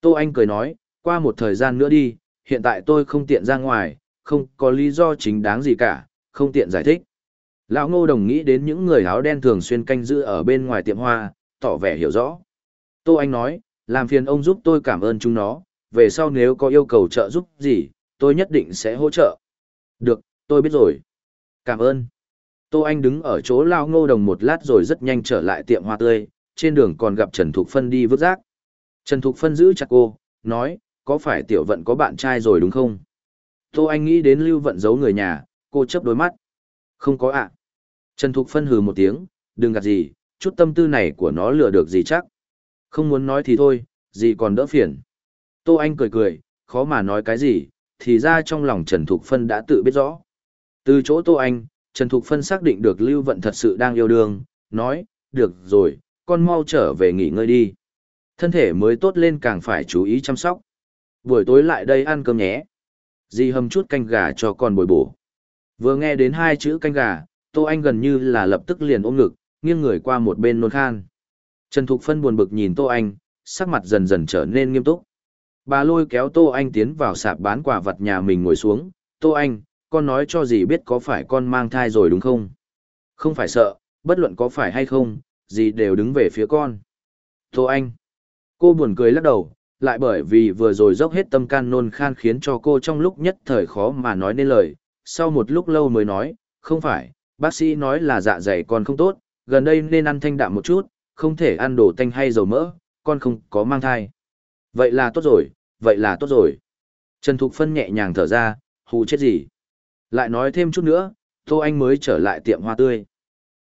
Tô Anh cười nói, qua một thời gian nữa đi, hiện tại tôi không tiện ra ngoài, không có lý do chính đáng gì cả, không tiện giải thích. Lão Ngô Đồng nghĩ đến những người áo đen thường xuyên canh giữ ở bên ngoài tiệm hoa, tỏ vẻ hiểu rõ. Tô Anh nói, làm phiền ông giúp tôi cảm ơn chúng nó, về sau nếu có yêu cầu trợ giúp gì, tôi nhất định sẽ hỗ trợ. Được, tôi biết rồi. Cảm ơn. Tô Anh đứng ở chỗ Lão Ngô Đồng một lát rồi rất nhanh trở lại tiệm hoa tươi, trên đường còn gặp Trần Thục Phân đi vứt rác. Trần Thục Phân giữ chặt cô, nói, có phải tiểu vận có bạn trai rồi đúng không? Tô Anh nghĩ đến Lưu Vận giấu người nhà, cô chấp đôi mắt. Không có ạ. À. Trần Thục phân hừ một tiếng, đừng gạt gì, chút tâm tư này của nó lừa được gì chắc. Không muốn nói thì thôi, gì còn đỡ phiền. Tô Anh cười cười, khó mà nói cái gì, thì ra trong lòng Trần Thục Phân đã tự biết rõ. Từ chỗ Tô Anh, Trần Thục Phân xác định được Lưu Vận thật sự đang yêu đương, nói, được rồi, con mau trở về nghỉ ngơi đi. Thân thể mới tốt lên càng phải chú ý chăm sóc. Buổi tối lại đây ăn cơm nhé. Dì hầm chút canh gà cho con bồi bổ. Vừa nghe đến hai chữ canh gà, Tô Anh gần như là lập tức liền ôm ngực, nghiêng người qua một bên nôn khan. Trần Thục Phân buồn bực nhìn Tô Anh, sắc mặt dần dần trở nên nghiêm túc. Bà lôi kéo Tô Anh tiến vào sạp bán quả vật nhà mình ngồi xuống. Tô Anh, con nói cho dì biết có phải con mang thai rồi đúng không? Không phải sợ, bất luận có phải hay không, gì đều đứng về phía con. Tô Anh. Cô buồn cười lắc đầu, lại bởi vì vừa rồi dốc hết tâm can nôn khan khiến cho cô trong lúc nhất thời khó mà nói nên lời sau một lúc lâu mới nói, không phải, bác sĩ nói là dạ dày con không tốt, gần đây nên ăn thanh đạm một chút, không thể ăn đồ tanh hay dầu mỡ, con không có mang thai. Vậy là tốt rồi, vậy là tốt rồi. Trần Thục Phân nhẹ nhàng thở ra, hù chết gì. Lại nói thêm chút nữa, Tô Anh mới trở lại tiệm hoa tươi.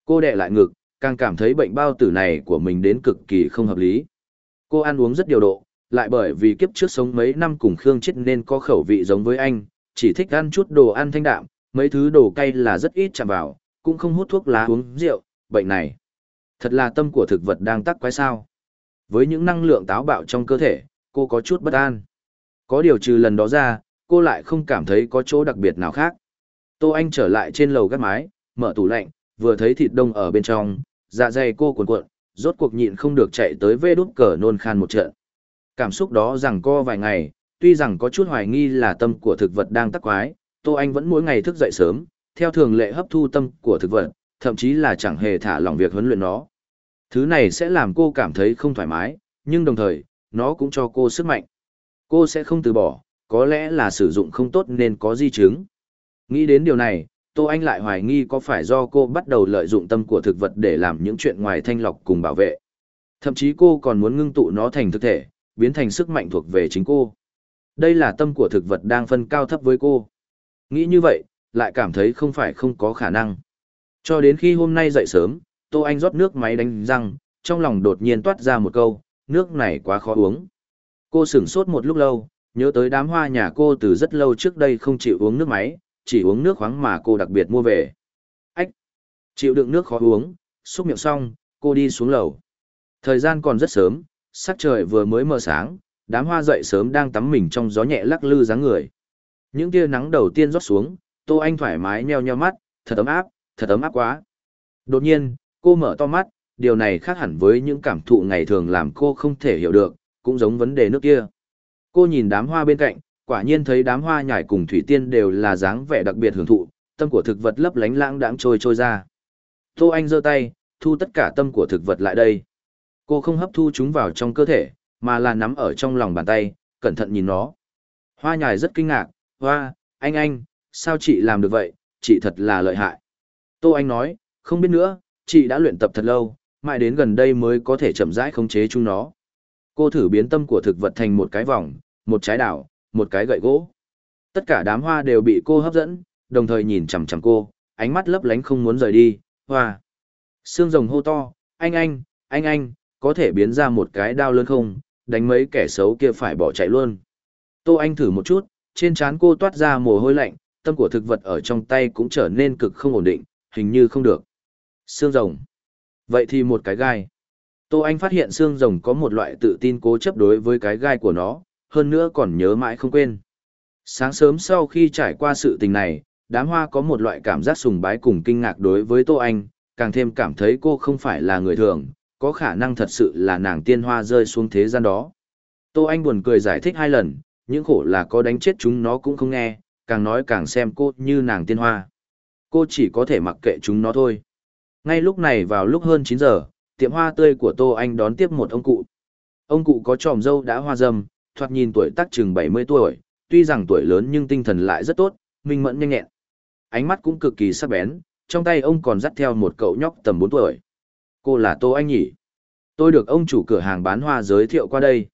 Cô đẻ lại ngực, càng cảm thấy bệnh bao tử này của mình đến cực kỳ không hợp lý. Cô ăn uống rất điều độ, lại bởi vì kiếp trước sống mấy năm cùng Khương Chết nên có khẩu vị giống với anh, chỉ thích ăn chút đồ ăn thanh đạm, mấy thứ đồ cay là rất ít chạm vào, cũng không hút thuốc lá uống rượu, bệnh này. Thật là tâm của thực vật đang tắc quái sao. Với những năng lượng táo bạo trong cơ thể, cô có chút bất an. Có điều trừ lần đó ra, cô lại không cảm thấy có chỗ đặc biệt nào khác. Tô Anh trở lại trên lầu gác mái, mở tủ lạnh, vừa thấy thịt đông ở bên trong, dạ dày cô cuộn cuộn, rốt cuộc nhịn không được chạy tới vê đút cờ nôn khan một trận. Cảm xúc đó rằng co vài ngày, tuy rằng có chút hoài nghi là tâm của thực vật đang tắc quái, Tô Anh vẫn mỗi ngày thức dậy sớm, theo thường lệ hấp thu tâm của thực vật, thậm chí là chẳng hề thả lỏng việc huấn luyện nó. Thứ này sẽ làm cô cảm thấy không thoải mái, nhưng đồng thời, nó cũng cho cô sức mạnh. Cô sẽ không từ bỏ, có lẽ là sử dụng không tốt nên có di chứng. Nghĩ đến điều này, Tô Anh lại hoài nghi có phải do cô bắt đầu lợi dụng tâm của thực vật để làm những chuyện ngoài thanh lọc cùng bảo vệ. Thậm chí cô còn muốn ngưng tụ nó thành thực thể, biến thành sức mạnh thuộc về chính cô. Đây là tâm của thực vật đang phân cao thấp với cô. Nghĩ như vậy, lại cảm thấy không phải không có khả năng. Cho đến khi hôm nay dậy sớm, Tô Anh rót nước máy đánh răng, trong lòng đột nhiên toát ra một câu, nước này quá khó uống. Cô sửng sốt một lúc lâu, nhớ tới đám hoa nhà cô từ rất lâu trước đây không chịu uống nước máy, chỉ uống nước khoáng mà cô đặc biệt mua về. Ách! Chịu đựng nước khó uống, xúc miệng xong, cô đi xuống lầu. Thời gian còn rất sớm, sắc trời vừa mới mờ sáng, đám hoa dậy sớm đang tắm mình trong gió nhẹ lắc lư dáng người. Những tia nắng đầu tiên rót xuống, Tô Anh thoải mái nheo nheo mắt, thật ấm áp, thật ấm áp quá. Đột nhiên, cô mở to mắt, điều này khác hẳn với những cảm thụ ngày thường làm cô không thể hiểu được, cũng giống vấn đề nước kia. Cô nhìn đám hoa bên cạnh, quả nhiên thấy đám hoa nhải cùng thủy tiên đều là dáng vẻ đặc biệt hưởng thụ, tâm của thực vật lấp lánh lãng đãng trôi trôi ra. Tô Anh giơ tay, thu tất cả tâm của thực vật lại đây. Cô không hấp thu chúng vào trong cơ thể, mà là nắm ở trong lòng bàn tay, cẩn thận nhìn nó. Hoa nhài rất kinh ngạc, hoa, anh anh, sao chị làm được vậy, chị thật là lợi hại. Tô Anh nói, không biết nữa, chị đã luyện tập thật lâu, mãi đến gần đây mới có thể chậm rãi khống chế chúng nó. Cô thử biến tâm của thực vật thành một cái vòng, một trái đảo, một cái gậy gỗ. Tất cả đám hoa đều bị cô hấp dẫn, đồng thời nhìn chằm chằm cô, ánh mắt lấp lánh không muốn rời đi, hoa. xương rồng hô to, anh anh, anh anh, có thể biến ra một cái đao lớn không, đánh mấy kẻ xấu kia phải bỏ chạy luôn. Tô Anh thử một chút, trên trán cô toát ra mồ hôi lạnh, tâm của thực vật ở trong tay cũng trở nên cực không ổn định, hình như không được. Xương rồng. Vậy thì một cái gai. Tô Anh phát hiện xương rồng có một loại tự tin cố chấp đối với cái gai của nó, hơn nữa còn nhớ mãi không quên. Sáng sớm sau khi trải qua sự tình này, đám hoa có một loại cảm giác sùng bái cùng kinh ngạc đối với Tô Anh, càng thêm cảm thấy cô không phải là người thường, có khả năng thật sự là nàng tiên hoa rơi xuống thế gian đó. Tô Anh buồn cười giải thích hai lần, những khổ là có đánh chết chúng nó cũng không nghe, càng nói càng xem cô như nàng tiên hoa. Cô chỉ có thể mặc kệ chúng nó thôi. Ngay lúc này vào lúc hơn 9 giờ, tiệm hoa tươi của Tô Anh đón tiếp một ông cụ. Ông cụ có tròm dâu đã hoa dâm, thoạt nhìn tuổi tác chừng 70 tuổi, tuy rằng tuổi lớn nhưng tinh thần lại rất tốt, minh mẫn nhanh nhẹn. Ánh mắt cũng cực kỳ sắc bén, trong tay ông còn dắt theo một cậu nhóc tầm 4 tuổi cô là Tô Anh nhỉ? Tôi được ông chủ cửa hàng bán hoa giới thiệu qua đây.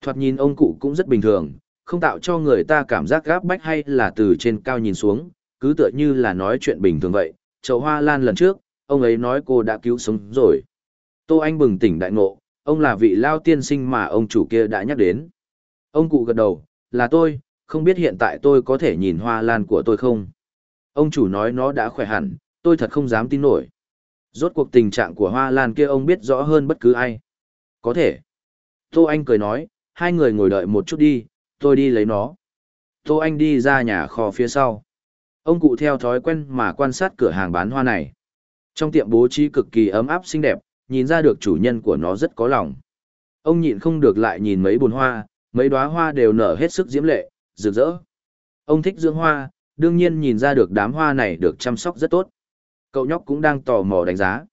Thoạt nhìn ông cụ cũng rất bình thường, không tạo cho người ta cảm giác gáp bách hay là từ trên cao nhìn xuống, cứ tựa như là nói chuyện bình thường vậy. Chậu hoa lan lần trước, ông ấy nói cô đã cứu sống rồi. Tô Anh bừng tỉnh đại ngộ, ông là vị lao tiên sinh mà ông chủ kia đã nhắc đến. Ông cụ gật đầu, là tôi, không biết hiện tại tôi có thể nhìn hoa lan của tôi không? Ông chủ nói nó đã khỏe hẳn, tôi thật không dám tin nổi. Rốt cuộc tình trạng của Hoa Lan kia ông biết rõ hơn bất cứ ai. Có thể. Tô Anh cười nói, hai người ngồi đợi một chút đi, tôi đi lấy nó. Tô Anh đi ra nhà kho phía sau. Ông cụ theo thói quen mà quan sát cửa hàng bán hoa này. Trong tiệm bố trí cực kỳ ấm áp xinh đẹp, nhìn ra được chủ nhân của nó rất có lòng. Ông nhịn không được lại nhìn mấy bồn hoa, mấy đóa hoa đều nở hết sức diễm lệ, rực rỡ. Ông thích dưỡng hoa, đương nhiên nhìn ra được đám hoa này được chăm sóc rất tốt cậu nhóc cũng đang tò mò đánh giá.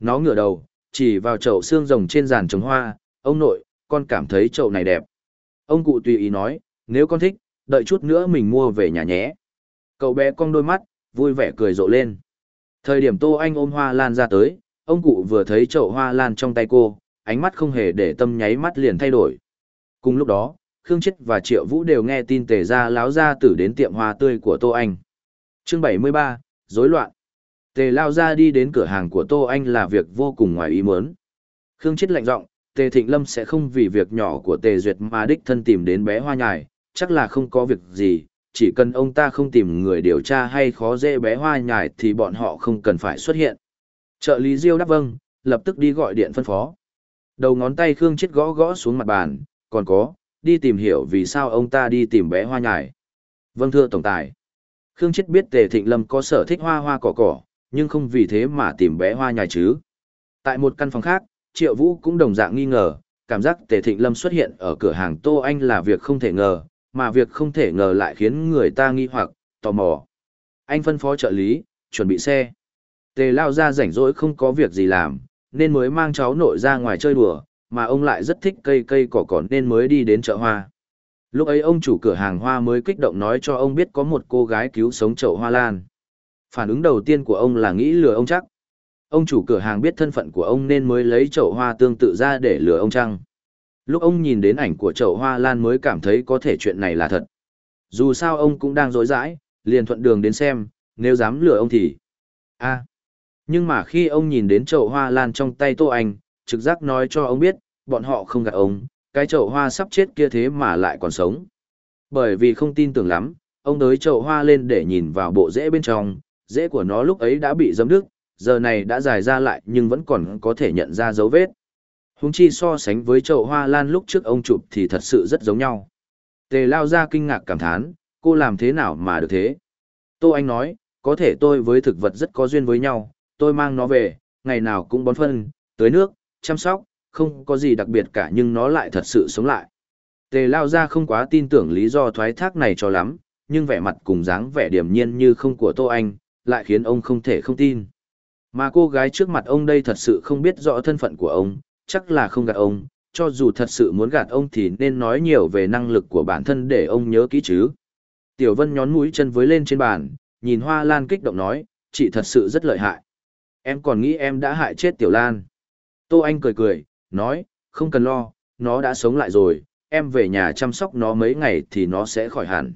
Nó ngửa đầu, chỉ vào chậu xương rồng trên giàn trồng hoa, ông nội, con cảm thấy chậu này đẹp. Ông cụ tùy ý nói, nếu con thích, đợi chút nữa mình mua về nhà nhé. Cậu bé cong đôi mắt, vui vẻ cười rộ lên. Thời điểm Tô Anh ôm hoa lan ra tới, ông cụ vừa thấy chậu hoa lan trong tay cô, ánh mắt không hề để tâm nháy mắt liền thay đổi. Cùng lúc đó, Khương Chết và Triệu Vũ đều nghe tin tề ra láo ra tử đến tiệm hoa tươi của Tô Anh. chương 73, rối loạn tề lao ra đi đến cửa hàng của tô anh là việc vô cùng ngoài ý muốn. Khương chết lạnh giọng, tề thịnh lâm sẽ không vì việc nhỏ của tề duyệt mà đích thân tìm đến bé hoa nhài, chắc là không có việc gì, chỉ cần ông ta không tìm người điều tra hay khó dễ bé hoa nhài thì bọn họ không cần phải xuất hiện. Trợ lý diêu đáp vâng lập tức đi gọi điện phân phó. Đầu ngón tay khương chết gõ gõ xuống mặt bàn, còn có, đi tìm hiểu vì sao ông ta đi tìm bé hoa nhài. Vâng thưa tổng tài. Khương chết biết tề thịnh lâm có sở thích hoa hoa cỏ cỏ nhưng không vì thế mà tìm bé hoa nhài chứ. Tại một căn phòng khác, Triệu Vũ cũng đồng dạng nghi ngờ, cảm giác Tề Thịnh Lâm xuất hiện ở cửa hàng Tô Anh là việc không thể ngờ, mà việc không thể ngờ lại khiến người ta nghi hoặc, tò mò. Anh phân phó trợ lý, chuẩn bị xe. Tề Lao ra rảnh rỗi không có việc gì làm, nên mới mang cháu nội ra ngoài chơi đùa, mà ông lại rất thích cây cây cỏ cỏ nên mới đi đến chợ hoa. Lúc ấy ông chủ cửa hàng hoa mới kích động nói cho ông biết có một cô gái cứu sống chậu hoa lan. Phản ứng đầu tiên của ông là nghĩ lừa ông chắc. Ông chủ cửa hàng biết thân phận của ông nên mới lấy chậu hoa tương tự ra để lừa ông Trăng. Lúc ông nhìn đến ảnh của chậu hoa lan mới cảm thấy có thể chuyện này là thật. Dù sao ông cũng đang dối dãi, liền thuận đường đến xem, nếu dám lừa ông thì... a à. Nhưng mà khi ông nhìn đến chậu hoa lan trong tay Tô Anh, trực giác nói cho ông biết, bọn họ không gặp ông, cái chậu hoa sắp chết kia thế mà lại còn sống. Bởi vì không tin tưởng lắm, ông tới chậu hoa lên để nhìn vào bộ rễ bên trong, rễ của nó lúc ấy đã bị dấm đứt, giờ này đã dài ra lại nhưng vẫn còn có thể nhận ra dấu vết. Húng chi so sánh với chậu hoa lan lúc trước ông chụp thì thật sự rất giống nhau. Tề lao ra kinh ngạc cảm thán, cô làm thế nào mà được thế? Tô Anh nói, có thể tôi với thực vật rất có duyên với nhau, tôi mang nó về, ngày nào cũng bón phân, tưới nước, chăm sóc, không có gì đặc biệt cả nhưng nó lại thật sự sống lại. Tề lao ra không quá tin tưởng lý do thoái thác này cho lắm, nhưng vẻ mặt cùng dáng vẻ điềm nhiên như không của Tô Anh, lại khiến ông không thể không tin. Mà cô gái trước mặt ông đây thật sự không biết rõ thân phận của ông, chắc là không gạt ông, cho dù thật sự muốn gạt ông thì nên nói nhiều về năng lực của bản thân để ông nhớ kỹ chứ. Tiểu Vân nhón mũi chân với lên trên bàn, nhìn Hoa Lan kích động nói, chị thật sự rất lợi hại. Em còn nghĩ em đã hại chết Tiểu Lan. Tô Anh cười cười, nói, không cần lo, nó đã sống lại rồi, em về nhà chăm sóc nó mấy ngày thì nó sẽ khỏi hẳn.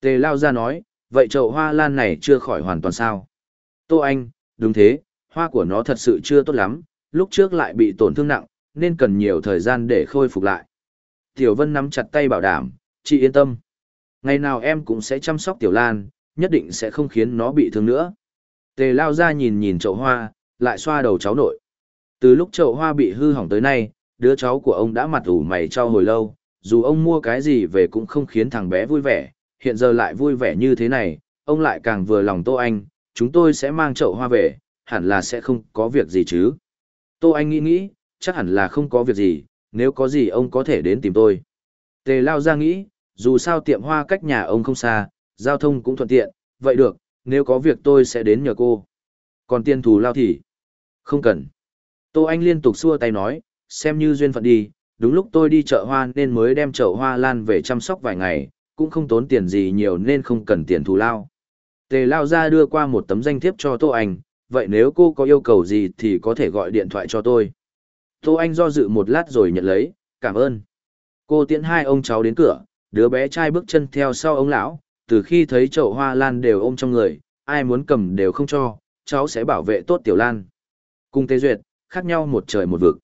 Tề Lao ra nói, vậy chậu hoa lan này chưa khỏi hoàn toàn sao? Tô Anh, đúng thế, hoa của nó thật sự chưa tốt lắm, lúc trước lại bị tổn thương nặng, nên cần nhiều thời gian để khôi phục lại. Tiểu Vân nắm chặt tay bảo đảm, chị yên tâm. Ngày nào em cũng sẽ chăm sóc Tiểu Lan, nhất định sẽ không khiến nó bị thương nữa. Tề lao ra nhìn nhìn chậu hoa, lại xoa đầu cháu nội. Từ lúc chậu hoa bị hư hỏng tới nay, đứa cháu của ông đã mặt ủ mày cho hồi lâu, dù ông mua cái gì về cũng không khiến thằng bé vui vẻ, hiện giờ lại vui vẻ như thế này, ông lại càng vừa lòng Tô Anh, chúng tôi sẽ mang chậu hoa về, hẳn là sẽ không có việc gì chứ. Tô Anh nghĩ nghĩ, chắc hẳn là không có việc gì, nếu có gì ông có thể đến tìm tôi. Tề Lao ra nghĩ, dù sao tiệm hoa cách nhà ông không xa, giao thông cũng thuận tiện, vậy được, nếu có việc tôi sẽ đến nhờ cô. Còn Tiên thù Lao thì... Không cần. Tô Anh liên tục xua tay nói, xem như duyên phận đi, đúng lúc tôi đi chợ hoa nên mới đem chậu hoa lan về chăm sóc vài ngày, cũng không tốn tiền gì nhiều nên không cần tiền thù lao. Tề Lao ra đưa qua một tấm danh thiếp cho Tô Anh, vậy nếu cô có yêu cầu gì thì có thể gọi điện thoại cho tôi. Tô Anh do dự một lát rồi nhận lấy, cảm ơn. Cô tiễn hai ông cháu đến cửa, đứa bé trai bước chân theo sau ông lão, từ khi thấy chậu hoa lan đều ôm trong người, ai muốn cầm đều không cho, cháu sẽ bảo vệ tốt tiểu lan. Cùng Tê Duyệt, khác nhau một trời một vực.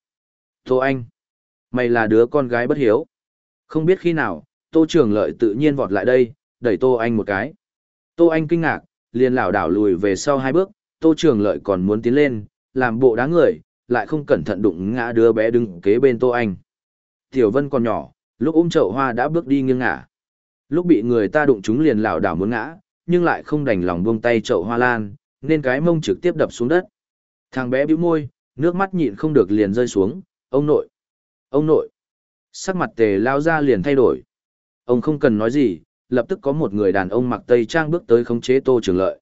Tô Anh, mày là đứa con gái bất hiếu. Không biết khi nào, Tô Trường Lợi tự nhiên vọt lại đây, đẩy Tô Anh một cái. Tô Anh kinh ngạc, liền lảo đảo lùi về sau hai bước, Tô Trường Lợi còn muốn tiến lên, làm bộ đá người, lại không cẩn thận đụng ngã đứa bé đứng kế bên Tô Anh. Tiểu Vân còn nhỏ, lúc ôm chậu hoa đã bước đi nghiêng ngả. Lúc bị người ta đụng chúng liền lảo đảo muốn ngã, nhưng lại không đành lòng buông tay chậu hoa lan, nên cái mông trực tiếp đập xuống đất. Thằng bé bĩu môi, nước mắt nhịn không được liền rơi xuống, "Ông nội, ông nội." Sắc mặt Tề lao ra liền thay đổi. Ông không cần nói gì, lập tức có một người đàn ông mặc tây trang bước tới khống chế Tô Trường Lợi.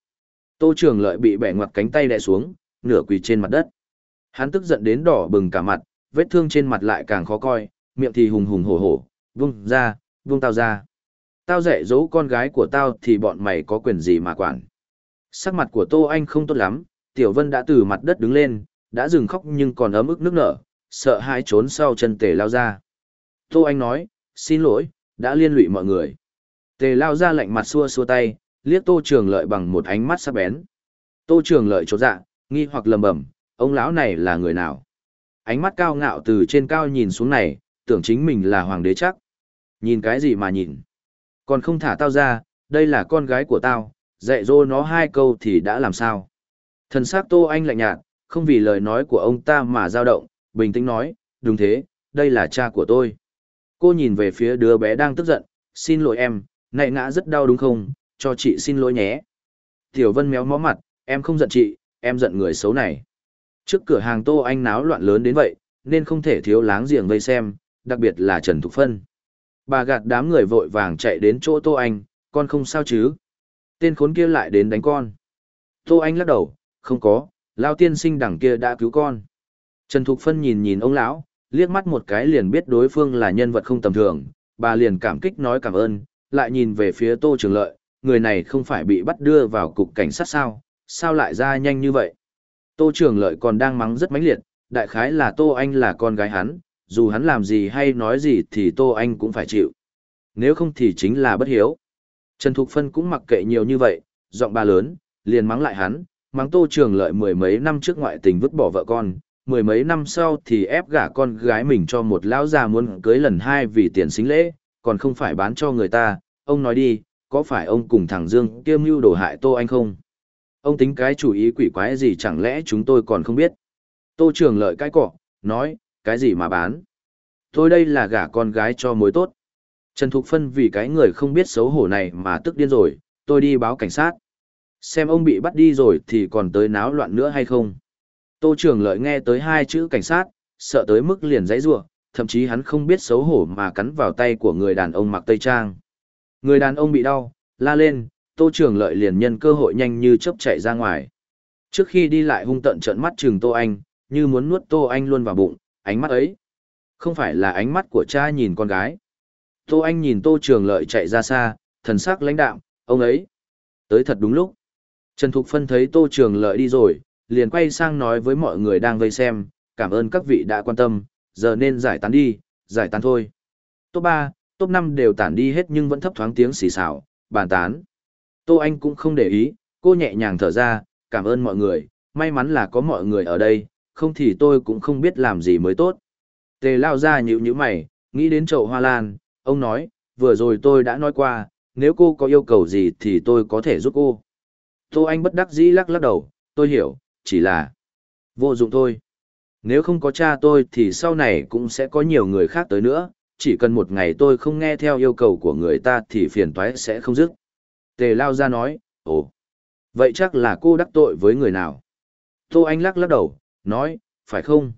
Tô Trường Lợi bị bẻ ngoặt cánh tay đè xuống, nửa quỳ trên mặt đất. Hắn tức giận đến đỏ bừng cả mặt, vết thương trên mặt lại càng khó coi, miệng thì hùng hùng hổ hổ, "Vung ra, vung tao ra. Tao dạy dỗ con gái của tao thì bọn mày có quyền gì mà quản?" Sắc mặt của Tô Anh không tốt lắm, Tiểu Vân đã từ mặt đất đứng lên, đã dừng khóc nhưng còn ấm ức nước nở, sợ hãi trốn sau chân tề lao ra. Tô Anh nói, "Xin lỗi, đã liên lụy mọi người. Tề lao ra lạnh mặt xua xua tay, liếc Tô Trường Lợi bằng một ánh mắt sắc bén. Tô Trường Lợi chột dạ, nghi hoặc lầm bẩm, ông lão này là người nào? Ánh mắt cao ngạo từ trên cao nhìn xuống này, tưởng chính mình là hoàng đế chắc. Nhìn cái gì mà nhìn? Còn không thả tao ra, đây là con gái của tao, dạy dỗ nó hai câu thì đã làm sao? Thần sắc Tô Anh lạnh nhạt, không vì lời nói của ông ta mà dao động, bình tĩnh nói, đúng thế, đây là cha của tôi. Cô nhìn về phía đứa bé đang tức giận, xin lỗi em, nạy ngã rất đau đúng không, cho chị xin lỗi nhé. Tiểu Vân méo mó mặt, em không giận chị, em giận người xấu này. Trước cửa hàng Tô Anh náo loạn lớn đến vậy, nên không thể thiếu láng giềng vây xem, đặc biệt là Trần Thục Phân. Bà gạt đám người vội vàng chạy đến chỗ Tô Anh, con không sao chứ. Tên khốn kia lại đến đánh con. Tô Anh lắc đầu, không có, Lao tiên sinh đằng kia đã cứu con. Trần Thục Phân nhìn nhìn ông lão, liếc mắt một cái liền biết đối phương là nhân vật không tầm thường, bà liền cảm kích nói cảm ơn, lại nhìn về phía Tô Trường Lợi, người này không phải bị bắt đưa vào cục cảnh sát sao, sao lại ra nhanh như vậy. Tô Trường Lợi còn đang mắng rất mãnh liệt, đại khái là Tô Anh là con gái hắn, dù hắn làm gì hay nói gì thì Tô Anh cũng phải chịu. Nếu không thì chính là bất hiếu. Trần Thục Phân cũng mặc kệ nhiều như vậy, giọng bà lớn, liền mắng lại hắn, mắng Tô Trường Lợi mười mấy năm trước ngoại tình vứt bỏ vợ con, mười mấy năm sau thì ép gả con gái mình cho một lão già muốn cưới lần hai vì tiền xính lễ, còn không phải bán cho người ta, ông nói đi, có phải ông cùng thằng Dương kia mưu đổ hại Tô Anh không? Ông tính cái chủ ý quỷ quái gì chẳng lẽ chúng tôi còn không biết? Tô Trường Lợi cái cọ, nói, cái gì mà bán? Thôi đây là gả con gái cho mối tốt. Trần Thục Phân vì cái người không biết xấu hổ này mà tức điên rồi, tôi đi báo cảnh sát. Xem ông bị bắt đi rồi thì còn tới náo loạn nữa hay không? Tô Trường Lợi nghe tới hai chữ cảnh sát, sợ tới mức liền giãy giụa, thậm chí hắn không biết xấu hổ mà cắn vào tay của người đàn ông mặc tây trang. Người đàn ông bị đau, la lên, Tô Trường Lợi liền nhân cơ hội nhanh như chớp chạy ra ngoài. Trước khi đi lại hung tận trợn mắt trừng Tô Anh, như muốn nuốt Tô Anh luôn vào bụng, ánh mắt ấy. Không phải là ánh mắt của cha nhìn con gái. Tô Anh nhìn Tô Trường Lợi chạy ra xa, thần sắc lãnh đạm, ông ấy. Tới thật đúng lúc. Trần Thục Phân thấy Tô Trường Lợi đi rồi, liền quay sang nói với mọi người đang vây xem, cảm ơn các vị đã quan tâm, giờ nên giải tán đi, giải tán thôi. Top 3, top 5 đều tản đi hết nhưng vẫn thấp thoáng tiếng xì xào, bàn tán. Tô Anh cũng không để ý, cô nhẹ nhàng thở ra, cảm ơn mọi người, may mắn là có mọi người ở đây, không thì tôi cũng không biết làm gì mới tốt. Tề lao ra nhữ nhữ mày, nghĩ đến chậu hoa lan, ông nói, vừa rồi tôi đã nói qua, nếu cô có yêu cầu gì thì tôi có thể giúp cô. Tô Anh bất đắc dĩ lắc lắc đầu, tôi hiểu, chỉ là vô dụng thôi. Nếu không có cha tôi thì sau này cũng sẽ có nhiều người khác tới nữa, chỉ cần một ngày tôi không nghe theo yêu cầu của người ta thì phiền toái sẽ không dứt. Tề lao ra nói, ồ, vậy chắc là cô đắc tội với người nào. Tô Anh lắc lắc đầu, nói, phải không?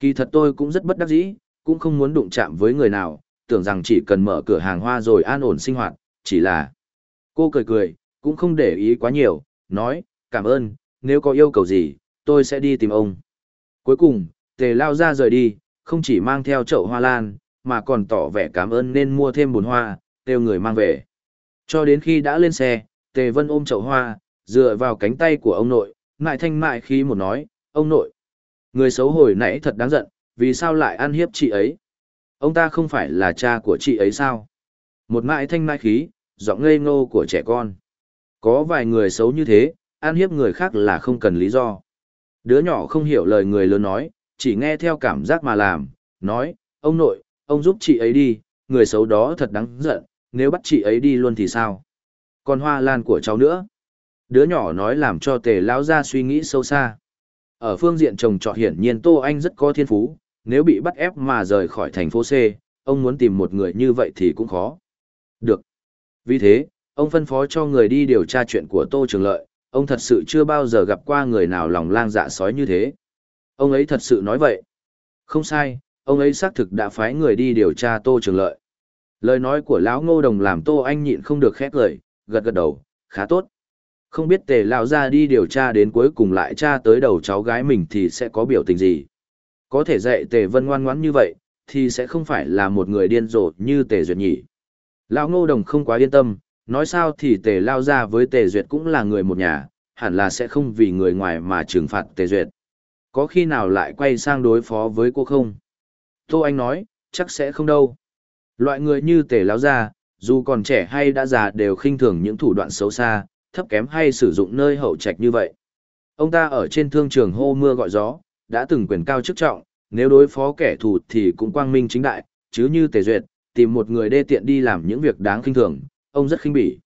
Kỳ thật tôi cũng rất bất đắc dĩ, cũng không muốn đụng chạm với người nào, tưởng rằng chỉ cần mở cửa hàng hoa rồi an ổn sinh hoạt, chỉ là... Cô cười cười, cũng không để ý quá nhiều, nói, cảm ơn, nếu có yêu cầu gì, tôi sẽ đi tìm ông. Cuối cùng, tề lao ra rời đi, không chỉ mang theo chậu hoa lan, mà còn tỏ vẻ cảm ơn nên mua thêm bồn hoa, kêu người mang về. Cho đến khi đã lên xe, tề vân ôm chậu hoa, dựa vào cánh tay của ông nội, ngại thanh mại khí một nói, ông nội. Người xấu hồi nãy thật đáng giận, vì sao lại ăn hiếp chị ấy? Ông ta không phải là cha của chị ấy sao? Một mại thanh mại khí, giọng ngây ngô của trẻ con. Có vài người xấu như thế, an hiếp người khác là không cần lý do. Đứa nhỏ không hiểu lời người lớn nói, chỉ nghe theo cảm giác mà làm, nói, ông nội, ông giúp chị ấy đi, người xấu đó thật đáng giận, nếu bắt chị ấy đi luôn thì sao? Còn hoa lan của cháu nữa. Đứa nhỏ nói làm cho tề lão ra suy nghĩ sâu xa. Ở phương diện trồng trọt hiển nhiên Tô Anh rất có thiên phú, nếu bị bắt ép mà rời khỏi thành phố C, ông muốn tìm một người như vậy thì cũng khó. Được. Vì thế, ông phân phó cho người đi điều tra chuyện của Tô Trường Lợi, ông thật sự chưa bao giờ gặp qua người nào lòng lang dạ sói như thế. Ông ấy thật sự nói vậy. Không sai, ông ấy xác thực đã phái người đi điều tra Tô Trường Lợi. Lời nói của lão Ngô Đồng làm Tô Anh nhịn không được khét lời, gật gật đầu, khá tốt. Không biết tề lão ra đi điều tra đến cuối cùng lại tra tới đầu cháu gái mình thì sẽ có biểu tình gì. Có thể dạy tề vân ngoan ngoãn như vậy, thì sẽ không phải là một người điên rồ như tề duyệt nhỉ. Lão Ngô Đồng không quá yên tâm, nói sao thì tề lao ra với tề duyệt cũng là người một nhà, hẳn là sẽ không vì người ngoài mà trừng phạt tề duyệt. Có khi nào lại quay sang đối phó với cô không? Tô Anh nói, chắc sẽ không đâu. Loại người như tề lao ra, dù còn trẻ hay đã già đều khinh thường những thủ đoạn xấu xa, thấp kém hay sử dụng nơi hậu trạch như vậy. Ông ta ở trên thương trường hô mưa gọi gió, đã từng quyền cao chức trọng, nếu đối phó kẻ thù thì cũng quang minh chính đại, chứ như tề duyệt, tìm một người đê tiện đi làm những việc đáng khinh thường, ông rất khinh bỉ.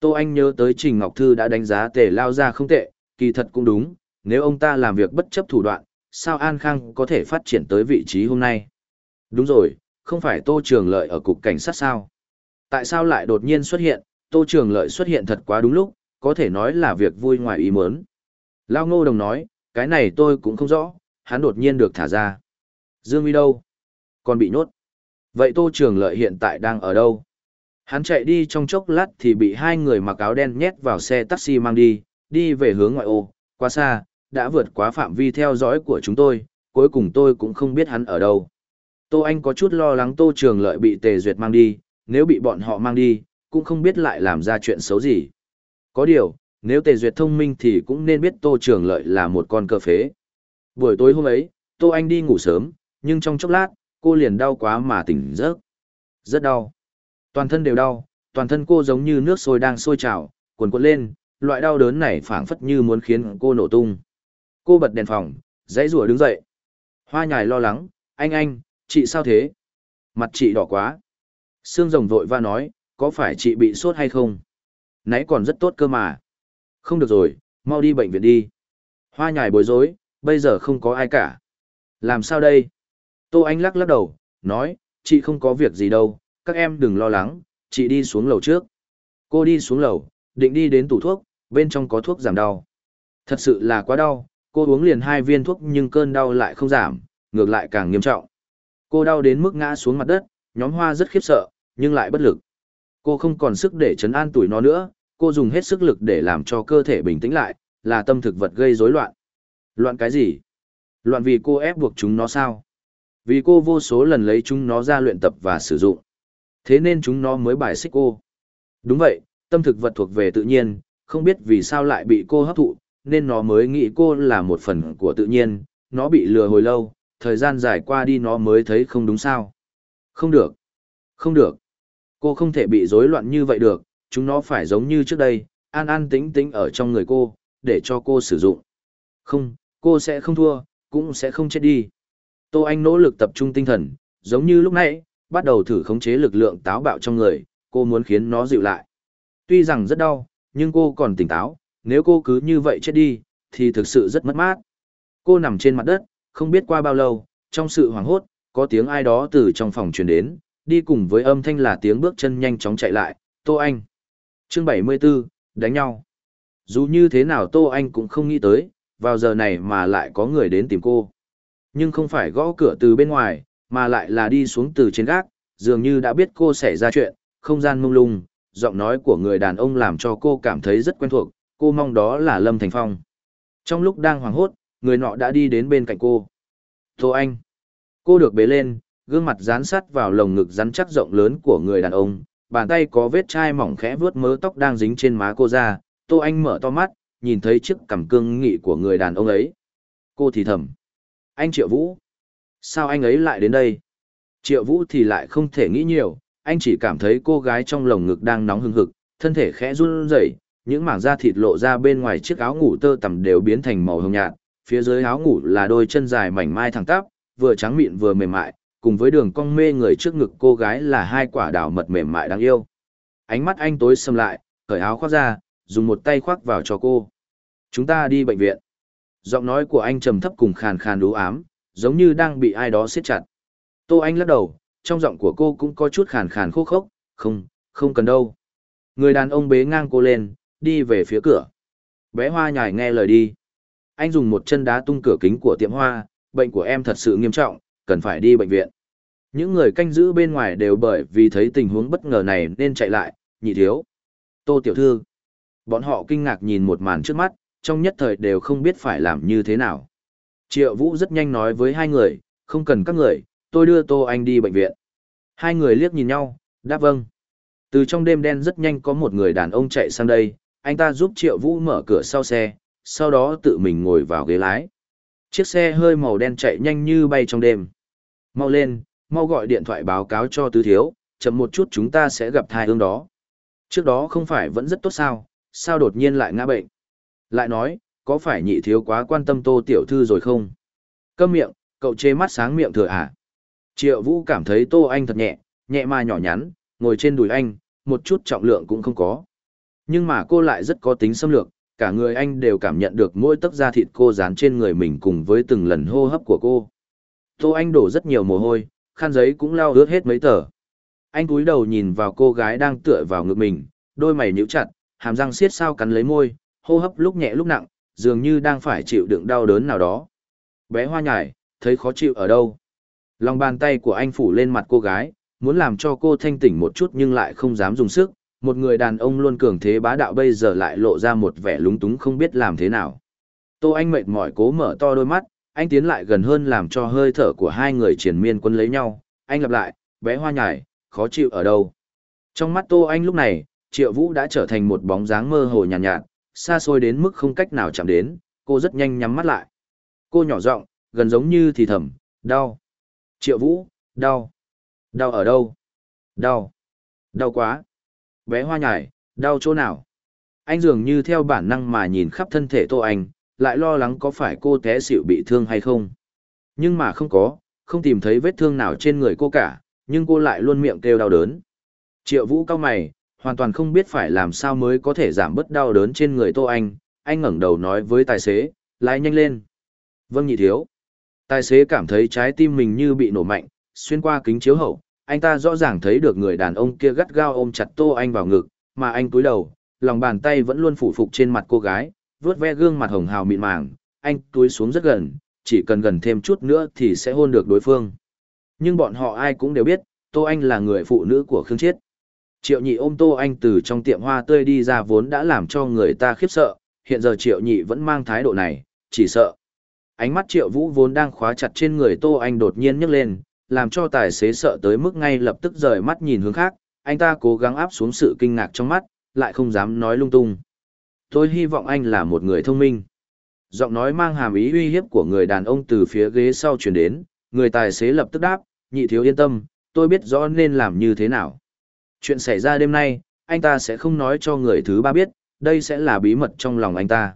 Tô Anh nhớ tới Trình Ngọc Thư đã đánh giá tề lao ra không tệ, kỳ thật cũng đúng, nếu ông ta làm việc bất chấp thủ đoạn, sao An Khang có thể phát triển tới vị trí hôm nay? Đúng rồi, không phải Tô Trường Lợi ở cục cảnh sát sao? Tại sao lại đột nhiên xuất hiện, Tô Trường Lợi xuất hiện thật quá đúng lúc, có thể nói là việc vui ngoài ý muốn. Lao Ngô Đồng nói, cái này tôi cũng không rõ, hắn đột nhiên được thả ra. Dương Vi đâu? Còn bị nhốt. Vậy Tô Trường Lợi hiện tại đang ở đâu? Hắn chạy đi trong chốc lát thì bị hai người mặc áo đen nhét vào xe taxi mang đi, đi về hướng ngoại ô, quá xa, đã vượt quá phạm vi theo dõi của chúng tôi, cuối cùng tôi cũng không biết hắn ở đâu. Tô Anh có chút lo lắng Tô Trường Lợi bị Tề Duyệt mang đi, nếu bị bọn họ mang đi, cũng không biết lại làm ra chuyện xấu gì. Có điều, nếu Tề Duyệt thông minh thì cũng nên biết Tô Trường Lợi là một con cơ phế. Buổi tối hôm ấy, Tô Anh đi ngủ sớm, nhưng trong chốc lát, cô liền đau quá mà tỉnh giấc. Rất đau. Toàn thân đều đau, toàn thân cô giống như nước sôi đang sôi trào, cuồn cuộn lên, loại đau đớn này phảng phất như muốn khiến cô nổ tung. Cô bật đèn phòng, dãy rủa đứng dậy. Hoa nhài lo lắng, anh anh, chị sao thế? Mặt chị đỏ quá. Sương rồng vội va nói, có phải chị bị sốt hay không? Nãy còn rất tốt cơ mà. Không được rồi, mau đi bệnh viện đi. Hoa nhài bối rối, bây giờ không có ai cả. Làm sao đây? Tô Anh lắc lắc đầu, nói, chị không có việc gì đâu, các em đừng lo lắng, chị đi xuống lầu trước. Cô đi xuống lầu, định đi đến tủ thuốc, bên trong có thuốc giảm đau. Thật sự là quá đau, cô uống liền hai viên thuốc nhưng cơn đau lại không giảm, ngược lại càng nghiêm trọng. Cô đau đến mức ngã xuống mặt đất, nhóm hoa rất khiếp sợ, nhưng lại bất lực. Cô không còn sức để chấn an tuổi nó nữa, cô dùng hết sức lực để làm cho cơ thể bình tĩnh lại, là tâm thực vật gây rối loạn. Loạn cái gì? Loạn vì cô ép buộc chúng nó sao? Vì cô vô số lần lấy chúng nó ra luyện tập và sử dụng. Thế nên chúng nó mới bài xích cô. Đúng vậy, tâm thực vật thuộc về tự nhiên, không biết vì sao lại bị cô hấp thụ, nên nó mới nghĩ cô là một phần của tự nhiên, nó bị lừa hồi lâu, thời gian dài qua đi nó mới thấy không đúng sao. Không được, không được, cô không thể bị rối loạn như vậy được, chúng nó phải giống như trước đây, an an tĩnh tĩnh ở trong người cô, để cho cô sử dụng. Không, cô sẽ không thua, cũng sẽ không chết đi. Tô Anh nỗ lực tập trung tinh thần, giống như lúc nãy, bắt đầu thử khống chế lực lượng táo bạo trong người, cô muốn khiến nó dịu lại. Tuy rằng rất đau, nhưng cô còn tỉnh táo, nếu cô cứ như vậy chết đi, thì thực sự rất mất mát. Cô nằm trên mặt đất, không biết qua bao lâu, trong sự hoảng hốt, có tiếng ai đó từ trong phòng truyền đến, đi cùng với âm thanh là tiếng bước chân nhanh chóng chạy lại, Tô Anh. Chương 74, đánh nhau. Dù như thế nào Tô Anh cũng không nghĩ tới, vào giờ này mà lại có người đến tìm cô. Nhưng không phải gõ cửa từ bên ngoài, mà lại là đi xuống từ trên gác, dường như đã biết cô xảy ra chuyện, không gian mông lung, giọng nói của người đàn ông làm cho cô cảm thấy rất quen thuộc, cô mong đó là Lâm Thành Phong. Trong lúc đang hoảng hốt, người nọ đã đi đến bên cạnh cô. Tô Anh. Cô được bế lên, gương mặt dán sát vào lồng ngực rắn chắc rộng lớn của người đàn ông, bàn tay có vết chai mỏng khẽ vướt mớ tóc đang dính trên má cô ra, Tô Anh mở to mắt, nhìn thấy chiếc cằm cương nghị của người đàn ông ấy. Cô thì thầm. Anh Triệu Vũ, Sao anh ấy lại đến đây? Triệu Vũ thì lại không thể nghĩ nhiều, anh chỉ cảm thấy cô gái trong lồng ngực đang nóng hừng hực, thân thể khẽ run rẩy, những mảng da thịt lộ ra bên ngoài chiếc áo ngủ tơ tằm đều biến thành màu hồng nhạt, phía dưới áo ngủ là đôi chân dài mảnh mai thẳng tắp, vừa trắng mịn vừa mềm mại, cùng với đường cong mê người trước ngực cô gái là hai quả đào mật mềm mại đáng yêu. Ánh mắt anh tối sầm lại, cởi áo khoác ra, dùng một tay khoác vào cho cô. Chúng ta đi bệnh viện. Giọng nói của anh trầm thấp cùng khàn khàn đú ám, giống như đang bị ai đó siết chặt. Tô Anh lắc đầu, trong giọng của cô cũng có chút khàn khàn khô khốc, không, không cần đâu. Người đàn ông bế ngang cô lên, đi về phía cửa. Bé hoa nhài nghe lời đi. Anh dùng một chân đá tung cửa kính của tiệm hoa, bệnh của em thật sự nghiêm trọng, cần phải đi bệnh viện. Những người canh giữ bên ngoài đều bởi vì thấy tình huống bất ngờ này nên chạy lại, nhị thiếu. Tô tiểu thư. Bọn họ kinh ngạc nhìn một màn trước mắt, trong nhất thời đều không biết phải làm như thế nào. Triệu Vũ rất nhanh nói với hai người, không cần các người, tôi đưa Tô Anh đi bệnh viện. Hai người liếc nhìn nhau, đáp vâng. Từ trong đêm đen rất nhanh có một người đàn ông chạy sang đây, anh ta giúp Triệu Vũ mở cửa sau xe, sau đó tự mình ngồi vào ghế lái. Chiếc xe hơi màu đen chạy nhanh như bay trong đêm. Mau lên, mau gọi điện thoại báo cáo cho tứ thiếu, chậm một chút chúng ta sẽ gặp thai ương đó. Trước đó không phải vẫn rất tốt sao, sao đột nhiên lại ngã bệnh. Lại nói, có phải nhị thiếu quá quan tâm tô tiểu thư rồi không? Câm miệng, cậu chê mắt sáng miệng thừa à? Triệu Vũ cảm thấy tô anh thật nhẹ, nhẹ mà nhỏ nhắn, ngồi trên đùi anh, một chút trọng lượng cũng không có. Nhưng mà cô lại rất có tính xâm lược, cả người anh đều cảm nhận được mỗi tấc da thịt cô dán trên người mình cùng với từng lần hô hấp của cô. Tô Anh đổ rất nhiều mồ hôi, khăn giấy cũng lao ướt hết mấy tờ. Anh cúi đầu nhìn vào cô gái đang tựa vào ngực mình, đôi mày nhíu chặt, hàm răng siết sao cắn lấy môi, hô hấp lúc nhẹ lúc nặng, dường như đang phải chịu đựng đau đớn nào đó. Bé hoa nhải, thấy khó chịu ở đâu. Lòng bàn tay của anh phủ lên mặt cô gái, muốn làm cho cô thanh tỉnh một chút nhưng lại không dám dùng sức. Một người đàn ông luôn cường thế bá đạo bây giờ lại lộ ra một vẻ lúng túng không biết làm thế nào. Tô Anh mệt mỏi cố mở to đôi mắt, anh tiến lại gần hơn làm cho hơi thở của hai người triển miên quân lấy nhau. Anh lặp lại, bé hoa nhải, khó chịu ở đâu. Trong mắt Tô Anh lúc này, Triệu Vũ đã trở thành một bóng dáng mơ hồ nhàn nhạt, nhạt, xa xôi đến mức không cách nào chạm đến, cô rất nhanh nhắm mắt lại. Cô nhỏ giọng, gần giống như thì thầm, đau. Triệu Vũ, đau. Đau ở đâu? Đau. Đau quá. Bé hoa nhải, đau chỗ nào? Anh dường như theo bản năng mà nhìn khắp thân thể Tô Anh, lại lo lắng có phải cô té xỉu bị thương hay không. Nhưng mà không có, không tìm thấy vết thương nào trên người cô cả, nhưng cô lại luôn miệng kêu đau đớn. Triệu Vũ cao mày, hoàn toàn không biết phải làm sao mới có thể giảm bớt đau đớn trên người Tô Anh, anh ngẩng đầu nói với tài xế, lái nhanh lên. Vâng nhị thiếu. Tài xế cảm thấy trái tim mình như bị nổ mạnh, xuyên qua kính chiếu hậu, anh ta rõ ràng thấy được người đàn ông kia gắt gao ôm chặt Tô Anh vào ngực, mà anh cúi đầu, lòng bàn tay vẫn luôn phủ phục trên mặt cô gái, vớt ve gương mặt hồng hào mịn màng, anh cúi xuống rất gần, chỉ cần gần thêm chút nữa thì sẽ hôn được đối phương. Nhưng bọn họ ai cũng đều biết, Tô Anh là người phụ nữ của Khương Chiết. Triệu nhị ôm Tô Anh từ trong tiệm hoa tươi đi ra vốn đã làm cho người ta khiếp sợ, hiện giờ triệu nhị vẫn mang thái độ này, chỉ sợ. Ánh mắt triệu vũ vốn đang khóa chặt trên người Tô Anh đột nhiên nhấc lên, làm cho tài xế sợ tới mức ngay lập tức rời mắt nhìn hướng khác, anh ta cố gắng áp xuống sự kinh ngạc trong mắt, lại không dám nói lung tung. Tôi hy vọng anh là một người thông minh. Giọng nói mang hàm ý uy hiếp của người đàn ông từ phía ghế sau chuyển đến, người tài xế lập tức đáp, nhị thiếu yên tâm, tôi biết rõ nên làm như thế nào. Chuyện xảy ra đêm nay, anh ta sẽ không nói cho người thứ ba biết, đây sẽ là bí mật trong lòng anh ta.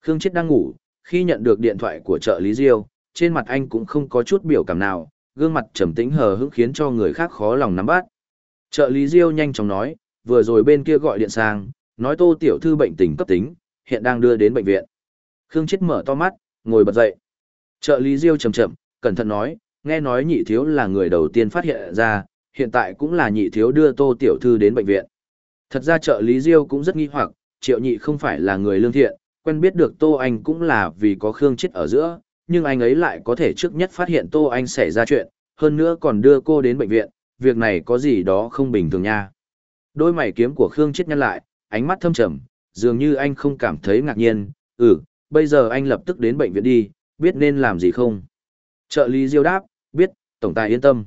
Khương Chết đang ngủ, khi nhận được điện thoại của trợ lý Diêu, trên mặt anh cũng không có chút biểu cảm nào, gương mặt trầm tĩnh hờ hững khiến cho người khác khó lòng nắm bắt. Trợ lý Diêu nhanh chóng nói, vừa rồi bên kia gọi điện sang, nói Tô tiểu thư bệnh tình cấp tính, hiện đang đưa đến bệnh viện. Khương Chết mở to mắt, ngồi bật dậy. Trợ lý Diêu chậm chậm, cẩn thận nói, nghe nói nhị thiếu là người đầu tiên phát hiện ra, hiện tại cũng là nhị thiếu đưa tô tiểu thư đến bệnh viện. Thật ra trợ lý Diêu cũng rất nghi hoặc, triệu nhị không phải là người lương thiện, quen biết được tô anh cũng là vì có Khương chết ở giữa, nhưng anh ấy lại có thể trước nhất phát hiện tô anh xảy ra chuyện, hơn nữa còn đưa cô đến bệnh viện, việc này có gì đó không bình thường nha. Đôi mày kiếm của Khương chết nhăn lại, ánh mắt thâm trầm, dường như anh không cảm thấy ngạc nhiên, ừ, bây giờ anh lập tức đến bệnh viện đi, biết nên làm gì không? Trợ lý Diêu đáp, biết, tổng tài yên tâm.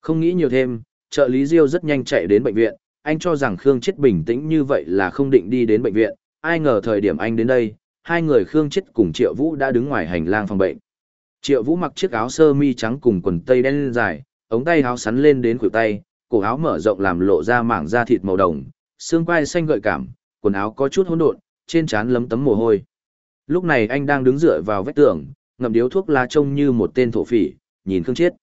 Không nghĩ nhiều thêm, trợ lý Diêu rất nhanh chạy đến bệnh viện, anh cho rằng Khương Chết bình tĩnh như vậy là không định đi đến bệnh viện, ai ngờ thời điểm anh đến đây, hai người Khương Chết cùng Triệu Vũ đã đứng ngoài hành lang phòng bệnh. Triệu Vũ mặc chiếc áo sơ mi trắng cùng quần tây đen dài, ống tay áo sắn lên đến khuỷu tay, cổ áo mở rộng làm lộ ra mảng da thịt màu đồng, xương quai xanh gợi cảm, quần áo có chút hỗn độn, trên trán lấm tấm mồ hôi. Lúc này anh đang đứng dựa vào vách tường, ngậm điếu thuốc lá trông như một tên thổ phỉ, nhìn Khương Chết.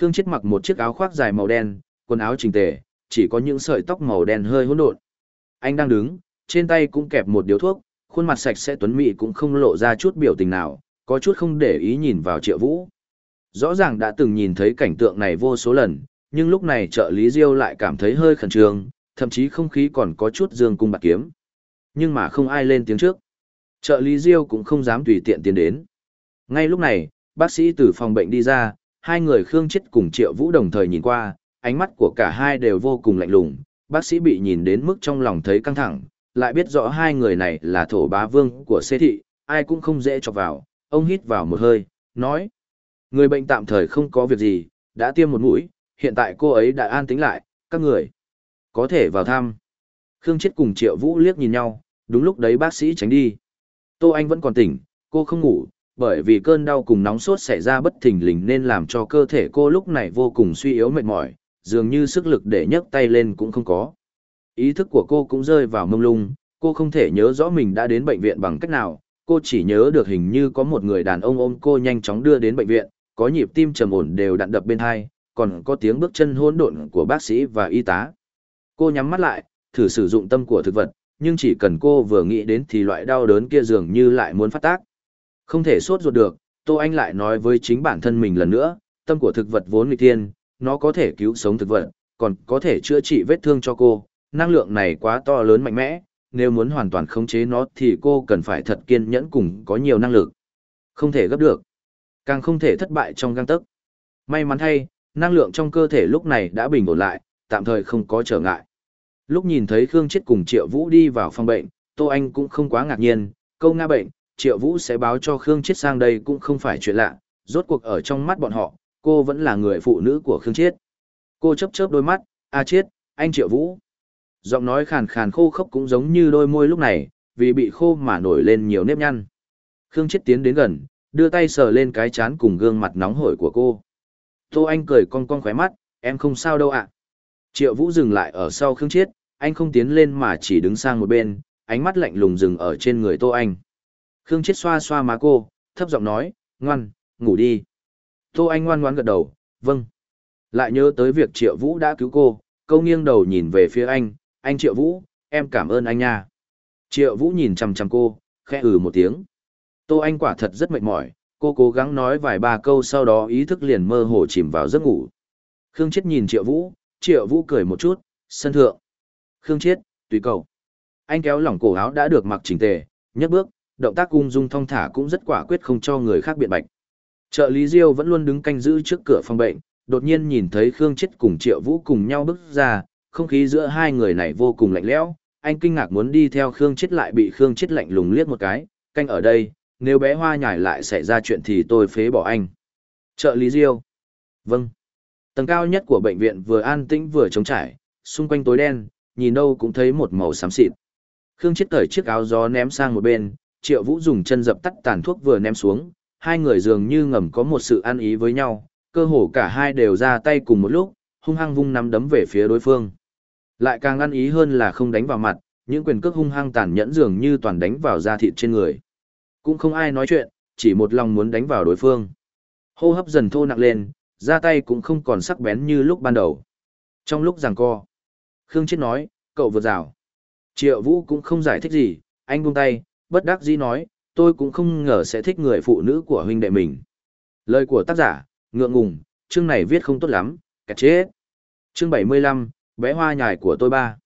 Khương Chết mặc một chiếc áo khoác dài màu đen, quần áo chỉnh tề, chỉ có những sợi tóc màu đen hơi hỗn độn. Anh đang đứng, trên tay cũng kẹp một điếu thuốc, khuôn mặt sạch sẽ tuấn mỹ cũng không lộ ra chút biểu tình nào, có chút không để ý nhìn vào Triệu Vũ. Rõ ràng đã từng nhìn thấy cảnh tượng này vô số lần, nhưng lúc này trợ lý Diêu lại cảm thấy hơi khẩn trương, thậm chí không khí còn có chút dương cung bạc kiếm. Nhưng mà không ai lên tiếng trước. Trợ lý Diêu cũng không dám tùy tiện tiến đến. Ngay lúc này, bác sĩ từ phòng bệnh đi ra, hai người Khương Chết cùng Triệu Vũ đồng thời nhìn qua, ánh mắt của cả hai đều vô cùng lạnh lùng, bác sĩ bị nhìn đến mức trong lòng thấy căng thẳng, lại biết rõ hai người này là thổ bá vương của xê thị, ai cũng không dễ chọc vào, ông hít vào một hơi, nói. Người bệnh tạm thời không có việc gì, đã tiêm một mũi, hiện tại cô ấy đã an tính lại, các người có thể vào thăm. Khương Chết cùng Triệu Vũ liếc nhìn nhau, đúng lúc đấy bác sĩ tránh đi. Tô Anh vẫn còn tỉnh, cô không ngủ, bởi vì cơn đau cùng nóng sốt xảy ra bất thình lình nên làm cho cơ thể cô lúc này vô cùng suy yếu mệt mỏi, dường như sức lực để nhấc tay lên cũng không có. Ý thức của cô cũng rơi vào mông lung, cô không thể nhớ rõ mình đã đến bệnh viện bằng cách nào, cô chỉ nhớ được hình như có một người đàn ông ôm cô nhanh chóng đưa đến bệnh viện, có nhịp tim trầm ổn đều đặn đập bên hai, còn có tiếng bước chân hỗn độn của bác sĩ và y tá. Cô nhắm mắt lại, thử sử dụng tâm của thực vật, nhưng chỉ cần cô vừa nghĩ đến thì loại đau đớn kia dường như lại muốn phát tác. Không thể sốt ruột được, Tô Anh lại nói với chính bản thân mình lần nữa, tâm của thực vật vốn nghịch thiên, nó có thể cứu sống thực vật, còn có thể chữa trị vết thương cho cô, năng lượng này quá to lớn mạnh mẽ, nếu muốn hoàn toàn khống chế nó thì cô cần phải thật kiên nhẫn cùng có nhiều năng lực. Không thể gấp được, càng không thể thất bại trong găng tấc. May mắn thay, năng lượng trong cơ thể lúc này đã bình ổn lại, tạm thời không có trở ngại. Lúc nhìn thấy Khương Chết cùng Triệu Vũ đi vào phòng bệnh, Tô Anh cũng không quá ngạc nhiên, câu nga bệnh, Triệu Vũ sẽ báo cho Khương Chiết sang đây cũng không phải chuyện lạ, rốt cuộc ở trong mắt bọn họ, cô vẫn là người phụ nữ của Khương Chiết. Cô chớp chớp đôi mắt, "A à Chiết, anh Triệu Vũ." Giọng nói khàn khàn khô khốc cũng giống như đôi môi lúc này, vì bị khô mà nổi lên nhiều nếp nhăn. Khương Chiết tiến đến gần, đưa tay sờ lên cái chán cùng gương mặt nóng hổi của cô. Tô Anh cười cong cong khóe mắt, "Em không sao đâu ạ." Triệu Vũ dừng lại ở sau Khương Chiết, anh không tiến lên mà chỉ đứng sang một bên, ánh mắt lạnh lùng dừng ở trên người Tô Anh. Khương Chết xoa xoa má cô, thấp giọng nói, ngoan, ngủ đi. Tô Anh ngoan ngoan gật đầu, vâng. Lại nhớ tới việc Triệu Vũ đã cứu cô, câu nghiêng đầu nhìn về phía anh, anh Triệu Vũ, em cảm ơn anh nha. Triệu Vũ nhìn chằm chằm cô, khẽ ừ một tiếng. Tô Anh quả thật rất mệt mỏi, cô cố gắng nói vài ba câu sau đó ý thức liền mơ hồ chìm vào giấc ngủ. Khương Chết nhìn Triệu Vũ, Triệu Vũ cười một chút, sân thượng. Khương Chết, tùy cầu. Anh kéo lỏng cổ áo đã được mặc chỉnh tề, nhấc bước, động tác ung dung thong thả cũng rất quả quyết không cho người khác biện bạch. Trợ lý Diêu vẫn luôn đứng canh giữ trước cửa phòng bệnh, đột nhiên nhìn thấy Khương Chết cùng Triệu Vũ cùng nhau bước ra, không khí giữa hai người này vô cùng lạnh lẽo, anh kinh ngạc muốn đi theo Khương Chết lại bị Khương Chết lạnh lùng liếc một cái, canh ở đây, nếu bé hoa nhảy lại xảy ra chuyện thì tôi phế bỏ anh. Trợ lý Diêu. Vâng. Tầng cao nhất của bệnh viện vừa an tĩnh vừa trống trải, xung quanh tối đen, nhìn đâu cũng thấy một màu xám xịt. Khương Chết cởi chiếc áo gió ném sang một bên, triệu vũ dùng chân dập tắt tàn thuốc vừa ném xuống, hai người dường như ngầm có một sự ăn ý với nhau, cơ hồ cả hai đều ra tay cùng một lúc, hung hăng vung nắm đấm về phía đối phương. Lại càng ăn ý hơn là không đánh vào mặt, những quyền cước hung hăng tàn nhẫn dường như toàn đánh vào da thịt trên người. Cũng không ai nói chuyện, chỉ một lòng muốn đánh vào đối phương. Hô hấp dần thô nặng lên, ra tay cũng không còn sắc bén như lúc ban đầu. Trong lúc giằng co, Khương Chết nói, cậu vượt rào. Triệu Vũ cũng không giải thích gì, anh buông tay, bất đắc dĩ nói, tôi cũng không ngờ sẽ thích người phụ nữ của huynh đệ mình. Lời của tác giả, ngượng ngùng, chương này viết không tốt lắm, kẹt chết. Chương 75, bé hoa nhài của tôi ba.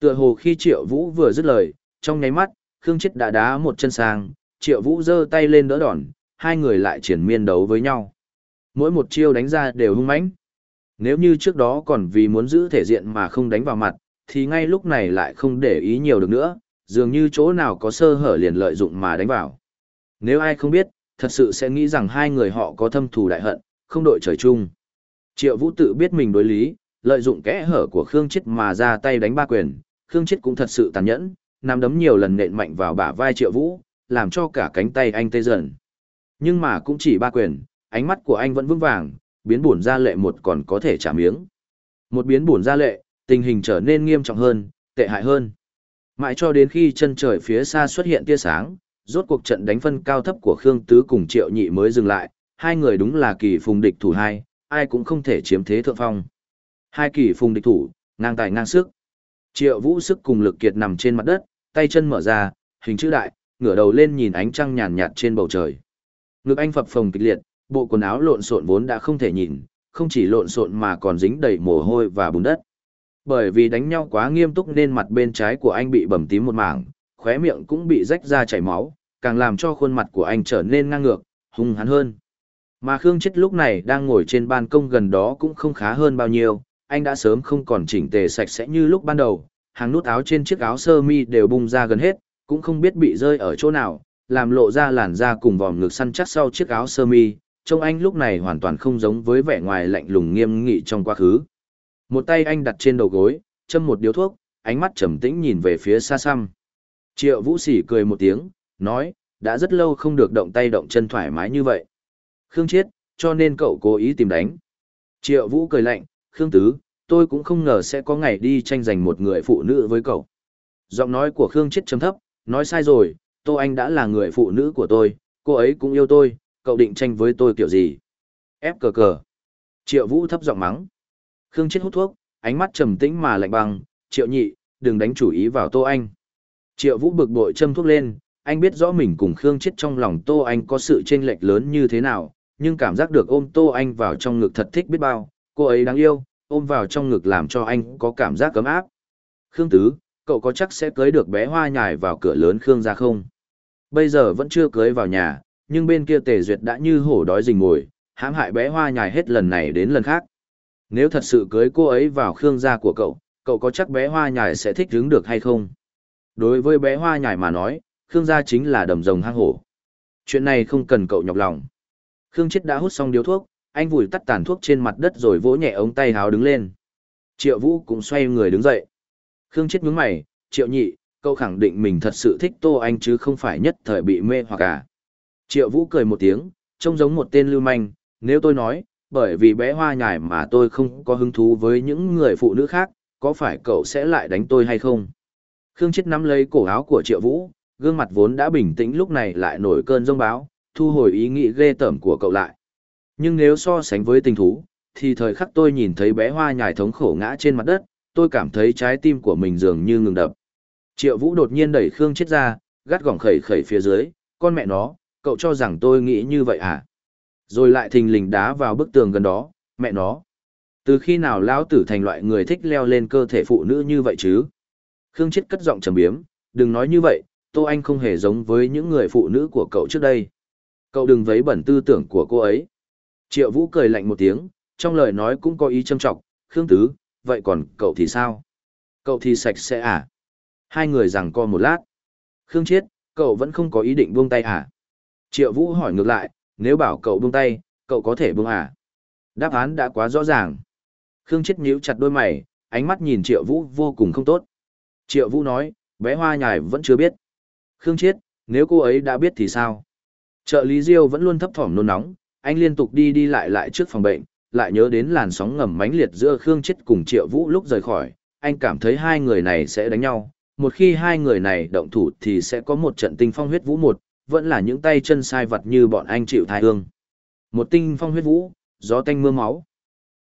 Tựa hồ khi Triệu Vũ vừa dứt lời, trong nháy mắt, Khương Chết đã đá một chân sang, Triệu Vũ giơ tay lên đỡ đòn, hai người lại triển miên đấu với nhau. Mỗi một chiêu đánh ra đều hung mãnh. Nếu như trước đó còn vì muốn giữ thể diện mà không đánh vào mặt, thì ngay lúc này lại không để ý nhiều được nữa, dường như chỗ nào có sơ hở liền lợi dụng mà đánh vào. Nếu ai không biết, thật sự sẽ nghĩ rằng hai người họ có thâm thù đại hận, không đội trời chung. Triệu Vũ tự biết mình đối lý, lợi dụng kẽ hở của Khương Chết mà ra tay đánh ba quyền, Khương Chết cũng thật sự tàn nhẫn, nắm đấm nhiều lần nện mạnh vào bả vai Triệu Vũ, làm cho cả cánh tay anh tê dần. Nhưng mà cũng chỉ ba quyền, ánh mắt của anh vẫn vững vàng, biến buồn ra lệ một còn có thể trả miếng. Một biến buồn ra lệ, tình hình trở nên nghiêm trọng hơn, tệ hại hơn. Mãi cho đến khi chân trời phía xa xuất hiện tia sáng, rốt cuộc trận đánh phân cao thấp của Khương Tứ cùng Triệu Nhị mới dừng lại, hai người đúng là kỳ phùng địch thủ hai, ai cũng không thể chiếm thế thượng phong. Hai kỳ phùng địch thủ, ngang tài ngang sức. Triệu Vũ sức cùng lực kiệt nằm trên mặt đất, tay chân mở ra, hình chữ đại, ngửa đầu lên nhìn ánh trăng nhàn nhạt trên bầu trời. Ngực anh phập phồng kịch liệt, bộ quần áo lộn xộn vốn đã không thể nhìn, không chỉ lộn xộn mà còn dính đầy mồ hôi và bùn đất bởi vì đánh nhau quá nghiêm túc nên mặt bên trái của anh bị bầm tím một mảng, khóe miệng cũng bị rách ra chảy máu, càng làm cho khuôn mặt của anh trở nên ngang ngược, hung hắn hơn. Mà Khương Chết lúc này đang ngồi trên ban công gần đó cũng không khá hơn bao nhiêu, anh đã sớm không còn chỉnh tề sạch sẽ như lúc ban đầu, hàng nút áo trên chiếc áo sơ mi đều bung ra gần hết, cũng không biết bị rơi ở chỗ nào, làm lộ ra làn da cùng vòm ngực săn chắc sau chiếc áo sơ mi, trông anh lúc này hoàn toàn không giống với vẻ ngoài lạnh lùng nghiêm nghị trong quá khứ. Một tay anh đặt trên đầu gối, châm một điếu thuốc, ánh mắt trầm tĩnh nhìn về phía xa xăm. Triệu Vũ Sỉ cười một tiếng, nói, đã rất lâu không được động tay động chân thoải mái như vậy. Khương Chiết, cho nên cậu cố ý tìm đánh. Triệu Vũ cười lạnh, Khương Tứ, tôi cũng không ngờ sẽ có ngày đi tranh giành một người phụ nữ với cậu. Giọng nói của Khương Chiết trầm thấp, nói sai rồi, Tô Anh đã là người phụ nữ của tôi, cô ấy cũng yêu tôi, cậu định tranh với tôi kiểu gì? Ép cờ cờ. Triệu Vũ thấp giọng mắng. Khương Chết hút thuốc, ánh mắt trầm tĩnh mà lạnh băng, "Triệu Nhị, đừng đánh chủ ý vào Tô Anh." Triệu Vũ bực bội châm thuốc lên, anh biết rõ mình cùng Khương Chết trong lòng Tô Anh có sự chênh lệch lớn như thế nào, nhưng cảm giác được ôm Tô Anh vào trong ngực thật thích biết bao, cô ấy đáng yêu, ôm vào trong ngực làm cho anh có cảm giác cấm áp. Khương Tứ, cậu có chắc sẽ cưới được bé hoa nhài vào cửa lớn Khương ra không? Bây giờ vẫn chưa cưới vào nhà, nhưng bên kia tề duyệt đã như hổ đói rình mồi, hãm hại bé hoa nhài hết lần này đến lần khác. Nếu thật sự cưới cô ấy vào khương gia của cậu, cậu có chắc bé hoa nhài sẽ thích hứng được hay không? Đối với bé hoa nhài mà nói, khương gia chính là đầm rồng hang hổ. Chuyện này không cần cậu nhọc lòng. Khương chết đã hút xong điếu thuốc, anh vùi tắt tàn thuốc trên mặt đất rồi vỗ nhẹ ống tay háo đứng lên. Triệu Vũ cũng xoay người đứng dậy. Khương chết nhướng mày, Triệu nhị, cậu khẳng định mình thật sự thích Tô Anh chứ không phải nhất thời bị mê hoặc cả. Triệu Vũ cười một tiếng, trông giống một tên lưu manh, nếu tôi nói, bởi vì bé hoa nhài mà tôi không có hứng thú với những người phụ nữ khác, có phải cậu sẽ lại đánh tôi hay không? Khương Chết nắm lấy cổ áo của Triệu Vũ, gương mặt vốn đã bình tĩnh lúc này lại nổi cơn rông báo, thu hồi ý nghĩ ghê tởm của cậu lại. Nhưng nếu so sánh với tình thú, thì thời khắc tôi nhìn thấy bé hoa nhài thống khổ ngã trên mặt đất, tôi cảm thấy trái tim của mình dường như ngừng đập. Triệu Vũ đột nhiên đẩy Khương Chết ra, gắt gỏng khẩy khẩy phía dưới, con mẹ nó, cậu cho rằng tôi nghĩ như vậy à? Rồi lại thình lình đá vào bức tường gần đó, mẹ nó. Từ khi nào lão tử thành loại người thích leo lên cơ thể phụ nữ như vậy chứ? Khương Chết cất giọng trầm biếm, đừng nói như vậy, Tô Anh không hề giống với những người phụ nữ của cậu trước đây. Cậu đừng vấy bẩn tư tưởng của cô ấy. Triệu Vũ cười lạnh một tiếng, trong lời nói cũng có ý châm trọng, Khương Tứ, vậy còn cậu thì sao? Cậu thì sạch sẽ à? Hai người rằng co một lát. Khương Chiết, cậu vẫn không có ý định buông tay à? Triệu Vũ hỏi ngược lại, nếu bảo cậu buông tay, cậu có thể buông à? Đáp án đã quá rõ ràng. Khương chết nhíu chặt đôi mày, ánh mắt nhìn Triệu Vũ vô cùng không tốt. Triệu Vũ nói, bé hoa nhài vẫn chưa biết. Khương chết, nếu cô ấy đã biết thì sao? Trợ lý Diêu vẫn luôn thấp thỏm nôn nóng, anh liên tục đi đi lại lại trước phòng bệnh, lại nhớ đến làn sóng ngầm mãnh liệt giữa Khương chết cùng Triệu Vũ lúc rời khỏi, anh cảm thấy hai người này sẽ đánh nhau. Một khi hai người này động thủ thì sẽ có một trận tinh phong huyết vũ một, vẫn là những tay chân sai vật như bọn anh chịu thai hương. Một tinh phong huyết vũ, gió tanh mưa máu.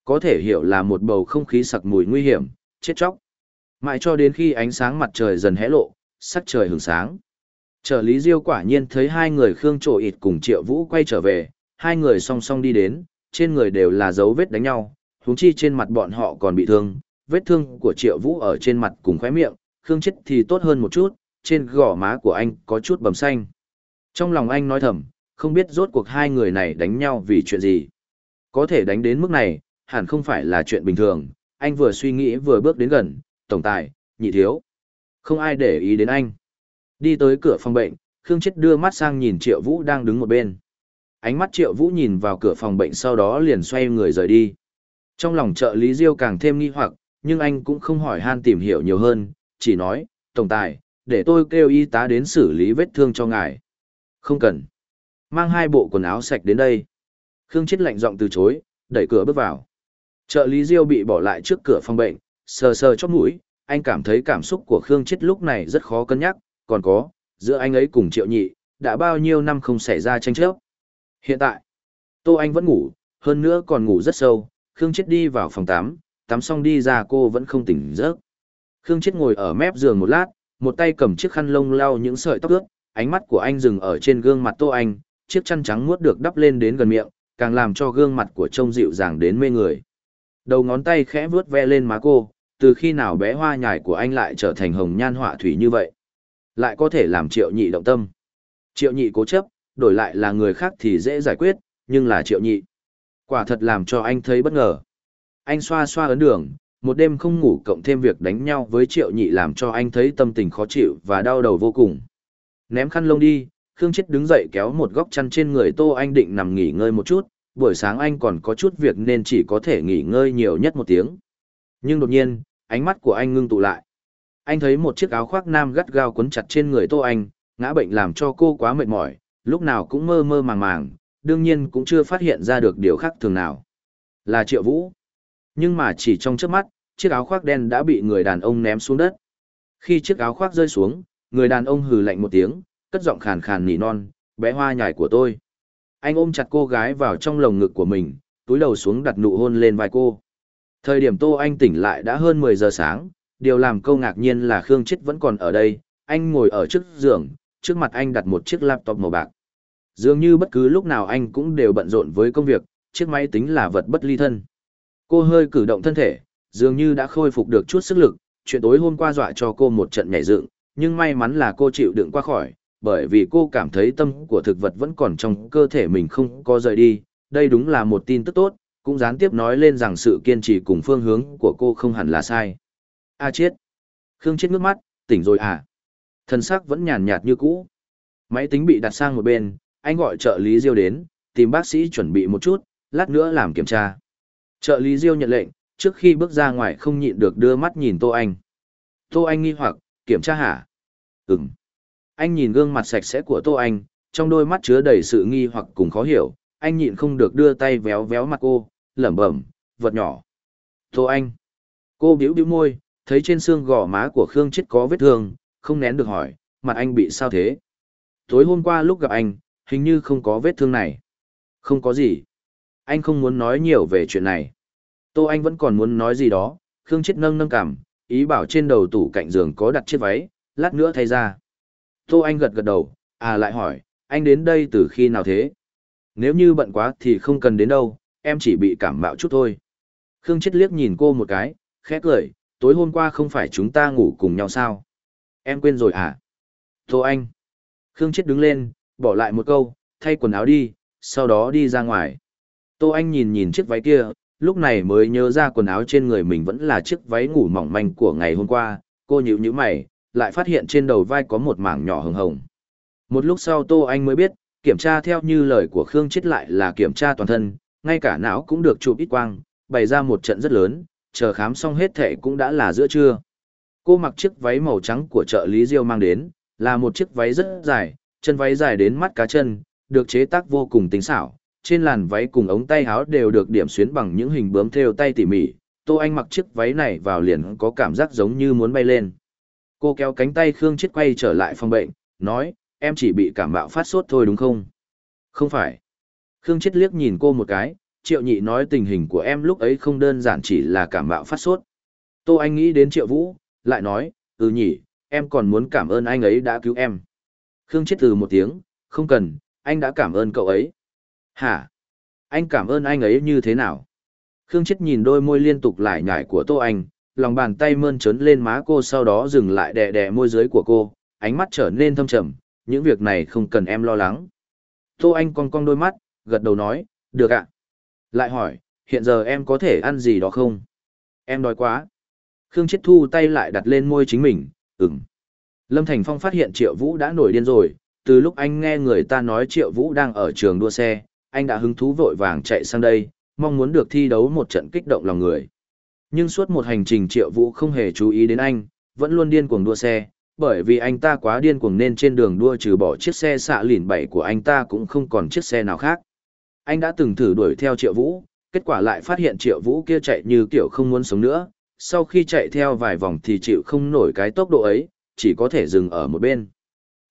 Có thể hiểu là một bầu không khí sặc mùi nguy hiểm, chết chóc. Mãi cho đến khi ánh sáng mặt trời dần hé lộ, sắc trời hưởng sáng. Trợ lý Diêu quả nhiên thấy hai người Khương Trổ ịt cùng Triệu Vũ quay trở về, hai người song song đi đến, trên người đều là dấu vết đánh nhau, huống chi trên mặt bọn họ còn bị thương, vết thương của Triệu Vũ ở trên mặt cùng khóe miệng, Khương chết thì tốt hơn một chút, trên gò má của anh có chút bầm xanh. Trong lòng anh nói thầm, không biết rốt cuộc hai người này đánh nhau vì chuyện gì. Có thể đánh đến mức này, hẳn không phải là chuyện bình thường, anh vừa suy nghĩ vừa bước đến gần, tổng tài, nhị thiếu. Không ai để ý đến anh. Đi tới cửa phòng bệnh, Khương Chết đưa mắt sang nhìn Triệu Vũ đang đứng một bên. Ánh mắt Triệu Vũ nhìn vào cửa phòng bệnh sau đó liền xoay người rời đi. Trong lòng trợ lý Diêu càng thêm nghi hoặc, nhưng anh cũng không hỏi han tìm hiểu nhiều hơn, chỉ nói, Tổng tài, để tôi kêu y tá đến xử lý vết thương cho ngài. Không cần. Mang hai bộ quần áo sạch đến đây. Khương Chết lạnh giọng từ chối, đẩy cửa bước vào. Trợ lý Diêu bị bỏ lại trước cửa phòng bệnh, sờ sờ chóp mũi, anh cảm thấy cảm xúc của Khương Chết lúc này rất khó cân nhắc, còn có, giữa anh ấy cùng Triệu Nhị, đã bao nhiêu năm không xảy ra tranh chấp. Hiện tại, Tô Anh vẫn ngủ, hơn nữa còn ngủ rất sâu, Khương Chết đi vào phòng tắm, tắm xong đi ra cô vẫn không tỉnh giấc. Khương Chết ngồi ở mép giường một lát, một tay cầm chiếc khăn lông lau những sợi tóc ướt, ánh mắt của anh dừng ở trên gương mặt Tô Anh, chiếc chăn trắng muốt được đắp lên đến gần miệng, càng làm cho gương mặt của trông dịu dàng đến mê người. Đầu ngón tay khẽ vuốt ve lên má cô, từ khi nào bé hoa nhài của anh lại trở thành hồng nhan họa thủy như vậy? Lại có thể làm Triệu Nhị động tâm. Triệu Nhị cố chấp, đổi lại là người khác thì dễ giải quyết, nhưng là Triệu Nhị. Quả thật làm cho anh thấy bất ngờ. Anh xoa xoa ấn đường, một đêm không ngủ cộng thêm việc đánh nhau với Triệu Nhị làm cho anh thấy tâm tình khó chịu và đau đầu vô cùng. Ném khăn lông đi, Khương Chết đứng dậy kéo một góc chăn trên người Tô Anh định nằm nghỉ ngơi một chút, buổi sáng anh còn có chút việc nên chỉ có thể nghỉ ngơi nhiều nhất một tiếng. Nhưng đột nhiên, ánh mắt của anh ngưng tụ lại. Anh thấy một chiếc áo khoác nam gắt gao quấn chặt trên người Tô Anh, ngã bệnh làm cho cô quá mệt mỏi, lúc nào cũng mơ mơ màng màng, đương nhiên cũng chưa phát hiện ra được điều khác thường nào. Là Triệu Vũ. Nhưng mà chỉ trong chớp mắt, chiếc áo khoác đen đã bị người đàn ông ném xuống đất. Khi chiếc áo khoác rơi xuống, người đàn ông hừ lạnh một tiếng, cất giọng khàn khàn nỉ non, bé hoa nhài của tôi. Anh ôm chặt cô gái vào trong lồng ngực của mình, túi đầu xuống đặt nụ hôn lên vai cô. Thời điểm Tô Anh tỉnh lại đã hơn 10 giờ sáng, điều làm câu ngạc nhiên là Khương Chết vẫn còn ở đây, anh ngồi ở trước giường, trước mặt anh đặt một chiếc laptop màu bạc. Dường như bất cứ lúc nào anh cũng đều bận rộn với công việc, chiếc máy tính là vật bất ly thân. Cô hơi cử động thân thể, dường như đã khôi phục được chút sức lực, chuyện tối hôm qua dọa cho cô một trận nhảy dựng, nhưng may mắn là cô chịu đựng qua khỏi, bởi vì cô cảm thấy tâm của thực vật vẫn còn trong cơ thể mình không có rời đi, đây đúng là một tin tức tốt, cũng gián tiếp nói lên rằng sự kiên trì cùng phương hướng của cô không hẳn là sai. A chết! Khương chết nước mắt, tỉnh rồi à? Thần sắc vẫn nhàn nhạt như cũ. Máy tính bị đặt sang một bên, anh gọi trợ lý Diêu đến, tìm bác sĩ chuẩn bị một chút, lát nữa làm kiểm tra. Trợ lý Diêu nhận lệnh, trước khi bước ra ngoài không nhịn được đưa mắt nhìn Tô Anh. Tô Anh nghi hoặc, kiểm tra hả? Ừm. Anh nhìn gương mặt sạch sẽ của Tô Anh, trong đôi mắt chứa đầy sự nghi hoặc cùng khó hiểu, anh nhịn không được đưa tay véo véo mặt cô, lẩm bẩm, vật nhỏ. Tô Anh. Cô biểu biểu môi, thấy trên xương gò má của Khương Chết có vết thương, không nén được hỏi, mặt anh bị sao thế? Tối hôm qua lúc gặp anh, hình như không có vết thương này. Không có gì. Anh không muốn nói nhiều về chuyện này. Tô Anh vẫn còn muốn nói gì đó, Khương Chết nâng nâng cảm, ý bảo trên đầu tủ cạnh giường có đặt chiếc váy, lát nữa thay ra. Tô Anh gật gật đầu, à lại hỏi, anh đến đây từ khi nào thế? Nếu như bận quá thì không cần đến đâu, em chỉ bị cảm mạo chút thôi. Khương Chết liếc nhìn cô một cái, khẽ cười, tối hôm qua không phải chúng ta ngủ cùng nhau sao? Em quên rồi à? Tô Anh. Khương Chết đứng lên, bỏ lại một câu, thay quần áo đi, sau đó đi ra ngoài. Tô Anh nhìn nhìn chiếc váy kia, lúc này mới nhớ ra quần áo trên người mình vẫn là chiếc váy ngủ mỏng manh của ngày hôm qua, cô nhíu nhíu mày, lại phát hiện trên đầu vai có một mảng nhỏ hồng hồng. Một lúc sau Tô Anh mới biết, kiểm tra theo như lời của Khương Chết lại là kiểm tra toàn thân, ngay cả não cũng được chụp ít quang, bày ra một trận rất lớn, chờ khám xong hết thể cũng đã là giữa trưa. Cô mặc chiếc váy màu trắng của trợ lý Diêu mang đến, là một chiếc váy rất dài, chân váy dài đến mắt cá chân, được chế tác vô cùng tinh xảo, trên làn váy cùng ống tay áo đều được điểm xuyến bằng những hình bướm thêu tay tỉ mỉ, Tô Anh mặc chiếc váy này vào liền có cảm giác giống như muốn bay lên. Cô kéo cánh tay Khương Chết quay trở lại phòng bệnh, nói, em chỉ bị cảm mạo phát sốt thôi đúng không? Không phải. Khương Chết liếc nhìn cô một cái, Triệu Nhị nói tình hình của em lúc ấy không đơn giản chỉ là cảm mạo phát sốt. Tô Anh nghĩ đến Triệu Vũ, lại nói, ừ nhỉ, em còn muốn cảm ơn anh ấy đã cứu em. Khương Chết từ một tiếng, không cần, anh đã cảm ơn cậu ấy. Hả? Anh cảm ơn anh ấy như thế nào? Khương Chết nhìn đôi môi liên tục lại nhải của Tô Anh, lòng bàn tay mơn trớn lên má cô sau đó dừng lại đè đè môi dưới của cô, ánh mắt trở nên thâm trầm, những việc này không cần em lo lắng. Tô Anh cong cong đôi mắt, gật đầu nói, được ạ. Lại hỏi, hiện giờ em có thể ăn gì đó không? Em đói quá. Khương Chết thu tay lại đặt lên môi chính mình, ừm. Lâm Thành Phong phát hiện Triệu Vũ đã nổi điên rồi, từ lúc anh nghe người ta nói Triệu Vũ đang ở trường đua xe, anh đã hứng thú vội vàng chạy sang đây, mong muốn được thi đấu một trận kích động lòng người. Nhưng suốt một hành trình Triệu Vũ không hề chú ý đến anh, vẫn luôn điên cuồng đua xe, bởi vì anh ta quá điên cuồng nên trên đường đua trừ bỏ chiếc xe xạ lìn bảy của anh ta cũng không còn chiếc xe nào khác. Anh đã từng thử đuổi theo Triệu Vũ, kết quả lại phát hiện Triệu Vũ kia chạy như kiểu không muốn sống nữa, sau khi chạy theo vài vòng thì chịu không nổi cái tốc độ ấy, chỉ có thể dừng ở một bên.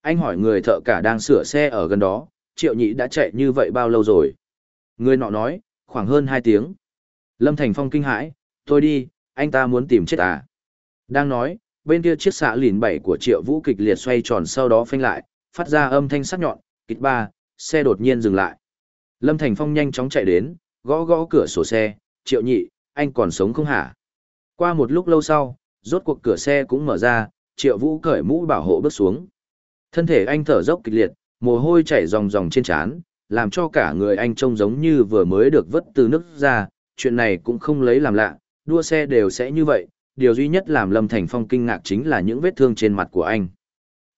Anh hỏi người thợ cả đang sửa xe ở gần đó, triệu nhị đã chạy như vậy bao lâu rồi? Người nọ nói, khoảng hơn hai tiếng. Lâm Thành Phong kinh hãi, thôi đi, anh ta muốn tìm chết à? Đang nói, bên kia chiếc xạ lìn bảy của triệu vũ kịch liệt xoay tròn sau đó phanh lại, phát ra âm thanh sắc nhọn, kịch ba, xe đột nhiên dừng lại. Lâm Thành Phong nhanh chóng chạy đến, gõ gõ cửa sổ xe, triệu nhị, anh còn sống không hả? Qua một lúc lâu sau, rốt cuộc cửa xe cũng mở ra, triệu vũ cởi mũ bảo hộ bước xuống. Thân thể anh thở dốc kịch liệt, mồ hôi chảy ròng ròng trên trán, làm cho cả người anh trông giống như vừa mới được vớt từ nước ra, chuyện này cũng không lấy làm lạ, đua xe đều sẽ như vậy, điều duy nhất làm Lâm Thành Phong kinh ngạc chính là những vết thương trên mặt của anh.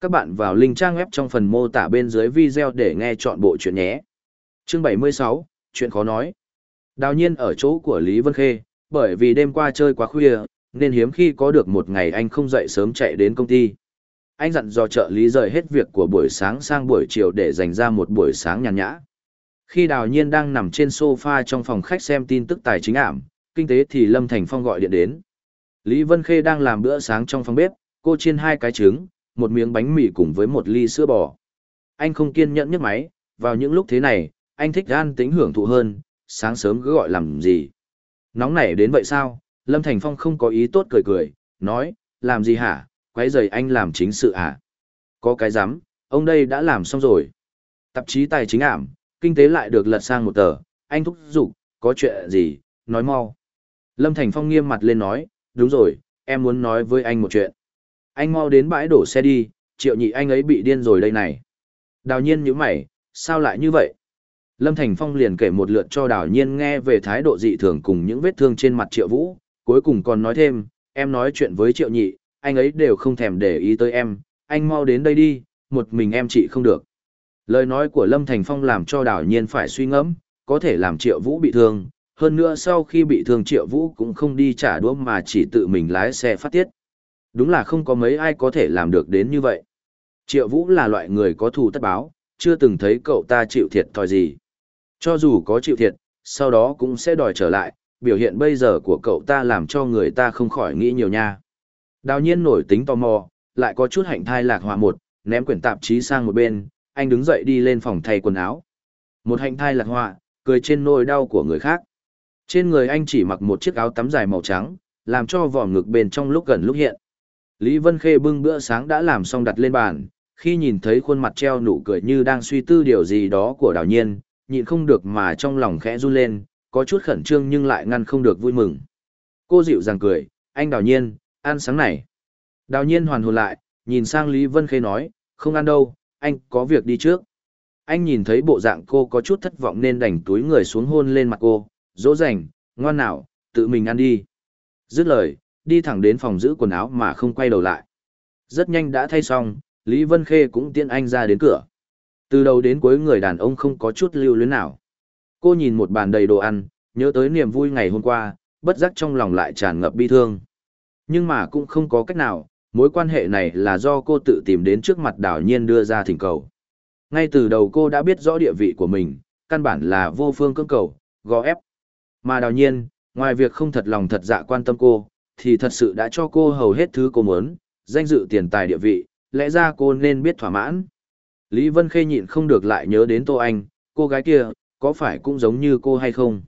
Các bạn vào link trang web trong phần mô tả bên dưới video để nghe chọn bộ chuyện nhé. Chương 76, chuyện khó nói. Đào nhiên ở chỗ của Lý Vân Khê, bởi vì đêm qua chơi quá khuya, nên hiếm khi có được một ngày anh không dậy sớm chạy đến công ty anh dặn dò trợ lý rời hết việc của buổi sáng sang buổi chiều để dành ra một buổi sáng nhàn nhã. Khi Đào Nhiên đang nằm trên sofa trong phòng khách xem tin tức tài chính ảm, kinh tế thì Lâm Thành Phong gọi điện đến. Lý Vân Khê đang làm bữa sáng trong phòng bếp, cô chiên hai cái trứng, một miếng bánh mì cùng với một ly sữa bò. Anh không kiên nhẫn nhấc máy, vào những lúc thế này, anh thích gan tính hưởng thụ hơn, sáng sớm cứ gọi làm gì. Nóng nảy đến vậy sao? Lâm Thành Phong không có ý tốt cười cười, nói, làm gì hả, quấy rầy anh làm chính sự à? Có cái dám, ông đây đã làm xong rồi. Tạp chí tài chính ảm, kinh tế lại được lật sang một tờ, anh thúc giục, có chuyện gì, nói mau. Lâm Thành Phong nghiêm mặt lên nói, đúng rồi, em muốn nói với anh một chuyện. Anh mau đến bãi đổ xe đi, triệu nhị anh ấy bị điên rồi đây này. Đào nhiên như mày, sao lại như vậy? Lâm Thành Phong liền kể một lượt cho đào nhiên nghe về thái độ dị thường cùng những vết thương trên mặt triệu vũ, cuối cùng còn nói thêm, em nói chuyện với triệu nhị, anh ấy đều không thèm để ý tới em, anh mau đến đây đi, một mình em chị không được. Lời nói của Lâm Thành Phong làm cho đảo nhiên phải suy ngẫm, có thể làm Triệu Vũ bị thương, hơn nữa sau khi bị thương Triệu Vũ cũng không đi trả đũa mà chỉ tự mình lái xe phát tiết. Đúng là không có mấy ai có thể làm được đến như vậy. Triệu Vũ là loại người có thù tất báo, chưa từng thấy cậu ta chịu thiệt thòi gì. Cho dù có chịu thiệt, sau đó cũng sẽ đòi trở lại, biểu hiện bây giờ của cậu ta làm cho người ta không khỏi nghĩ nhiều nha. Đào nhiên nổi tính tò mò, lại có chút hạnh thai lạc hòa một, ném quyển tạp chí sang một bên, anh đứng dậy đi lên phòng thay quần áo. Một hạnh thai lạc hòa, cười trên nỗi đau của người khác. Trên người anh chỉ mặc một chiếc áo tắm dài màu trắng, làm cho vỏ ngực bên trong lúc gần lúc hiện. Lý Vân Khê bưng bữa sáng đã làm xong đặt lên bàn, khi nhìn thấy khuôn mặt treo nụ cười như đang suy tư điều gì đó của đào nhiên, nhịn không được mà trong lòng khẽ run lên, có chút khẩn trương nhưng lại ngăn không được vui mừng. Cô dịu dàng cười, anh đào nhiên, Ăn sáng này. Đào nhiên hoàn hồn lại, nhìn sang Lý Vân Khê nói, không ăn đâu, anh có việc đi trước. Anh nhìn thấy bộ dạng cô có chút thất vọng nên đành túi người xuống hôn lên mặt cô, dỗ dành, ngoan nào, tự mình ăn đi. Dứt lời, đi thẳng đến phòng giữ quần áo mà không quay đầu lại. Rất nhanh đã thay xong, Lý Vân Khê cũng tiện anh ra đến cửa. Từ đầu đến cuối người đàn ông không có chút lưu luyến nào. Cô nhìn một bàn đầy đồ ăn, nhớ tới niềm vui ngày hôm qua, bất giác trong lòng lại tràn ngập bi thương. Nhưng mà cũng không có cách nào, mối quan hệ này là do cô tự tìm đến trước mặt đảo nhiên đưa ra thỉnh cầu. Ngay từ đầu cô đã biết rõ địa vị của mình, căn bản là vô phương cưỡng cầu, gò ép. Mà đào nhiên, ngoài việc không thật lòng thật dạ quan tâm cô, thì thật sự đã cho cô hầu hết thứ cô muốn, danh dự tiền tài địa vị, lẽ ra cô nên biết thỏa mãn. Lý Vân Khê nhịn không được lại nhớ đến Tô Anh, cô gái kia, có phải cũng giống như cô hay không?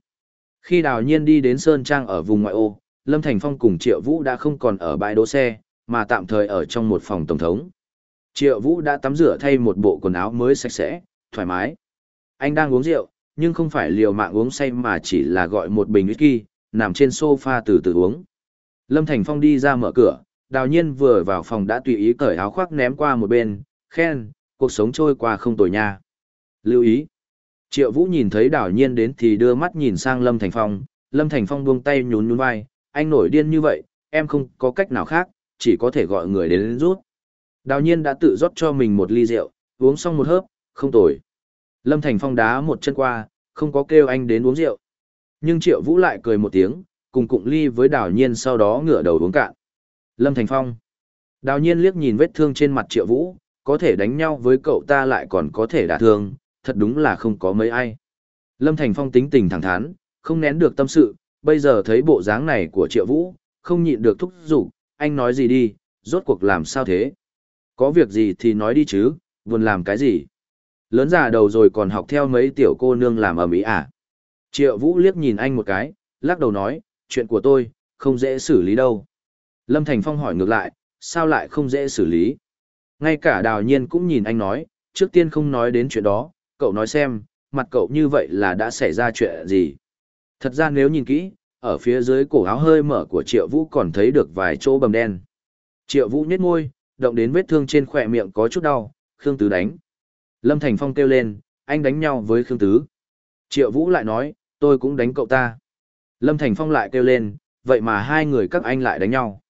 Khi đào nhiên đi đến Sơn Trang ở vùng ngoại ô, Lâm Thành Phong cùng Triệu Vũ đã không còn ở bãi đỗ xe, mà tạm thời ở trong một phòng tổng thống. Triệu Vũ đã tắm rửa thay một bộ quần áo mới sạch sẽ, thoải mái. Anh đang uống rượu, nhưng không phải liều mạng uống say mà chỉ là gọi một bình whisky, nằm trên sofa từ từ uống. Lâm Thành Phong đi ra mở cửa, đào nhiên vừa vào phòng đã tùy ý cởi áo khoác ném qua một bên, khen, cuộc sống trôi qua không tồi nha. Lưu ý. Triệu Vũ nhìn thấy đào nhiên đến thì đưa mắt nhìn sang Lâm Thành Phong, Lâm Thành Phong buông tay nhún nhún vai, anh nổi điên như vậy, em không có cách nào khác, chỉ có thể gọi người đến, rút. Đào nhiên đã tự rót cho mình một ly rượu, uống xong một hớp, không tồi. Lâm Thành Phong đá một chân qua, không có kêu anh đến uống rượu. Nhưng Triệu Vũ lại cười một tiếng, cùng cụng ly với Đào Nhiên sau đó ngửa đầu uống cạn. Lâm Thành Phong. Đào Nhiên liếc nhìn vết thương trên mặt Triệu Vũ, có thể đánh nhau với cậu ta lại còn có thể đả thương, thật đúng là không có mấy ai. Lâm Thành Phong tính tình thẳng thắn, không nén được tâm sự, bây giờ thấy bộ dáng này của triệu vũ, không nhịn được thúc giục, anh nói gì đi, rốt cuộc làm sao thế? Có việc gì thì nói đi chứ, buồn làm cái gì? Lớn già đầu rồi còn học theo mấy tiểu cô nương làm ầm ĩ à? Triệu vũ liếc nhìn anh một cái, lắc đầu nói, chuyện của tôi, không dễ xử lý đâu. Lâm Thành Phong hỏi ngược lại, sao lại không dễ xử lý? Ngay cả đào nhiên cũng nhìn anh nói, trước tiên không nói đến chuyện đó, cậu nói xem, mặt cậu như vậy là đã xảy ra chuyện gì? Thật ra nếu nhìn kỹ, ở phía dưới cổ áo hơi mở của Triệu Vũ còn thấy được vài chỗ bầm đen. Triệu Vũ nhếch môi, động đến vết thương trên khỏe miệng có chút đau, Khương Tứ đánh. Lâm Thành Phong kêu lên, anh đánh nhau với Khương Tứ. Triệu Vũ lại nói, tôi cũng đánh cậu ta. Lâm Thành Phong lại kêu lên, vậy mà hai người các anh lại đánh nhau.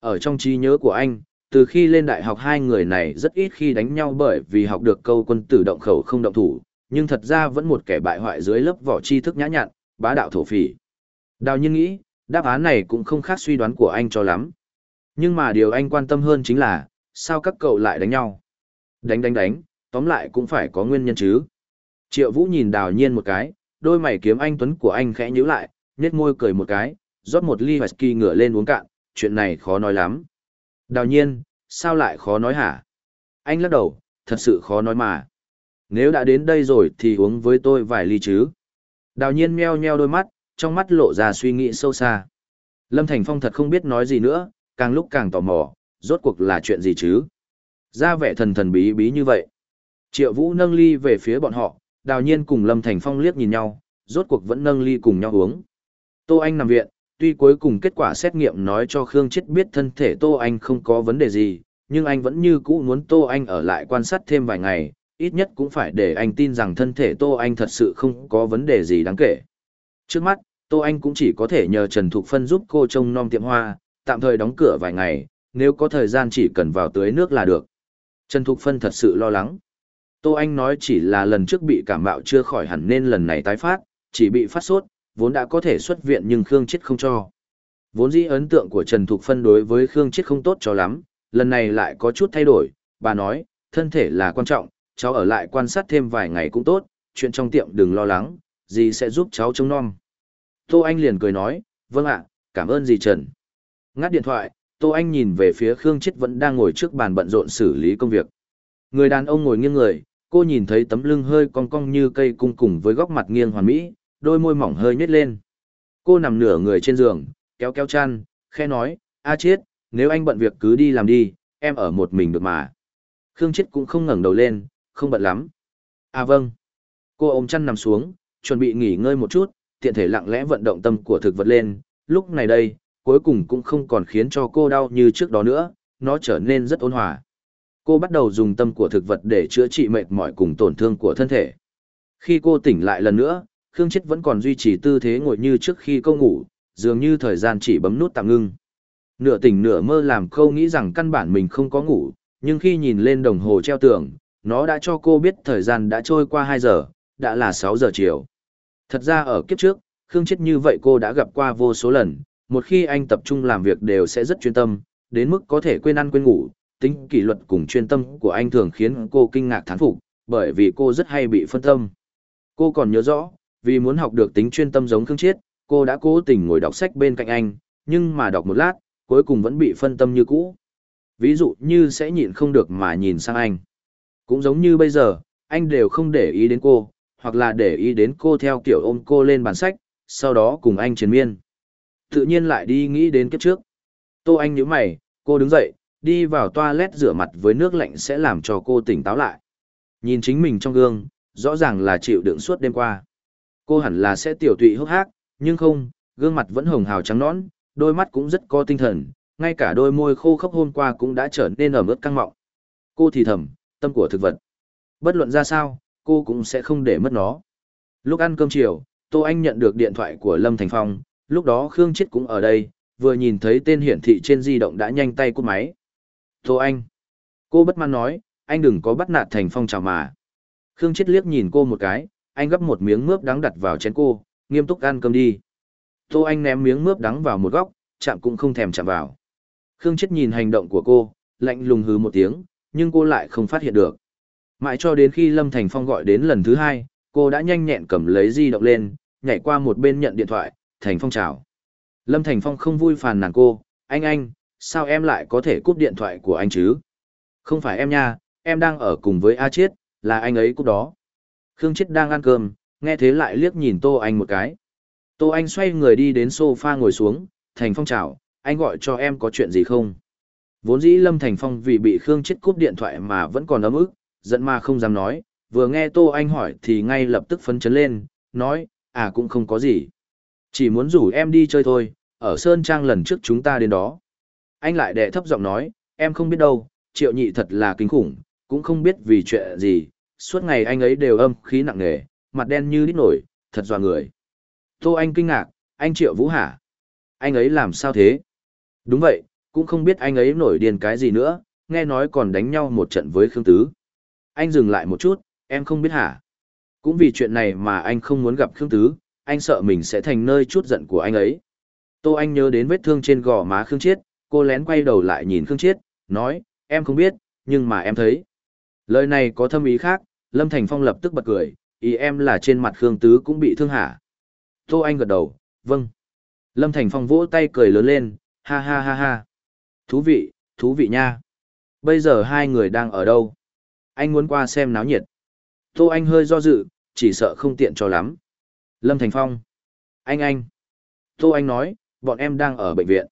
Ở trong trí nhớ của anh, từ khi lên đại học hai người này rất ít khi đánh nhau bởi vì học được câu quân tử động khẩu không động thủ, nhưng thật ra vẫn một kẻ bại hoại dưới lớp vỏ tri thức nhã nhặn, bá đạo thổ phỉ. Đào nhiên nghĩ, đáp án này cũng không khác suy đoán của anh cho lắm. Nhưng mà điều anh quan tâm hơn chính là, sao các cậu lại đánh nhau? Đánh đánh đánh, tóm lại cũng phải có nguyên nhân chứ. Triệu Vũ nhìn đào nhiên một cái, đôi mày kiếm anh Tuấn của anh khẽ nhíu lại, nhếch môi cười một cái, rót một ly whisky ngửa lên uống cạn, chuyện này khó nói lắm. Đào nhiên, sao lại khó nói hả? Anh lắc đầu, thật sự khó nói mà. Nếu đã đến đây rồi thì uống với tôi vài ly chứ. Đào nhiên meo meo đôi mắt, trong mắt lộ ra suy nghĩ sâu xa. Lâm Thành Phong thật không biết nói gì nữa, càng lúc càng tò mò, rốt cuộc là chuyện gì chứ? Ra vẻ thần thần bí bí như vậy. Triệu Vũ nâng ly về phía bọn họ, đào nhiên cùng Lâm Thành Phong liếc nhìn nhau, rốt cuộc vẫn nâng ly cùng nhau uống. Tô Anh nằm viện, tuy cuối cùng kết quả xét nghiệm nói cho Khương Chết biết thân thể Tô Anh không có vấn đề gì, nhưng anh vẫn như cũ muốn Tô Anh ở lại quan sát thêm vài ngày, ít nhất cũng phải để anh tin rằng thân thể Tô Anh thật sự không có vấn đề gì đáng kể. Trước mắt, Tô Anh cũng chỉ có thể nhờ Trần Thục Phân giúp cô trông non tiệm hoa, tạm thời đóng cửa vài ngày, nếu có thời gian chỉ cần vào tưới nước là được. Trần Thục Phân thật sự lo lắng. Tô Anh nói chỉ là lần trước bị cảm mạo chưa khỏi hẳn nên lần này tái phát, chỉ bị phát sốt, vốn đã có thể xuất viện nhưng Khương Chết không cho. Vốn dĩ ấn tượng của Trần Thục Phân đối với Khương Chết không tốt cho lắm, lần này lại có chút thay đổi, bà nói, thân thể là quan trọng, cháu ở lại quan sát thêm vài ngày cũng tốt, chuyện trong tiệm đừng lo lắng, dì sẽ giúp cháu trông non Tô Anh liền cười nói, vâng ạ, cảm ơn dì Trần. Ngắt điện thoại, Tô Anh nhìn về phía Khương Chết vẫn đang ngồi trước bàn bận rộn xử lý công việc. Người đàn ông ngồi nghiêng người, cô nhìn thấy tấm lưng hơi cong cong như cây cung cùng với góc mặt nghiêng hoàn mỹ, đôi môi mỏng hơi nhếch lên. Cô nằm nửa người trên giường, kéo kéo chăn, khe nói, a chết, nếu anh bận việc cứ đi làm đi, em ở một mình được mà. Khương Chết cũng không ngẩng đầu lên, không bận lắm. À vâng. Cô ôm chăn nằm xuống, chuẩn bị nghỉ ngơi một chút, tiện thể lặng lẽ vận động tâm của thực vật lên, lúc này đây, cuối cùng cũng không còn khiến cho cô đau như trước đó nữa, nó trở nên rất ôn hòa. Cô bắt đầu dùng tâm của thực vật để chữa trị mệt mỏi cùng tổn thương của thân thể. Khi cô tỉnh lại lần nữa, Khương Chết vẫn còn duy trì tư thế ngồi như trước khi cô ngủ, dường như thời gian chỉ bấm nút tạm ngưng. Nửa tỉnh nửa mơ làm cô nghĩ rằng căn bản mình không có ngủ, nhưng khi nhìn lên đồng hồ treo tường, nó đã cho cô biết thời gian đã trôi qua 2 giờ, đã là 6 giờ chiều. Thật ra ở kiếp trước, Khương Chết như vậy cô đã gặp qua vô số lần, một khi anh tập trung làm việc đều sẽ rất chuyên tâm, đến mức có thể quên ăn quên ngủ, tính kỷ luật cùng chuyên tâm của anh thường khiến cô kinh ngạc thán phục, bởi vì cô rất hay bị phân tâm. Cô còn nhớ rõ, vì muốn học được tính chuyên tâm giống Khương chết, cô đã cố tình ngồi đọc sách bên cạnh anh, nhưng mà đọc một lát, cuối cùng vẫn bị phân tâm như cũ. Ví dụ như sẽ nhịn không được mà nhìn sang anh. Cũng giống như bây giờ, anh đều không để ý đến cô, hoặc là để ý đến cô theo kiểu ôm cô lên bàn sách, sau đó cùng anh chiến miên. Tự nhiên lại đi nghĩ đến kiếp trước. Tô Anh nhíu mày, cô đứng dậy, đi vào toilet rửa mặt với nước lạnh sẽ làm cho cô tỉnh táo lại. Nhìn chính mình trong gương, rõ ràng là chịu đựng suốt đêm qua. Cô hẳn là sẽ tiểu tụy hốc hác, nhưng không, gương mặt vẫn hồng hào trắng nõn, đôi mắt cũng rất có tinh thần, ngay cả đôi môi khô khốc hôm qua cũng đã trở nên ẩm ướt căng mọng. Cô thì thầm, tâm của thực vật. Bất luận ra sao, cô cũng sẽ không để mất nó. Lúc ăn cơm chiều, Tô Anh nhận được điện thoại của Lâm Thành Phong, lúc đó Khương Chết cũng ở đây, vừa nhìn thấy tên hiển thị trên di động đã nhanh tay cút máy. Tô Anh. Cô bất mãn nói, anh đừng có bắt nạt Thành Phong chào mà. Khương Chết liếc nhìn cô một cái, anh gấp một miếng mướp đắng đặt vào chén cô, nghiêm túc ăn cơm đi. Tô Anh ném miếng mướp đắng vào một góc, chạm cũng không thèm chạm vào. Khương Chết nhìn hành động của cô, lạnh lùng hứ một tiếng, nhưng cô lại không phát hiện được. Mãi cho đến khi Lâm Thành Phong gọi đến lần thứ hai, cô đã nhanh nhẹn cầm lấy di động lên, nhảy qua một bên nhận điện thoại, Thành Phong chào. Lâm Thành Phong không vui phàn nàn cô, anh anh, sao em lại có thể cúp điện thoại của anh chứ? Không phải em nha, em đang ở cùng với A Chiết, là anh ấy cúp đó. Khương Chiết đang ăn cơm, nghe thế lại liếc nhìn Tô Anh một cái. Tô Anh xoay người đi đến sofa ngồi xuống, Thành Phong chào, anh gọi cho em có chuyện gì không? Vốn dĩ Lâm Thành Phong vì bị Khương chết cúp điện thoại mà vẫn còn ấm ức, giận mà không dám nói, vừa nghe Tô Anh hỏi thì ngay lập tức phấn chấn lên, nói, à cũng không có gì. Chỉ muốn rủ em đi chơi thôi, ở Sơn Trang lần trước chúng ta đến đó. Anh lại đệ thấp giọng nói, em không biết đâu, triệu nhị thật là kinh khủng, cũng không biết vì chuyện gì, suốt ngày anh ấy đều âm khí nặng nề, mặt đen như đít nổi, thật dò người. Tô Anh kinh ngạc, anh triệu vũ hả? Anh ấy làm sao thế? Đúng vậy, cũng không biết anh ấy nổi điên cái gì nữa, nghe nói còn đánh nhau một trận với Khương Tứ. Anh dừng lại một chút, em không biết hả? Cũng vì chuyện này mà anh không muốn gặp Khương Tứ, anh sợ mình sẽ thành nơi chút giận của anh ấy. Tô Anh nhớ đến vết thương trên gò má Khương Chiết, cô lén quay đầu lại nhìn Khương Chiết, nói, em không biết, nhưng mà em thấy. Lời này có thâm ý khác, Lâm Thành Phong lập tức bật cười, ý em là trên mặt Khương Tứ cũng bị thương hả? Tô Anh gật đầu, vâng. Lâm Thành Phong vỗ tay cười lớn lên, ha ha ha ha. Thú vị, thú vị nha. Bây giờ hai người đang ở đâu? Anh muốn qua xem náo nhiệt. Tô Anh hơi do dự, chỉ sợ không tiện cho lắm. Lâm Thành Phong. Anh anh. Tô Anh nói, bọn em đang ở bệnh viện.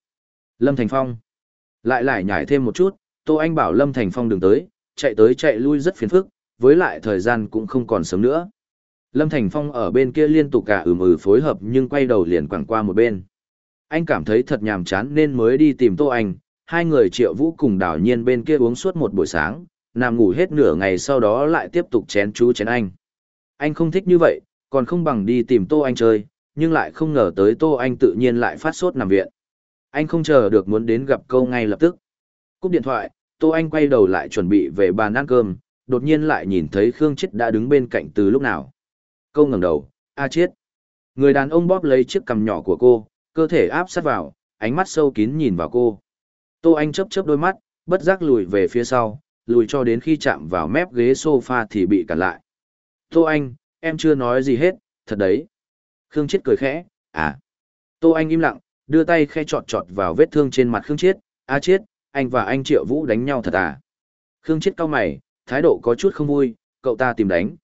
Lâm Thành Phong. Lại lại nhảy thêm một chút, Tô Anh bảo Lâm Thành Phong đừng tới, chạy tới chạy lui rất phiền phức, với lại thời gian cũng không còn sớm nữa. Lâm Thành Phong ở bên kia liên tục cả ừm ừ phối hợp nhưng quay đầu liền quẳng qua một bên. Anh cảm thấy thật nhàm chán nên mới đi tìm Tô Anh, hai người triệu vũ cùng đảo nhiên bên kia uống suốt một buổi sáng, nằm ngủ hết nửa ngày sau đó lại tiếp tục chén chú chén anh. Anh không thích như vậy, còn không bằng đi tìm Tô Anh chơi, nhưng lại không ngờ tới Tô Anh tự nhiên lại phát sốt nằm viện. Anh không chờ được muốn đến gặp câu ngay lập tức. Cúp điện thoại, Tô Anh quay đầu lại chuẩn bị về bàn ăn cơm, đột nhiên lại nhìn thấy Khương Chết đã đứng bên cạnh từ lúc nào. Câu ngẩng đầu, A Chết. Người đàn ông bóp lấy chiếc cằm nhỏ của cô, cơ thể áp sát vào, ánh mắt sâu kín nhìn vào cô. Tô Anh chớp chớp đôi mắt, bất giác lùi về phía sau, lùi cho đến khi chạm vào mép ghế sofa thì bị cản lại. Tô Anh, em chưa nói gì hết, thật đấy. Khương Chiết cười khẽ, à. Tô Anh im lặng, đưa tay khe trọt trọt vào vết thương trên mặt Khương Chiết, a à, Chiết, anh và anh Triệu Vũ đánh nhau thật à. Khương Chiết cau mày, thái độ có chút không vui, cậu ta tìm đánh.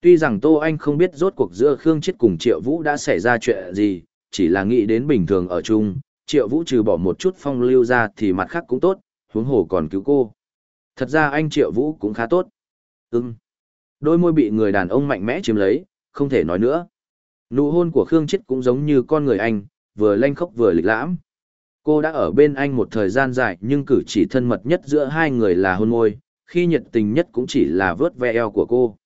Tuy rằng Tô Anh không biết rốt cuộc giữa Khương Chiết cùng Triệu Vũ đã xảy ra chuyện gì, chỉ là nghĩ đến bình thường ở chung, triệu vũ trừ bỏ một chút phong lưu ra thì mặt khác cũng tốt, huống hồ còn cứu cô. Thật ra anh triệu vũ cũng khá tốt. Ừm. Đôi môi bị người đàn ông mạnh mẽ chiếm lấy, không thể nói nữa. Nụ hôn của Khương Chết cũng giống như con người anh, vừa lanh khóc vừa lịch lãm. Cô đã ở bên anh một thời gian dài nhưng cử chỉ thân mật nhất giữa hai người là hôn môi, khi nhiệt tình nhất cũng chỉ là vớt ve eo của cô.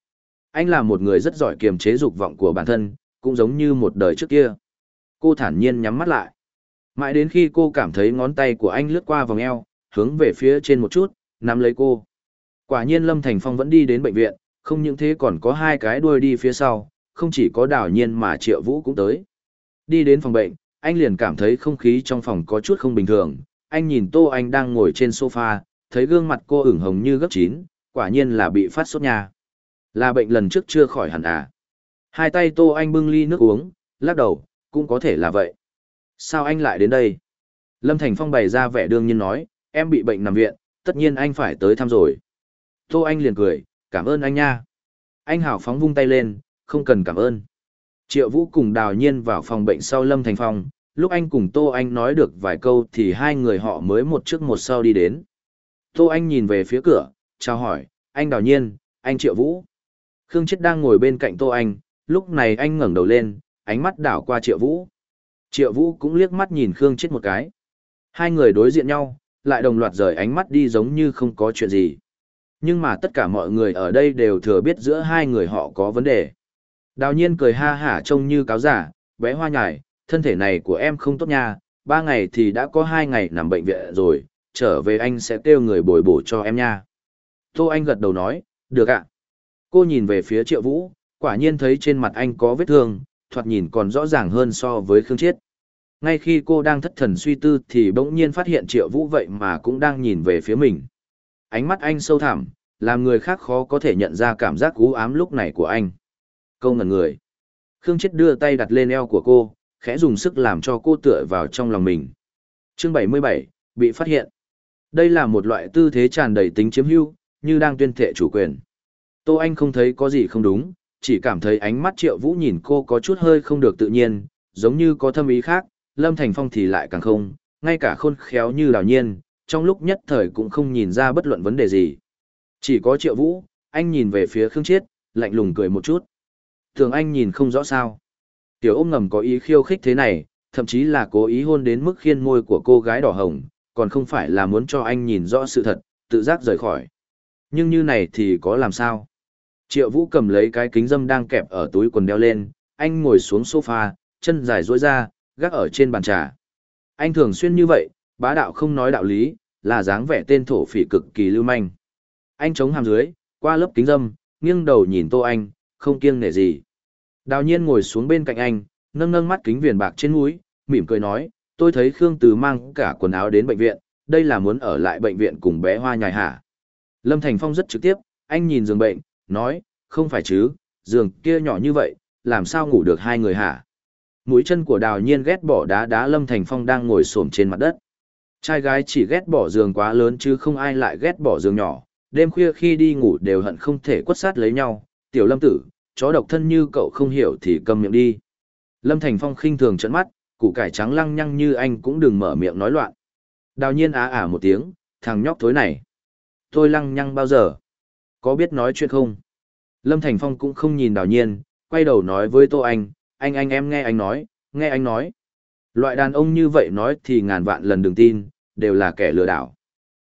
Anh là một người rất giỏi kiềm chế dục vọng của bản thân, cũng giống như một đời trước kia. Cô thản nhiên nhắm mắt lại. Mãi đến khi cô cảm thấy ngón tay của anh lướt qua vòng eo, hướng về phía trên một chút, nắm lấy cô. Quả nhiên Lâm Thành Phong vẫn đi đến bệnh viện, không những thế còn có hai cái đuôi đi phía sau, không chỉ có đảo nhiên mà Triệu Vũ cũng tới. Đi đến phòng bệnh, anh liền cảm thấy không khí trong phòng có chút không bình thường, anh nhìn Tô Anh đang ngồi trên sofa, thấy gương mặt cô ửng hồng như gấp chín, quả nhiên là bị phát sốt nhà. Là bệnh lần trước chưa khỏi hẳn à. Hai tay Tô Anh bưng ly nước uống, lắc đầu, cũng có thể là vậy sao anh lại đến đây? Lâm Thành Phong bày ra vẻ đương nhiên nói, em bị bệnh nằm viện, tất nhiên anh phải tới thăm rồi. Tô Anh liền cười, cảm ơn anh nha. Anh Hảo phóng vung tay lên, không cần cảm ơn. Triệu Vũ cùng đào nhiên vào phòng bệnh sau Lâm Thành Phong, lúc anh cùng Tô Anh nói được vài câu thì hai người họ mới một trước một sau đi đến. Tô Anh nhìn về phía cửa, chào hỏi, anh đào nhiên, anh Triệu Vũ. Khương Chết đang ngồi bên cạnh Tô Anh, lúc này anh ngẩng đầu lên, ánh mắt đảo qua Triệu Vũ. Triệu Vũ cũng liếc mắt nhìn Khương chết một cái. Hai người đối diện nhau, lại đồng loạt rời ánh mắt đi giống như không có chuyện gì. Nhưng mà tất cả mọi người ở đây đều thừa biết giữa hai người họ có vấn đề. Đào nhiên cười ha hả trông như cáo giả, bé hoa nhải, thân thể này của em không tốt nha, ba ngày thì đã có hai ngày nằm bệnh viện rồi, trở về anh sẽ kêu người bồi bổ cho em nha. Tô Anh gật đầu nói, được ạ. Cô nhìn về phía Triệu Vũ, quả nhiên thấy trên mặt anh có vết thương, thoạt nhìn còn rõ ràng hơn so với Khương Chiết. Ngay khi cô đang thất thần suy tư thì bỗng nhiên phát hiện Triệu Vũ vậy mà cũng đang nhìn về phía mình. Ánh mắt anh sâu thẳm, làm người khác khó có thể nhận ra cảm giác cú ám lúc này của anh. Câu ngẩn người. Khương Chiết đưa tay đặt lên eo của cô, khẽ dùng sức làm cho cô tựa vào trong lòng mình. Chương 77, bị phát hiện. Đây là một loại tư thế tràn đầy tính chiếm hữu, như đang tuyên thệ chủ quyền. Tô Anh không thấy có gì không đúng, chỉ cảm thấy ánh mắt triệu vũ nhìn cô có chút hơi không được tự nhiên, giống như có thâm ý khác, Lâm Thành Phong thì lại càng không, ngay cả khôn khéo như đào nhiên, trong lúc nhất thời cũng không nhìn ra bất luận vấn đề gì. Chỉ có triệu vũ, anh nhìn về phía Khương Chiết, lạnh lùng cười một chút. Thường anh nhìn không rõ sao. Tiểu ôm ngầm có ý khiêu khích thế này, thậm chí là cố ý hôn đến mức khiên môi của cô gái đỏ hồng, còn không phải là muốn cho anh nhìn rõ sự thật, tự giác rời khỏi. Nhưng như này thì có làm sao? Triệu Vũ cầm lấy cái kính dâm đang kẹp ở túi quần đeo lên, anh ngồi xuống sofa, chân dài duỗi ra, gác ở trên bàn trà. Anh thường xuyên như vậy, bá đạo không nói đạo lý, là dáng vẻ tên thổ phỉ cực kỳ lưu manh. Anh chống hàm dưới, qua lớp kính dâm, nghiêng đầu nhìn Tô Anh, không kiêng nể gì. Đào nhiên ngồi xuống bên cạnh anh, nâng nâng mắt kính viền bạc trên mũi, mỉm cười nói, tôi thấy Khương Từ mang cả quần áo đến bệnh viện, đây là muốn ở lại bệnh viện cùng bé Hoa nhài hả. Lâm Thành Phong rất trực tiếp, anh nhìn giường bệnh, nói, không phải chứ, giường kia nhỏ như vậy, làm sao ngủ được hai người hả? Mũi chân của đào nhiên ghét bỏ đá đá Lâm Thành Phong đang ngồi xổm trên mặt đất. Trai gái chỉ ghét bỏ giường quá lớn chứ không ai lại ghét bỏ giường nhỏ, đêm khuya khi đi ngủ đều hận không thể quất sát lấy nhau, tiểu lâm tử, chó độc thân như cậu không hiểu thì cầm miệng đi. Lâm Thành Phong khinh thường trận mắt, củ cải trắng lăng nhăng như anh cũng đừng mở miệng nói loạn. Đào nhiên á ả à một tiếng, thằng nhóc thối này. Tôi lăng nhăng bao giờ? Có biết nói chuyện không? Lâm Thành Phong cũng không nhìn đảo nhiên, quay đầu nói với Tô Anh, anh anh em nghe anh nói, nghe anh nói. Loại đàn ông như vậy nói thì ngàn vạn lần đừng tin, đều là kẻ lừa đảo.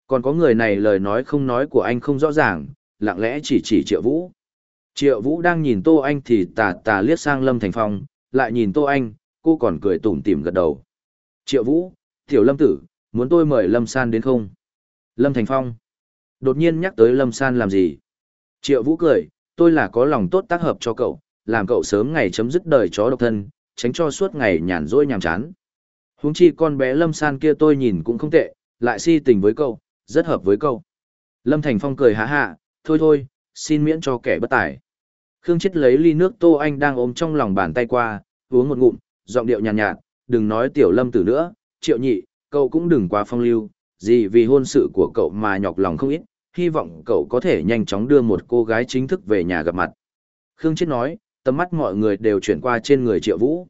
Còn có người này lời nói không nói của anh không rõ ràng, lặng lẽ chỉ chỉ Triệu Vũ. Triệu Vũ đang nhìn Tô Anh thì tà tà liếc sang Lâm Thành Phong, lại nhìn Tô Anh, cô còn cười tủm tỉm gật đầu. Triệu Vũ, Tiểu Lâm Tử, muốn tôi mời Lâm San đến không? Lâm Thành Phong đột nhiên nhắc tới Lâm San làm gì. Triệu Vũ cười, tôi là có lòng tốt tác hợp cho cậu, làm cậu sớm ngày chấm dứt đời chó độc thân, tránh cho suốt ngày nhàn rỗi nhàm chán. Huống chi con bé Lâm San kia tôi nhìn cũng không tệ, lại si tình với cậu, rất hợp với cậu. Lâm Thành Phong cười há hạ, thôi thôi, xin miễn cho kẻ bất tài. Khương Chết lấy ly nước Tô Anh đang ôm trong lòng bàn tay qua, uống một ngụm, giọng điệu nhàn nhạt, nhạt, đừng nói tiểu Lâm tử nữa, triệu nhị, cậu cũng đừng quá phong lưu, gì vì hôn sự của cậu mà nhọc lòng không ít, hy vọng cậu có thể nhanh chóng đưa một cô gái chính thức về nhà gặp mặt. Khương Chết nói, tầm mắt mọi người đều chuyển qua trên người Triệu Vũ.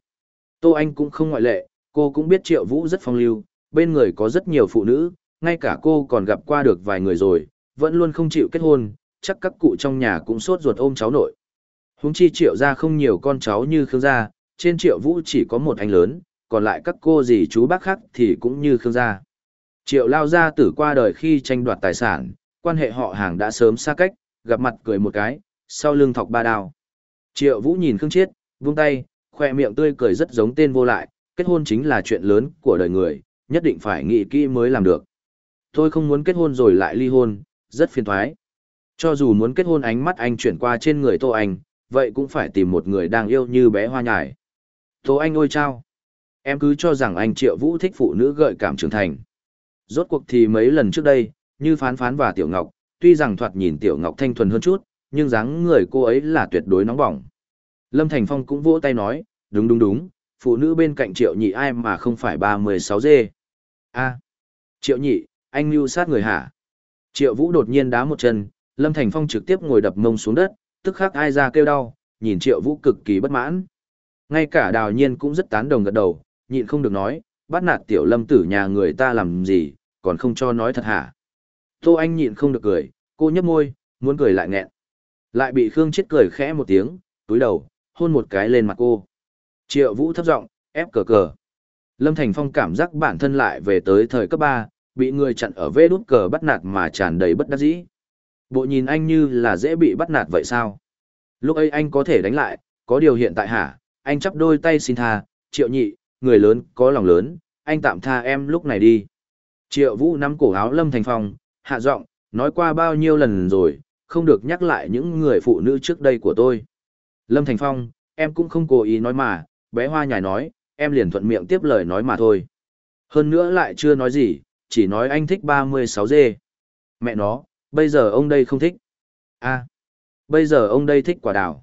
Tô Anh cũng không ngoại lệ, cô cũng biết Triệu Vũ rất phong lưu, bên người có rất nhiều phụ nữ, ngay cả cô còn gặp qua được vài người rồi, vẫn luôn không chịu kết hôn, chắc các cụ trong nhà cũng sốt ruột ôm cháu nội. Húng chi Triệu ra không nhiều con cháu như Khương gia, trên Triệu Vũ chỉ có một anh lớn, còn lại các cô dì chú bác khác thì cũng như Khương gia. Triệu lao gia tử qua đời khi tranh đoạt tài sản, quan hệ họ hàng đã sớm xa cách, gặp mặt cười một cái, sau lưng thọc ba đào. Triệu Vũ nhìn Khương Chiết, vung tay, khoe miệng tươi cười rất giống tên vô lại, kết hôn chính là chuyện lớn của đời người, nhất định phải nghĩ kỹ mới làm được. Tôi không muốn kết hôn rồi lại ly hôn, rất phiền thoái. Cho dù muốn kết hôn ánh mắt anh chuyển qua trên người Tô Anh, vậy cũng phải tìm một người đang yêu như bé hoa nhải. Tô Anh ôi chao! Em cứ cho rằng anh Triệu Vũ thích phụ nữ gợi cảm trưởng thành. Rốt cuộc thì mấy lần trước đây, như phán phán và tiểu ngọc, tuy rằng thoạt nhìn tiểu ngọc thanh thuần hơn chút, nhưng dáng người cô ấy là tuyệt đối nóng bỏng. Lâm Thành Phong cũng vỗ tay nói, đúng đúng đúng, phụ nữ bên cạnh triệu nhị ai mà không phải 36 dê. a triệu nhị, anh mưu sát người hả? Triệu Vũ đột nhiên đá một chân, Lâm Thành Phong trực tiếp ngồi đập mông xuống đất, tức khắc ai ra kêu đau, nhìn Triệu Vũ cực kỳ bất mãn. Ngay cả Đào Nhiên cũng rất tán đồng gật đầu, nhịn không được nói, bắt nạt tiểu Lâm tử nhà người ta làm gì, còn không cho nói thật hả? Tô Anh nhịn không được cười, cô nhấp môi, muốn cười lại nghẹn. Lại bị Khương Chết cười khẽ một tiếng, túi đầu, hôn một cái lên mặt cô. Triệu Vũ thấp giọng, ép cờ cờ. Lâm Thành Phong cảm giác bản thân lại về tới thời cấp ba, bị người chặn ở vê đút cờ bắt nạt mà tràn đầy bất đắc dĩ. Bộ nhìn anh như là dễ bị bắt nạt vậy sao? Lúc ấy anh có thể đánh lại, có điều hiện tại hả, anh chắp đôi tay xin tha, triệu nhị, người lớn, có lòng lớn, anh tạm tha em lúc này đi. Triệu Vũ nắm cổ áo Lâm Thành Phong, hạ giọng, nói qua bao nhiêu lần rồi, không được nhắc lại những người phụ nữ trước đây của tôi. Lâm Thành Phong, em cũng không cố ý nói mà, bé hoa nhài nói, em liền thuận miệng tiếp lời nói mà thôi. Hơn nữa lại chưa nói gì, chỉ nói anh thích 36 dê. Mẹ nó, bây giờ ông đây không thích. a bây giờ ông đây thích quả đào.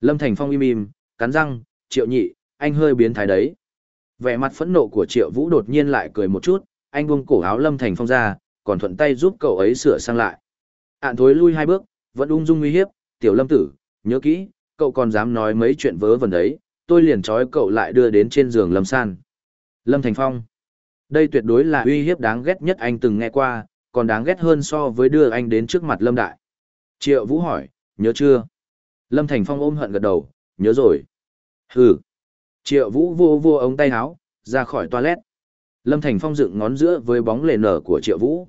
Lâm Thành Phong im im, cắn răng, triệu nhị, anh hơi biến thái đấy. Vẻ mặt phẫn nộ của triệu vũ đột nhiên lại cười một chút, anh buông cổ áo Lâm Thành Phong ra, còn thuận tay giúp cậu ấy sửa sang lại. Ản thối lui hai bước, vẫn ung dung nguy hiếp, tiểu lâm tử, nhớ kỹ, cậu còn dám nói mấy chuyện vớ vẩn đấy, tôi liền trói cậu lại đưa đến trên giường lâm san. Lâm Thành Phong. Đây tuyệt đối là uy hiếp đáng ghét nhất anh từng nghe qua, còn đáng ghét hơn so với đưa anh đến trước mặt Lâm Đại. Triệu Vũ hỏi, nhớ chưa? Lâm Thành Phong ôm hận gật đầu, nhớ rồi. Hừ. Triệu Vũ vô vô ống tay áo, ra khỏi toilet. Lâm Thành Phong dựng ngón giữa với bóng lề nở của Triệu Vũ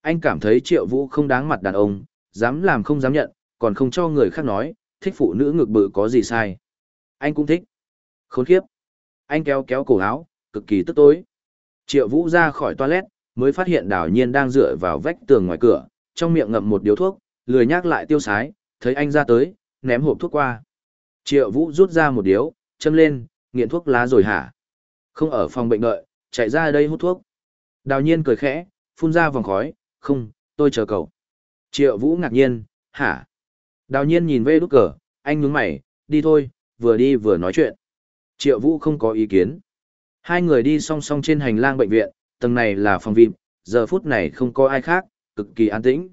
anh cảm thấy triệu vũ không đáng mặt đàn ông, dám làm không dám nhận, còn không cho người khác nói, thích phụ nữ ngực bự có gì sai. Anh cũng thích. Khốn kiếp. Anh kéo kéo cổ áo, cực kỳ tức tối. Triệu vũ ra khỏi toilet, mới phát hiện đảo nhiên đang dựa vào vách tường ngoài cửa, trong miệng ngậm một điếu thuốc, lười nhác lại tiêu sái, thấy anh ra tới, ném hộp thuốc qua. Triệu vũ rút ra một điếu, châm lên, nghiện thuốc lá rồi hả? Không ở phòng bệnh đợi, chạy ra đây hút thuốc. Đào nhiên cười khẽ, phun ra vòng khói, không, tôi chờ cậu. Triệu Vũ ngạc nhiên, hả? Đào nhiên nhìn về đút cờ, anh nhướng mày, đi thôi, vừa đi vừa nói chuyện. Triệu Vũ không có ý kiến. Hai người đi song song trên hành lang bệnh viện, tầng này là phòng vip, giờ phút này không có ai khác, cực kỳ an tĩnh.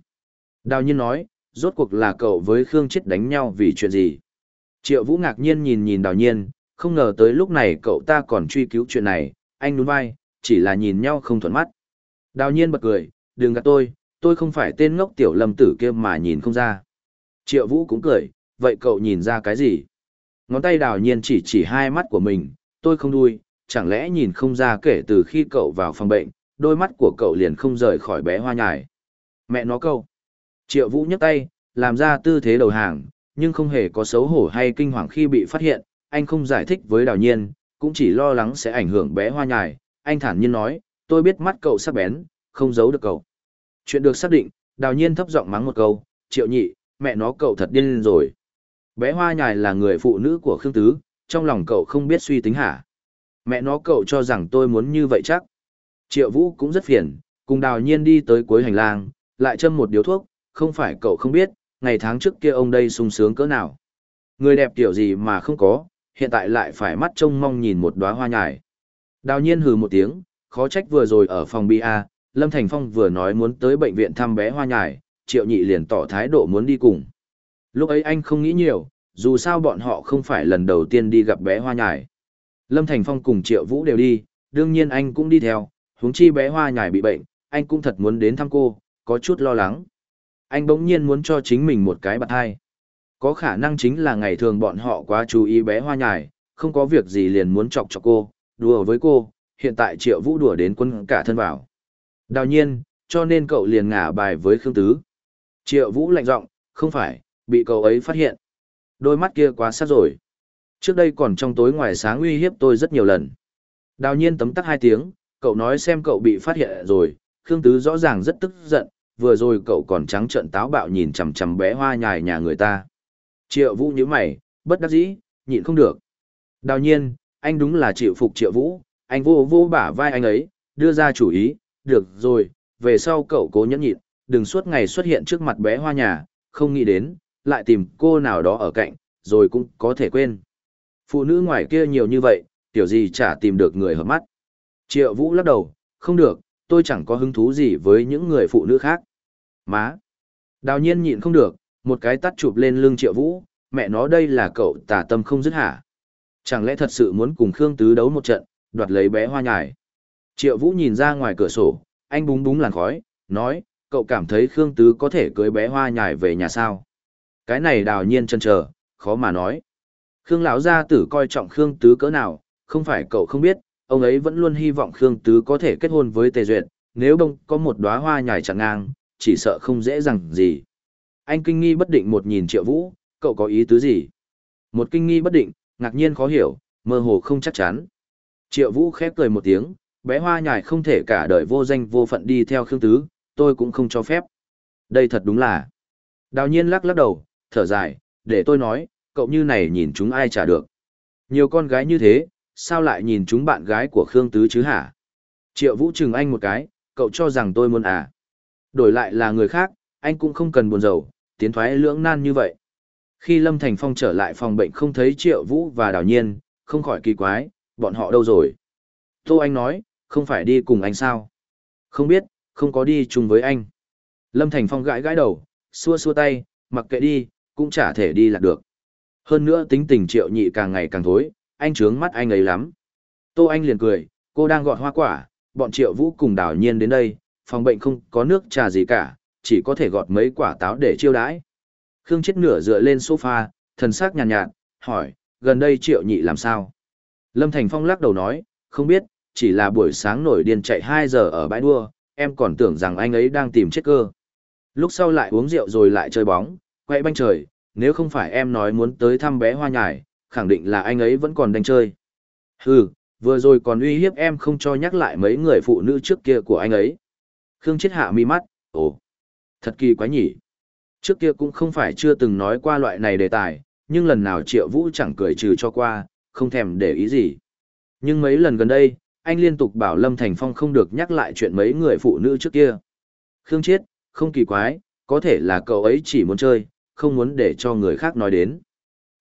Đào nhiên nói, rốt cuộc là cậu với Khương Chết đánh nhau vì chuyện gì? Triệu Vũ ngạc nhiên nhìn nhìn đào nhiên, không ngờ tới lúc này cậu ta còn truy cứu chuyện này, anh nhún vai, chỉ là nhìn nhau không thuận mắt. Đào nhiên bật cười, đừng gạt tôi, tôi không phải tên ngốc tiểu lâm tử kia mà nhìn không ra. Triệu Vũ cũng cười, vậy cậu nhìn ra cái gì? Ngón tay đào nhiên chỉ chỉ hai mắt của mình, tôi không đuôi, chẳng lẽ nhìn không ra kể từ khi cậu vào phòng bệnh, đôi mắt của cậu liền không rời khỏi bé hoa nhài. Mẹ nó câu. Triệu Vũ nhấc tay, làm ra tư thế đầu hàng, nhưng không hề có xấu hổ hay kinh hoàng khi bị phát hiện, anh không giải thích với đào nhiên, cũng chỉ lo lắng sẽ ảnh hưởng bé hoa nhài, anh thản nhiên nói, tôi biết mắt cậu sắc bén, không giấu được cậu. Chuyện được xác định, đào nhiên thấp giọng mắng một câu, triệu nhị, mẹ nó cậu thật điên lên rồi. Bé hoa nhài là người phụ nữ của Khương Tứ, trong lòng cậu không biết suy tính hả. Mẹ nó cậu cho rằng tôi muốn như vậy chắc. Triệu vũ cũng rất phiền, cùng đào nhiên đi tới cuối hành lang, lại châm một điếu thuốc, không phải cậu không biết, ngày tháng trước kia ông đây sung sướng cỡ nào. Người đẹp tiểu gì mà không có, hiện tại lại phải mắt trông mong nhìn một đóa hoa nhài. Đào nhiên hừ một tiếng, khó trách vừa rồi ở phòng bia Lâm Thành Phong vừa nói muốn tới bệnh viện thăm bé hoa nhải, Triệu Nhị liền tỏ thái độ muốn đi cùng. Lúc ấy anh không nghĩ nhiều, dù sao bọn họ không phải lần đầu tiên đi gặp bé hoa nhải. Lâm Thành Phong cùng Triệu Vũ đều đi, đương nhiên anh cũng đi theo, huống chi bé hoa nhải bị bệnh, anh cũng thật muốn đến thăm cô, có chút lo lắng. Anh bỗng nhiên muốn cho chính mình một cái bạc hai. Có khả năng chính là ngày thường bọn họ quá chú ý bé hoa nhải, không có việc gì liền muốn chọc chọc cô, đùa với cô, hiện tại Triệu Vũ đùa đến quân cả thân vào. Đào nhiên, cho nên cậu liền ngả bài với Khương Tứ. Triệu Vũ lạnh giọng, không phải, bị cậu ấy phát hiện. Đôi mắt kia quá sát rồi. Trước đây còn trong tối ngoài sáng uy hiếp tôi rất nhiều lần. Đào nhiên tấm tắc hai tiếng, cậu nói xem cậu bị phát hiện rồi, Khương Tứ rõ ràng rất tức giận, vừa rồi cậu còn trắng trợn táo bạo nhìn chằm chằm bé hoa nhài nhà người ta. Triệu Vũ nhíu mày, bất đắc dĩ, nhịn không được. Đào nhiên, anh đúng là chịu phục Triệu Vũ, anh vô vô bả vai anh ấy, đưa ra chủ ý, được rồi, về sau cậu cố nhẫn nhịn, đừng suốt ngày xuất hiện trước mặt bé hoa nhà, không nghĩ đến, lại tìm cô nào đó ở cạnh, rồi cũng có thể quên. Phụ nữ ngoài kia nhiều như vậy, tiểu gì chả tìm được người hợp mắt. Triệu Vũ lắc đầu, không được, tôi chẳng có hứng thú gì với những người phụ nữ khác. Má! Đào nhiên nhịn không được, một cái tắt chụp lên lưng Triệu Vũ, mẹ nó đây là cậu tà tâm không dứt hả? Chẳng lẽ thật sự muốn cùng Khương Tứ đấu một trận, đoạt lấy bé hoa nhài? Triệu Vũ nhìn ra ngoài cửa sổ, anh búng búng làn khói, nói, cậu cảm thấy Khương Tứ có thể cưới bé hoa nhài về nhà sao? Cái này đào nhiên chân chờ, khó mà nói. Khương lão gia tử coi trọng Khương Tứ cỡ nào, không phải cậu không biết, ông ấy vẫn luôn hy vọng Khương Tứ có thể kết hôn với Tề Duyệt, nếu bông có một đóa hoa nhài chẳng ngang, chỉ sợ không dễ dàng gì. Anh kinh nghi bất định một nhìn Triệu Vũ, cậu có ý tứ gì? Một kinh nghi bất định, ngạc nhiên khó hiểu, mơ hồ không chắc chắn. Triệu Vũ khép cười một tiếng, bé hoa nhài không thể cả đời vô danh vô phận đi theo Khương Tứ, tôi cũng không cho phép. Đây thật đúng là. Đào nhiên lắc lắc đầu, thở dài, để tôi nói, cậu như này nhìn chúng ai trả được. Nhiều con gái như thế, sao lại nhìn chúng bạn gái của Khương Tứ chứ hả? Triệu Vũ chừng anh một cái, cậu cho rằng tôi muốn à? Đổi lại là người khác, anh cũng không cần buồn rầu, tiến thoái lưỡng nan như vậy. Khi Lâm Thành Phong trở lại phòng bệnh không thấy Triệu Vũ và Đào Nhiên, không khỏi kỳ quái, bọn họ đâu rồi? Tô Anh nói, không phải đi cùng anh sao? Không biết, không có đi chung với anh. Lâm Thành Phong gãi gãi đầu, xua xua tay, mặc kệ đi, cũng chả thể đi là được. Hơn nữa tính tình triệu nhị càng ngày càng thối, anh trướng mắt anh ấy lắm. Tô Anh liền cười, cô đang gọt hoa quả, bọn triệu vũ cùng đảo nhiên đến đây, phòng bệnh không có nước trà gì cả, chỉ có thể gọt mấy quả táo để chiêu đãi. Khương chết nửa dựa lên sofa, thần sắc nhàn nhạt, nhạt, hỏi, gần đây triệu nhị làm sao? Lâm Thành Phong lắc đầu nói, không biết, chỉ là buổi sáng nổi điên chạy 2 giờ ở bãi đua, em còn tưởng rằng anh ấy đang tìm chết cơ. Lúc sau lại uống rượu rồi lại chơi bóng, quậy banh trời, nếu không phải em nói muốn tới thăm bé hoa nhải, khẳng định là anh ấy vẫn còn đánh chơi. Hừ, vừa rồi còn uy hiếp em không cho nhắc lại mấy người phụ nữ trước kia của anh ấy. Khương chết hạ mi mắt, ồ, thật kỳ quá nhỉ. Trước kia cũng không phải chưa từng nói qua loại này đề tài, nhưng lần nào Triệu Vũ chẳng cười trừ cho qua, không thèm để ý gì. Nhưng mấy lần gần đây, anh liên tục bảo Lâm Thành Phong không được nhắc lại chuyện mấy người phụ nữ trước kia. Khương Chiết, không kỳ quái, có thể là cậu ấy chỉ muốn chơi, không muốn để cho người khác nói đến.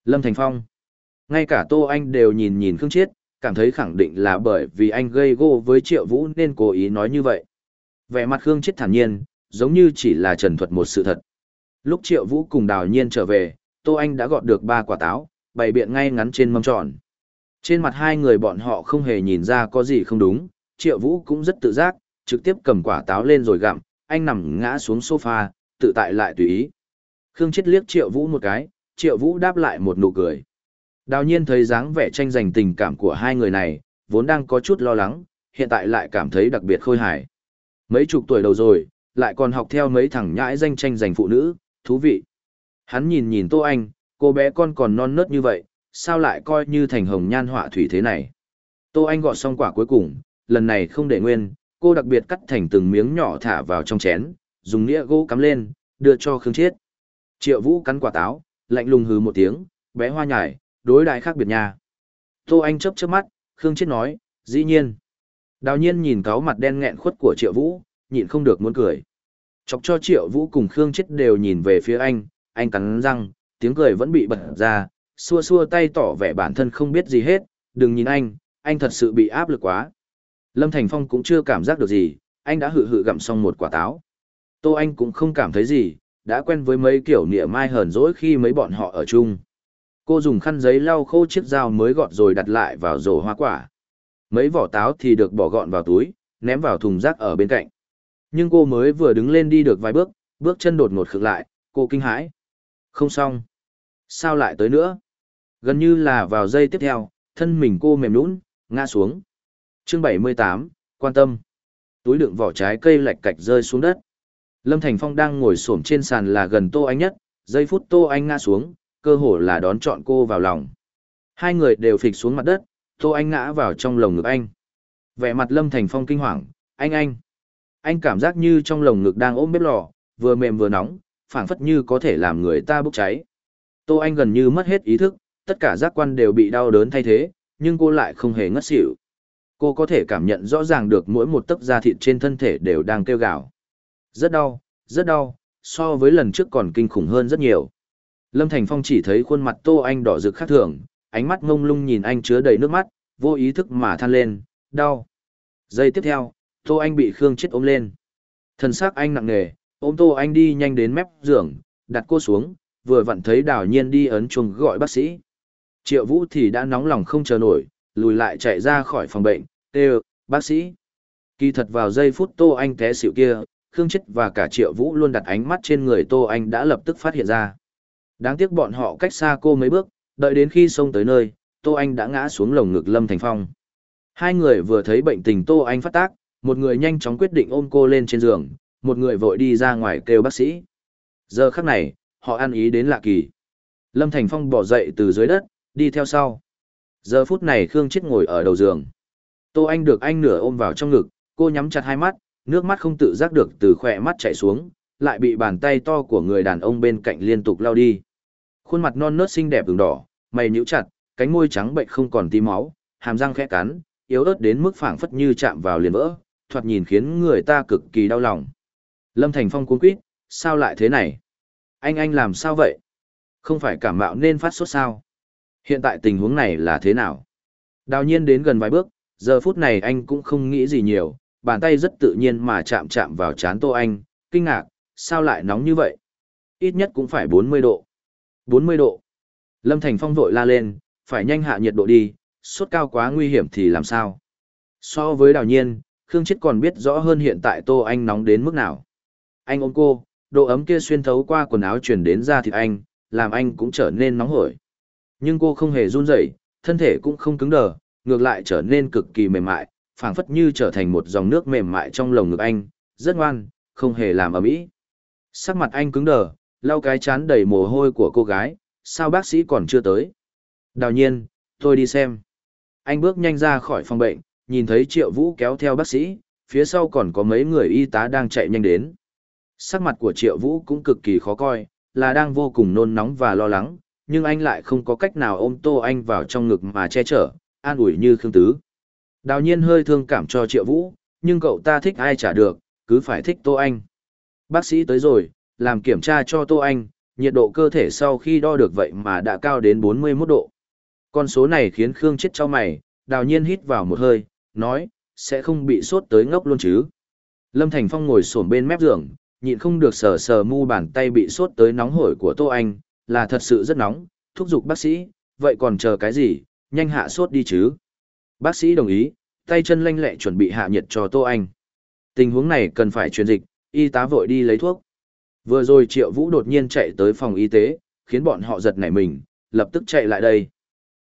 Lâm Thành Phong, ngay cả Tô Anh đều nhìn nhìn Khương Chiết, cảm thấy khẳng định là bởi vì anh gây gô với Triệu Vũ nên cố ý nói như vậy. Vẻ mặt Khương Chiết thản nhiên, giống như chỉ là trần thuật một sự thật. Lúc Triệu Vũ cùng Đào Nhiên trở về, Tô Anh đã gọt được ba quả táo, bày biện ngay ngắn trên mâm tròn. Trên mặt hai người bọn họ không hề nhìn ra có gì không đúng, Triệu Vũ cũng rất tự giác, trực tiếp cầm quả táo lên rồi gặm, anh nằm ngã xuống sofa, tự tại lại tùy ý. Khương Chết liếc Triệu Vũ một cái, Triệu Vũ đáp lại một nụ cười. Đào nhiên thấy dáng vẻ tranh giành tình cảm của hai người này, vốn đang có chút lo lắng, hiện tại lại cảm thấy đặc biệt khôi hài. Mấy chục tuổi đầu rồi, lại còn học theo mấy thằng nhãi danh tranh giành phụ nữ, thú vị. Hắn nhìn nhìn Tô Anh, cô bé con còn non nớt như vậy, sao lại coi như thành hồng nhan họa thủy thế này. Tô Anh gọt xong quả cuối cùng, lần này không để nguyên, cô đặc biệt cắt thành từng miếng nhỏ thả vào trong chén, dùng nĩa gỗ cắm lên, đưa cho Khương Chiết. Triệu Vũ cắn quả táo, lạnh lùng hừ một tiếng, bé hoa nhải, đối đại khác biệt nha. Tô Anh chớp chớp mắt, Khương Chiết nói, dĩ nhiên. Đào nhiên nhìn cáo mặt đen nghẹn khuất của Triệu Vũ, nhịn không được muốn cười. Chọc cho Triệu Vũ cùng Khương Chiết đều nhìn về phía anh, anh cắn răng, tiếng cười vẫn bị bật ra, xua xua tay tỏ vẻ bản thân không biết gì hết, đừng nhìn anh, anh thật sự bị áp lực quá. Lâm Thành Phong cũng chưa cảm giác được gì, anh đã hự hự gặm xong một quả táo. Tô Anh cũng không cảm thấy gì, đã quen với mấy kiểu nịa mai hờn dỗi khi mấy bọn họ ở chung. Cô dùng khăn giấy lau khô chiếc dao mới gọt rồi đặt lại vào rổ hoa quả. Mấy vỏ táo thì được bỏ gọn vào túi, ném vào thùng rác ở bên cạnh. Nhưng cô mới vừa đứng lên đi được vài bước, bước chân đột ngột khựng lại, cô kinh hãi. Không xong. Sao lại tới nữa? Gần như là vào giây tiếp theo, thân mình cô mềm nũng, ngã xuống. chương 78, quan tâm. Túi đựng vỏ trái cây lạch cạch rơi xuống đất. Lâm Thành Phong đang ngồi xổm trên sàn là gần Tô Anh nhất, giây phút Tô Anh ngã xuống, cơ hồ là đón chọn cô vào lòng. Hai người đều phịch xuống mặt đất, Tô Anh ngã vào trong lồng ngực anh. Vẻ mặt Lâm Thành Phong kinh hoàng, anh anh. Anh cảm giác như trong lồng ngực đang ôm bếp lò, vừa mềm vừa nóng, phảng phất như có thể làm người ta bốc cháy. Tô Anh gần như mất hết ý thức, tất cả giác quan đều bị đau đớn thay thế, nhưng cô lại không hề ngất xỉu. Cô có thể cảm nhận rõ ràng được mỗi một tấc da thịt trên thân thể đều đang kêu gào. Rất đau, rất đau, so với lần trước còn kinh khủng hơn rất nhiều. Lâm Thành Phong chỉ thấy khuôn mặt Tô Anh đỏ rực khác thường, ánh mắt ngông lung nhìn anh chứa đầy nước mắt, vô ý thức mà than lên, đau. Giây tiếp theo, Tô Anh bị Khương chết ôm lên. Thần xác anh nặng nề, ôm Tô Anh đi nhanh đến mép giường, đặt cô xuống, vừa vặn thấy đảo nhiên đi ấn chuông gọi bác sĩ. Triệu Vũ thì đã nóng lòng không chờ nổi, lùi lại chạy ra khỏi phòng bệnh, kêu, bác sĩ. Kỳ thật vào giây phút Tô Anh té xỉu kia, Khương Chết và cả Triệu Vũ luôn đặt ánh mắt trên người Tô Anh đã lập tức phát hiện ra. Đáng tiếc bọn họ cách xa cô mấy bước, đợi đến khi xông tới nơi, Tô Anh đã ngã xuống lồng ngực Lâm Thành Phong. Hai người vừa thấy bệnh tình Tô Anh phát tác, một người nhanh chóng quyết định ôm cô lên trên giường, một người vội đi ra ngoài kêu bác sĩ. Giờ khắc này, họ ăn ý đến lạ kỳ. Lâm Thành Phong bỏ dậy từ dưới đất, Đi theo sau. Giờ phút này Khương Chết ngồi ở đầu giường. Tô Anh được anh nửa ôm vào trong ngực, cô nhắm chặt hai mắt, nước mắt không tự giác được từ khỏe mắt chảy xuống, lại bị bàn tay to của người đàn ông bên cạnh liên tục lao đi. Khuôn mặt non nớt xinh đẹp ửng đỏ, mày nhíu chặt, cánh môi trắng bệnh không còn tí máu, hàm răng khẽ cắn, yếu ớt đến mức phảng phất như chạm vào liền vỡ, thoạt nhìn khiến người ta cực kỳ đau lòng. Lâm Thành Phong cuống quýt, sao lại thế này? Anh anh làm sao vậy? Không phải cảm mạo nên phát sốt sao? Hiện tại tình huống này là thế nào? Đào nhiên đến gần vài bước, giờ phút này anh cũng không nghĩ gì nhiều, bàn tay rất tự nhiên mà chạm chạm vào chán tô anh, kinh ngạc, sao lại nóng như vậy? Ít nhất cũng phải 40 độ. 40 độ. Lâm Thành Phong vội la lên, phải nhanh hạ nhiệt độ đi, sốt cao quá nguy hiểm thì làm sao? So với đào nhiên, Khương Chết còn biết rõ hơn hiện tại Tô Anh nóng đến mức nào. Anh ôm cô, độ ấm kia xuyên thấu qua quần áo truyền đến da thịt anh, làm anh cũng trở nên nóng hổi. Nhưng cô không hề run rẩy, thân thể cũng không cứng đờ, ngược lại trở nên cực kỳ mềm mại, phảng phất như trở thành một dòng nước mềm mại trong lồng ngực anh, rất ngoan, không hề làm ầm ĩ. Sắc mặt anh cứng đờ, lau cái chán đầy mồ hôi của cô gái, sao bác sĩ còn chưa tới? Đào nhiên, tôi đi xem. Anh bước nhanh ra khỏi phòng bệnh, nhìn thấy Triệu Vũ kéo theo bác sĩ, phía sau còn có mấy người y tá đang chạy nhanh đến. Sắc mặt của Triệu Vũ cũng cực kỳ khó coi, là đang vô cùng nôn nóng và lo lắng, nhưng anh lại không có cách nào ôm Tô Anh vào trong ngực mà che chở, an ủi như Khương Tứ. Đào nhiên hơi thương cảm cho Triệu Vũ, nhưng cậu ta thích ai trả được, cứ phải thích Tô Anh. Bác sĩ tới rồi, làm kiểm tra cho Tô Anh, nhiệt độ cơ thể sau khi đo được vậy mà đã cao đến 41 độ. Con số này khiến Khương chết cho mày, đào nhiên hít vào một hơi, nói, sẽ không bị sốt tới ngốc luôn chứ. Lâm Thành Phong ngồi xổm bên mép giường, nhịn không được sờ sờ mu bàn tay bị sốt tới nóng hổi của Tô Anh, là thật sự rất nóng, thúc giục bác sĩ, vậy còn chờ cái gì, nhanh hạ sốt đi chứ. Bác sĩ đồng ý, tay chân lanh lẹ chuẩn bị hạ nhiệt cho Tô Anh. Tình huống này cần phải truyền dịch, y tá vội đi lấy thuốc. Vừa rồi Triệu Vũ đột nhiên chạy tới phòng y tế, khiến bọn họ giật nảy mình, lập tức chạy lại đây.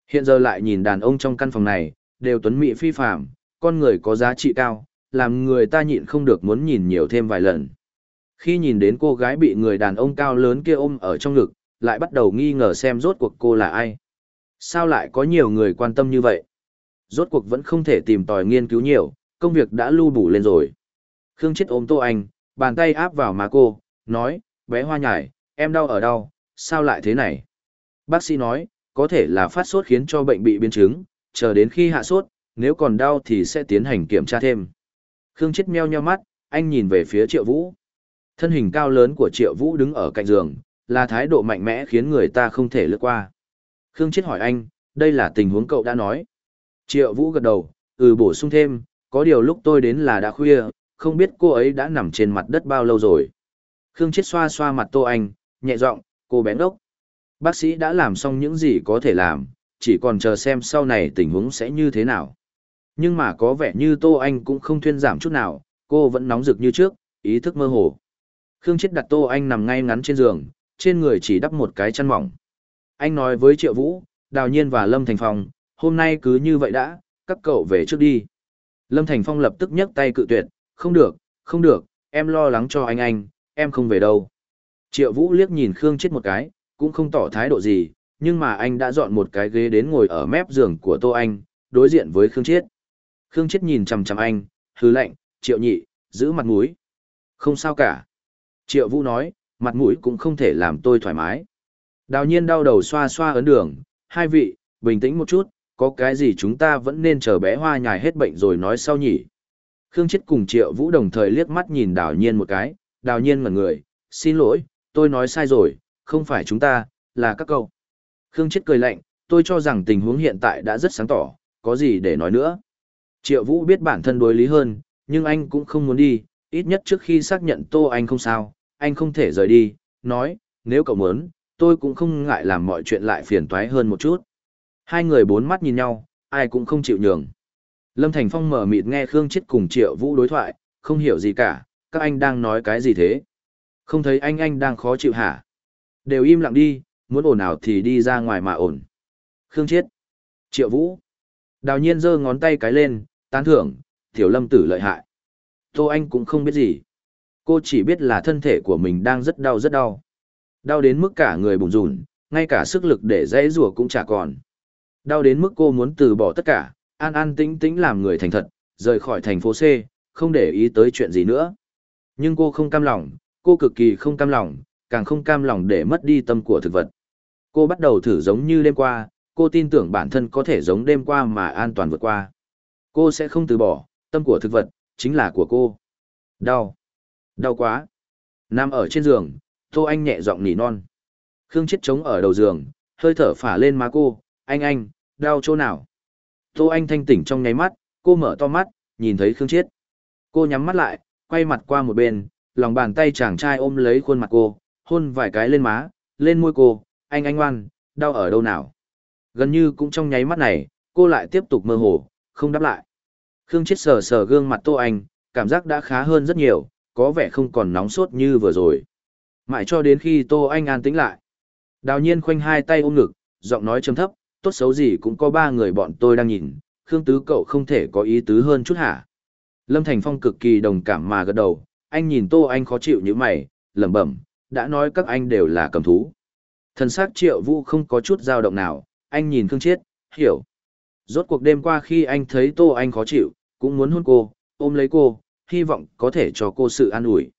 Hiện giờ lại nhìn đàn ông trong căn phòng này, đều tuấn mỹ phi phạm, con người có giá trị cao, làm người ta nhịn không được muốn nhìn nhiều thêm vài lần. Khi nhìn đến cô gái bị người đàn ông cao lớn kia ôm ở trong ngực, lại bắt đầu nghi ngờ xem rốt cuộc cô là ai. Sao lại có nhiều người quan tâm như vậy? Rốt cuộc vẫn không thể tìm tòi nghiên cứu nhiều, công việc đã lưu bù lên rồi. Khương chết ôm Tô Anh, bàn tay áp vào má cô, nói, bé hoa nhải, em đau ở đâu, sao lại thế này? Bác sĩ nói, có thể là phát sốt khiến cho bệnh bị biến chứng, chờ đến khi hạ sốt, nếu còn đau thì sẽ tiến hành kiểm tra thêm. Khương chết meo nheo mắt, anh nhìn về phía Triệu Vũ. Thân hình cao lớn của Triệu Vũ đứng ở cạnh giường, là thái độ mạnh mẽ khiến người ta không thể lướt qua. Khương Chết hỏi anh, đây là tình huống cậu đã nói. Triệu Vũ gật đầu, ừ bổ sung thêm, có điều lúc tôi đến là đã khuya, không biết cô ấy đã nằm trên mặt đất bao lâu rồi. Khương Chết xoa xoa mặt Tô Anh, nhẹ giọng, cô bén đốc. Bác sĩ đã làm xong những gì có thể làm, chỉ còn chờ xem sau này tình huống sẽ như thế nào. Nhưng mà có vẻ như Tô Anh cũng không thuyên giảm chút nào, cô vẫn nóng rực như trước, ý thức mơ hồ. Khương Chết đặt Tô Anh nằm ngay ngắn trên giường, trên người chỉ đắp một cái chăn mỏng. Anh nói với Triệu Vũ, Đào Nhiên và Lâm Thành Phong, hôm nay cứ như vậy đã, các cậu về trước đi. Lâm Thành Phong lập tức nhấc tay cự tuyệt, không được, không được, em lo lắng cho anh anh, em không về đâu. Triệu Vũ liếc nhìn Khương chết một cái, cũng không tỏ thái độ gì, nhưng mà anh đã dọn một cái ghế đến ngồi ở mép giường của Tô Anh, đối diện với Khương chết. Khương chết nhìn chằm chằm anh, hứ lạnh, Triệu nhị, giữ mặt mũi. Không sao cả. Triệu Vũ nói, mặt mũi cũng không thể làm tôi thoải mái. Đào nhiên đau đầu xoa xoa ấn đường, hai vị, bình tĩnh một chút, có cái gì chúng ta vẫn nên chờ bé hoa nhài hết bệnh rồi nói sau nhỉ. Khương Chết cùng Triệu Vũ đồng thời liếc mắt nhìn đào nhiên một cái, đào nhiên ngẩn người, xin lỗi, tôi nói sai rồi, không phải chúng ta, là các cậu. Khương Chết cười lạnh, tôi cho rằng tình huống hiện tại đã rất sáng tỏ, có gì để nói nữa. Triệu Vũ biết bản thân đối lý hơn, nhưng anh cũng không muốn đi, ít nhất trước khi xác nhận Tô Anh không sao, anh không thể rời đi, nói, nếu cậu muốn, tôi cũng không ngại làm mọi chuyện lại phiền toái hơn một chút. Hai người bốn mắt nhìn nhau, ai cũng không chịu nhường. Lâm Thành Phong mở mịt nghe Khương Chết cùng Triệu Vũ đối thoại, không hiểu gì cả, các anh đang nói cái gì thế? Không thấy anh anh đang khó chịu hả? Đều im lặng đi, muốn ổn nào thì đi ra ngoài mà ổn. Khương Chết, Triệu Vũ. Đào nhiên giơ ngón tay cái lên, tán thưởng, Tiểu Lâm tử lợi hại. Tô Anh cũng không biết gì. Cô chỉ biết là thân thể của mình đang rất đau rất đau. Đau đến mức cả người bùn rùn, ngay cả sức lực để dãy rùa cũng chả còn. Đau đến mức cô muốn từ bỏ tất cả, an an tĩnh tĩnh làm người thành thật, rời khỏi thành phố C, không để ý tới chuyện gì nữa. Nhưng cô không cam lòng, cô cực kỳ không cam lòng, càng không cam lòng để mất đi tâm của thực vật. Cô bắt đầu thử giống như đêm qua, cô tin tưởng bản thân có thể giống đêm qua mà an toàn vượt qua. Cô sẽ không từ bỏ, tâm của thực vật, chính là của cô. Đau. Đau quá. Nam ở trên giường, Tô Anh nhẹ giọng nỉ non. Khương chết trống ở đầu giường, hơi thở phả lên má cô, anh anh, đau chỗ nào. Tô Anh thanh tỉnh trong nháy mắt, cô mở to mắt, nhìn thấy Khương chết. Cô nhắm mắt lại, quay mặt qua một bên, lòng bàn tay chàng trai ôm lấy khuôn mặt cô, hôn vài cái lên má, lên môi cô, anh anh ngoan, đau ở đâu nào. Gần như cũng trong nháy mắt này, cô lại tiếp tục mơ hồ, không đáp lại. Khương chết sờ sờ gương mặt Tô Anh, cảm giác đã khá hơn rất nhiều, có vẻ không còn nóng sốt như vừa rồi. Mãi cho đến khi Tô Anh an tĩnh lại. Đào nhiên khoanh hai tay ôm ngực, giọng nói trầm thấp, tốt xấu gì cũng có ba người bọn tôi đang nhìn, Khương Tứ cậu không thể có ý tứ hơn chút hả? Lâm Thành Phong cực kỳ đồng cảm mà gật đầu, anh nhìn Tô Anh khó chịu như mày, lẩm bẩm, đã nói các anh đều là cầm thú. Thần xác triệu vũ không có chút dao động nào, anh nhìn Khương Chiết, hiểu. Rốt cuộc đêm qua khi anh thấy Tô Anh khó chịu, cũng muốn hôn cô, ôm lấy cô, hy vọng có thể cho cô sự an ủi.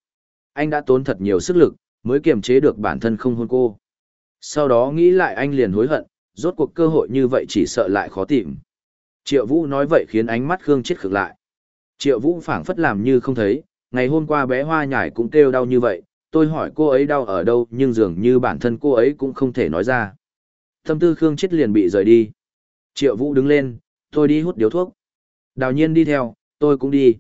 Anh đã tốn thật nhiều sức lực, mới kiềm chế được bản thân không hôn cô. Sau đó nghĩ lại anh liền hối hận, rốt cuộc cơ hội như vậy chỉ sợ lại khó tìm. Triệu Vũ nói vậy khiến ánh mắt Khương Chết khực lại. Triệu Vũ phảng phất làm như không thấy, ngày hôm qua bé Hoa Nhải cũng kêu đau như vậy, tôi hỏi cô ấy đau ở đâu nhưng dường như bản thân cô ấy cũng không thể nói ra. Tâm tư Khương Chết liền bị rời đi. Triệu Vũ đứng lên, tôi đi hút điếu thuốc. Đào nhiên đi theo, tôi cũng đi.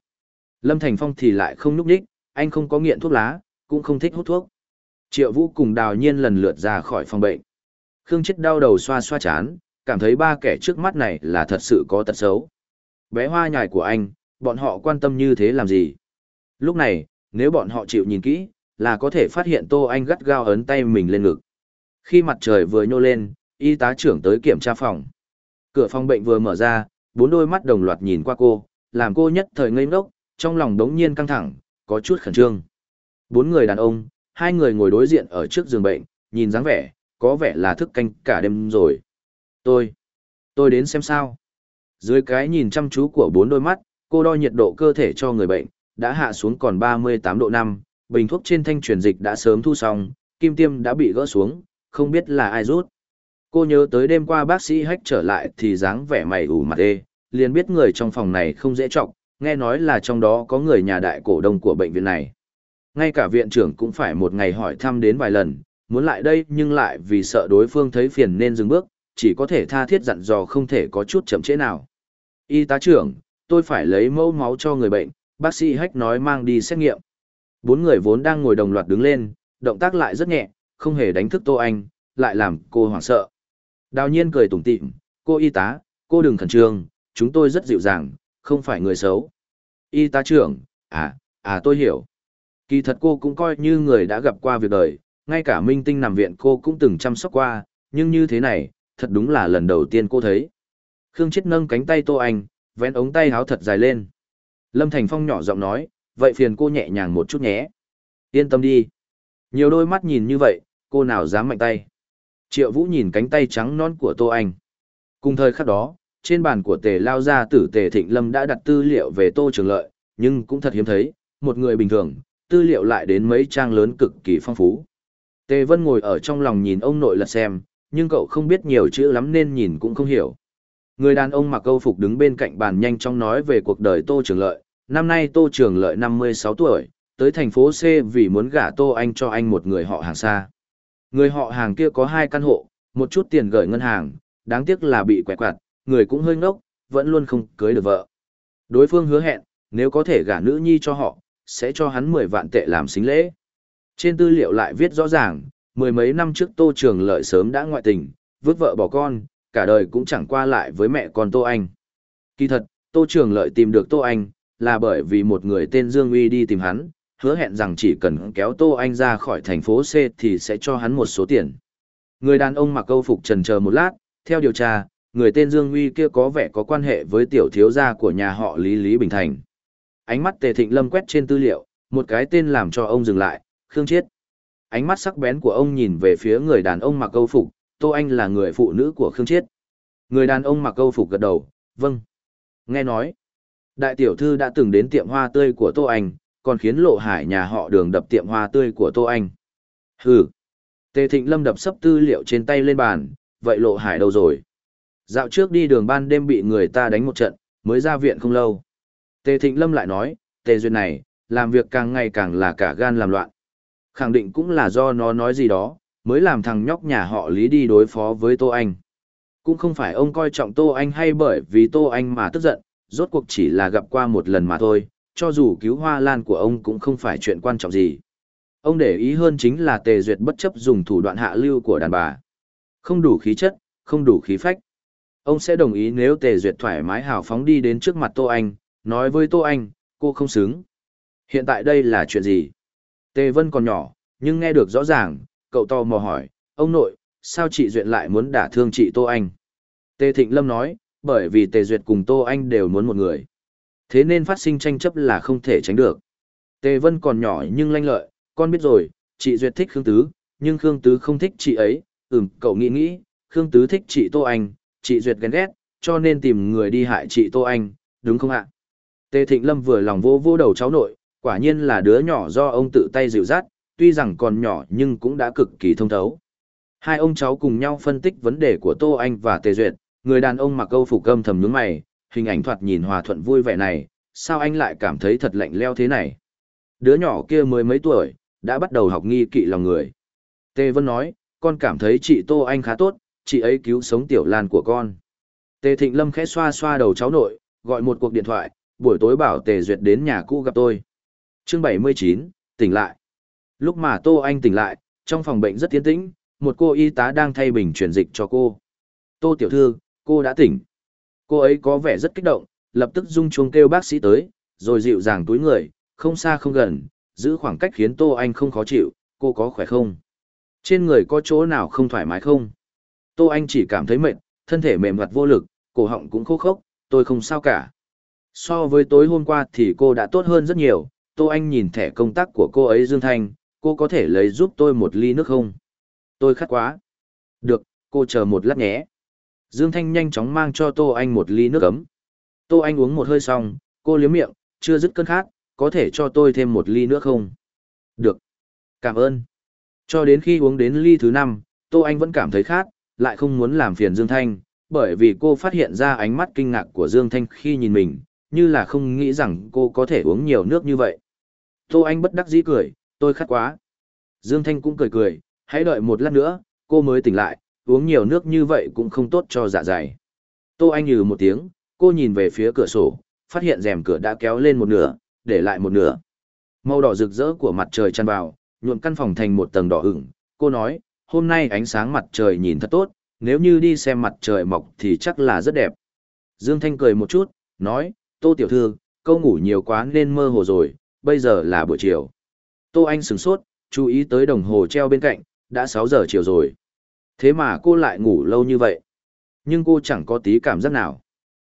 Lâm Thành Phong thì lại không núp đích, anh không có nghiện thuốc lá, cũng không thích hút thuốc. Triệu Vũ cùng Đào Nhiên lần lượt ra khỏi phòng bệnh. Khương Chết đau đầu xoa xoa chán, cảm thấy ba kẻ trước mắt này là thật sự có tật xấu. Bé hoa nhài của anh, bọn họ quan tâm như thế làm gì? Lúc này, nếu bọn họ chịu nhìn kỹ, là có thể phát hiện Tô Anh gắt gao ấn tay mình lên ngực. Khi mặt trời vừa nhô lên, y tá trưởng tới kiểm tra phòng. Cửa phòng bệnh vừa mở ra, bốn đôi mắt đồng loạt nhìn qua cô, làm cô nhất thời ngây ngốc, trong lòng đống nhiên căng thẳng, có chút khẩn trương. Bốn người đàn ông, hai người ngồi đối diện ở trước giường bệnh, nhìn dáng vẻ, có vẻ là thức canh cả đêm rồi. Tôi, tôi đến xem sao. Dưới cái nhìn chăm chú của bốn đôi mắt, cô đo nhiệt độ cơ thể cho người bệnh, đã hạ xuống còn 38 độ 5, bình thuốc trên thanh truyền dịch đã sớm thu xong, kim tiêm đã bị gỡ xuống, không biết là ai rút. Cô nhớ tới đêm qua bác sĩ hách trở lại thì dáng vẻ mày ủ mặt ê, liền biết người trong phòng này không dễ trọng, nghe nói là trong đó có người nhà đại cổ đông của bệnh viện này. Ngay cả viện trưởng cũng phải một ngày hỏi thăm đến vài lần, muốn lại đây nhưng lại vì sợ đối phương thấy phiền nên dừng bước, chỉ có thể tha thiết dặn dò không thể có chút chậm trễ nào. Y tá trưởng, tôi phải lấy mẫu máu cho người bệnh, bác sĩ hách nói mang đi xét nghiệm. Bốn người vốn đang ngồi đồng loạt đứng lên, động tác lại rất nhẹ, không hề đánh thức Tô Anh, lại làm cô hoảng sợ. Đào nhiên cười tủm tỉm, cô y tá, cô đừng khẩn trương, chúng tôi rất dịu dàng, không phải người xấu y tá trưởng, à, à tôi hiểu. Kỳ thật cô cũng coi như người đã gặp qua việc đời, ngay cả minh tinh nằm viện cô cũng từng chăm sóc qua, nhưng như thế này, thật đúng là lần đầu tiên cô thấy. Khương Chết nâng cánh tay Tô Anh, vén ống tay háo thật dài lên. Lâm Thành Phong nhỏ giọng nói, vậy phiền cô nhẹ nhàng một chút nhé. Yên tâm đi. Nhiều đôi mắt nhìn như vậy, cô nào dám mạnh tay. Triệu Vũ nhìn cánh tay trắng non của Tô Anh. Cùng thời khắc đó, trên bàn của tề lao gia tử tề thịnh lâm đã đặt tư liệu về tô trường lợi, nhưng cũng thật hiếm thấy, một người bình thường, tư liệu lại đến mấy trang lớn cực kỳ phong phú. Tề vân ngồi ở trong lòng nhìn ông nội lật xem, nhưng cậu không biết nhiều chữ lắm nên nhìn cũng không hiểu. Người đàn ông mặc câu phục đứng bên cạnh bàn nhanh chóng nói về cuộc đời tô trường lợi, năm nay tô trường lợi năm mươi sáu tuổi, tới thành phố c vì muốn gả tô anh cho anh một người họ hàng xa. Người họ hàng kia có hai căn hộ, một chút tiền gửi ngân hàng, đáng tiếc là bị quẹt quạt người cũng hơi ngốc, vẫn luôn không cưới được vợ. Đối phương hứa hẹn, nếu có thể gả nữ nhi cho họ, sẽ cho hắn 10 vạn tệ làm xính lễ. Trên tư liệu lại viết rõ ràng, mười mấy năm trước Tô Trường Lợi sớm đã ngoại tình, vứt vợ bỏ con, cả đời cũng chẳng qua lại với mẹ con Tô Anh. Kỳ thật, Tô Trường Lợi tìm được Tô Anh, là bởi vì một người tên Dương Uy đi tìm hắn, hứa hẹn rằng chỉ cần kéo Tô Anh ra khỏi thành phố C thì sẽ cho hắn một số tiền. Người đàn ông mặc câu phục trần chờ một lát, theo điều tra, người tên Dương Uy kia có vẻ có quan hệ với tiểu thiếu gia của nhà họ Lý Lý Bình Thành. Ánh mắt Tề Thịnh Lâm quét trên tư liệu, một cái tên làm cho ông dừng lại, Khương Chiết. Ánh mắt sắc bén của ông nhìn về phía người đàn ông mặc câu phục, Tô Anh là người phụ nữ của Khương Chiết. Người đàn ông mặc câu phục gật đầu, vâng. Nghe nói, đại tiểu thư đã từng đến tiệm hoa tươi của Tô Anh, còn khiến lộ hải nhà họ đường đập tiệm hoa tươi của Tô Anh. Hừ. Tề Thịnh Lâm đập sấp tư liệu trên tay lên bàn, vậy lộ hải đâu rồi? Dạo trước đi đường ban đêm bị người ta đánh một trận, mới ra viện không lâu. Tề Thịnh Lâm lại nói, Tề Duyệt này, làm việc càng ngày càng là cả gan làm loạn. Khẳng định cũng là do nó nói gì đó, mới làm thằng nhóc nhà họ Lý đi đối phó với Tô Anh. Cũng không phải ông coi trọng Tô Anh hay bởi vì Tô Anh mà tức giận, rốt cuộc chỉ là gặp qua một lần mà thôi, cho dù cứu hoa lan của ông cũng không phải chuyện quan trọng gì. Ông để ý hơn chính là Tề Duyệt bất chấp dùng thủ đoạn hạ lưu của đàn bà. Không đủ khí chất, không đủ khí phách ông sẽ đồng ý nếu Tề Duyệt thoải mái hào phóng đi đến trước mặt Tô Anh, nói với Tô Anh, cô không xứng. Hiện tại đây là chuyện gì? Tề Vân còn nhỏ, nhưng nghe được rõ ràng, cậu to mò hỏi, ông nội, sao chị Duyệt lại muốn đả thương chị Tô Anh? Tề Thịnh Lâm nói, bởi vì Tề Duyệt cùng Tô Anh đều muốn một người. Thế nên phát sinh tranh chấp là không thể tránh được. Tề Vân còn nhỏ nhưng lanh lợi, con biết rồi, chị Duyệt thích Khương Tứ, nhưng Khương Tứ không thích chị ấy, ừm, cậu nghĩ nghĩ, Khương Tứ thích chị Tô Anh, chị Duyệt ghen ghét, cho nên tìm người đi hại chị Tô Anh, đúng không ạ? Tề Thịnh Lâm vừa lòng vô vô đầu cháu nội, quả nhiên là đứa nhỏ do ông tự tay dịu dắt, tuy rằng còn nhỏ nhưng cũng đã cực kỳ thông thấu. Hai ông cháu cùng nhau phân tích vấn đề của Tô Anh và Tề Duyệt, người đàn ông mặc câu phủ cơm thầm nhướng mày, hình ảnh thoạt nhìn hòa thuận vui vẻ này, sao anh lại cảm thấy thật lạnh leo thế này? Đứa nhỏ kia mới mấy tuổi, đã bắt đầu học nghi kỵ lòng người. Tề Vân nói, con cảm thấy chị Tô Anh khá tốt, chị ấy cứu sống tiểu lan của con. Tề Thịnh Lâm khẽ xoa xoa đầu cháu nội, gọi một cuộc điện thoại, buổi tối bảo Tề Duyệt đến nhà cũ gặp tôi. Chương 79, tỉnh lại. Lúc mà Tô Anh tỉnh lại, trong phòng bệnh rất tiến tĩnh, một cô y tá đang thay bình truyền dịch cho cô. Tô tiểu thư, cô đã tỉnh. Cô ấy có vẻ rất kích động, lập tức rung chuông kêu bác sĩ tới, rồi dịu dàng túi người, không xa không gần, giữ khoảng cách khiến Tô Anh không khó chịu, cô có khỏe không? Trên người có chỗ nào không thoải mái không? Tô Anh chỉ cảm thấy mệt, thân thể mềm mặt vô lực, cổ họng cũng khô khốc, tôi không sao cả. So với tối hôm qua thì cô đã tốt hơn rất nhiều, Tô Anh nhìn thẻ công tác của cô ấy Dương Thanh, cô có thể lấy giúp tôi một ly nước không? Tôi khát quá. Được, cô chờ một lát nhé. Dương Thanh nhanh chóng mang cho Tô Anh một ly nước ấm. Tô Anh uống một hơi xong, cô liếm miệng, chưa dứt cơn khát, có thể cho tôi thêm một ly nước không? Được. Cảm ơn. Cho đến khi uống đến ly thứ năm, Tô Anh vẫn cảm thấy khát, lại không muốn làm phiền Dương Thanh, bởi vì cô phát hiện ra ánh mắt kinh ngạc của Dương Thanh khi nhìn mình, như là không nghĩ rằng cô có thể uống nhiều nước như vậy. Tô Anh bất đắc dĩ cười, tôi khát quá. Dương Thanh cũng cười cười, hãy đợi một lát nữa, cô mới tỉnh lại, uống nhiều nước như vậy cũng không tốt cho dạ dày. Tô Anh nhừ một tiếng, cô nhìn về phía cửa sổ, phát hiện rèm cửa đã kéo lên một nửa, để lại một nửa. Màu đỏ rực rỡ của mặt trời tràn vào, nhuộm căn phòng thành một tầng đỏ ửng, cô nói, hôm nay ánh sáng mặt trời nhìn thật tốt, nếu như đi xem mặt trời mọc thì chắc là rất đẹp. Dương Thanh cười một chút, nói, Tô Tiểu Thư, câu ngủ nhiều quá nên mơ hồ rồi, bây giờ là buổi chiều. Tô Anh sửng sốt, chú ý tới đồng hồ treo bên cạnh, đã 6 giờ chiều rồi. Thế mà cô lại ngủ lâu như vậy. Nhưng cô chẳng có tí cảm giác nào.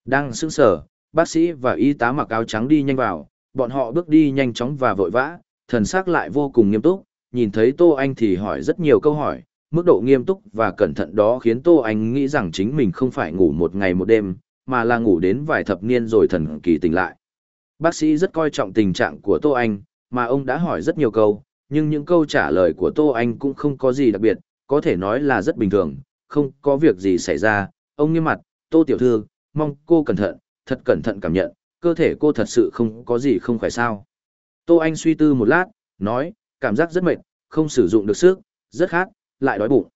Đang sững sờ, bác sĩ và y tá mặc áo trắng đi nhanh vào, bọn họ bước đi nhanh chóng và vội vã, thần sắc lại vô cùng nghiêm túc, nhìn thấy Tô Anh thì hỏi rất nhiều câu hỏi, mức độ nghiêm túc và cẩn thận đó khiến Tô Anh nghĩ rằng chính mình không phải ngủ một ngày một đêm, mà là ngủ đến vài thập niên rồi thần kỳ tỉnh lại. Bác sĩ rất coi trọng tình trạng của Tô Anh, mà ông đã hỏi rất nhiều câu, nhưng những câu trả lời của Tô Anh cũng không có gì đặc biệt, có thể nói là rất bình thường, không có việc gì xảy ra. Ông nghiêm mặt, Tô Tiểu Thư, mong cô cẩn thận, thật cẩn thận cảm nhận, cơ thể cô thật sự không có gì không phải sao. Tô Anh suy tư một lát, nói, cảm giác rất mệt, không sử dụng được sức, rất khát, lại đói bụng.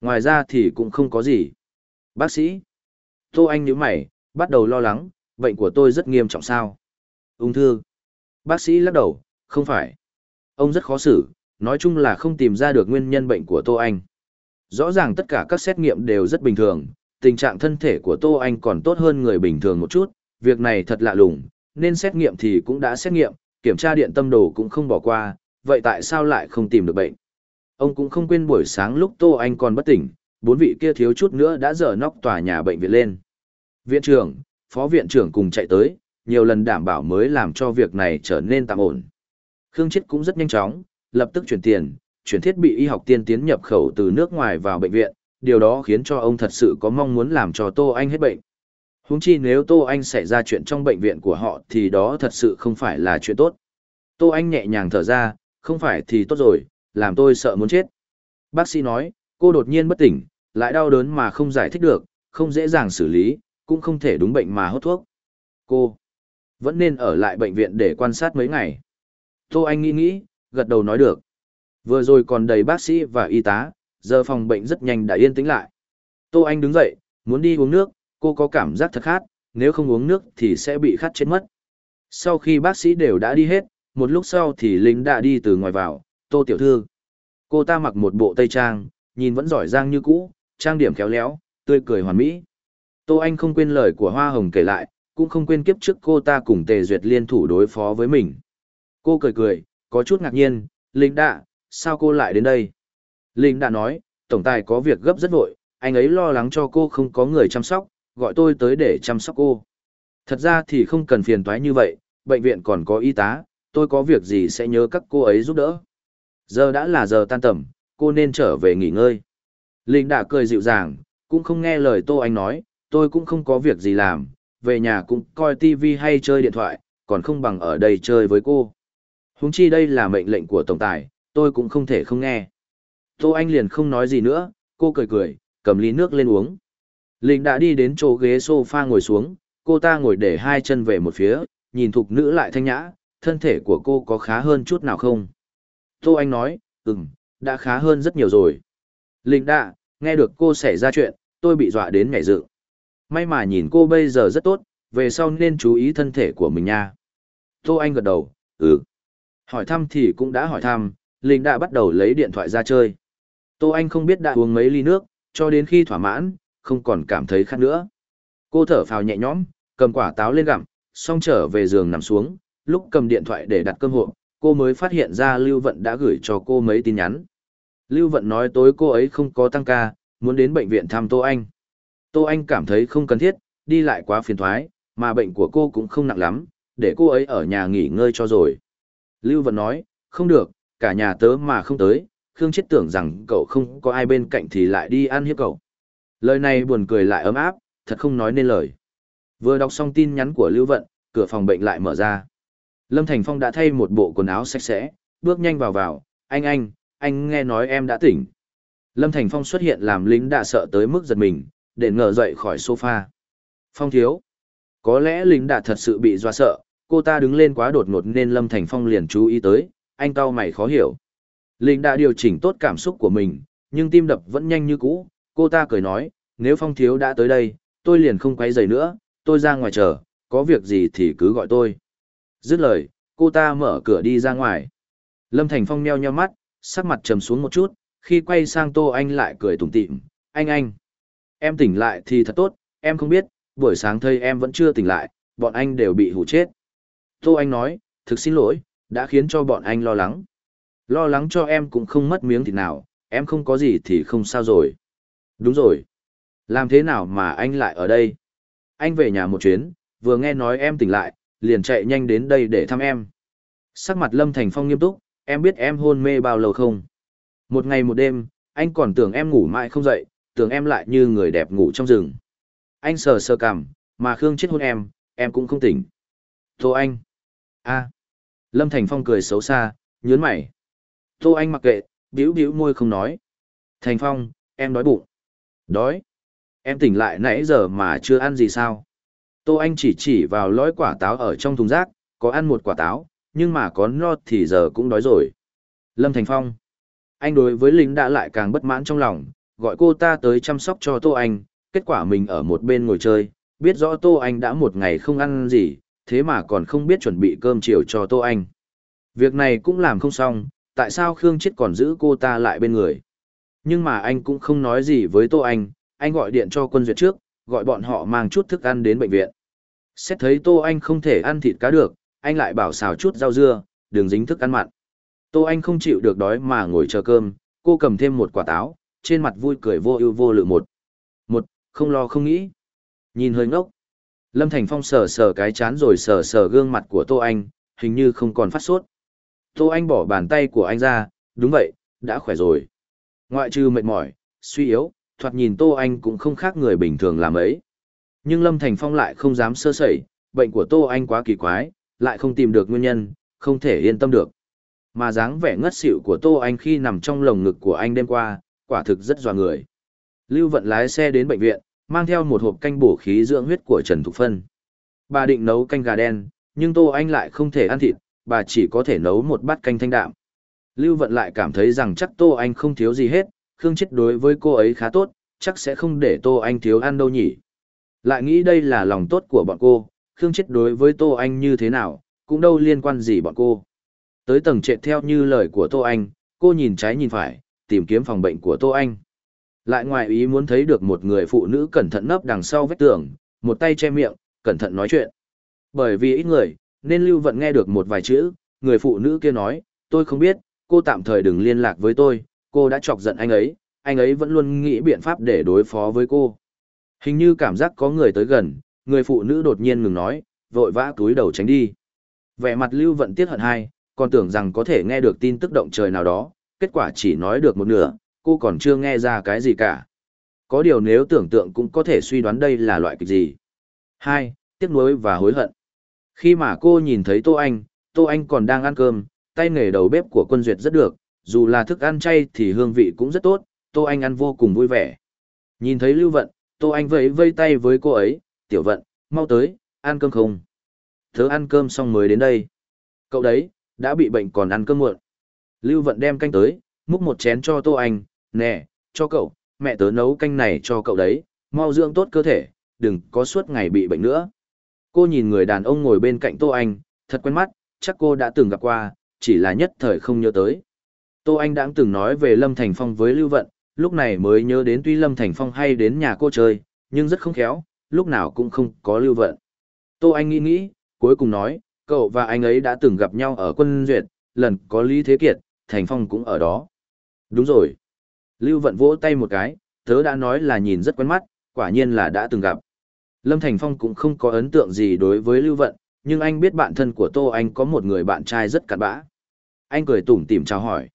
Ngoài ra thì cũng không có gì. Bác sĩ. Tô Anh nếu mày, bắt đầu lo lắng, bệnh của tôi rất nghiêm trọng sao. Ung thư. Bác sĩ lắc đầu, không phải. Ông rất khó xử, nói chung là không tìm ra được nguyên nhân bệnh của Tô Anh. Rõ ràng tất cả các xét nghiệm đều rất bình thường, tình trạng thân thể của Tô Anh còn tốt hơn người bình thường một chút, việc này thật lạ lùng, nên xét nghiệm thì cũng đã xét nghiệm, kiểm tra điện tâm đồ cũng không bỏ qua, vậy tại sao lại không tìm được bệnh? Ông cũng không quên buổi sáng lúc Tô Anh còn bất tỉnh, bốn vị kia thiếu chút nữa đã dở nóc tòa nhà bệnh viện lên. Viện trưởng, phó viện trưởng cùng chạy tới, nhiều lần đảm bảo mới làm cho việc này trở nên tạm ổn. Khương Chết cũng rất nhanh chóng, lập tức chuyển tiền, chuyển thiết bị y học tiên tiến nhập khẩu từ nước ngoài vào bệnh viện, điều đó khiến cho ông thật sự có mong muốn làm cho Tô Anh hết bệnh. Huống chi nếu Tô Anh xảy ra chuyện trong bệnh viện của họ thì đó thật sự không phải là chuyện tốt. Tô Anh nhẹ nhàng thở ra, không phải thì tốt rồi, làm tôi sợ muốn chết. Bác sĩ nói, cô đột nhiên bất tỉnh, lại đau đớn mà không giải thích được, không dễ dàng xử lý, cũng không thể đúng bệnh mà hốt thuốc. Cô vẫn nên ở lại bệnh viện để quan sát mấy ngày. Tô Anh nghĩ nghĩ, gật đầu nói được. Vừa rồi còn đầy bác sĩ và y tá, giờ phòng bệnh rất nhanh đã yên tĩnh lại. Tô Anh đứng dậy, muốn đi uống nước, cô có cảm giác thật khát, nếu không uống nước thì sẽ bị khát chết mất. Sau khi bác sĩ đều đã đi hết, một lúc sau thì lính đã đi từ ngoài vào, tô tiểu thư. Cô ta mặc một bộ tây trang, nhìn vẫn giỏi giang như cũ, trang điểm khéo léo, tươi cười hoàn mỹ. Tô Anh không quên lời của Hoa Hồng kể lại, cũng không quên kiếp trước cô ta cùng Tề Duyệt liên thủ đối phó với mình. Cô cười cười, có chút ngạc nhiên, Linh Đạ, sao cô lại đến đây? Linh Đạ nói, Tổng tài có việc gấp rất vội, anh ấy lo lắng cho cô không có người chăm sóc, gọi tôi tới để chăm sóc cô. Thật ra thì không cần phiền toái như vậy, bệnh viện còn có y tá, tôi có việc gì sẽ nhớ các cô ấy giúp đỡ. Giờ đã là giờ tan tầm, cô nên trở về nghỉ ngơi. Linh đã cười dịu dàng, cũng không nghe lời Tô Anh nói, tôi cũng không có việc gì làm, về nhà cũng coi tivi hay chơi điện thoại, còn không bằng ở đây chơi với cô. Húng chi đây là mệnh lệnh của Tổng Tài, tôi cũng không thể không nghe. Tô Anh liền không nói gì nữa, cô cười cười, cầm ly nước lên uống. Linh đã đi đến chỗ ghế sofa ngồi xuống, cô ta ngồi để hai chân về một phía, nhìn thục nữ lại thanh nhã, thân thể của cô có khá hơn chút nào không? Tô Anh nói, ừm, đã khá hơn rất nhiều rồi. Linh đạ, nghe được cô xảy ra chuyện, tôi bị dọa đến nhảy dự. May mà nhìn cô bây giờ rất tốt, về sau nên chú ý thân thể của mình nha. Tô Anh gật đầu, ừ. Hỏi thăm thì cũng đã hỏi thăm, Linh đã bắt đầu lấy điện thoại ra chơi. Tô Anh không biết đã uống mấy ly nước, cho đến khi thỏa mãn, không còn cảm thấy khát nữa. Cô thở phào nhẹ nhõm, cầm quả táo lên gặm, xong trở về giường nằm xuống, lúc cầm điện thoại để đặt cơm hộp, cô mới phát hiện ra Lưu Vận đã gửi cho cô mấy tin nhắn. Lưu Vận nói tối cô ấy không có tăng ca, muốn đến bệnh viện thăm Tô Anh. Tô Anh cảm thấy không cần thiết, đi lại quá phiền thoái, mà bệnh của cô cũng không nặng lắm, để cô ấy ở nhà nghỉ ngơi cho rồi. Lưu Vận nói, không được, cả nhà tớ mà không tới, Khương Chết tưởng rằng cậu không có ai bên cạnh thì lại đi ăn hiếp cậu. Lời này buồn cười lại ấm áp, thật không nói nên lời. Vừa đọc xong tin nhắn của Lưu Vận, cửa phòng bệnh lại mở ra. Lâm Thành Phong đã thay một bộ quần áo sạch sẽ, bước nhanh vào vào, anh anh, anh nghe nói em đã tỉnh. Lâm Thành Phong xuất hiện làm lính đã sợ tới mức giật mình, để ngờ dậy khỏi sofa. Phong thiếu. Có lẽ lính đã thật sự bị doa sợ, cô ta đứng lên quá đột ngột nên Lâm Thành Phong liền chú ý tới, anh tao mày khó hiểu. Lính đã điều chỉnh tốt cảm xúc của mình, nhưng tim đập vẫn nhanh như cũ, cô ta cười nói, nếu Phong thiếu đã tới đây, tôi liền không quay rầy nữa, tôi ra ngoài chờ, có việc gì thì cứ gọi tôi. Dứt lời, cô ta mở cửa đi ra ngoài. Lâm Thành Phong meo nheo mắt, sắc mặt trầm xuống một chút, khi quay sang Tô Anh lại cười tủm tỉm, "Anh anh, em tỉnh lại thì thật tốt, em không biết, buổi sáng thây em vẫn chưa tỉnh lại, bọn anh đều bị hủ chết." Tô Anh nói, "Thực xin lỗi, đã khiến cho bọn anh lo lắng. Lo lắng cho em cũng không mất miếng thịt nào, em không có gì thì không sao rồi." "Đúng rồi. Làm thế nào mà anh lại ở đây?" "Anh về nhà một chuyến, vừa nghe nói em tỉnh lại, liền chạy nhanh đến đây để thăm em. Sắc mặt Lâm Thành Phong nghiêm túc, em biết em hôn mê bao lâu không? Một ngày một đêm, anh còn tưởng em ngủ mãi không dậy, tưởng em lại như người đẹp ngủ trong rừng. Anh sờ sờ cằm, mà Khương chết hôn em, em cũng không tỉnh. Tô Anh. a. Lâm Thành Phong cười xấu xa, nhớn mày. Tô Anh mặc kệ, biểu biểu môi không nói. Thành Phong, em đói bụng. Đói. Em tỉnh lại nãy giờ mà chưa ăn gì sao? Tô Anh chỉ chỉ vào lõi quả táo ở trong thùng rác, có ăn một quả táo, nhưng mà có no thì giờ cũng đói rồi. Lâm Thành Phong. Anh đối với lính đã lại càng bất mãn trong lòng, gọi cô ta tới chăm sóc cho Tô Anh, kết quả mình ở một bên ngồi chơi, biết rõ Tô Anh đã một ngày không ăn gì, thế mà còn không biết chuẩn bị cơm chiều cho Tô Anh. Việc này cũng làm không xong, tại sao Khương Chết còn giữ cô ta lại bên người? Nhưng mà anh cũng không nói gì với Tô Anh, anh gọi điện cho quân duyệt trước, gọi bọn họ mang chút thức ăn đến bệnh viện. Xét thấy Tô Anh không thể ăn thịt cá được, anh lại bảo xào chút rau dưa, đừng dính thức ăn mặn. Tô Anh không chịu được đói mà ngồi chờ cơm, cô cầm thêm một quả táo, trên mặt vui cười vô ưu vô lự một. Một, không lo không nghĩ. Nhìn hơi ngốc. Lâm Thành Phong sờ sờ cái chán rồi sờ sờ gương mặt của Tô Anh, hình như không còn phát sốt. Tô Anh bỏ bàn tay của anh ra, đúng vậy, đã khỏe rồi. Ngoại trừ mệt mỏi, suy yếu, thoạt nhìn Tô Anh cũng không khác người bình thường làm ấy. Nhưng Lâm Thành Phong lại không dám sơ sẩy, bệnh của Tô Anh quá kỳ quái, lại không tìm được nguyên nhân, không thể yên tâm được. Mà dáng vẻ ngất xỉu của Tô Anh khi nằm trong lồng ngực của anh đêm qua, quả thực rất dò người. Lưu Vận lái xe đến bệnh viện, mang theo một hộp canh bổ khí dưỡng huyết của Trần Thục Phân. Bà định nấu canh gà đen, nhưng Tô Anh lại không thể ăn thịt, bà chỉ có thể nấu một bát canh thanh đạm. Lưu Vận lại cảm thấy rằng chắc Tô Anh không thiếu gì hết, Khương Chết đối với cô ấy khá tốt, chắc sẽ không để Tô Anh thiếu ăn đâu nhỉ. Lại nghĩ đây là lòng tốt của bọn cô, Khương Chết đối với Tô Anh như thế nào, cũng đâu liên quan gì bọn cô. Tới tầng trệt theo như lời của Tô Anh, cô nhìn trái nhìn phải, tìm kiếm phòng bệnh của Tô Anh. Lại ngoài ý muốn thấy được một người phụ nữ cẩn thận nấp đằng sau vách tường, một tay che miệng, cẩn thận nói chuyện. Bởi vì ít người, nên Lưu Vận nghe được một vài chữ, người phụ nữ kia nói, tôi không biết, cô tạm thời đừng liên lạc với tôi, cô đã chọc giận anh ấy, anh ấy vẫn luôn nghĩ biện pháp để đối phó với cô. Hình như cảm giác có người tới gần, người phụ nữ đột nhiên ngừng nói, vội vã túi đầu tránh đi. Vẻ mặt Lưu Vận tiết hận hai, còn tưởng rằng có thể nghe được tin tức động trời nào đó, kết quả chỉ nói được một nửa, cô còn chưa nghe ra cái gì cả. Có điều nếu tưởng tượng cũng có thể suy đoán đây là loại kịch gì. Hai, Tiếc nuối và hối hận. Khi mà cô nhìn thấy Tô Anh, Tô Anh còn đang ăn cơm, tay nghề đầu bếp của quân duyệt rất được, dù là thức ăn chay thì hương vị cũng rất tốt, Tô Anh ăn vô cùng vui vẻ. Nhìn thấy Lưu Vận, Tô Anh vẫy vây tay với cô ấy, tiểu vận, mau tới, ăn cơm không? Thớ ăn cơm xong mới đến đây. Cậu đấy, đã bị bệnh còn ăn cơm muộn. Lưu Vận đem canh tới, múc một chén cho Tô Anh, nè, cho cậu, mẹ tớ nấu canh này cho cậu đấy, mau dưỡng tốt cơ thể, đừng có suốt ngày bị bệnh nữa. Cô nhìn người đàn ông ngồi bên cạnh Tô Anh, thật quen mắt, chắc cô đã từng gặp qua, chỉ là nhất thời không nhớ tới. Tô Anh đã từng nói về Lâm Thành Phong với Lưu Vận, lúc này mới nhớ đến tuy Lâm Thành Phong hay đến nhà cô chơi, nhưng rất không khéo, lúc nào cũng không có Lưu Vận. Tô Anh nghĩ nghĩ, cuối cùng nói, cậu và anh ấy đã từng gặp nhau ở quân duyệt, lần có Lý Thế Kiệt, Thành Phong cũng ở đó. Đúng rồi. Lưu Vận vỗ tay một cái, tớ đã nói là nhìn rất quen mắt, quả nhiên là đã từng gặp. Lâm Thành Phong cũng không có ấn tượng gì đối với Lưu Vận, nhưng anh biết bạn thân của Tô Anh có một người bạn trai rất cặn bã. Anh cười tủm tỉm chào hỏi,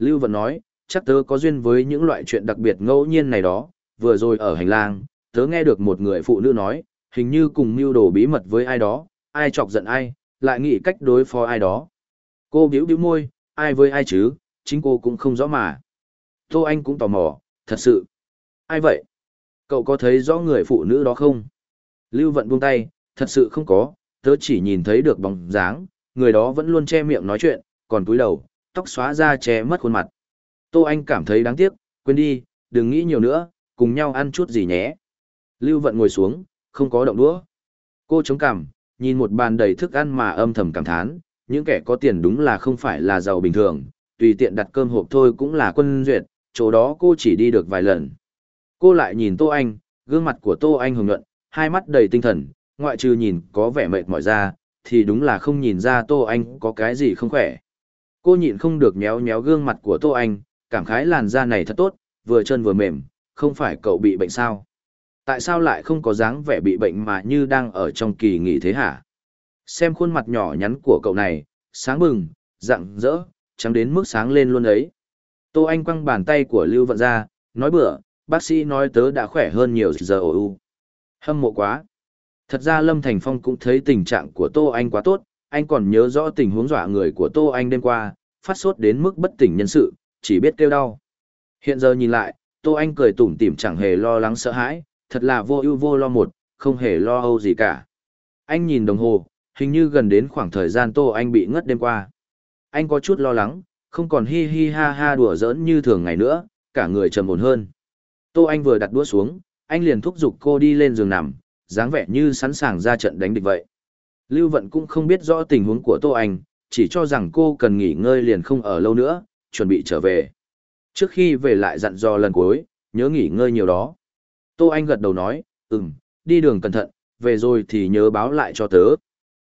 Lưu Vận nói, chắc tớ có duyên với những loại chuyện đặc biệt ngẫu nhiên này đó, vừa rồi ở hành lang, tớ nghe được một người phụ nữ nói, hình như cùng mưu đồ bí mật với ai đó, ai chọc giận ai, lại nghĩ cách đối phó ai đó. Cô biểu biểu môi, ai với ai chứ, chính cô cũng không rõ mà. Tô Anh cũng tò mò, thật sự. Ai vậy? Cậu có thấy rõ người phụ nữ đó không? Lưu Vận buông tay, thật sự không có, tớ chỉ nhìn thấy được bóng dáng, người đó vẫn luôn che miệng nói chuyện, còn túi đầu, tóc xóa ra che mất khuôn mặt. Tô Anh cảm thấy đáng tiếc, quên đi, đừng nghĩ nhiều nữa, cùng nhau ăn chút gì nhé. Lưu Vận ngồi xuống, không có động đũa. Cô chống cằm, nhìn một bàn đầy thức ăn mà âm thầm cảm thán, những kẻ có tiền đúng là không phải là giàu bình thường, tùy tiện đặt cơm hộp thôi cũng là quân duyệt, chỗ đó cô chỉ đi được vài lần. Cô lại nhìn Tô Anh, gương mặt của Tô Anh hồng nhuận, hai mắt đầy tinh thần, ngoại trừ nhìn có vẻ mệt mỏi ra, thì đúng là không nhìn ra Tô Anh có cái gì không khỏe. Cô nhịn không được nhéo nhéo gương mặt của Tô Anh, cảm khái làn da này thật tốt, vừa chân vừa mềm, không phải cậu bị bệnh sao? Tại sao lại không có dáng vẻ bị bệnh mà như đang ở trong kỳ nghỉ thế hả? Xem khuôn mặt nhỏ nhắn của cậu này, sáng bừng, rạng rỡ, chẳng đến mức sáng lên luôn ấy. Tô Anh quăng bàn tay của Lưu Vận ra, nói bữa, bác sĩ nói tớ đã khỏe hơn nhiều giờ ổ u. Hâm mộ quá. Thật ra Lâm Thành Phong cũng thấy tình trạng của Tô Anh quá tốt, anh còn nhớ rõ tình huống dọa người của Tô Anh đêm qua, phát sốt đến mức bất tỉnh nhân sự, chỉ biết kêu đau. Hiện giờ nhìn lại, Tô Anh cười tủm tỉm chẳng hề lo lắng sợ hãi, thật là vô ưu vô lo một, không hề lo âu gì cả. Anh nhìn đồng hồ, hình như gần đến khoảng thời gian Tô Anh bị ngất đêm qua. Anh có chút lo lắng, không còn hi hi ha ha đùa giỡn như thường ngày nữa, cả người trầm ổn hơn. Tô Anh vừa đặt đũa xuống, anh liền thúc giục cô đi lên giường nằm, dáng vẻ như sẵn sàng ra trận đánh địch vậy. Lưu Vận cũng không biết rõ tình huống của Tô Anh, chỉ cho rằng cô cần nghỉ ngơi liền không ở lâu nữa, chuẩn bị trở về. Trước khi về lại dặn dò lần cuối, nhớ nghỉ ngơi nhiều đó. Tô Anh gật đầu nói, ừm, đi đường cẩn thận, về rồi thì nhớ báo lại cho tớ.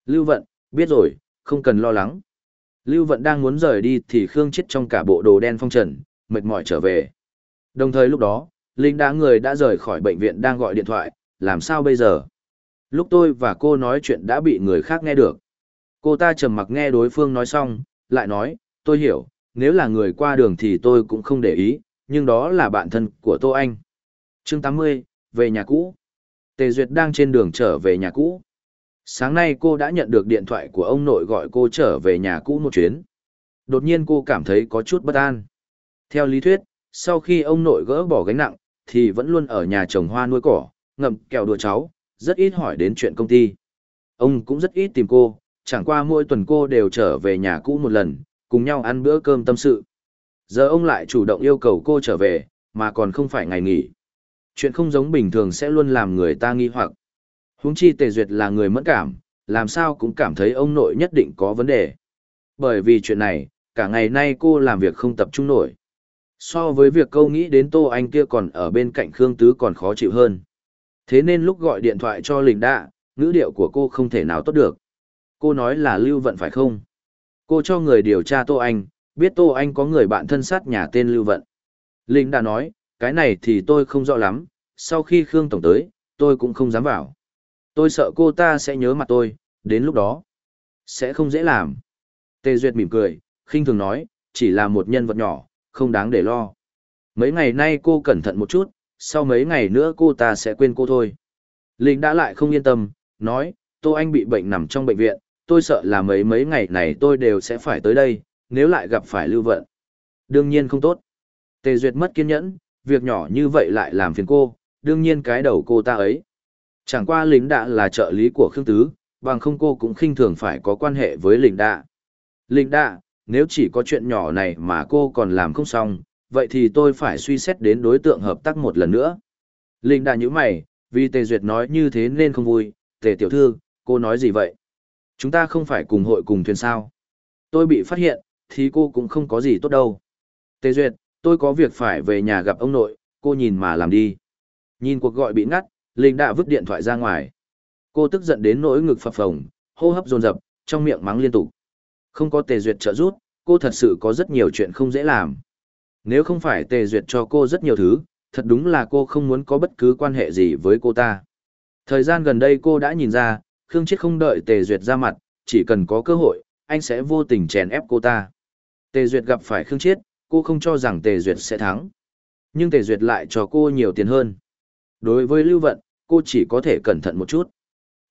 Lưu Vận, biết rồi, không cần lo lắng. Lưu Vận đang muốn rời đi thì Khương chết trong cả bộ đồ đen phong trần, mệt mỏi trở về. Đồng thời lúc đó, Linh đã người đã rời khỏi bệnh viện đang gọi điện thoại, làm sao bây giờ? lúc tôi và cô nói chuyện đã bị người khác nghe được. Cô ta trầm mặc nghe đối phương nói xong, lại nói, tôi hiểu, nếu là người qua đường thì tôi cũng không để ý, nhưng đó là bạn thân của Tô Anh. chương 80, về nhà cũ. Tề Duyệt đang trên đường trở về nhà cũ. Sáng nay cô đã nhận được điện thoại của ông nội gọi cô trở về nhà cũ một chuyến. Đột nhiên cô cảm thấy có chút bất an. Theo lý thuyết, sau khi ông nội gỡ bỏ gánh nặng, thì vẫn luôn ở nhà trồng hoa nuôi cỏ, ngậm kẹo đùa cháu, rất ít hỏi đến chuyện công ty. Ông cũng rất ít tìm cô, chẳng qua mỗi tuần cô đều trở về nhà cũ một lần, cùng nhau ăn bữa cơm tâm sự. Giờ ông lại chủ động yêu cầu cô trở về, mà còn không phải ngày nghỉ. Chuyện không giống bình thường sẽ luôn làm người ta nghi hoặc. Huống chi Tề Duyệt là người mẫn cảm, làm sao cũng cảm thấy ông nội nhất định có vấn đề. Bởi vì chuyện này, cả ngày nay cô làm việc không tập trung nổi. So với việc câu nghĩ đến Tô Anh kia còn ở bên cạnh Khương Tứ còn khó chịu hơn. Thế nên lúc gọi điện thoại cho Lình Đạ, ngữ điệu của cô không thể nào tốt được. Cô nói là Lưu Vận phải không? Cô cho người điều tra Tô Anh, biết Tô Anh có người bạn thân sát nhà tên Lưu Vận. Linh đã nói, cái này thì tôi không rõ lắm, sau khi Khương Tổng tới, tôi cũng không dám vào. Tôi sợ cô ta sẽ nhớ mặt tôi, đến lúc đó, sẽ không dễ làm. Tê Duyệt mỉm cười, khinh thường nói, chỉ là một nhân vật nhỏ, không đáng để lo. Mấy ngày nay cô cẩn thận một chút, sau mấy ngày nữa cô ta sẽ quên cô thôi. Linh đã lại không yên tâm, nói, Tô Anh bị bệnh nằm trong bệnh viện, tôi sợ là mấy mấy ngày này tôi đều sẽ phải tới đây, nếu lại gặp phải lưu vận. Đương nhiên không tốt. Tề Duyệt mất kiên nhẫn, việc nhỏ như vậy lại làm phiền cô, đương nhiên cái đầu cô ta ấy. Chẳng qua lính đã là trợ lý của Khương Tứ, bằng không cô cũng khinh thường phải có quan hệ với lính đạ. Lính đạ, nếu chỉ có chuyện nhỏ này mà cô còn làm không xong, vậy thì tôi phải suy xét đến đối tượng hợp tác một lần nữa. Linh đã nhíu mày, vì Tề Duyệt nói như thế nên không vui, Tề tiểu thư, cô nói gì vậy? Chúng ta không phải cùng hội cùng thuyền sao? Tôi bị phát hiện, thì cô cũng không có gì tốt đâu. Tề Duyệt, tôi có việc phải về nhà gặp ông nội, cô nhìn mà làm đi. Nhìn cuộc gọi bị ngắt, Linh đã vứt điện thoại ra ngoài. Cô tức giận đến nỗi ngực phập phồng, hô hấp dồn dập, trong miệng mắng liên tục. Không có Tề Duyệt trợ giúp, cô thật sự có rất nhiều chuyện không dễ làm. Nếu không phải tề duyệt cho cô rất nhiều thứ, thật đúng là cô không muốn có bất cứ quan hệ gì với cô ta. Thời gian gần đây cô đã nhìn ra, Khương Chiết không đợi tề duyệt ra mặt, chỉ cần có cơ hội, anh sẽ vô tình chèn ép cô ta. Tề duyệt gặp phải Khương Chiết, cô không cho rằng tề duyệt sẽ thắng. Nhưng tề duyệt lại cho cô nhiều tiền hơn. Đối với Lưu Vận, cô chỉ có thể cẩn thận một chút.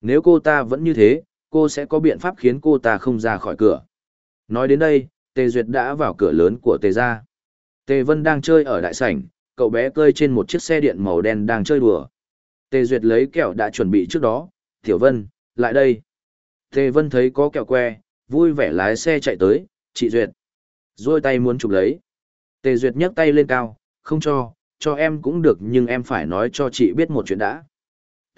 Nếu cô ta vẫn như thế, cô sẽ có biện pháp khiến cô ta không ra khỏi cửa. Nói đến đây, Tề Duyệt đã vào cửa lớn của Tề gia. Tề Vân đang chơi ở đại sảnh, cậu bé cơi trên một chiếc xe điện màu đen đang chơi đùa. Tề Duyệt lấy kẹo đã chuẩn bị trước đó, Tiểu Vân, lại đây. Tề Vân thấy có kẹo que, vui vẻ lái xe chạy tới, chị Duyệt. Rồi tay muốn chụp lấy. Tề Duyệt nhấc tay lên cao, không cho, cho em cũng được nhưng em phải nói cho chị biết một chuyện đã.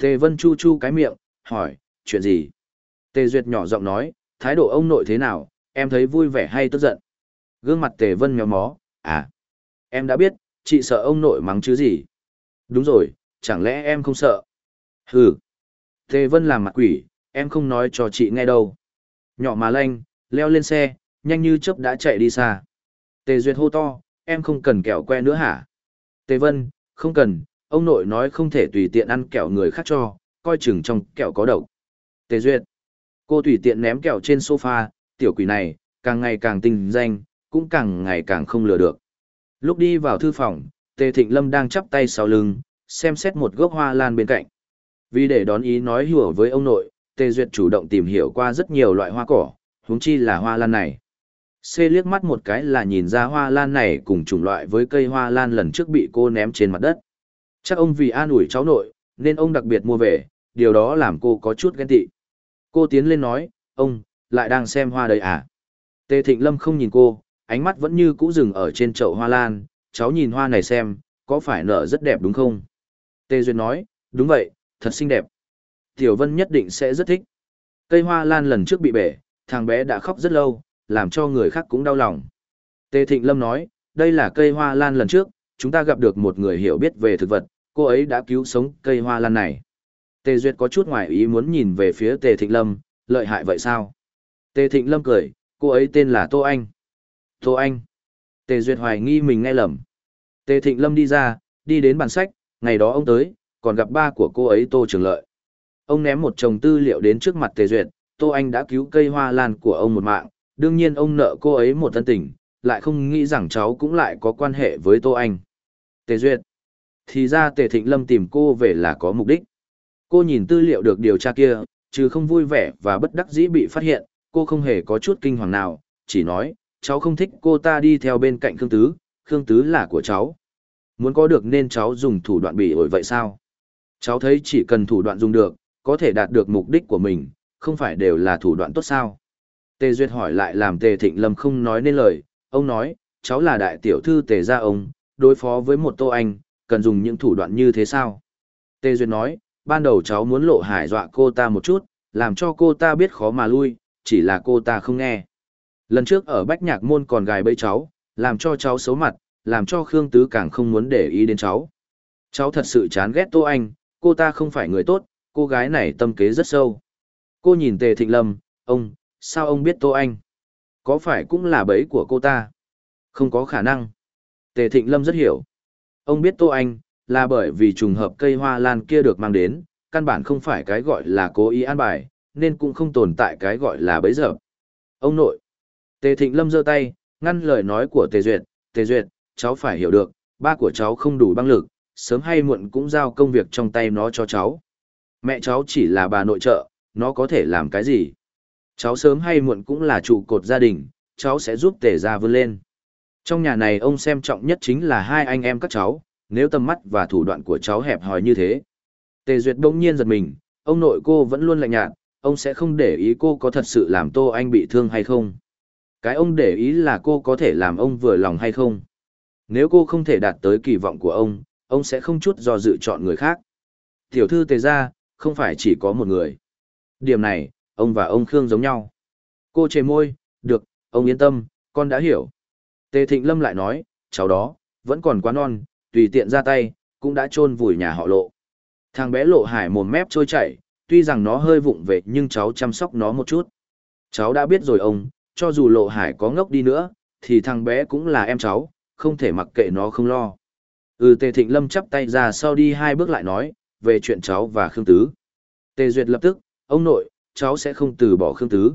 Tề Vân chu chu cái miệng, hỏi, chuyện gì? Tề Duyệt nhỏ giọng nói, thái độ ông nội thế nào, em thấy vui vẻ hay tức giận? Gương mặt Tề Vân méo mó, à. Em đã biết, chị sợ ông nội mắng chứ gì. Đúng rồi, chẳng lẽ em không sợ? Hừ. Tề Vân làm mặt quỷ, em không nói cho chị nghe đâu. Nhỏ mà lanh, leo lên xe, nhanh như chớp đã chạy đi xa. Tề Duyệt hô to, em không cần kẹo que nữa hả? Tề Vân, không cần, ông nội nói không thể tùy tiện ăn kẹo người khác cho, coi chừng trong kẹo có độc. Tề Duyệt, cô tùy tiện ném kẹo trên sofa, tiểu quỷ này, càng ngày càng tinh danh, cũng càng ngày càng không lừa được. Lúc đi vào thư phòng, Tề Thịnh Lâm đang chắp tay sau lưng, xem xét một gốc hoa lan bên cạnh. Vì để đón ý nói hùa với ông nội, Tề Duyệt chủ động tìm hiểu qua rất nhiều loại hoa cỏ, huống chi là hoa lan này. Xê liếc mắt một cái là nhìn ra hoa lan này cùng chủng loại với cây hoa lan lần trước bị cô ném trên mặt đất. Chắc ông vì an ủi cháu nội, nên ông đặc biệt mua về, điều đó làm cô có chút ghen tị. Cô tiến lên nói, ông, lại đang xem hoa đây à? Tề Thịnh Lâm không nhìn cô, ánh mắt vẫn như cũ dừng ở trên chậu hoa lan, cháu nhìn hoa này xem, có phải nở rất đẹp đúng không? Tê Duyệt nói, đúng vậy, thật xinh đẹp. Tiểu Vân nhất định sẽ rất thích. Cây hoa lan lần trước bị bể, thằng bé đã khóc rất lâu, làm cho người khác cũng đau lòng. Tê Thịnh Lâm nói, đây là cây hoa lan lần trước, chúng ta gặp được một người hiểu biết về thực vật, cô ấy đã cứu sống cây hoa lan này. Tê Duyệt có chút ngoài ý muốn nhìn về phía Tê Thịnh Lâm, lợi hại vậy sao? Tê Thịnh Lâm cười, cô ấy tên là Tô Anh. Tô Anh. Tề Duyệt hoài nghi mình nghe lầm. Tề Thịnh Lâm đi ra, đi đến bàn sách, ngày đó ông tới, còn gặp ba của cô ấy Tô Trường Lợi. Ông ném một chồng tư liệu đến trước mặt Tề Duyệt, Tô Anh đã cứu cây hoa lan của ông một mạng, đương nhiên ông nợ cô ấy một thân tình, lại không nghĩ rằng cháu cũng lại có quan hệ với Tô Anh. Tề Duyệt. Thì ra Tề Thịnh Lâm tìm cô về là có mục đích. Cô nhìn tư liệu được điều tra kia, chứ không vui vẻ và bất đắc dĩ bị phát hiện, cô không hề có chút kinh hoàng nào, chỉ nói, cháu không thích cô ta đi theo bên cạnh Khương Tứ, Khương Tứ là của cháu. Muốn có được nên cháu dùng thủ đoạn bị ổi vậy sao? Cháu thấy chỉ cần thủ đoạn dùng được, có thể đạt được mục đích của mình, không phải đều là thủ đoạn tốt sao? Tề Duyệt hỏi lại làm Tề Thịnh Lâm không nói nên lời, ông nói, cháu là đại tiểu thư Tề gia ông, đối phó với một tô anh, cần dùng những thủ đoạn như thế sao? Tề Duyệt nói, ban đầu cháu muốn lộ hải dọa cô ta một chút, làm cho cô ta biết khó mà lui, chỉ là cô ta không nghe. Lần trước ở Bách Nhạc Môn còn gài bẫy cháu, làm cho cháu xấu mặt, làm cho Khương Tứ càng không muốn để ý đến cháu. Cháu thật sự chán ghét Tô Anh, cô ta không phải người tốt, cô gái này tâm kế rất sâu. Cô nhìn Tề Thịnh Lâm, ông, sao ông biết Tô Anh? Có phải cũng là bẫy của cô ta? Không có khả năng. Tề Thịnh Lâm rất hiểu. Ông biết Tô Anh, là bởi vì trùng hợp cây hoa lan kia được mang đến, căn bản không phải cái gọi là cố ý an bài, nên cũng không tồn tại cái gọi là bấy giờ. Ông nội, Tề Thịnh Lâm giơ tay, ngăn lời nói của Tề Duyệt, "Tề Duyệt, cháu phải hiểu được, ba của cháu không đủ băng lực, sớm hay muộn cũng giao công việc trong tay nó cho cháu. Mẹ cháu chỉ là bà nội trợ, nó có thể làm cái gì? Cháu sớm hay muộn cũng là trụ cột gia đình, cháu sẽ giúp Tề gia vươn lên." Trong nhà này ông xem trọng nhất chính là hai anh em các cháu, nếu tầm mắt và thủ đoạn của cháu hẹp hòi như thế. Tề Duyệt đông nhiên giật mình, ông nội cô vẫn luôn lạnh nhạt, ông sẽ không để ý cô có thật sự làm Tô Anh bị thương hay không. Cái ông để ý là cô có thể làm ông vừa lòng hay không. Nếu cô không thể đạt tới kỳ vọng của ông, ông sẽ không chút do dự chọn người khác. Tiểu thư tề ra, không phải chỉ có một người. Điểm này, ông và ông Khương giống nhau. Cô chề môi, được, ông yên tâm, con đã hiểu. Tề Thịnh Lâm lại nói, cháu đó, vẫn còn quá non, tùy tiện ra tay, cũng đã chôn vùi nhà họ lộ. Thằng bé lộ hải mồm mép trôi chảy, tuy rằng nó hơi vụng về nhưng cháu chăm sóc nó một chút. Cháu đã biết rồi ông, cho dù lộ hải có ngốc đi nữa, thì thằng bé cũng là em cháu, không thể mặc kệ nó không lo. Ừ Tề Thịnh Lâm chắp tay ra sau đi hai bước lại nói, về chuyện cháu và Khương Tứ. Tề Duyệt lập tức, ông nội, cháu sẽ không từ bỏ Khương Tứ.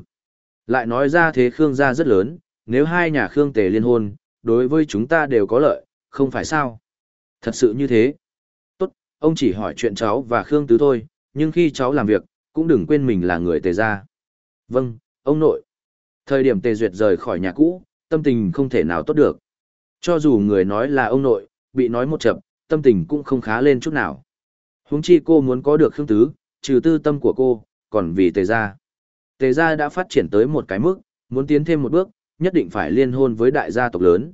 Lại nói ra thế Khương gia rất lớn, nếu hai nhà Khương Tề liên hôn, đối với chúng ta đều có lợi, không phải sao? Thật sự như thế. Tốt, ông chỉ hỏi chuyện cháu và Khương Tứ thôi, nhưng khi cháu làm việc, cũng đừng quên mình là người Tề gia. Vâng, ông nội. Thời điểm Tề Duyệt rời khỏi nhà cũ, tâm tình không thể nào tốt được. Cho dù người nói là ông nội, bị nói một chập, tâm tình cũng không khá lên chút nào. Huống chi cô muốn có được Khương Tứ, trừ tư tâm của cô, còn vì Tề gia. Tề gia đã phát triển tới một cái mức, muốn tiến thêm một bước, nhất định phải liên hôn với đại gia tộc lớn.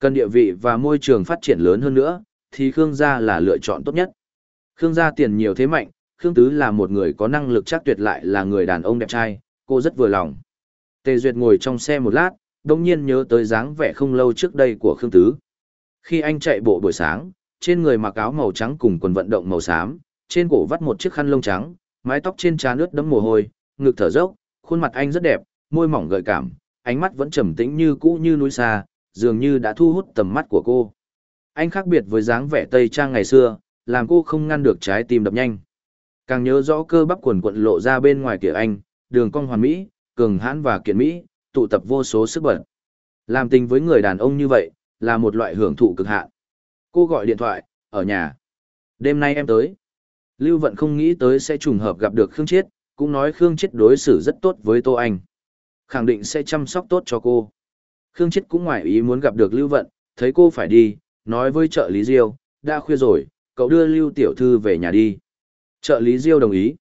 Cần địa vị và môi trường phát triển lớn hơn nữa, thì Khương gia là lựa chọn tốt nhất. Khương gia tiền nhiều thế mạnh, Khương Tứ là một người có năng lực chắc tuyệt lại là người đàn ông đẹp trai, cô rất vừa lòng. Tề Duyệt ngồi trong xe một lát, đồng nhiên nhớ tới dáng vẻ không lâu trước đây của Khương Tứ. Khi anh chạy bộ buổi sáng, trên người mặc áo màu trắng cùng quần vận động màu xám, trên cổ vắt một chiếc khăn lông trắng, mái tóc trên trán ướt đẫm mồ hôi, ngực thở dốc, khuôn mặt anh rất đẹp, môi mỏng gợi cảm, ánh mắt vẫn trầm tĩnh như cũ như núi xa, dường như đã thu hút tầm mắt của cô. Anh khác biệt với dáng vẻ tây trang ngày xưa, làm cô không ngăn được trái tim đập nhanh. Càng nhớ rõ cơ bắp quần quận lộ ra bên ngoài kia anh, đường cong hoàn mỹ, cường hãn và kiện mỹ, tụ tập vô số sức bật. Làm tình với người đàn ông như vậy, là một loại hưởng thụ cực hạn. Cô gọi điện thoại, ở nhà. Đêm nay em tới. Lưu Vận không nghĩ tới sẽ trùng hợp gặp được Khương Chiết, cũng nói Khương Chiết đối xử rất tốt với Tô Anh. Khẳng định sẽ chăm sóc tốt cho cô. Khương Chiết cũng ngoài ý muốn gặp được Lưu Vận, thấy cô phải đi, nói với trợ lý Diêu, đã khuya rồi, cậu đưa Lưu Tiểu Thư về nhà đi. Trợ lý Diêu đồng ý.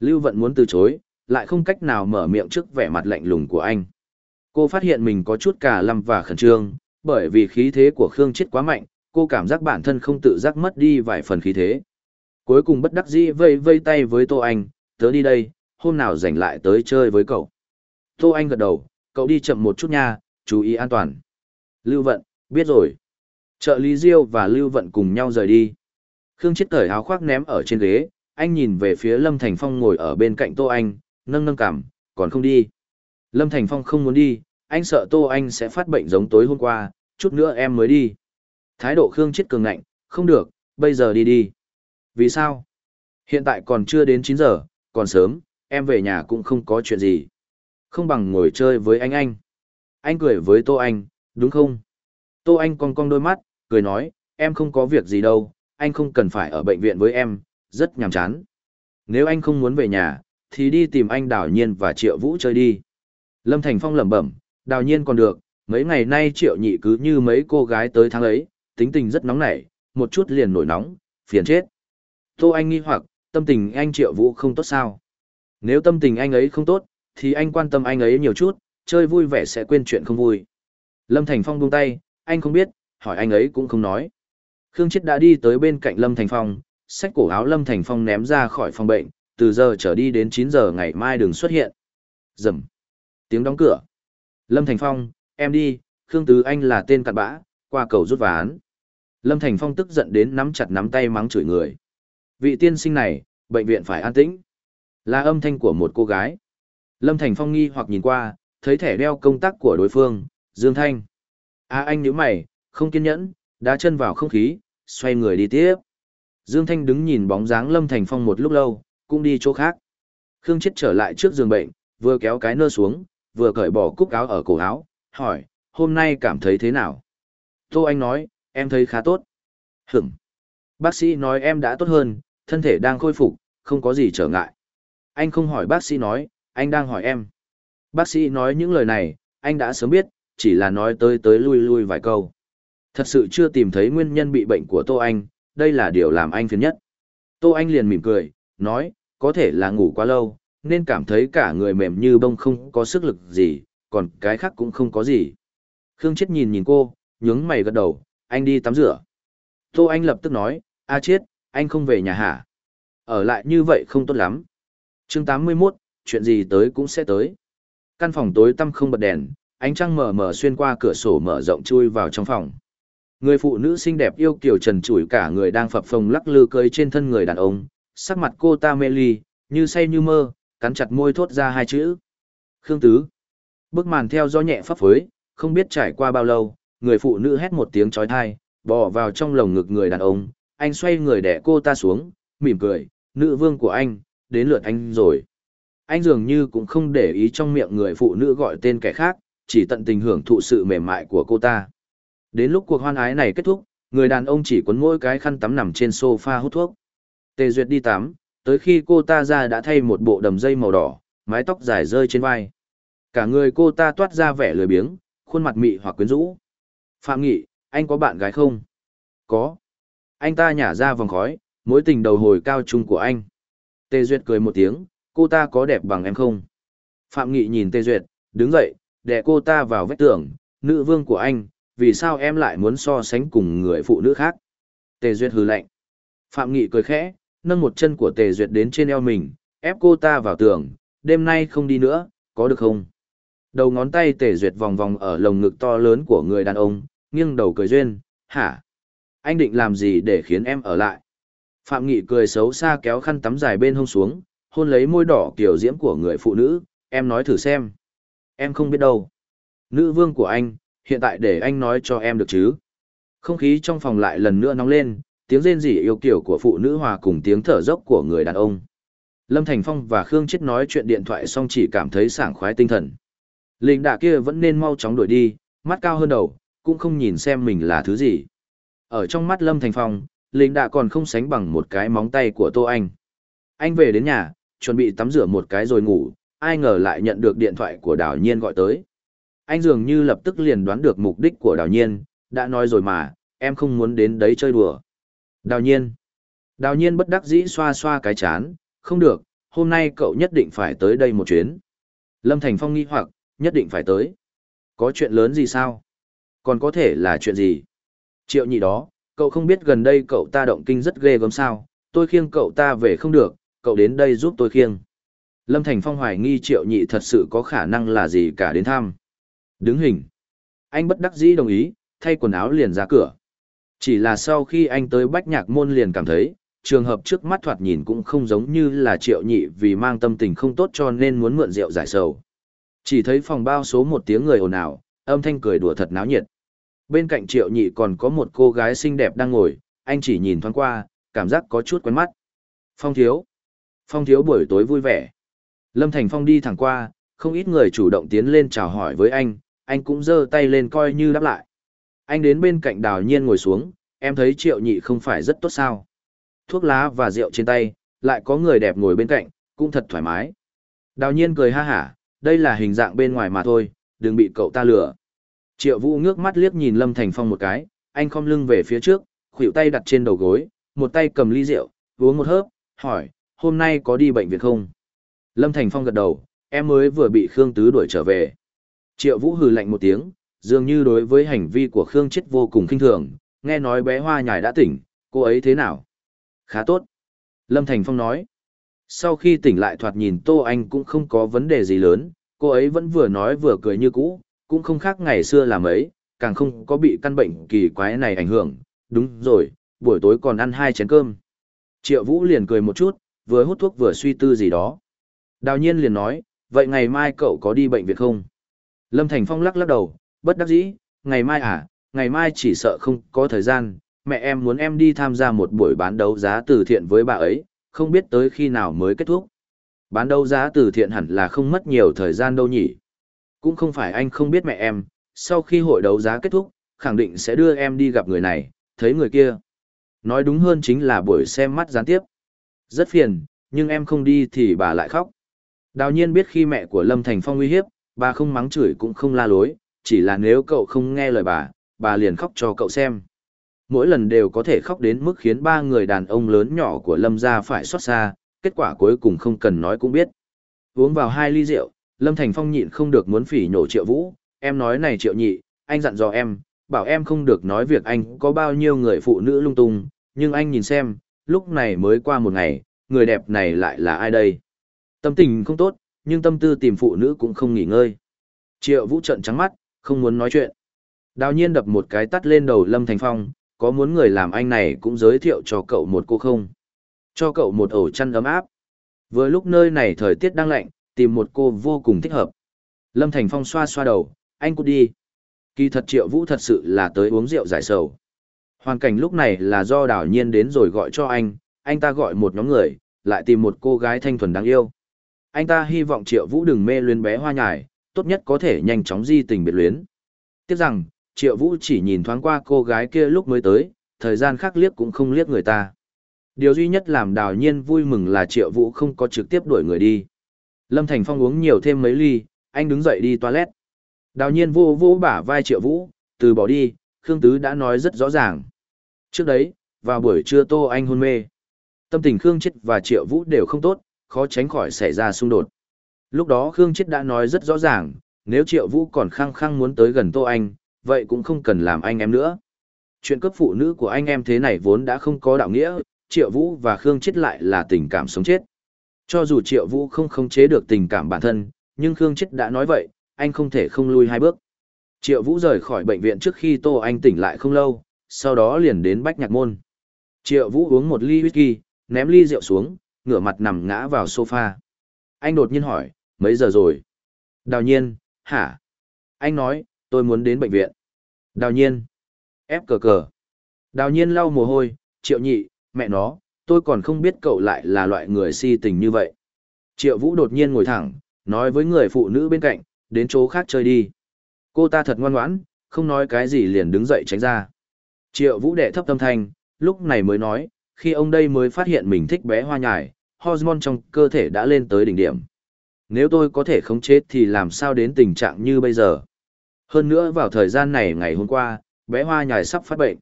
Lưu Vận muốn từ chối, lại không cách nào mở miệng trước vẻ mặt lạnh lùng của anh. Cô phát hiện mình có chút cả lâm và khẩn trương, bởi vì khí thế của Khương Chết quá mạnh, cô cảm giác bản thân không tự giác mất đi vài phần khí thế. Cuối cùng bất đắc dĩ vây vây tay với Tô Anh, tớ đi đây, hôm nào rảnh lại tới chơi với cậu. Tô Anh gật đầu, cậu đi chậm một chút nha, chú ý an toàn. Lưu Vận, biết rồi. Trợ lý Diêu và Lưu Vận cùng nhau rời đi. Khương Chết cởi áo khoác ném ở trên ghế, anh nhìn về phía Lâm Thành Phong ngồi ở bên cạnh Tô Anh, nâng nâng cảm, còn không đi. Lâm Thành Phong không muốn đi, anh sợ Tô Anh sẽ phát bệnh giống tối hôm qua, chút nữa em mới đi. Thái độ Khương Chết cường ngạnh, không được, bây giờ đi đi. Vì sao? Hiện tại còn chưa đến chín giờ, còn sớm, em về nhà cũng không có chuyện gì. Không bằng ngồi chơi với anh anh. Anh cười với Tô Anh, đúng không? Tô Anh cong cong đôi mắt, cười nói, em không có việc gì đâu, anh không cần phải ở bệnh viện với em, rất nhàm chán. Nếu anh không muốn về nhà, thì đi tìm anh Đào Nhiên và Triệu Vũ chơi đi. Lâm Thành Phong lẩm bẩm, Đào Nhiên còn được, mấy ngày nay Triệu Nhị cứ như mấy cô gái tới tháng ấy, tính tình rất nóng nảy, một chút liền nổi nóng, phiền chết. Tô Anh nghi hoặc, tâm tình anh Triệu Vũ không tốt sao? Nếu tâm tình anh ấy không tốt, thì anh quan tâm anh ấy nhiều chút, chơi vui vẻ sẽ quên chuyện không vui. Lâm Thành Phong buông tay, anh không biết, hỏi anh ấy cũng không nói. Khương Chết đã đi tới bên cạnh Lâm Thành Phong, xách cổ áo Lâm Thành Phong ném ra khỏi phòng bệnh, từ giờ trở đi đến 9 giờ ngày mai đừng xuất hiện. Dầm. Tiếng đóng cửa. Lâm Thành Phong, em đi, Khương Tứ Anh là tên cặn bã, qua cầu rút ván. Lâm Thành Phong tức giận đến nắm chặt nắm tay mắng chửi người. Vị tiên sinh này, bệnh viện phải an tĩnh. Là âm thanh của một cô gái. Lâm Thành Phong nghi hoặc nhìn qua, thấy thẻ đeo công tác của đối phương, Dương Thanh. À anh nhíu mày, không kiên nhẫn, đá chân vào không khí, xoay người đi tiếp. Dương Thanh đứng nhìn bóng dáng Lâm Thành Phong một lúc lâu, cũng đi chỗ khác. Khương Chết trở lại trước giường bệnh, vừa kéo cái nơ xuống, vừa cởi bỏ cúc áo ở cổ áo, hỏi, hôm nay cảm thấy thế nào? Tô Anh nói, em thấy khá tốt. Hửm. Bác sĩ nói em đã tốt hơn, thân thể đang khôi phục, không có gì trở ngại. Anh không hỏi bác sĩ nói, anh đang hỏi em. Bác sĩ nói những lời này, anh đã sớm biết, chỉ là nói tới tới lui lui vài câu. Thật sự chưa tìm thấy nguyên nhân bị bệnh của Tô Anh, đây là điều làm anh phiền nhất. Tô Anh liền mỉm cười, nói, có thể là ngủ quá lâu, nên cảm thấy cả người mềm như bông không có sức lực gì, còn cái khác cũng không có gì. Khương Chết nhìn nhìn cô, nhướng mày gật đầu, anh đi tắm rửa. Tô Anh lập tức nói, a Chết, anh không về nhà hả? Ở lại như vậy không tốt lắm. chương 81, chuyện gì tới cũng sẽ tới. Căn phòng tối tăm không bật đèn, ánh trăng mở mở xuyên qua cửa sổ mở rộng chui vào trong phòng. Người phụ nữ xinh đẹp yêu kiều trần trụi cả người đang phập phồng lắc lư cơi trên thân người đàn ông, sắc mặt cô ta mê ly, như say như mơ, cắn chặt môi thốt ra hai chữ. Khương Tứ. Bức màn theo gió nhẹ phấp phới, không biết trải qua bao lâu, người phụ nữ hét một tiếng trói thai, bỏ vào trong lồng ngực người đàn ông, anh xoay người đẻ cô ta xuống, mỉm cười, nữ vương của anh, đến lượt anh rồi. Anh dường như cũng không để ý trong miệng người phụ nữ gọi tên kẻ khác, chỉ tận tình hưởng thụ sự mềm mại của cô ta. Đến lúc cuộc hoan ái này kết thúc, người đàn ông chỉ quấn mỗi cái khăn tắm nằm trên sofa hút thuốc. Tề Duyệt đi tắm, tới khi cô ta ra đã thay một bộ đầm dây màu đỏ, mái tóc dài rơi trên vai. Cả người cô ta toát ra vẻ lười biếng, khuôn mặt mị hoặc quyến rũ. Phạm Nghị, anh có bạn gái không? Có. Anh ta nhả ra vòng khói, mối tình đầu hồi cao trung của anh. Tê Duyệt cười một tiếng, cô ta có đẹp bằng em không? Phạm Nghị nhìn Tê Duyệt, đứng dậy, đè cô ta vào vết tường, nữ vương của anh, vì sao em lại muốn so sánh cùng người phụ nữ khác? Tê Duyệt hừ lạnh. Phạm Nghị cười khẽ, nâng một chân của tề duyệt đến trên eo mình, ép cô ta vào tường, đêm nay không đi nữa, có được không? Đầu ngón tay tề duyệt vòng vòng ở lồng ngực to lớn của người đàn ông, nghiêng đầu cười duyên, hả? Anh định làm gì để khiến em ở lại? Phạm Nghị cười xấu xa kéo khăn tắm dài bên hông xuống, hôn lấy môi đỏ kiểu diễm của người phụ nữ, em nói thử xem. Em không biết đâu. Nữ vương của anh, hiện tại để anh nói cho em được chứ. Không khí trong phòng lại lần nữa nóng lên, tiếng rên rỉ yêu kiểu của phụ nữ hòa cùng tiếng thở dốc của người đàn ông. Lâm Thành Phong và Khương Chết nói chuyện điện thoại xong chỉ cảm thấy sảng khoái tinh thần. Linh đạ kia vẫn nên mau chóng đuổi đi, mắt cao hơn đầu, cũng không nhìn xem mình là thứ gì. Ở trong mắt Lâm Thành Phong, Linh đạ còn không sánh bằng một cái móng tay của Tô Anh. Anh về đến nhà, chuẩn bị tắm rửa một cái rồi ngủ, ai ngờ lại nhận được điện thoại của Đào Nhiên gọi tới. Anh dường như lập tức liền đoán được mục đích của Đào Nhiên, đã nói rồi mà, em không muốn đến đấy chơi đùa. Đào nhiên. Đào nhiên bất đắc dĩ xoa xoa cái chán, không được, hôm nay cậu nhất định phải tới đây một chuyến. Lâm Thành Phong nghi hoặc, nhất định phải tới. Có chuyện lớn gì sao? Còn có thể là chuyện gì? Triệu nhị đó, cậu không biết gần đây cậu ta động kinh rất ghê gớm sao, tôi khiêng cậu ta về không được, cậu đến đây giúp tôi khiêng. Lâm Thành Phong hoài nghi triệu nhị thật sự có khả năng là gì cả đến thăm. Đứng hình. Anh bất đắc dĩ đồng ý, thay quần áo liền ra cửa. Chỉ là sau khi anh tới bách nhạc môn liền cảm thấy, trường hợp trước mắt thoạt nhìn cũng không giống như là triệu nhị vì mang tâm tình không tốt cho nên muốn mượn rượu giải sầu. Chỉ thấy phòng bao số một tiếng người ồn ào, âm thanh cười đùa thật náo nhiệt. Bên cạnh triệu nhị còn có một cô gái xinh đẹp đang ngồi, anh chỉ nhìn thoáng qua, cảm giác có chút quen mắt. Phong thiếu. Phong thiếu buổi tối vui vẻ. Lâm Thành Phong đi thẳng qua, không ít người chủ động tiến lên chào hỏi với anh, anh cũng giơ tay lên coi như đáp lại. Anh đến bên cạnh đào nhiên ngồi xuống, em thấy triệu nhị không phải rất tốt sao. Thuốc lá và rượu trên tay, lại có người đẹp ngồi bên cạnh, cũng thật thoải mái. Đào nhiên cười ha hả, đây là hình dạng bên ngoài mà thôi, đừng bị cậu ta lừa. Triệu vũ ngước mắt liếc nhìn Lâm Thành Phong một cái, anh khom lưng về phía trước, khuỷu tay đặt trên đầu gối, một tay cầm ly rượu, uống một hớp, hỏi, hôm nay có đi bệnh viện không? Lâm Thành Phong gật đầu, em mới vừa bị Khương Tứ đuổi trở về. Triệu Vũ hừ lạnh một tiếng, dường như đối với hành vi của Khương Chết vô cùng kinh thường, nghe nói bé hoa nhài đã tỉnh, cô ấy thế nào? Khá tốt. Lâm Thành Phong nói. Sau khi tỉnh lại thoạt nhìn Tô Anh cũng không có vấn đề gì lớn, cô ấy vẫn vừa nói vừa cười như cũ, cũng không khác ngày xưa làm ấy, càng không có bị căn bệnh kỳ quái này ảnh hưởng. Đúng rồi, buổi tối còn ăn hai chén cơm. Triệu Vũ liền cười một chút, vừa hút thuốc vừa suy tư gì đó. Đào nhiên liền nói, vậy ngày mai cậu có đi bệnh viện không? Lâm Thành Phong lắc lắc đầu, bất đắc dĩ, ngày mai à, ngày mai chỉ sợ không có thời gian, mẹ em muốn em đi tham gia một buổi bán đấu giá từ thiện với bà ấy, không biết tới khi nào mới kết thúc. Bán đấu giá từ thiện hẳn là không mất nhiều thời gian đâu nhỉ. Cũng không phải anh không biết mẹ em, sau khi hội đấu giá kết thúc, khẳng định sẽ đưa em đi gặp người này, thấy người kia. Nói đúng hơn chính là buổi xem mắt gián tiếp. Rất phiền, nhưng em không đi thì bà lại khóc. Đào nhiên biết khi mẹ của Lâm Thành Phong uy hiếp, bà không mắng chửi cũng không la lối, chỉ là nếu cậu không nghe lời bà, bà liền khóc cho cậu xem. Mỗi lần đều có thể khóc đến mức khiến ba người đàn ông lớn nhỏ của Lâm gia phải xót xa, kết quả cuối cùng không cần nói cũng biết. Uống vào hai ly rượu, Lâm Thành Phong nhịn không được muốn phỉ nhổ Triệu Vũ, em nói này Triệu Nhị, anh dặn dò em, bảo em không được nói việc anh có bao nhiêu người phụ nữ lung tung, nhưng anh nhìn xem, lúc này mới qua một ngày, người đẹp này lại là ai đây? Tâm tình không tốt, nhưng tâm tư tìm phụ nữ cũng không nghỉ ngơi. Triệu Vũ trận trắng mắt, không muốn nói chuyện. Đào nhiên đập một cái tắt lên đầu Lâm Thành Phong, có muốn người làm anh này cũng giới thiệu cho cậu một cô không? Cho cậu một ổ chăn ấm áp. Với lúc nơi này thời tiết đang lạnh, tìm một cô vô cùng thích hợp. Lâm Thành Phong xoa xoa đầu, anh cút đi. Kỳ thật Triệu Vũ thật sự là tới uống rượu giải sầu. Hoàn cảnh lúc này là do đảo nhiên đến rồi gọi cho anh, anh ta gọi một nhóm người, lại tìm một cô gái thanh thuần đáng yêu. Anh ta hy vọng Triệu Vũ đừng mê luyến bé hoa nhài, tốt nhất có thể nhanh chóng di tình biệt luyến. Tiếc rằng, Triệu Vũ chỉ nhìn thoáng qua cô gái kia lúc mới tới, thời gian khác liếc cũng không liếc người ta. Điều duy nhất làm đào nhiên vui mừng là Triệu Vũ không có trực tiếp đuổi người đi. Lâm Thành Phong uống nhiều thêm mấy ly, anh đứng dậy đi toilet. Đào nhiên vô vô bả vai Triệu Vũ, từ bỏ đi, Khương Tứ đã nói rất rõ ràng. Trước đấy, vào buổi trưa Tô Anh hôn mê. Tâm tình Khương Chết và Triệu Vũ đều không tốt, khó tránh khỏi xảy ra xung đột. Lúc đó Khương Chết đã nói rất rõ ràng, nếu Triệu Vũ còn khăng khăng muốn tới gần Tô Anh, vậy cũng không cần làm anh em nữa. Chuyện cấp phụ nữ của anh em thế này vốn đã không có đạo nghĩa, Triệu Vũ và Khương Chết lại là tình cảm sống chết. Cho dù Triệu Vũ không khống chế được tình cảm bản thân, nhưng Khương Chết đã nói vậy, anh không thể không lui hai bước. Triệu Vũ rời khỏi bệnh viện trước khi Tô Anh tỉnh lại không lâu, sau đó liền đến Bách Nhạc Môn. Triệu Vũ uống một ly whisky, ném ly rượu xuống, ngửa mặt nằm ngã vào sofa. Anh đột nhiên hỏi, mấy giờ rồi? Đào nhiên, hả? Anh nói, tôi muốn đến bệnh viện. Đào nhiên, ép cờ cờ. Đào nhiên lau mồ hôi, triệu nhị, mẹ nó, tôi còn không biết cậu lại là loại người si tình như vậy. Triệu Vũ đột nhiên ngồi thẳng, nói với người phụ nữ bên cạnh, đến chỗ khác chơi đi. Cô ta thật ngoan ngoãn, không nói cái gì liền đứng dậy tránh ra. Triệu Vũ đệ thấp tâm thanh, lúc này mới nói, khi ông đây mới phát hiện mình thích bé hoa nhài, hormone trong cơ thể đã lên tới đỉnh điểm nếu tôi có thể khống chế thì làm sao đến tình trạng như bây giờ. Hơn nữa vào thời gian này ngày hôm qua, bé hoa nhài sắp phát bệnh.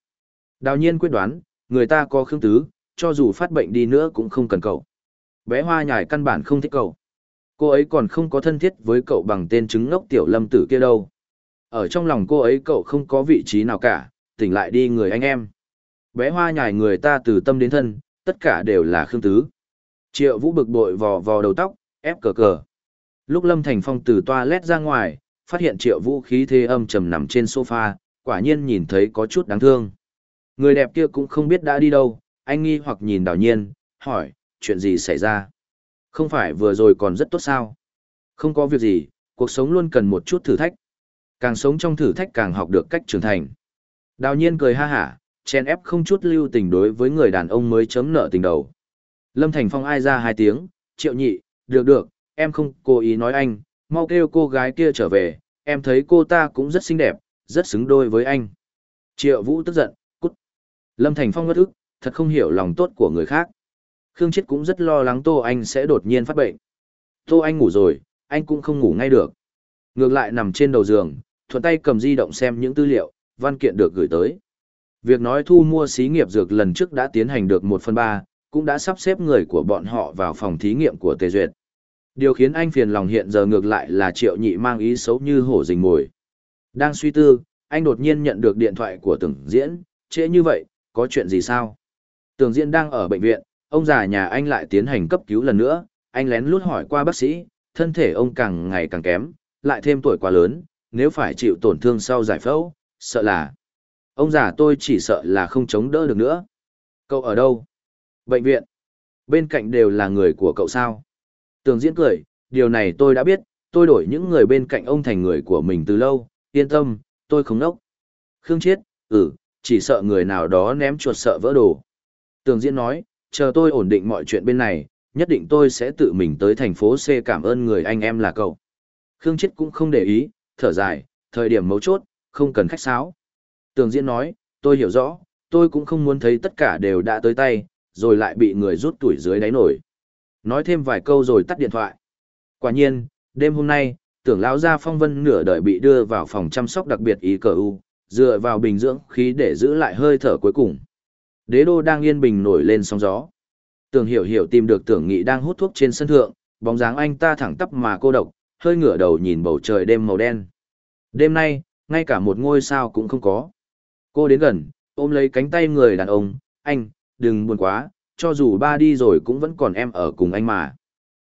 Đào nhiên quyết đoán, người ta có khương tứ, cho dù phát bệnh đi nữa cũng không cần cậu. Bé hoa nhài căn bản không thích cậu. Cô ấy còn không có thân thiết với cậu bằng tên chứng ngốc tiểu lâm tử kia đâu. Ở trong lòng cô ấy cậu không có vị trí nào cả, tỉnh lại đi người anh em. Bé hoa nhài người ta từ tâm đến thân, tất cả đều là khương tứ. Triệu vũ bực bội vò vò đầu tóc, ép cờ cờ. Lúc Lâm Thành Phong từ toilet ra ngoài, phát hiện triệu vũ khí thế âm trầm nằm trên sofa, quả nhiên nhìn thấy có chút đáng thương. Người đẹp kia cũng không biết đã đi đâu, anh nghi hoặc nhìn đào nhiên, hỏi, chuyện gì xảy ra? Không phải vừa rồi còn rất tốt sao? Không có việc gì, cuộc sống luôn cần một chút thử thách. Càng sống trong thử thách càng học được cách trưởng thành. Đào nhiên cười ha hả, chen ép không chút lưu tình đối với người đàn ông mới chấm nợ tình đầu. Lâm Thành Phong ai ra hai tiếng, triệu nhị, được được, em không cố ý nói anh, mau kêu cô gái kia trở về, em thấy cô ta cũng rất xinh đẹp, rất xứng đôi với anh. Triệu Vũ tức giận, cút. Lâm Thành Phong ngất ức, thật không hiểu lòng tốt của người khác. Khương Chết cũng rất lo lắng Tô Anh sẽ đột nhiên phát bệnh. Tô Anh ngủ rồi, anh cũng không ngủ ngay được. Ngược lại nằm trên đầu giường, thuận tay cầm di động xem những tư liệu, văn kiện được gửi tới. Việc nói thu mua xí nghiệp dược lần trước đã tiến hành được 1 phần 3, cũng đã sắp xếp người của bọn họ vào phòng thí nghiệm của Tề Duyệt. Điều khiến anh phiền lòng hiện giờ ngược lại là triệu nhị mang ý xấu như hổ rình mồi. Đang suy tư, anh đột nhiên nhận được điện thoại của tưởng diễn, trễ như vậy, có chuyện gì sao? Tưởng diễn đang ở bệnh viện, ông già nhà anh lại tiến hành cấp cứu lần nữa, anh lén lút hỏi qua bác sĩ, thân thể ông càng ngày càng kém, lại thêm tuổi quá lớn, nếu phải chịu tổn thương sau giải phẫu, sợ là... Ông già tôi chỉ sợ là không chống đỡ được nữa. Cậu ở đâu? Bệnh viện. Bên cạnh đều là người của cậu sao? Tường diễn cười, điều này tôi đã biết, tôi đổi những người bên cạnh ông thành người của mình từ lâu, yên tâm, tôi không nốc. Khương Triết, ừ, chỉ sợ người nào đó ném chuột sợ vỡ đồ. Tường diễn nói, chờ tôi ổn định mọi chuyện bên này, nhất định tôi sẽ tự mình tới thành phố C cảm ơn người anh em là cậu. Khương Triết cũng không để ý, thở dài, thời điểm mấu chốt, không cần khách sáo. Tường diễn nói, tôi hiểu rõ, tôi cũng không muốn thấy tất cả đều đã tới tay, rồi lại bị người rút tuổi dưới đáy nổi. Nói thêm vài câu rồi tắt điện thoại. Quả nhiên, đêm hôm nay, tưởng lão gia phong vân nửa đời bị đưa vào phòng chăm sóc đặc biệt ý cờ u, dựa vào bình dưỡng khí để giữ lại hơi thở cuối cùng. Đế đô đang yên bình nổi lên sóng gió. Tưởng hiểu hiểu tìm được tưởng nghị đang hút thuốc trên sân thượng, bóng dáng anh ta thẳng tắp mà cô độc, hơi ngửa đầu nhìn bầu trời đêm màu đen. Đêm nay, ngay cả một ngôi sao cũng không có. Cô đến gần, ôm lấy cánh tay người đàn ông, anh, đừng buồn quá, cho dù ba đi rồi cũng vẫn còn em ở cùng anh mà.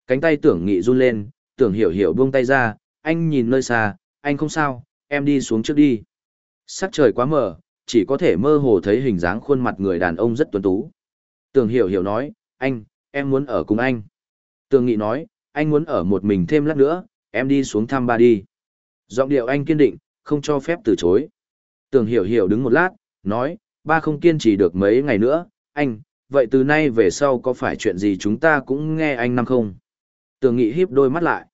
Cánh tay tưởng nghị run lên, tưởng hiểu hiểu buông tay ra, anh nhìn nơi xa, anh không sao, em đi xuống trước đi. Sắc trời quá mờ, chỉ có thể mơ hồ thấy hình dáng khuôn mặt người đàn ông rất tuấn tú. Tưởng hiểu hiểu nói, anh, em muốn ở cùng anh. Tưởng nghị nói, anh muốn ở một mình thêm lát nữa, em đi xuống thăm ba đi. Giọng điệu anh kiên định, không cho phép từ chối. Tưởng hiểu hiểu đứng một lát, nói, ba không kiên trì được mấy ngày nữa, anh, vậy từ nay về sau có phải chuyện gì chúng ta cũng nghe anh năm không? Tường nghị híp đôi mắt lại.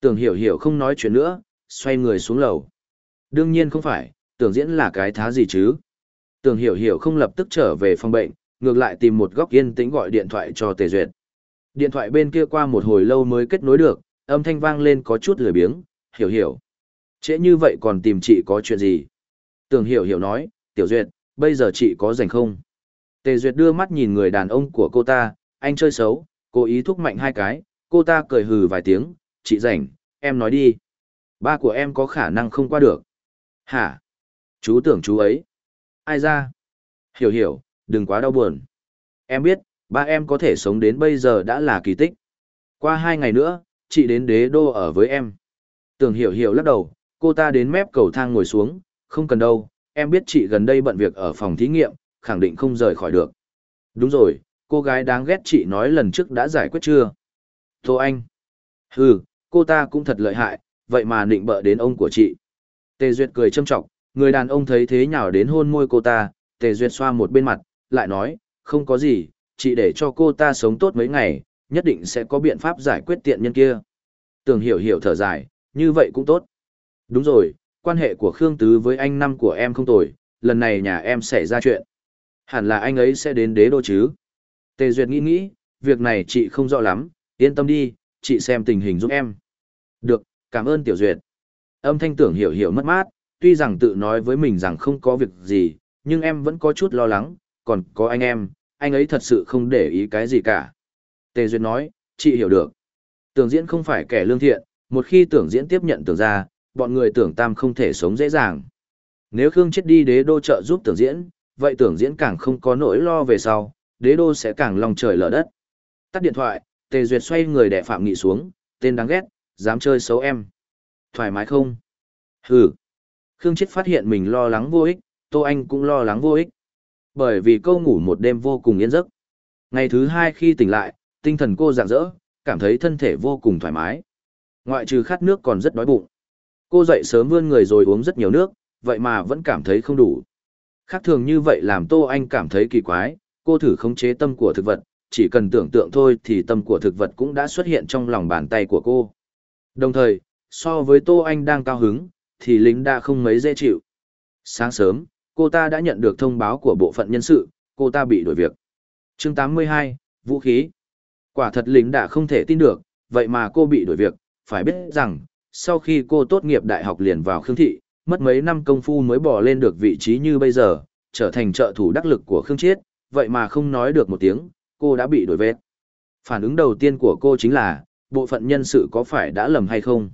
Tường hiểu hiểu không nói chuyện nữa, xoay người xuống lầu. Đương nhiên không phải, tưởng diễn là cái thá gì chứ. Tường hiểu hiểu không lập tức trở về phòng bệnh, ngược lại tìm một góc yên tĩnh gọi điện thoại cho Tề Duyệt. Điện thoại bên kia qua một hồi lâu mới kết nối được, âm thanh vang lên có chút lười biếng, hiểu hiểu. Trễ như vậy còn tìm chị có chuyện gì? Tường hiểu hiểu nói, Tiểu Duyệt, bây giờ chị có rảnh không? Tề Duyệt đưa mắt nhìn người đàn ông của cô ta, anh chơi xấu, cố ý thúc mạnh hai cái, cô ta cười hừ vài tiếng, chị rảnh, em nói đi. Ba của em có khả năng không qua được. Hả? Chú tưởng chú ấy. Ai ra? Hiểu hiểu, đừng quá đau buồn. Em biết, ba em có thể sống đến bây giờ đã là kỳ tích. Qua hai ngày nữa, chị đến đế đô ở với em. Tưởng hiểu hiểu lắc đầu, cô ta đến mép cầu thang ngồi xuống, không cần đâu, em biết chị gần đây bận việc ở phòng thí nghiệm, khẳng định không rời khỏi được. Đúng rồi, cô gái đáng ghét chị nói lần trước đã giải quyết chưa? Tô Anh. Hừ, cô ta cũng thật lợi hại, vậy mà nịnh bợ đến ông của chị. Tề Duyệt cười châm trọng, người đàn ông thấy thế nhào đến hôn môi cô ta, Tề Duyệt xoa một bên mặt, lại nói, không có gì, chị để cho cô ta sống tốt mấy ngày, nhất định sẽ có biện pháp giải quyết tiện nhân kia. Tưởng hiểu hiểu thở dài, như vậy cũng tốt. Đúng rồi, quan hệ của Khương Tứ với anh năm của em không tồi, lần này nhà em xảy ra chuyện. Hẳn là anh ấy sẽ đến đế đô chứ. Tề Duyệt nghĩ nghĩ, việc này chị không rõ lắm, yên tâm đi, chị xem tình hình giúp em. Được, cảm ơn Tiểu Duyệt. Âm thanh tưởng hiểu hiểu mất mát, tuy rằng tự nói với mình rằng không có việc gì, nhưng em vẫn có chút lo lắng, còn có anh em, anh ấy thật sự không để ý cái gì cả. Tề Duyệt nói, chị hiểu được. Tưởng diễn không phải kẻ lương thiện, một khi tưởng diễn tiếp nhận tưởng ra, bọn người tưởng tam không thể sống dễ dàng. Nếu Khương chết đi đế đô trợ giúp tưởng diễn, vậy tưởng diễn càng không có nỗi lo về sau, đế đô sẽ càng lòng trời lở đất. Tắt điện thoại, Tề Duyệt xoay người đè Phạm Nghị xuống, tên đáng ghét, dám chơi xấu em. Thoải mái không? Hừ. Khương Chết phát hiện mình lo lắng vô ích, Tô Anh cũng lo lắng vô ích. Bởi vì câu ngủ một đêm vô cùng yên giấc. Ngày thứ hai khi tỉnh lại, tinh thần cô rạng rỡ, cảm thấy thân thể vô cùng thoải mái. Ngoại trừ khát nước còn rất đói bụng. Cô dậy sớm vươn người rồi uống rất nhiều nước, vậy mà vẫn cảm thấy không đủ. Khác thường như vậy làm Tô Anh cảm thấy kỳ quái, cô thử khống chế tâm của thực vật, chỉ cần tưởng tượng thôi thì tâm của thực vật cũng đã xuất hiện trong lòng bàn tay của cô. Đồng thời, so với Tô Anh đang cao hứng, thì lính đã không mấy dễ chịu. Sáng sớm, cô ta đã nhận được thông báo của bộ phận nhân sự, cô ta bị đổi việc. chương 82, Vũ khí. Quả thật lính đã không thể tin được, vậy mà cô bị đổi việc, phải biết rằng, sau khi cô tốt nghiệp đại học liền vào Khương Thị, mất mấy năm công phu mới bỏ lên được vị trí như bây giờ, trở thành trợ thủ đắc lực của Khương Chiết, vậy mà không nói được một tiếng, cô đã bị đổi vết. Phản ứng đầu tiên của cô chính là, bộ phận nhân sự có phải đã lầm hay không?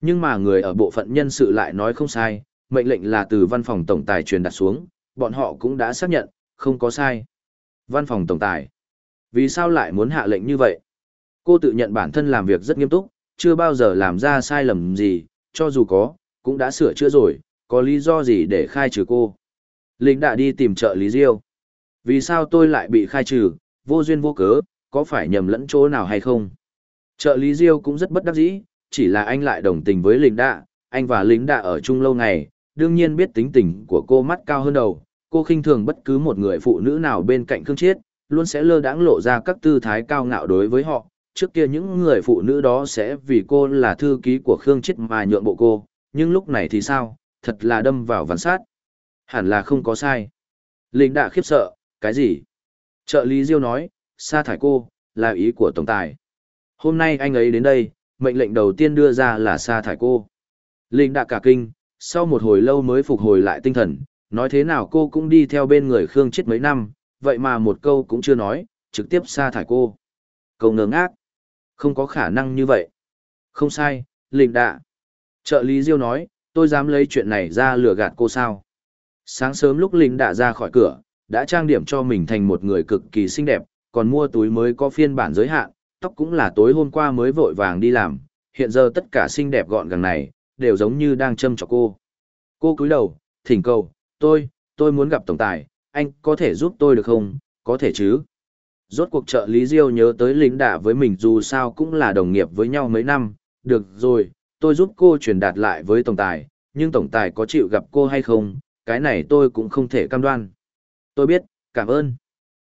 Nhưng mà người ở bộ phận nhân sự lại nói không sai, mệnh lệnh là từ văn phòng tổng tài truyền đặt xuống, bọn họ cũng đã xác nhận, không có sai. Văn phòng tổng tài. Vì sao lại muốn hạ lệnh như vậy? Cô tự nhận bản thân làm việc rất nghiêm túc, chưa bao giờ làm ra sai lầm gì, cho dù có, cũng đã sửa chữa rồi, có lý do gì để khai trừ cô? Linh đã đi tìm trợ lý Diêu. Vì sao tôi lại bị khai trừ, vô duyên vô cớ, có phải nhầm lẫn chỗ nào hay không? Trợ lý Diêu cũng rất bất đắc dĩ, chỉ là anh lại đồng tình với Linh Đạ, anh và Linh Đạ ở chung lâu ngày, đương nhiên biết tính tình của cô mắt cao hơn đầu, cô khinh thường bất cứ một người phụ nữ nào bên cạnh Khương Chiết, luôn sẽ lơ đãng lộ ra các tư thái cao ngạo đối với họ, trước kia những người phụ nữ đó sẽ vì cô là thư ký của Khương Chiết mà nhượng bộ cô, nhưng lúc này thì sao, thật là đâm vào ván sát. Hẳn là không có sai. Linh đã khiếp sợ, cái gì? Trợ lý Diêu nói, sa thải cô, là ý của tổng tài. Hôm nay anh ấy đến đây, mệnh lệnh đầu tiên đưa ra là sa thải cô. Linh đã cả kinh, sau một hồi lâu mới phục hồi lại tinh thần, nói thế nào cô cũng đi theo bên người Khương chết mấy năm, vậy mà một câu cũng chưa nói, trực tiếp sa thải cô. Cậu ngớ ngác. Không có khả năng như vậy. Không sai, lĩnh đạ. Trợ lý Diêu nói, tôi dám lấy chuyện này ra lừa gạt cô sao. Sáng sớm lúc Linh đã ra khỏi cửa, đã trang điểm cho mình thành một người cực kỳ xinh đẹp, còn mua túi mới có phiên bản giới hạn, tóc cũng là tối hôm qua mới vội vàng đi làm, hiện giờ tất cả xinh đẹp gọn gàng này, đều giống như đang châm cho cô. Cô cúi đầu, thỉnh cầu, tôi, tôi muốn gặp tổng tài, anh có thể giúp tôi được không, có thể chứ. Rốt cuộc trợ lý Diêu nhớ tới lính đạ với mình dù sao cũng là đồng nghiệp với nhau mấy năm, được rồi, tôi giúp cô truyền đạt lại với tổng tài, nhưng tổng tài có chịu gặp cô hay không, cái này tôi cũng không thể cam đoan. Tôi biết, cảm ơn.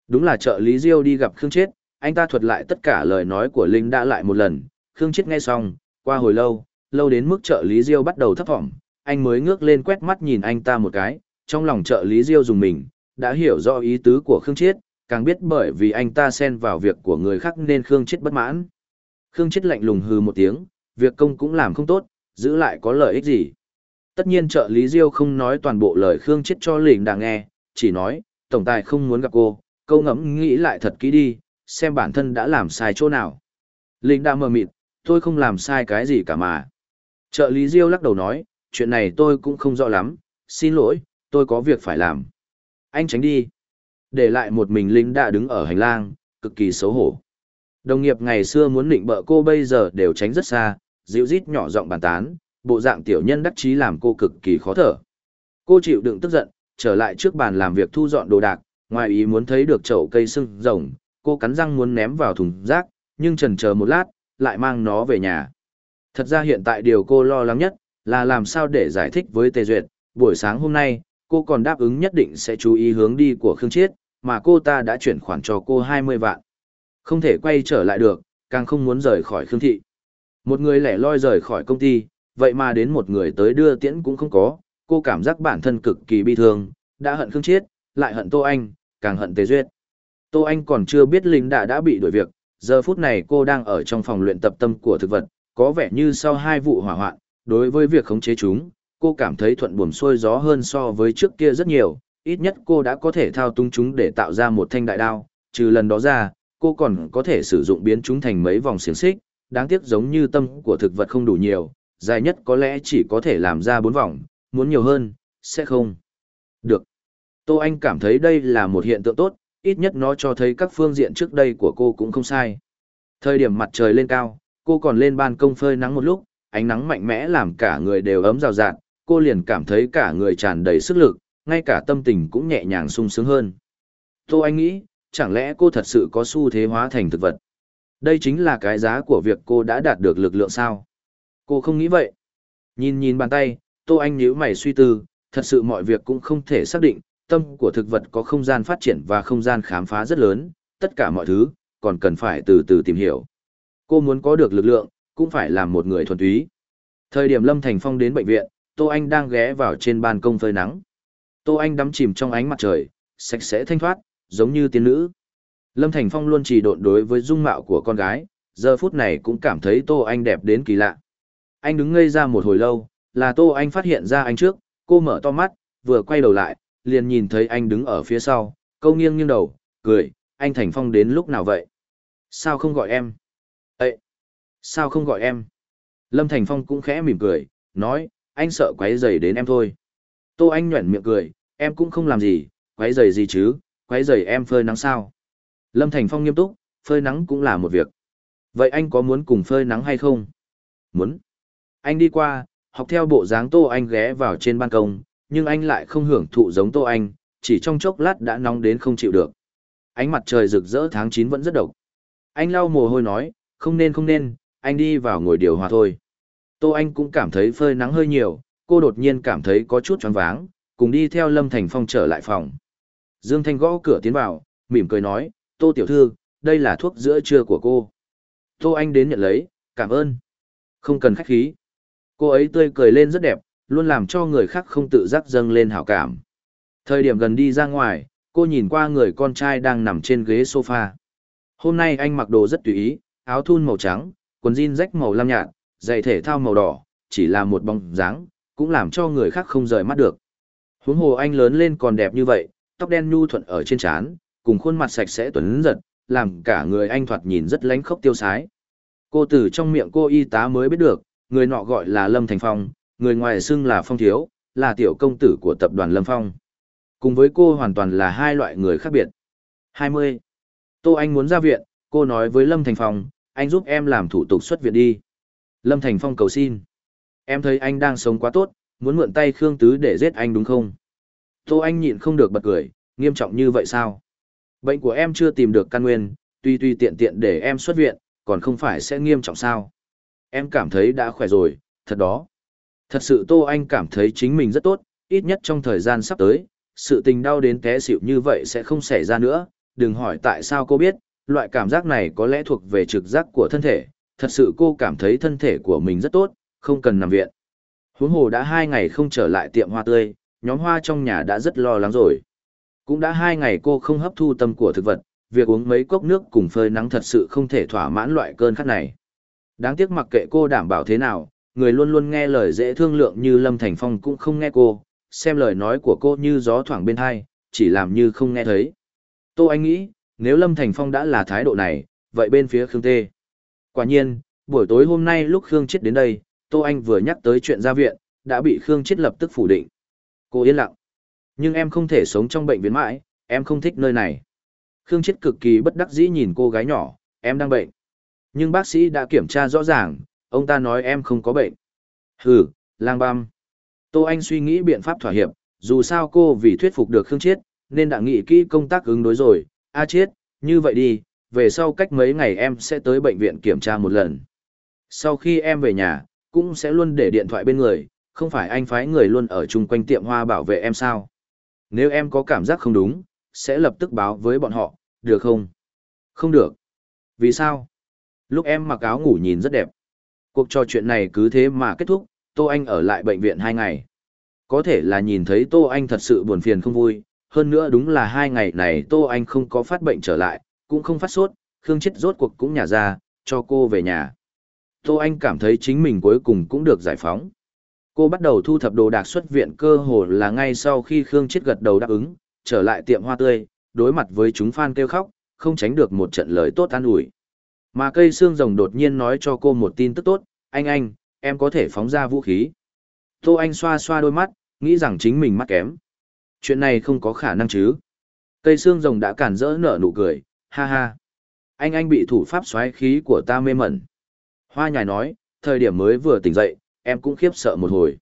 Đúng là trợ lý Diêu đi gặp Khương Chết, anh ta thuật lại tất cả lời nói của Linh đã lại một lần, Khương Chết nghe xong, qua hồi lâu, lâu đến mức trợ lý Diêu bắt đầu thấp vọng, anh mới ngước lên quét mắt nhìn anh ta một cái, trong lòng trợ lý Diêu dùng mình, đã hiểu rõ ý tứ của Khương Chết, càng biết bởi vì anh ta xen vào việc của người khác nên Khương Chết bất mãn. Khương Chết lạnh lùng hừ một tiếng, việc công cũng làm không tốt, giữ lại có lợi ích gì. Tất nhiên trợ lý Diêu không nói toàn bộ lời Khương Chết cho lỉnh đã nghe, chỉ nói, tổng tài không muốn gặp cô, câu ngẫm nghĩ lại thật kỹ đi, xem bản thân đã làm sai chỗ nào. Lĩnh đã mờ mịt, tôi không làm sai cái gì cả mà. Trợ lý Diêu lắc đầu nói, chuyện này tôi cũng không rõ lắm, xin lỗi, tôi có việc phải làm. Anh tránh đi. Để lại một mình Lĩnh đã đứng ở hành lang, cực kỳ xấu hổ. Đồng nghiệp ngày xưa muốn định bợ cô bây giờ đều tránh rất xa, dịu rít nhỏ giọng bàn tán, bộ dạng tiểu nhân đắc chí làm cô cực kỳ khó thở. Cô chịu đựng tức giận, trở lại trước bàn làm việc thu dọn đồ đạc, ngoài ý muốn thấy được chậu cây sưng rồng, cô cắn răng muốn ném vào thùng rác, nhưng chần chờ một lát, lại mang nó về nhà. Thật ra hiện tại điều cô lo lắng nhất là làm sao để giải thích với Tề Duyệt, buổi sáng hôm nay, cô còn đáp ứng nhất định sẽ chú ý hướng đi của Khương Chiết, mà cô ta đã chuyển khoản cho cô 20 vạn. Không thể quay trở lại được, càng không muốn rời khỏi Khương Thị. Một người lẻ loi rời khỏi công ty, vậy mà đến một người tới đưa tiễn cũng không có, cô cảm giác bản thân cực kỳ bi thương, đã hận Khương Chiết, lại hận Tô Anh, càng hận tế Duyệt. Tô Anh còn chưa biết Linh đã đã bị đuổi việc, giờ phút này cô đang ở trong phòng luyện tập tâm của thực vật, có vẻ như sau hai vụ hỏa hoạn, đối với việc khống chế chúng, cô cảm thấy thuận buồm xuôi gió hơn so với trước kia rất nhiều, ít nhất cô đã có thể thao túng chúng để tạo ra một thanh đại đao, trừ lần đó ra, cô còn có thể sử dụng biến chúng thành mấy vòng xiềng xích, đáng tiếc giống như tâm của thực vật không đủ nhiều, dài nhất có lẽ chỉ có thể làm ra bốn vòng, muốn nhiều hơn, sẽ không. Được. Tô Anh cảm thấy đây là một hiện tượng tốt, ít nhất nó cho thấy các phương diện trước đây của cô cũng không sai. Thời điểm mặt trời lên cao, cô còn lên ban công phơi nắng một lúc, ánh nắng mạnh mẽ làm cả người đều ấm rào rạt, cô liền cảm thấy cả người tràn đầy sức lực, ngay cả tâm tình cũng nhẹ nhàng sung sướng hơn. Tô Anh nghĩ, chẳng lẽ cô thật sự có xu thế hóa thành thực vật? Đây chính là cái giá của việc cô đã đạt được lực lượng sao. Cô không nghĩ vậy. Nhìn nhìn bàn tay, Tô Anh nhíu mày suy tư, thật sự mọi việc cũng không thể xác định, tâm của thực vật có không gian phát triển và không gian khám phá rất lớn, tất cả mọi thứ, còn cần phải từ từ tìm hiểu. Cô muốn có được lực lượng, cũng phải làm một người thuần túy. Thời điểm Lâm Thành Phong đến bệnh viện, Tô Anh đang ghé vào trên ban công phơi nắng. Tô Anh đắm chìm trong ánh mặt trời, sạch sẽ thanh thoát, giống như tiên nữ. Lâm Thành Phong luôn trì độn đối với dung mạo của con gái, giờ phút này cũng cảm thấy Tô Anh đẹp đến kỳ lạ. Anh đứng ngây ra một hồi lâu, là Tô Anh phát hiện ra anh trước, cô mở to mắt, vừa quay đầu lại, liền nhìn thấy anh đứng ở phía sau, câu nghiêng nghiêng đầu, cười, anh Thành Phong đến lúc nào vậy? Sao không gọi em? Ê! Sao không gọi em? Lâm Thành Phong cũng khẽ mỉm cười, nói, anh sợ quấy rầy đến em thôi. Tô Anh nhuẩn miệng cười, em cũng không làm gì, quấy rầy gì chứ, quấy rầy em phơi nắng sao? Lâm Thành Phong nghiêm túc, phơi nắng cũng là một việc. Vậy anh có muốn cùng phơi nắng hay không? Muốn. Anh đi qua, học theo bộ dáng Tô Anh ghé vào trên ban công, nhưng anh lại không hưởng thụ giống Tô Anh, chỉ trong chốc lát đã nóng đến không chịu được. Ánh mặt trời rực rỡ tháng 9 vẫn rất độc. Anh lau mồ hôi nói, không nên không nên, anh đi vào ngồi điều hòa thôi. Tô Anh cũng cảm thấy phơi nắng hơi nhiều, cô đột nhiên cảm thấy có chút choáng váng, cùng đi theo Lâm Thành Phong trở lại phòng. Dương Thanh gõ cửa tiến vào, mỉm cười nói, tô tiểu thư, đây là thuốc giữa trưa của cô. Tô anh đến nhận lấy, cảm ơn. Không cần khách khí. Cô ấy tươi cười lên rất đẹp, luôn làm cho người khác không tự giác dâng lên hảo cảm. Thời điểm gần đi ra ngoài, cô nhìn qua người con trai đang nằm trên ghế sofa. Hôm nay anh mặc đồ rất tùy ý, áo thun màu trắng, quần jean rách màu lam nhạt, giày thể thao màu đỏ, chỉ là một bóng dáng, cũng làm cho người khác không rời mắt được. Huống hồ anh lớn lên còn đẹp như vậy, tóc đen nhu thuận ở trên trán cùng khuôn mặt sạch sẽ tuấn giật, làm cả người anh thoạt nhìn rất lánh khốc tiêu sái. Cô từ trong miệng cô y tá mới biết được, người nọ gọi là Lâm Thành Phong, người ngoài xưng là Phong Thiếu, là tiểu công tử của tập đoàn Lâm Phong. Cùng với cô hoàn toàn là hai loại người khác biệt. 20. Tô Anh muốn ra viện, cô nói với Lâm Thành Phong, anh giúp em làm thủ tục xuất viện đi. Lâm Thành Phong cầu xin. Em thấy anh đang sống quá tốt, muốn mượn tay Khương Tứ để giết anh đúng không? Tô Anh nhịn không được bật cười, nghiêm trọng như vậy sao? Bệnh của em chưa tìm được căn nguyên, tuy tuy tiện tiện để em xuất viện, còn không phải sẽ nghiêm trọng sao. Em cảm thấy đã khỏe rồi, thật đó. Thật sự Tô Anh cảm thấy chính mình rất tốt, ít nhất trong thời gian sắp tới, sự tình đau đến té xỉu như vậy sẽ không xảy ra nữa. Đừng hỏi tại sao cô biết, loại cảm giác này có lẽ thuộc về trực giác của thân thể. Thật sự cô cảm thấy thân thể của mình rất tốt, không cần nằm viện. Huống hồ đã hai ngày không trở lại tiệm hoa tươi, nhóm hoa trong nhà đã rất lo lắng rồi. Cũng đã hai ngày cô không hấp thu tâm của thực vật, việc uống mấy cốc nước cùng phơi nắng thật sự không thể thỏa mãn loại cơn khát này. Đáng tiếc mặc kệ cô đảm bảo thế nào, người luôn luôn nghe lời dễ thương lượng như Lâm Thành Phong cũng không nghe cô, xem lời nói của cô như gió thoảng bên tai, chỉ làm như không nghe thấy. Tô Anh nghĩ, nếu Lâm Thành Phong đã là thái độ này, vậy bên phía Khương Tê. Quả nhiên, buổi tối hôm nay lúc Khương Chết đến đây, Tô Anh vừa nhắc tới chuyện ra viện, đã bị Khương Chết lập tức phủ định. Cô yên lặng. Nhưng em không thể sống trong bệnh viện mãi, em không thích nơi này. Khương Chết cực kỳ bất đắc dĩ nhìn cô gái nhỏ, em đang bệnh. Nhưng bác sĩ đã kiểm tra rõ ràng, ông ta nói em không có bệnh. Hừ, lang băm. Tô Anh suy nghĩ biện pháp thỏa hiệp, dù sao cô vì thuyết phục được Khương Chiết, nên đã nghĩ kỹ công tác ứng đối rồi. A à như vậy đi, về sau cách mấy ngày em sẽ tới bệnh viện kiểm tra một lần. Sau khi em về nhà, cũng sẽ luôn để điện thoại bên người, không phải anh phái người luôn ở chung quanh tiệm hoa bảo vệ em sao nếu em có cảm giác không đúng, sẽ lập tức báo với bọn họ, được không? Không được. Vì sao? Lúc em mặc áo ngủ nhìn rất đẹp. Cuộc trò chuyện này cứ thế mà kết thúc, Tô Anh ở lại bệnh viện 2 ngày. Có thể là nhìn thấy Tô Anh thật sự buồn phiền không vui, hơn nữa đúng là hai ngày này Tô Anh không có phát bệnh trở lại, cũng không phát sốt, Khương Chết rốt cuộc cũng nhả ra, cho cô về nhà. Tô Anh cảm thấy chính mình cuối cùng cũng được giải phóng. Cô bắt đầu thu thập đồ đạc xuất viện cơ hồ là ngay sau khi Khương chết gật đầu đáp ứng, trở lại tiệm hoa tươi, đối mặt với chúng fan kêu khóc, không tránh được một trận lời tốt an ủi. Mà cây xương rồng đột nhiên nói cho cô một tin tức tốt, anh anh, em có thể phóng ra vũ khí. Tô Anh xoa xoa đôi mắt, nghĩ rằng chính mình mắt kém. Chuyện này không có khả năng chứ. Cây xương rồng đã cản rỡ nở nụ cười, ha ha. Anh anh bị thủ pháp xoáy khí của ta mê mẩn. Hoa nhài nói, thời điểm mới vừa tỉnh dậy, em cũng khiếp sợ một hồi.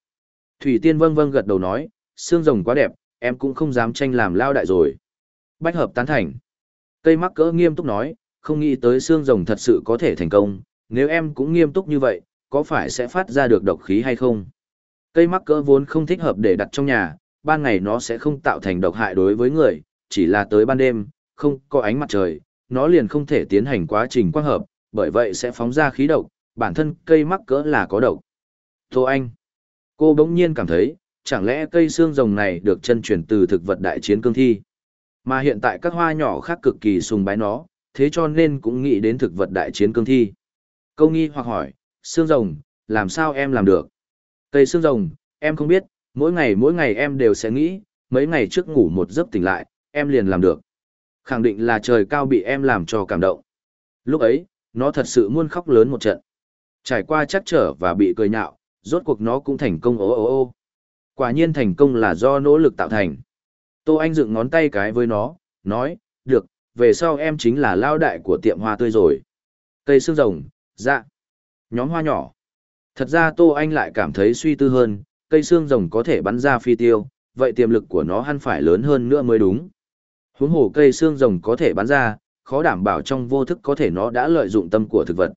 Thủy Tiên vâng vâng gật đầu nói, xương rồng quá đẹp, em cũng không dám tranh làm lao đại rồi. Bách hợp tán thành. Cây mắc cỡ nghiêm túc nói, không nghĩ tới xương rồng thật sự có thể thành công, nếu em cũng nghiêm túc như vậy, có phải sẽ phát ra được độc khí hay không? Cây mắc cỡ vốn không thích hợp để đặt trong nhà, ban ngày nó sẽ không tạo thành độc hại đối với người, chỉ là tới ban đêm, không có ánh mặt trời, nó liền không thể tiến hành quá trình quang hợp, bởi vậy sẽ phóng ra khí độc, bản thân cây mắc cỡ là có độc. Tô Anh. Cô bỗng nhiên cảm thấy, chẳng lẽ cây xương rồng này được chân truyền từ thực vật đại chiến cương thi. Mà hiện tại các hoa nhỏ khác cực kỳ sùng bái nó, thế cho nên cũng nghĩ đến thực vật đại chiến cương thi. Câu nghi hoặc hỏi, xương rồng, làm sao em làm được? Cây xương rồng, em không biết, mỗi ngày mỗi ngày em đều sẽ nghĩ, mấy ngày trước ngủ một giấc tỉnh lại, em liền làm được. Khẳng định là trời cao bị em làm cho cảm động. Lúc ấy, nó thật sự muốn khóc lớn một trận. Trải qua chắc trở và bị cười nhạo, rốt cuộc nó cũng thành công ô ô ô. Quả nhiên thành công là do nỗ lực tạo thành. Tô Anh dựng ngón tay cái với nó, nói, được, về sau em chính là lao đại của tiệm hoa tươi rồi. Cây xương rồng, dạ. Nhóm hoa nhỏ. Thật ra Tô Anh lại cảm thấy suy tư hơn, cây xương rồng có thể bắn ra phi tiêu, vậy tiềm lực của nó hẳn phải lớn hơn nữa mới đúng. Huống hồ cây xương rồng có thể bắn ra, khó đảm bảo trong vô thức có thể nó đã lợi dụng tâm của thực vật.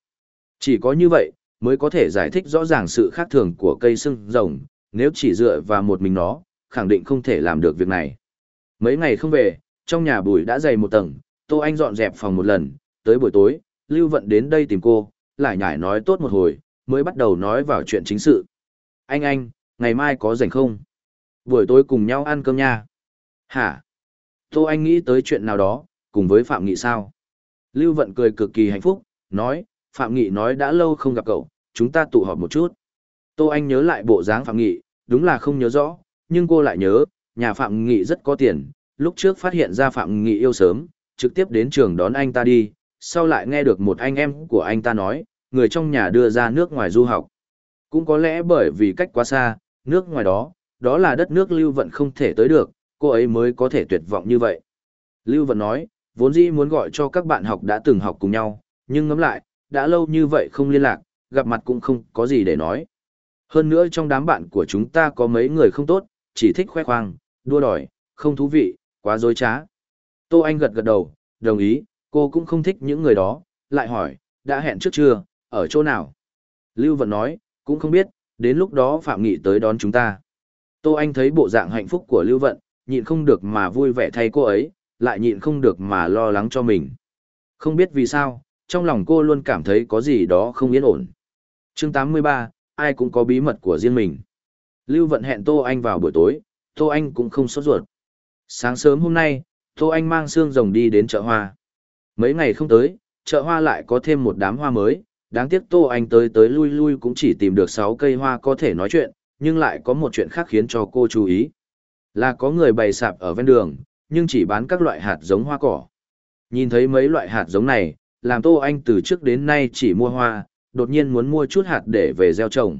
Chỉ có như vậy, mới có thể giải thích rõ ràng sự khác thường của cây sưng rồng, nếu chỉ dựa vào một mình nó, khẳng định không thể làm được việc này. Mấy ngày không về, trong nhà bùi đã dày một tầng, Tô Anh dọn dẹp phòng một lần, tới buổi tối, Lưu Vận đến đây tìm cô, lại nhải nói tốt một hồi, mới bắt đầu nói vào chuyện chính sự. Anh anh, ngày mai có rảnh không? Buổi tối cùng nhau ăn cơm nha. Hả? Tô Anh nghĩ tới chuyện nào đó, cùng với Phạm Nghị sao? Lưu Vận cười cực kỳ hạnh phúc, nói, Phạm Nghị nói đã lâu không gặp cậu, chúng ta tụ họp một chút. Tô Anh nhớ lại bộ dáng Phạm Nghị, đúng là không nhớ rõ, nhưng cô lại nhớ, nhà Phạm Nghị rất có tiền, lúc trước phát hiện ra Phạm Nghị yêu sớm, trực tiếp đến trường đón anh ta đi, sau lại nghe được một anh em của anh ta nói, người trong nhà đưa ra nước ngoài du học. Cũng có lẽ bởi vì cách quá xa, nước ngoài đó, đó là đất nước Lưu Vận không thể tới được, cô ấy mới có thể tuyệt vọng như vậy. Lưu Vận nói, vốn dĩ muốn gọi cho các bạn học đã từng học cùng nhau, nhưng ngẫm lại, đã lâu như vậy không liên lạc, gặp mặt cũng không có gì để nói. Hơn nữa trong đám bạn của chúng ta có mấy người không tốt, chỉ thích khoe khoang, đua đòi, không thú vị, quá dối trá. Tô Anh gật gật đầu, đồng ý, cô cũng không thích những người đó, lại hỏi, đã hẹn trước chưa, ở chỗ nào? Lưu Vận nói, cũng không biết, đến lúc đó Phạm Nghị tới đón chúng ta. Tô Anh thấy bộ dạng hạnh phúc của Lưu Vận, nhịn không được mà vui vẻ thay cô ấy, lại nhịn không được mà lo lắng cho mình. Không biết vì sao, trong lòng cô luôn cảm thấy có gì đó không yên ổn. chương 83, ai cũng có bí mật của riêng mình. Lưu Vận hẹn Tô Anh vào buổi tối, Tô Anh cũng không sốt ruột. Sáng sớm hôm nay, Tô Anh mang xương rồng đi đến chợ hoa. Mấy ngày không tới, chợ hoa lại có thêm một đám hoa mới, đáng tiếc Tô Anh tới tới lui lui cũng chỉ tìm được 6 cây hoa có thể nói chuyện, nhưng lại có một chuyện khác khiến cho cô chú ý. Là có người bày sạp ở ven đường, nhưng chỉ bán các loại hạt giống hoa cỏ. Nhìn thấy mấy loại hạt giống này, làm Tô Anh từ trước đến nay chỉ mua hoa, đột nhiên muốn mua chút hạt để về gieo trồng.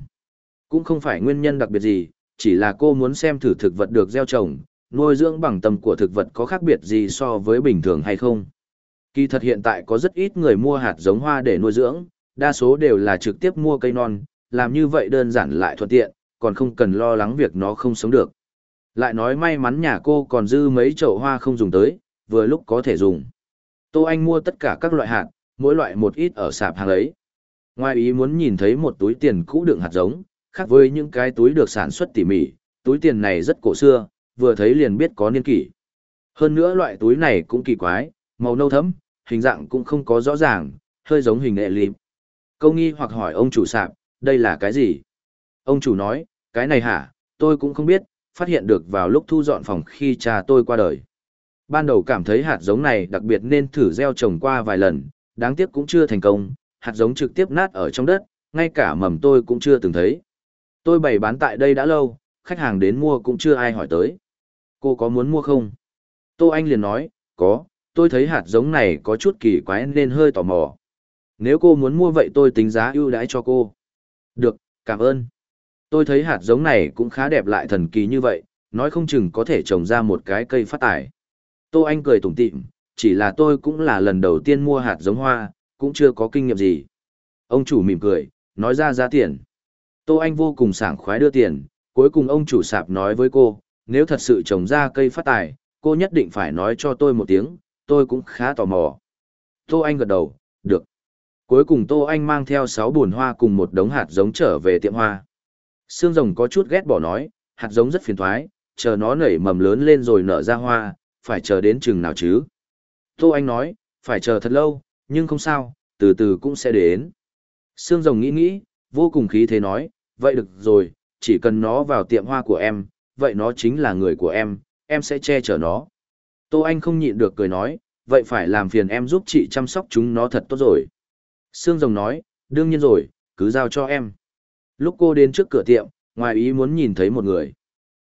Cũng không phải nguyên nhân đặc biệt gì, chỉ là cô muốn xem thử thực vật được gieo trồng, nuôi dưỡng bằng tầm của thực vật có khác biệt gì so với bình thường hay không. Kỳ thật hiện tại có rất ít người mua hạt giống hoa để nuôi dưỡng, đa số đều là trực tiếp mua cây non, làm như vậy đơn giản lại thuận tiện, còn không cần lo lắng việc nó không sống được. Lại nói may mắn nhà cô còn dư mấy chậu hoa không dùng tới, vừa lúc có thể dùng. Tô Anh mua tất cả các loại hạt, mỗi loại một ít ở sạp hàng ấy. Ngoài ý muốn nhìn thấy một túi tiền cũ đựng hạt giống, khác với những cái túi được sản xuất tỉ mỉ, túi tiền này rất cổ xưa, vừa thấy liền biết có niên kỷ. Hơn nữa loại túi này cũng kỳ quái, màu nâu thẫm, hình dạng cũng không có rõ ràng, hơi giống hình nghệ lịp. Câu nghi hoặc hỏi ông chủ sạp, đây là cái gì? Ông chủ nói, cái này hả, tôi cũng không biết, phát hiện được vào lúc thu dọn phòng khi cha tôi qua đời. Ban đầu cảm thấy hạt giống này đặc biệt nên thử gieo trồng qua vài lần, đáng tiếc cũng chưa thành công, hạt giống trực tiếp nát ở trong đất, ngay cả mầm tôi cũng chưa từng thấy. Tôi bày bán tại đây đã lâu, khách hàng đến mua cũng chưa ai hỏi tới. Cô có muốn mua không? Tô Anh liền nói, có, tôi thấy hạt giống này có chút kỳ quái nên hơi tò mò. Nếu cô muốn mua vậy tôi tính giá ưu đãi cho cô. Được, cảm ơn. Tôi thấy hạt giống này cũng khá đẹp lại thần kỳ như vậy, nói không chừng có thể trồng ra một cái cây phát tài. Tô Anh cười tủm tỉm, chỉ là tôi cũng là lần đầu tiên mua hạt giống hoa, cũng chưa có kinh nghiệm gì. Ông chủ mỉm cười, nói ra giá tiền. Tô Anh vô cùng sảng khoái đưa tiền, cuối cùng ông chủ sạp nói với cô, nếu thật sự trồng ra cây phát tài, cô nhất định phải nói cho tôi một tiếng, tôi cũng khá tò mò. Tô Anh gật đầu, được. Cuối cùng Tô Anh mang theo 6 bùn hoa cùng một đống hạt giống trở về tiệm hoa. Sương rồng có chút ghét bỏ nói, hạt giống rất phiền thoái, chờ nó nảy mầm lớn lên rồi nở ra hoa, phải chờ đến chừng nào chứ. Tô Anh nói, phải chờ thật lâu, nhưng không sao, từ từ cũng sẽ đến. Sương rồng nghĩ nghĩ, vô cùng khí thế nói, vậy được rồi, chỉ cần nó vào tiệm hoa của em, vậy nó chính là người của em, em sẽ che chở nó. Tô Anh không nhịn được cười nói, vậy phải làm phiền em giúp chị chăm sóc chúng nó thật tốt rồi. Sương rồng nói, đương nhiên rồi, cứ giao cho em. Lúc cô đến trước cửa tiệm, ngoài ý muốn nhìn thấy một người.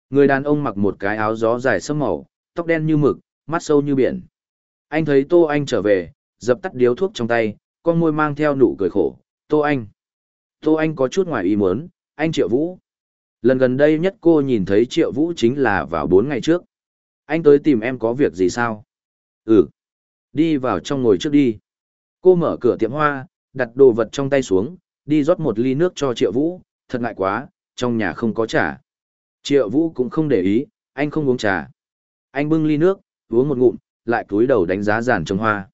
Người đàn ông mặc một cái áo gió dài sâm màu, tóc đen như mực, mắt sâu như biển anh thấy Tô Anh trở về, dập tắt điếu thuốc trong tay, con môi mang theo nụ cười khổ, Tô Anh. Tô Anh có chút ngoài ý muốn, anh Triệu Vũ. Lần gần đây nhất cô nhìn thấy Triệu Vũ chính là vào bốn ngày trước. Anh tới tìm em có việc gì sao? Ừ. Đi vào trong ngồi trước đi. Cô mở cửa tiệm hoa, đặt đồ vật trong tay xuống, đi rót một ly nước cho Triệu Vũ, thật ngại quá, trong nhà không có trà. Triệu Vũ cũng không để ý, anh không uống trà. Anh bưng ly nước, uống một ngụm, lại cúi đầu đánh giá giàn trồng hoa.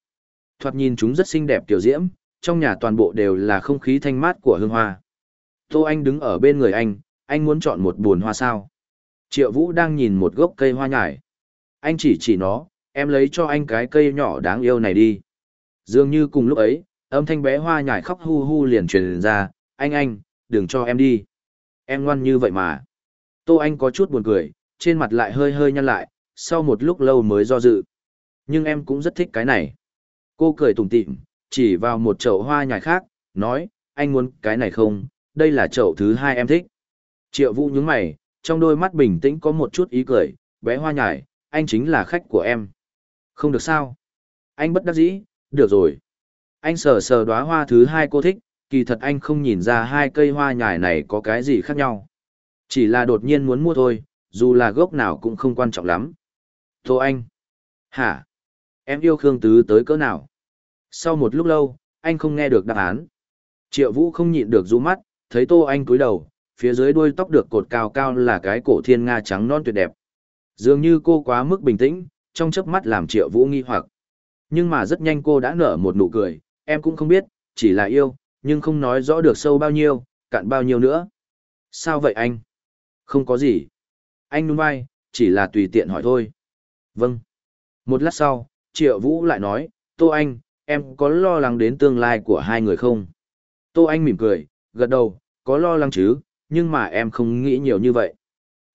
Thoạt nhìn chúng rất xinh đẹp tiểu diễm, trong nhà toàn bộ đều là không khí thanh mát của hương hoa. Tô Anh đứng ở bên người anh, anh muốn chọn một buồn hoa sao. Triệu Vũ đang nhìn một gốc cây hoa nhải. Anh chỉ chỉ nó, em lấy cho anh cái cây nhỏ đáng yêu này đi. Dường như cùng lúc ấy, âm thanh bé hoa nhải khóc hu hu liền truyền ra, anh anh, đừng cho em đi. Em ngoan như vậy mà. Tô Anh có chút buồn cười, trên mặt lại hơi hơi nhăn lại, sau một lúc lâu mới do dự nhưng em cũng rất thích cái này. Cô cười tủm tỉm, chỉ vào một chậu hoa nhài khác, nói, anh muốn cái này không, đây là chậu thứ hai em thích. Triệu Vũ nhướng mày, trong đôi mắt bình tĩnh có một chút ý cười, bé hoa nhài, anh chính là khách của em. Không được sao? Anh bất đắc dĩ, được rồi. Anh sờ sờ đóa hoa thứ hai cô thích, kỳ thật anh không nhìn ra hai cây hoa nhài này có cái gì khác nhau. Chỉ là đột nhiên muốn mua thôi, dù là gốc nào cũng không quan trọng lắm. Tô anh. Hả? Em yêu Khương Tứ tới cỡ nào? Sau một lúc lâu, anh không nghe được đáp án. Triệu Vũ không nhịn được rũ mắt, thấy Tô Anh cúi đầu, phía dưới đuôi tóc được cột cao cao là cái cổ thiên nga trắng non tuyệt đẹp. Dường như cô quá mức bình tĩnh, trong chớp mắt làm Triệu Vũ nghi hoặc. Nhưng mà rất nhanh cô đã nở một nụ cười, em cũng không biết, chỉ là yêu, nhưng không nói rõ được sâu bao nhiêu, cạn bao nhiêu nữa. Sao vậy anh? Không có gì. Anh nuôn vai, chỉ là tùy tiện hỏi thôi. Vâng. Một lát sau, Triệu Vũ lại nói, Tô Anh, em có lo lắng đến tương lai của hai người không? Tô Anh mỉm cười, gật đầu, có lo lắng chứ, nhưng mà em không nghĩ nhiều như vậy.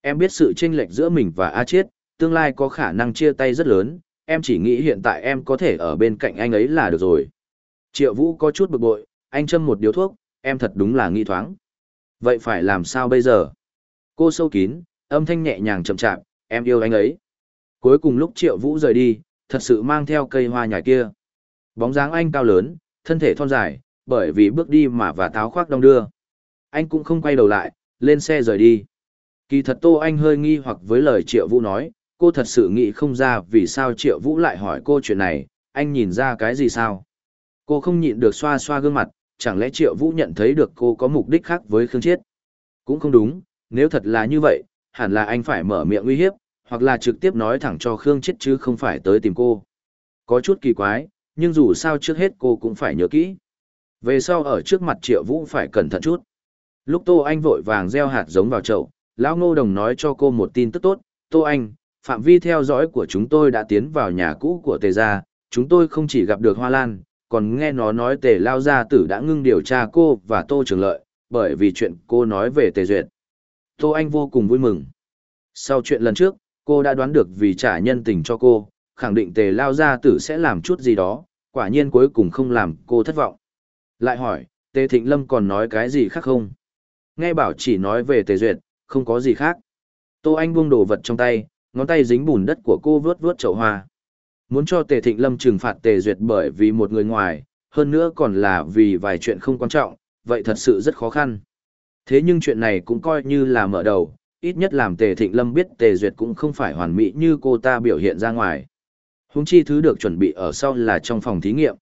Em biết sự chênh lệch giữa mình và A Chiết, tương lai có khả năng chia tay rất lớn, em chỉ nghĩ hiện tại em có thể ở bên cạnh anh ấy là được rồi. Triệu Vũ có chút bực bội, anh châm một điếu thuốc, em thật đúng là nghi thoáng. Vậy phải làm sao bây giờ? Cô sâu kín, âm thanh nhẹ nhàng chậm chạp, em yêu anh ấy. Cuối cùng lúc Triệu Vũ rời đi, thật sự mang theo cây hoa nhài kia. Bóng dáng anh cao lớn, thân thể thon dài, bởi vì bước đi mà và tháo khoác đông đưa. Anh cũng không quay đầu lại, lên xe rời đi. Kỳ thật Tô Anh hơi nghi hoặc với lời Triệu Vũ nói, cô thật sự nghĩ không ra vì sao Triệu Vũ lại hỏi cô chuyện này, anh nhìn ra cái gì sao? Cô không nhịn được xoa xoa gương mặt, chẳng lẽ Triệu Vũ nhận thấy được cô có mục đích khác với Khương Chiết? Cũng không đúng, nếu thật là như vậy, hẳn là anh phải mở miệng uy hiếp, hoặc là trực tiếp nói thẳng cho Khương Chết chứ không phải tới tìm cô. Có chút kỳ quái, nhưng dù sao trước hết cô cũng phải nhớ kỹ. Về sau ở trước mặt Triệu Vũ phải cẩn thận chút. Lúc Tô Anh vội vàng gieo hạt giống vào chậu, Lão Ngô Đồng nói cho cô một tin tức tốt, Tô Anh, phạm vi theo dõi của chúng tôi đã tiến vào nhà cũ của Tề Gia, chúng tôi không chỉ gặp được Hoa Lan, còn nghe nó nói Tề Lao Gia Tử đã ngưng điều tra cô và Tô Trường Lợi, bởi vì chuyện cô nói về Tề Duyệt. Tô Anh vô cùng vui mừng. Sau chuyện lần trước, cô đã đoán được vì trả nhân tình cho cô, khẳng định tề lao gia tử sẽ làm chút gì đó, quả nhiên cuối cùng không làm cô thất vọng. Lại hỏi, tề thịnh lâm còn nói cái gì khác không? Nghe bảo chỉ nói về tề duyệt, không có gì khác. Tô Anh buông đồ vật trong tay, ngón tay dính bùn đất của cô vớt vớt chậu hoa. Muốn cho Tề Thịnh Lâm trừng phạt Tề Duyệt bởi vì một người ngoài, hơn nữa còn là vì vài chuyện không quan trọng, vậy thật sự rất khó khăn. Thế nhưng chuyện này cũng coi như là mở đầu, ít nhất làm Tề Thịnh Lâm biết Tề Duyệt cũng không phải hoàn mỹ như cô ta biểu hiện ra ngoài. Húng chi thứ được chuẩn bị ở sau là trong phòng thí nghiệm.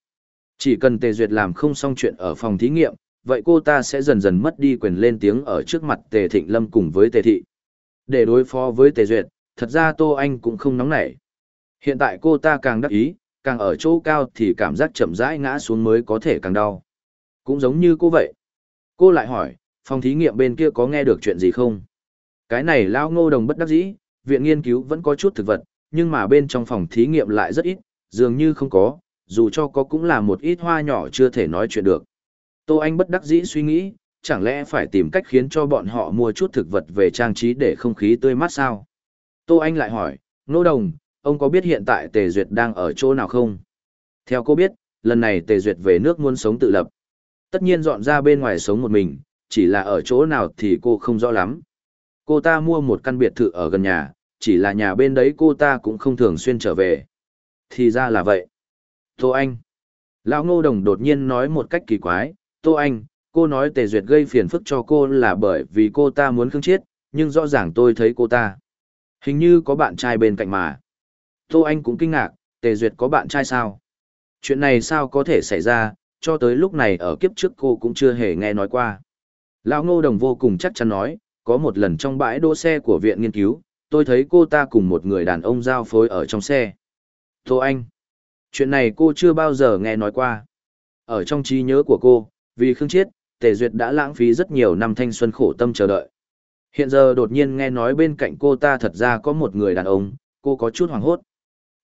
Chỉ cần Tề Duyệt làm không xong chuyện ở phòng thí nghiệm, vậy cô ta sẽ dần dần mất đi quyền lên tiếng ở trước mặt Tề Thịnh Lâm cùng với Tề Thị. Để đối phó với Tề Duyệt, thật ra Tô Anh cũng không nóng nảy. Hiện tại cô ta càng đắc ý, càng ở chỗ cao thì cảm giác chậm rãi ngã xuống mới có thể càng đau. Cũng giống như cô vậy. Cô lại hỏi, phòng thí nghiệm bên kia có nghe được chuyện gì không? Cái này lao ngô đồng bất đắc dĩ, viện nghiên cứu vẫn có chút thực vật, nhưng mà bên trong phòng thí nghiệm lại rất ít, dường như không có, dù cho có cũng là một ít hoa nhỏ chưa thể nói chuyện được. Tô Anh bất đắc dĩ suy nghĩ, chẳng lẽ phải tìm cách khiến cho bọn họ mua chút thực vật về trang trí để không khí tươi mát sao? Tô Anh lại hỏi, Ngô Đồng, ông có biết hiện tại Tề Duyệt đang ở chỗ nào không? Theo cô biết, lần này Tề Duyệt về nước muốn sống tự lập. Tất nhiên dọn ra bên ngoài sống một mình, chỉ là ở chỗ nào thì cô không rõ lắm cô ta mua một căn biệt thự ở gần nhà, chỉ là nhà bên đấy cô ta cũng không thường xuyên trở về. Thì ra là vậy. Tô Anh. Lão Ngô Đồng đột nhiên nói một cách kỳ quái, Tô Anh, cô nói Tề Duyệt gây phiền phức cho cô là bởi vì cô ta muốn khương chết, nhưng rõ ràng tôi thấy cô ta. Hình như có bạn trai bên cạnh mà. Tô Anh cũng kinh ngạc, Tề Duyệt có bạn trai sao? Chuyện này sao có thể xảy ra, cho tới lúc này ở kiếp trước cô cũng chưa hề nghe nói qua. Lão Ngô Đồng vô cùng chắc chắn nói, có một lần trong bãi đỗ xe của viện nghiên cứu, tôi thấy cô ta cùng một người đàn ông giao phối ở trong xe. Tô Anh, chuyện này cô chưa bao giờ nghe nói qua. Ở trong trí nhớ của cô, vì Khương chết, Tề Duyệt đã lãng phí rất nhiều năm thanh xuân khổ tâm chờ đợi. Hiện giờ đột nhiên nghe nói bên cạnh cô ta thật ra có một người đàn ông, cô có chút hoảng hốt.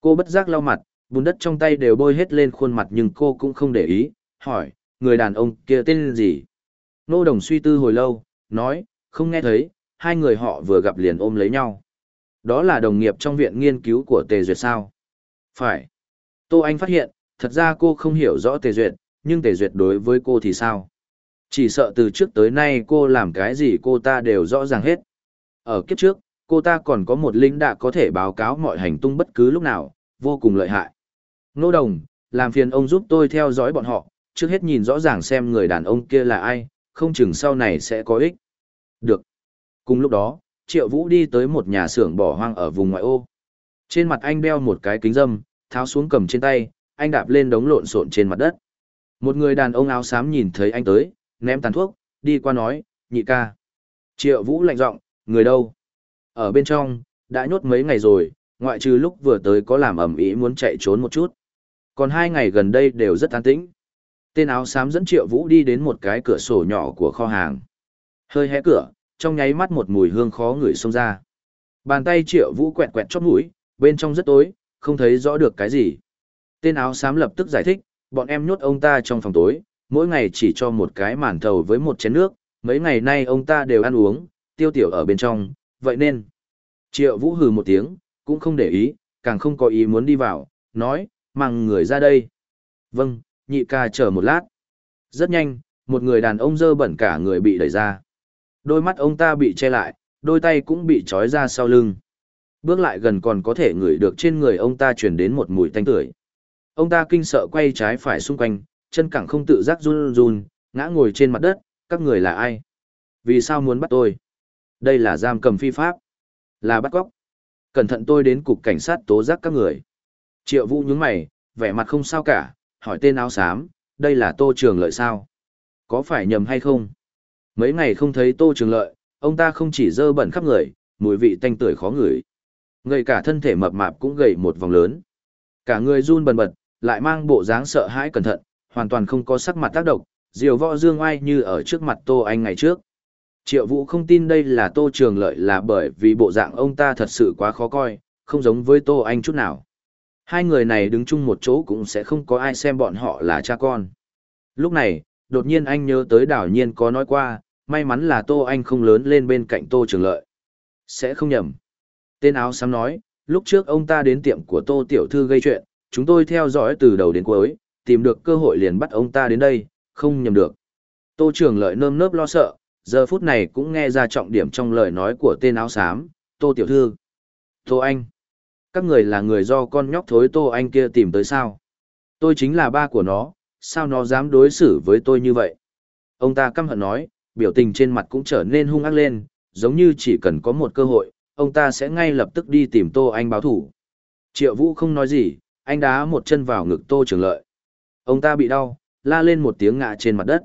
Cô bất giác lau mặt, bùn đất trong tay đều bôi hết lên khuôn mặt nhưng cô cũng không để ý, hỏi, người đàn ông kia tên gì? Nô Đồng suy tư hồi lâu, nói, không nghe thấy, hai người họ vừa gặp liền ôm lấy nhau. Đó là đồng nghiệp trong viện nghiên cứu của Tề Duyệt sao? Phải. Tô Anh phát hiện, thật ra cô không hiểu rõ Tề Duyệt, nhưng Tề Duyệt đối với cô thì sao? Chỉ sợ từ trước tới nay cô làm cái gì cô ta đều rõ ràng hết. Ở kiếp trước, cô ta còn có một linh đạ có thể báo cáo mọi hành tung bất cứ lúc nào, vô cùng lợi hại. Nô đồng, làm phiền ông giúp tôi theo dõi bọn họ, trước hết nhìn rõ ràng xem người đàn ông kia là ai, không chừng sau này sẽ có ích. Được. Cùng lúc đó, Triệu Vũ đi tới một nhà xưởng bỏ hoang ở vùng ngoại ô. Trên mặt anh đeo một cái kính dâm, tháo xuống cầm trên tay, anh đạp lên đống lộn xộn trên mặt đất. Một người đàn ông áo xám nhìn thấy anh tới, ném tàn thuốc, đi qua nói, nhị ca. Triệu Vũ lạnh giọng, người đâu? Ở bên trong, đã nhốt mấy ngày rồi, ngoại trừ lúc vừa tới có làm ẩm ý muốn chạy trốn một chút. Còn hai ngày gần đây đều rất an tĩnh. Tên áo xám dẫn Triệu Vũ đi đến một cái cửa sổ nhỏ của kho hàng. Hơi hé cửa, trong nháy mắt một mùi hương khó ngửi xông ra. Bàn tay Triệu Vũ quẹt quẹt chóp mũi, bên trong rất tối, không thấy rõ được cái gì. Tên áo xám lập tức giải thích, bọn em nhốt ông ta trong phòng tối, mỗi ngày chỉ cho một cái màn thầu với một chén nước, mấy ngày nay ông ta đều ăn uống, tiêu tiểu ở bên trong, vậy nên. Triệu Vũ hừ một tiếng, cũng không để ý, càng không có ý muốn đi vào, nói, mang người ra đây. Vâng, nhị ca chờ một lát. Rất nhanh, một người đàn ông dơ bẩn cả người bị đẩy ra. Đôi mắt ông ta bị che lại, đôi tay cũng bị trói ra sau lưng. Bước lại gần còn có thể ngửi được trên người ông ta truyền đến một mùi tanh tưởi. Ông ta kinh sợ quay trái phải xung quanh, chân cẳng không tự giác run run, ngã ngồi trên mặt đất, các người là ai? Vì sao muốn bắt tôi? Đây là giam cầm phi pháp, là bắt cóc. Cẩn thận tôi đến cục cảnh sát tố giác các người. Triệu Vũ nhướng mày, vẻ mặt không sao cả, hỏi tên áo xám, đây là Tô Trường Lợi sao? Có phải nhầm hay không? Mấy ngày không thấy Tô Trường Lợi, ông ta không chỉ dơ bẩn khắp người, mùi vị tanh tưởi khó ngửi. ngay cả thân thể mập mạp cũng gầy một vòng lớn. Cả người run bần bật, lại mang bộ dáng sợ hãi cẩn thận, hoàn toàn không có sắc mặt tác động, diều võ dương oai như ở trước mặt Tô Anh ngày trước. Triệu Vũ không tin đây là Tô Trường Lợi là bởi vì bộ dạng ông ta thật sự quá khó coi, không giống với Tô Anh chút nào. Hai người này đứng chung một chỗ cũng sẽ không có ai xem bọn họ là cha con. Lúc này, đột nhiên anh nhớ tới đảo nhiên có nói qua, may mắn là Tô Anh không lớn lên bên cạnh Tô Trường Lợi. Sẽ không nhầm. Tên áo xám nói, lúc trước ông ta đến tiệm của Tô Tiểu Thư gây chuyện, chúng tôi theo dõi từ đầu đến cuối, tìm được cơ hội liền bắt ông ta đến đây, không nhầm được. Tô Trường Lợi nơm nớp lo sợ, giờ phút này cũng nghe ra trọng điểm trong lời nói của tên áo xám, Tô Tiểu Thư. Tô Anh. Các người là người do con nhóc thối Tô Anh kia tìm tới sao? Tôi chính là ba của nó, sao nó dám đối xử với tôi như vậy? Ông ta căm hận nói, biểu tình trên mặt cũng trở nên hung ác lên, giống như chỉ cần có một cơ hội, ông ta sẽ ngay lập tức đi tìm Tô Anh báo thủ. Triệu Vũ không nói gì, anh đá một chân vào ngực Tô Trường Lợi. Ông ta bị đau, la lên một tiếng ngã trên mặt đất.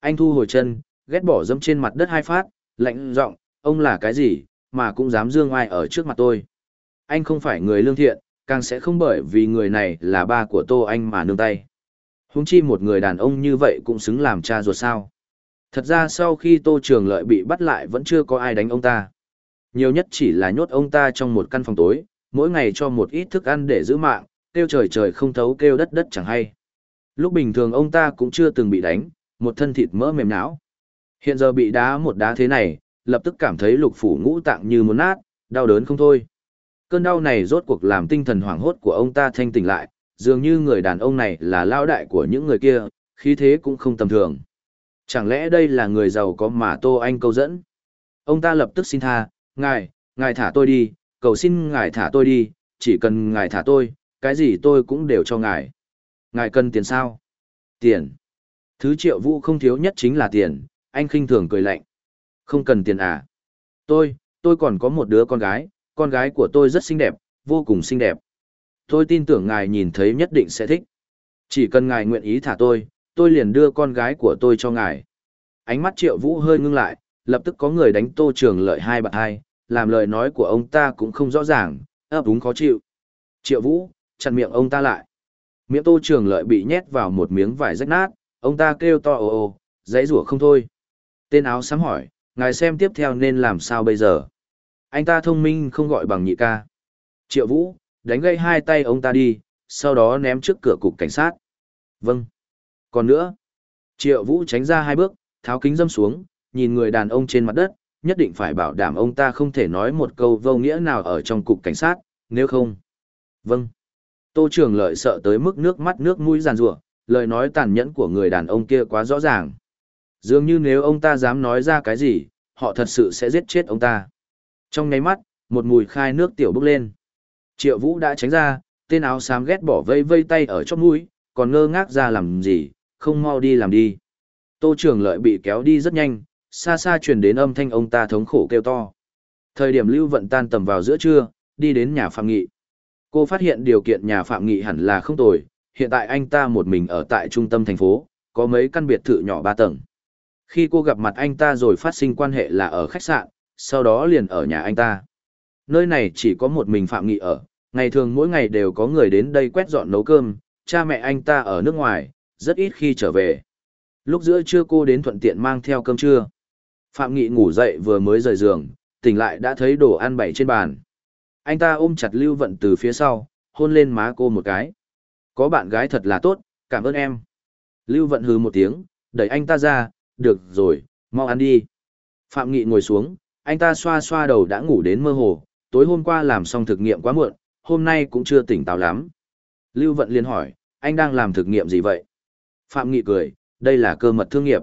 Anh thu hồi chân, ghét bỏ dẫm trên mặt đất hai phát, lạnh giọng, ông là cái gì, mà cũng dám dương ai ở trước mặt tôi. Anh không phải người lương thiện, càng sẽ không bởi vì người này là ba của Tô Anh mà nương tay. Húng chi một người đàn ông như vậy cũng xứng làm cha ruột sao. Thật ra sau khi Tô Trường Lợi bị bắt lại vẫn chưa có ai đánh ông ta. Nhiều nhất chỉ là nhốt ông ta trong một căn phòng tối, mỗi ngày cho một ít thức ăn để giữ mạng, kêu trời trời không thấu kêu đất đất chẳng hay. Lúc bình thường ông ta cũng chưa từng bị đánh, một thân thịt mỡ mềm não. Hiện giờ bị đá một đá thế này, lập tức cảm thấy lục phủ ngũ tạng như muốn nát, đau đớn không thôi. Cơn đau này rốt cuộc làm tinh thần hoảng hốt của ông ta thanh tỉnh lại, dường như người đàn ông này là lao đại của những người kia, khí thế cũng không tầm thường. Chẳng lẽ đây là người giàu có mà Tô Anh câu dẫn? Ông ta lập tức xin tha, ngài, ngài thả tôi đi, cầu xin ngài thả tôi đi, chỉ cần ngài thả tôi, cái gì tôi cũng đều cho ngài. Ngài cần tiền sao? Tiền. Thứ triệu vũ không thiếu nhất chính là tiền, anh khinh thường cười lạnh. Không cần tiền à? Tôi, tôi còn có một đứa con gái, con gái của tôi rất xinh đẹp, vô cùng xinh đẹp. Tôi tin tưởng ngài nhìn thấy nhất định sẽ thích. Chỉ cần ngài nguyện ý thả tôi, tôi liền đưa con gái của tôi cho ngài. Ánh mắt triệu vũ hơi ngưng lại, lập tức có người đánh tô trường lợi hai bạn hai, làm lời nói của ông ta cũng không rõ ràng, ấp à, đúng khó chịu. Triệu vũ, chặn miệng ông ta lại. Miệng tô trường lợi bị nhét vào một miếng vải rách nát, ông ta kêu to ồ ồ, dãy rủa không thôi. Tên áo sám hỏi, ngài xem tiếp theo nên làm sao bây giờ. Anh ta thông minh không gọi bằng nhị ca. Triệu vũ, đánh gây hai tay ông ta đi, sau đó ném trước cửa cục cảnh sát. Vâng. Còn nữa, triệu vũ tránh ra hai bước, tháo kính dâm xuống, nhìn người đàn ông trên mặt đất, nhất định phải bảo đảm ông ta không thể nói một câu vô nghĩa nào ở trong cục cảnh sát, nếu không. Vâng. Tô Trường Lợi sợ tới mức nước mắt nước mũi giàn rủa, lời nói tàn nhẫn của người đàn ông kia quá rõ ràng. Dường như nếu ông ta dám nói ra cái gì, họ thật sự sẽ giết chết ông ta. Trong nháy mắt, một mùi khai nước tiểu bốc lên. Triệu Vũ đã tránh ra, tên áo xám ghét bỏ vây vây tay ở chóp mũi, còn ngơ ngác ra làm gì, không mau đi làm đi. Tô Trường Lợi bị kéo đi rất nhanh, xa xa truyền đến âm thanh ông ta thống khổ kêu to. Thời điểm Lưu Vận tan tầm vào giữa trưa, đi đến nhà Phạm Nghị. Cô phát hiện điều kiện nhà Phạm Nghị hẳn là không tồi, hiện tại anh ta một mình ở tại trung tâm thành phố, có mấy căn biệt thự nhỏ ba tầng. Khi cô gặp mặt anh ta rồi phát sinh quan hệ là ở khách sạn, sau đó liền ở nhà anh ta. Nơi này chỉ có một mình Phạm Nghị ở, ngày thường mỗi ngày đều có người đến đây quét dọn nấu cơm, cha mẹ anh ta ở nước ngoài, rất ít khi trở về. Lúc giữa trưa cô đến thuận tiện mang theo cơm trưa. Phạm Nghị ngủ dậy vừa mới rời giường, tỉnh lại đã thấy đồ ăn bày trên bàn. Anh ta ôm chặt Lưu Vận từ phía sau, hôn lên má cô một cái. Có bạn gái thật là tốt, cảm ơn em. Lưu Vận hừ một tiếng, đẩy anh ta ra, được rồi, mau ăn đi. Phạm Nghị ngồi xuống, anh ta xoa xoa đầu đã ngủ đến mơ hồ, tối hôm qua làm xong thực nghiệm quá muộn, hôm nay cũng chưa tỉnh táo lắm. Lưu Vận liền hỏi, anh đang làm thực nghiệm gì vậy? Phạm Nghị cười, đây là cơ mật thương nghiệp.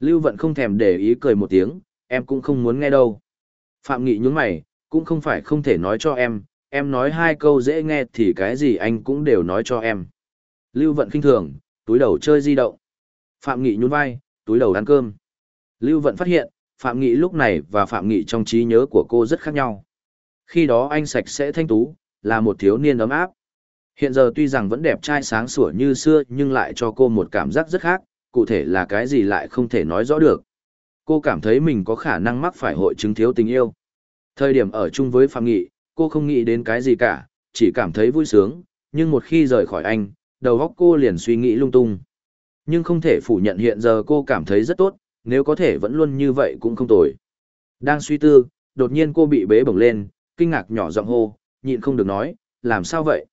Lưu Vận không thèm để ý cười một tiếng, em cũng không muốn nghe đâu. Phạm Nghị nhướng mày, cũng không phải không thể nói cho em, em nói hai câu dễ nghe thì cái gì anh cũng đều nói cho em. Lưu Vận khinh thường, túi đầu chơi di động. Phạm Nghị nhún vai, túi đầu ăn cơm. Lưu Vận phát hiện, Phạm Nghị lúc này và Phạm Nghị trong trí nhớ của cô rất khác nhau. Khi đó anh sạch sẽ thanh tú, là một thiếu niên ấm áp. Hiện giờ tuy rằng vẫn đẹp trai sáng sủa như xưa nhưng lại cho cô một cảm giác rất khác, cụ thể là cái gì lại không thể nói rõ được. Cô cảm thấy mình có khả năng mắc phải hội chứng thiếu tình yêu. Thời điểm ở chung với Phạm Nghị, cô không nghĩ đến cái gì cả, chỉ cảm thấy vui sướng, nhưng một khi rời khỏi anh, đầu góc cô liền suy nghĩ lung tung. Nhưng không thể phủ nhận hiện giờ cô cảm thấy rất tốt, nếu có thể vẫn luôn như vậy cũng không tồi. Đang suy tư, đột nhiên cô bị bế bổng lên, kinh ngạc nhỏ giọng hô, nhịn không được nói, làm sao vậy?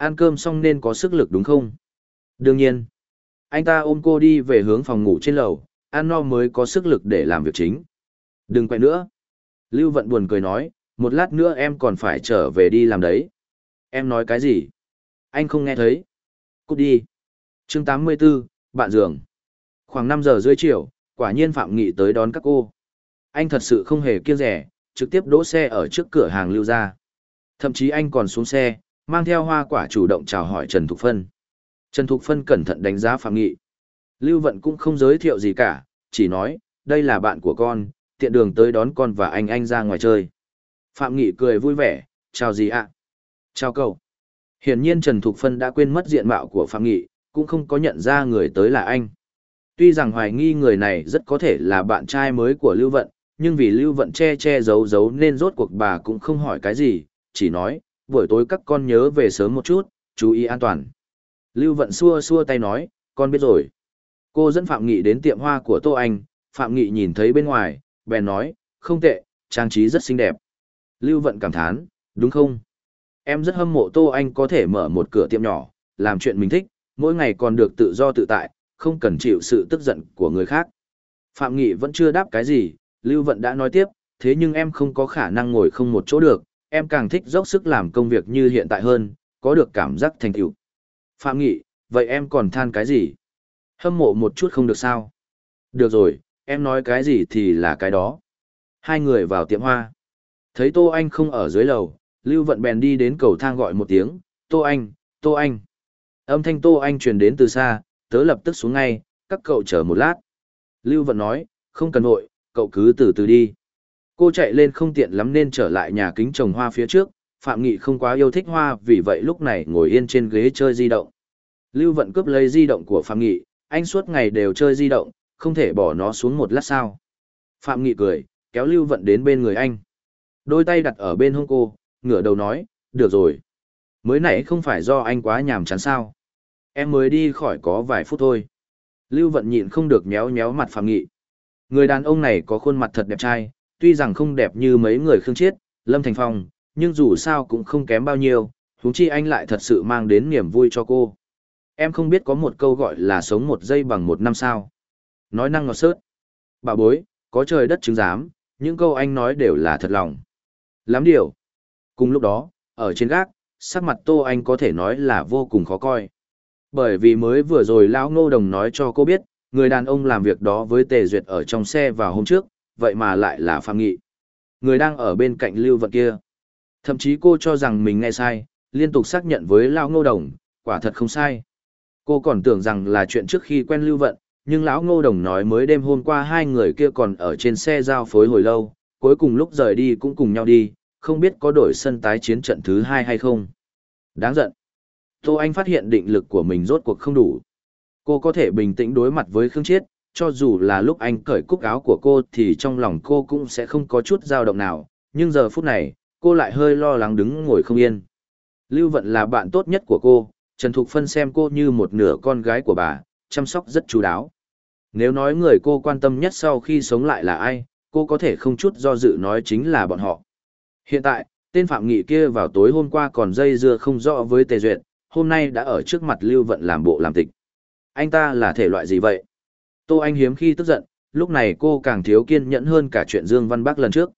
ăn cơm xong nên có sức lực đúng không? Đương nhiên. Anh ta ôm cô đi về hướng phòng ngủ trên lầu, ăn no mới có sức lực để làm việc chính. Đừng quay nữa. Lưu Vận buồn cười nói, một lát nữa em còn phải trở về đi làm đấy. Em nói cái gì? Anh không nghe thấy. Cút đi. chương 84, bạn giường. Khoảng 5 giờ rưỡi chiều, quả nhiên Phạm Nghị tới đón các cô. Anh thật sự không hề kiêng rẻ, trực tiếp đỗ xe ở trước cửa hàng Lưu ra. Thậm chí anh còn xuống xe, mang theo hoa quả chủ động chào hỏi Trần Thục Phân. Trần Thục Phân cẩn thận đánh giá Phạm Nghị. Lưu Vận cũng không giới thiệu gì cả, chỉ nói, đây là bạn của con, tiện đường tới đón con và anh anh ra ngoài chơi. Phạm Nghị cười vui vẻ, chào gì ạ? Chào cậu. Hiển nhiên Trần Thục Phân đã quên mất diện mạo của Phạm Nghị, cũng không có nhận ra người tới là anh. Tuy rằng hoài nghi người này rất có thể là bạn trai mới của Lưu Vận, nhưng vì Lưu Vận che che giấu giấu nên rốt cuộc bà cũng không hỏi cái gì, chỉ nói, buổi tối các con nhớ về sớm một chút, chú ý an toàn. Lưu Vận xua xua tay nói, con biết rồi. Cô dẫn Phạm Nghị đến tiệm hoa của Tô Anh, Phạm Nghị nhìn thấy bên ngoài, bèn nói, không tệ, trang trí rất xinh đẹp. Lưu Vận cảm thán, đúng không? Em rất hâm mộ Tô Anh có thể mở một cửa tiệm nhỏ, làm chuyện mình thích, mỗi ngày còn được tự do tự tại, không cần chịu sự tức giận của người khác. Phạm Nghị vẫn chưa đáp cái gì, Lưu Vận đã nói tiếp, thế nhưng em không có khả năng ngồi không một chỗ được, em càng thích dốc sức làm công việc như hiện tại hơn, có được cảm giác thành tựu. Phạm Nghị, vậy em còn than cái gì? Hâm mộ một chút không được sao? Được rồi, em nói cái gì thì là cái đó. Hai người vào tiệm hoa. Thấy Tô Anh không ở dưới lầu, Lưu Vận bèn đi đến cầu thang gọi một tiếng, Tô Anh, Tô Anh. Âm thanh Tô Anh truyền đến từ xa, tớ lập tức xuống ngay, các cậu chờ một lát. Lưu Vận nói, không cần vội, cậu cứ từ từ đi. Cô chạy lên không tiện lắm nên trở lại nhà kính trồng hoa phía trước, Phạm Nghị không quá yêu thích hoa vì vậy lúc này ngồi yên trên ghế chơi di động. Lưu Vận cướp lấy di động của Phạm Nghị, anh suốt ngày đều chơi di động, không thể bỏ nó xuống một lát sao. Phạm Nghị cười, kéo Lưu Vận đến bên người anh. Đôi tay đặt ở bên hông cô, ngửa đầu nói, được rồi. Mới nãy không phải do anh quá nhàm chán sao. Em mới đi khỏi có vài phút thôi. Lưu Vận nhịn không được méo méo mặt Phạm Nghị. Người đàn ông này có khuôn mặt thật đẹp trai, tuy rằng không đẹp như mấy người Khương Chiết, Lâm Thành Phong, nhưng dù sao cũng không kém bao nhiêu, huống chi anh lại thật sự mang đến niềm vui cho cô. Em không biết có một câu gọi là sống một giây bằng một năm sao. Nói năng ngọt sớt. Bà bối, có trời đất chứng giám, những câu anh nói đều là thật lòng. Lắm điều. Cùng lúc đó, ở trên gác, sắc mặt Tô Anh có thể nói là vô cùng khó coi. Bởi vì mới vừa rồi Lão Ngô Đồng nói cho cô biết, người đàn ông làm việc đó với Tề Duyệt ở trong xe vào hôm trước, vậy mà lại là phạm nghị. Người đang ở bên cạnh lưu vận kia. Thậm chí cô cho rằng mình nghe sai, liên tục xác nhận với lão ngô đồng, quả thật không sai. Cô còn tưởng rằng là chuyện trước khi quen lưu vận, nhưng lão ngô đồng nói mới đêm hôm qua hai người kia còn ở trên xe giao phối hồi lâu, cuối cùng lúc rời đi cũng cùng nhau đi, không biết có đổi sân tái chiến trận thứ hai hay không. Đáng giận. Tô Anh phát hiện định lực của mình rốt cuộc không đủ. Cô có thể bình tĩnh đối mặt với Khương Chiết, cho dù là lúc anh cởi cúc áo của cô thì trong lòng cô cũng sẽ không có chút dao động nào, nhưng giờ phút này, cô lại hơi lo lắng đứng ngồi không yên. Lưu Vận là bạn tốt nhất của cô, Trần Thục Phân xem cô như một nửa con gái của bà, chăm sóc rất chú đáo. Nếu nói người cô quan tâm nhất sau khi sống lại là ai, cô có thể không chút do dự nói chính là bọn họ. Hiện tại, tên Phạm Nghị kia vào tối hôm qua còn dây dưa không rõ với Tề Duyệt, hôm nay đã ở trước mặt Lưu Vận làm bộ làm tịch. Anh ta là thể loại gì vậy? Tô Anh hiếm khi tức giận, lúc này cô càng thiếu kiên nhẫn hơn cả chuyện Dương Văn Bắc lần trước.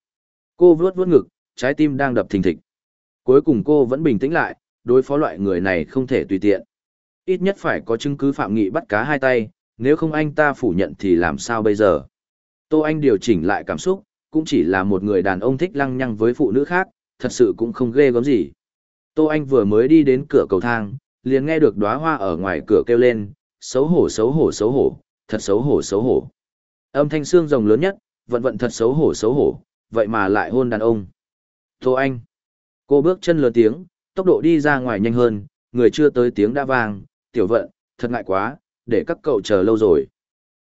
Cô vướt vướt ngực, trái tim đang đập thình thịch. Cuối cùng cô vẫn bình tĩnh lại, đối phó loại người này không thể tùy tiện. Ít nhất phải có chứng cứ phạm nghị bắt cá hai tay, nếu không anh ta phủ nhận thì làm sao bây giờ? Tô Anh điều chỉnh lại cảm xúc, cũng chỉ là một người đàn ông thích lăng nhăng với phụ nữ khác, thật sự cũng không ghê gớm gì. Tô Anh vừa mới đi đến cửa cầu thang, liền nghe được đóa hoa ở ngoài cửa kêu lên, xấu hổ xấu hổ xấu hổ, thật xấu hổ xấu hổ. Âm thanh xương rồng lớn nhất, vận vận thật xấu hổ xấu hổ, vậy mà lại hôn đàn ông. Tô Anh. Cô bước chân lớn tiếng, tốc độ đi ra ngoài nhanh hơn, người chưa tới tiếng đã vang, tiểu vận, thật ngại quá, để các cậu chờ lâu rồi.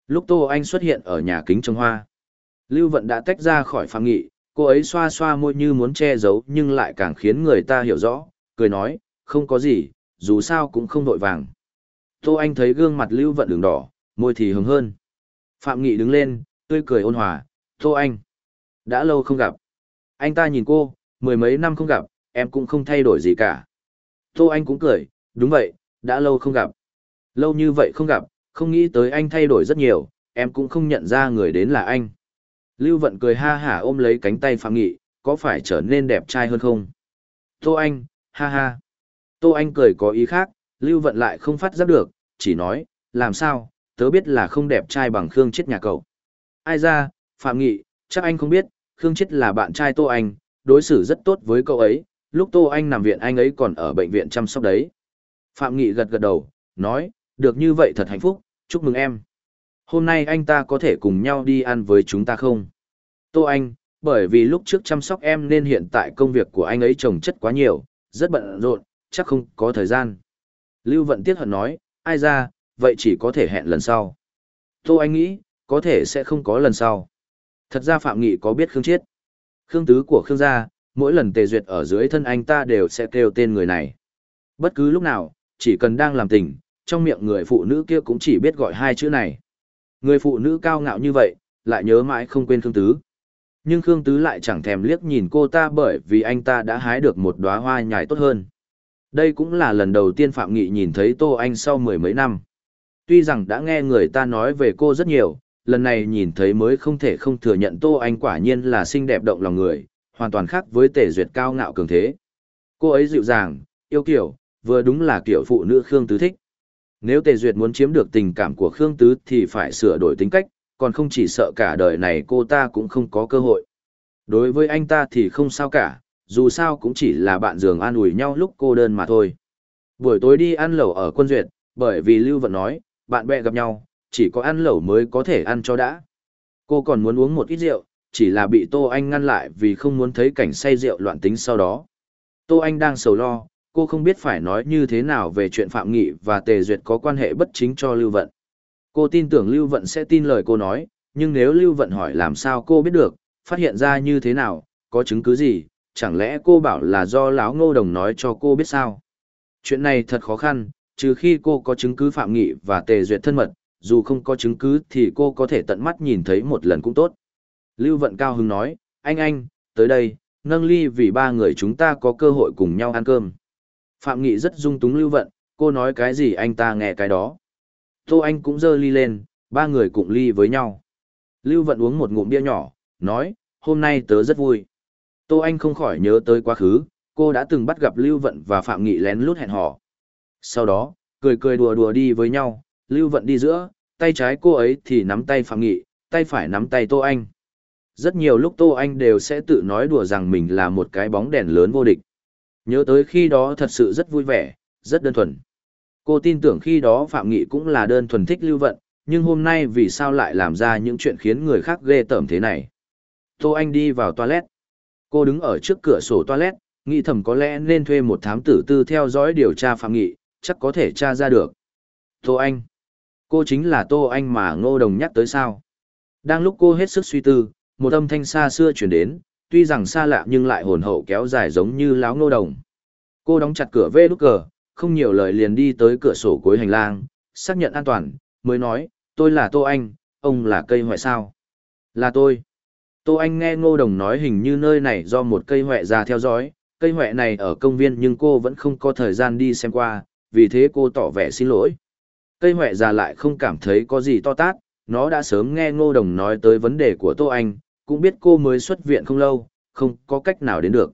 Lúc Tô Anh xuất hiện ở nhà kính trồng hoa, Lưu Vận đã tách ra khỏi phạm nghị, cô ấy xoa xoa môi như muốn che giấu nhưng lại càng khiến người ta hiểu rõ, cười nói, không có gì, dù sao cũng không vội vàng. Tô Anh thấy gương mặt Lưu Vận đường đỏ, môi thì hứng hơn. Phạm Nghị đứng lên, tươi cười ôn hòa, Tô Anh. Đã lâu không gặp. Anh ta nhìn cô, mười mấy năm không gặp, em cũng không thay đổi gì cả. Tô Anh cũng cười, đúng vậy, đã lâu không gặp. Lâu như vậy không gặp, không nghĩ tới anh thay đổi rất nhiều, em cũng không nhận ra người đến là anh. Lưu Vận cười ha hả ôm lấy cánh tay Phạm Nghị, có phải trở nên đẹp trai hơn không? Tô Anh, ha ha. Tô Anh cười có ý khác, Lưu Vận lại không phát giác được, chỉ nói, làm sao, tớ biết là không đẹp trai bằng Khương Chết nhà cậu. Ai ra, Phạm Nghị, chắc anh không biết, Khương Chết là bạn trai Tô Anh, đối xử rất tốt với cậu ấy, lúc Tô Anh nằm viện anh ấy còn ở bệnh viện chăm sóc đấy. Phạm Nghị gật gật đầu, nói, được như vậy thật hạnh phúc, chúc mừng em. Hôm nay anh ta có thể cùng nhau đi ăn với chúng ta không? Tô Anh, bởi vì lúc trước chăm sóc em nên hiện tại công việc của anh ấy trồng chất quá nhiều, rất bận rộn, chắc không có thời gian. Lưu Vận Tiết Hận nói, ai ra, vậy chỉ có thể hẹn lần sau. Tô Anh nghĩ, có thể sẽ không có lần sau. Thật ra Phạm Nghị có biết Khương Chiết. Khương Tứ của Khương gia, mỗi lần tề duyệt ở dưới thân anh ta đều sẽ kêu tên người này. Bất cứ lúc nào, chỉ cần đang làm tình, trong miệng người phụ nữ kia cũng chỉ biết gọi hai chữ này. Người phụ nữ cao ngạo như vậy, lại nhớ mãi không quên Khương Tứ. Nhưng Khương Tứ lại chẳng thèm liếc nhìn cô ta bởi vì anh ta đã hái được một đóa hoa nhài tốt hơn. Đây cũng là lần đầu tiên Phạm Nghị nhìn thấy Tô Anh sau mười mấy năm tuy rằng đã nghe người ta nói về cô rất nhiều, lần này nhìn thấy mới không thể không thừa nhận Tô Anh quả nhiên là xinh đẹp động lòng người, hoàn toàn khác với tề duyệt cao ngạo cường thế. Cô ấy dịu dàng, yêu kiểu, vừa đúng là kiểu phụ nữ Khương Tứ thích. Nếu tề duyệt muốn chiếm được tình cảm của Khương Tứ thì phải sửa đổi tính cách, còn không chỉ sợ cả đời này cô ta cũng không có cơ hội. Đối với anh ta thì không sao cả, dù sao cũng chỉ là bạn giường an ủi nhau lúc cô đơn mà thôi. Buổi tối đi ăn lẩu ở quân duyệt, bởi vì Lưu Vận nói, bạn bè gặp nhau, chỉ có ăn lẩu mới có thể ăn cho đã. Cô còn muốn uống một ít rượu, chỉ là bị Tô Anh ngăn lại vì không muốn thấy cảnh say rượu loạn tính sau đó. Tô Anh đang sầu lo, cô không biết phải nói như thế nào về chuyện Phạm Nghị và Tề Duyệt có quan hệ bất chính cho Lưu Vận. Cô tin tưởng Lưu Vận sẽ tin lời cô nói, nhưng nếu Lưu Vận hỏi làm sao cô biết được, phát hiện ra như thế nào, có chứng cứ gì, chẳng lẽ cô bảo là do lão ngô đồng nói cho cô biết sao? Chuyện này thật khó khăn, trừ khi cô có chứng cứ phạm nghị và tề duyệt thân mật, dù không có chứng cứ thì cô có thể tận mắt nhìn thấy một lần cũng tốt. Lưu Vận Cao Hưng nói, anh anh, tới đây, nâng ly vì ba người chúng ta có cơ hội cùng nhau ăn cơm. Phạm Nghị rất dung túng Lưu Vận, cô nói cái gì anh ta nghe cái đó. Tô Anh cũng dơ ly lên, ba người cùng ly với nhau. Lưu Vận uống một ngụm bia nhỏ, nói, hôm nay tớ rất vui. Tô Anh không khỏi nhớ tới quá khứ, cô đã từng bắt gặp Lưu Vận và Phạm Nghị lén lút hẹn hò. Sau đó, cười cười đùa đùa đi với nhau, Lưu Vận đi giữa, tay trái cô ấy thì nắm tay Phạm Nghị, tay phải nắm tay Tô Anh. Rất nhiều lúc Tô Anh đều sẽ tự nói đùa rằng mình là một cái bóng đèn lớn vô địch. Nhớ tới khi đó thật sự rất vui vẻ, rất đơn thuần. Cô tin tưởng khi đó Phạm Nghị cũng là đơn thuần thích Lưu Vận, nhưng hôm nay vì sao lại làm ra những chuyện khiến người khác ghê tởm thế này. Tô Anh đi vào toilet. Cô đứng ở trước cửa sổ toilet, nghĩ thầm có lẽ nên thuê một thám tử tư theo dõi điều tra Phạm Nghị, chắc có thể tra ra được. Tô Anh. Cô chính là Tô Anh mà Ngô Đồng nhắc tới sao. Đang lúc cô hết sức suy tư, một âm thanh xa xưa chuyển đến, tuy rằng xa lạ nhưng lại hồn hậu kéo dài giống như láo Ngô Đồng. Cô đóng chặt cửa vê nút cờ, không nhiều lời liền đi tới cửa sổ cuối hành lang, xác nhận an toàn, mới nói, tôi là Tô Anh, ông là cây hoại sao. Là tôi. Tô Anh nghe Ngô Đồng nói hình như nơi này do một cây hoại ra theo dõi, cây hoại này ở công viên nhưng cô vẫn không có thời gian đi xem qua, vì thế cô tỏ vẻ xin lỗi. Cây hỏe già lại không cảm thấy có gì to tát, nó đã sớm nghe ngô đồng nói tới vấn đề của Tô Anh, cũng biết cô mới xuất viện không lâu, không có cách nào đến được.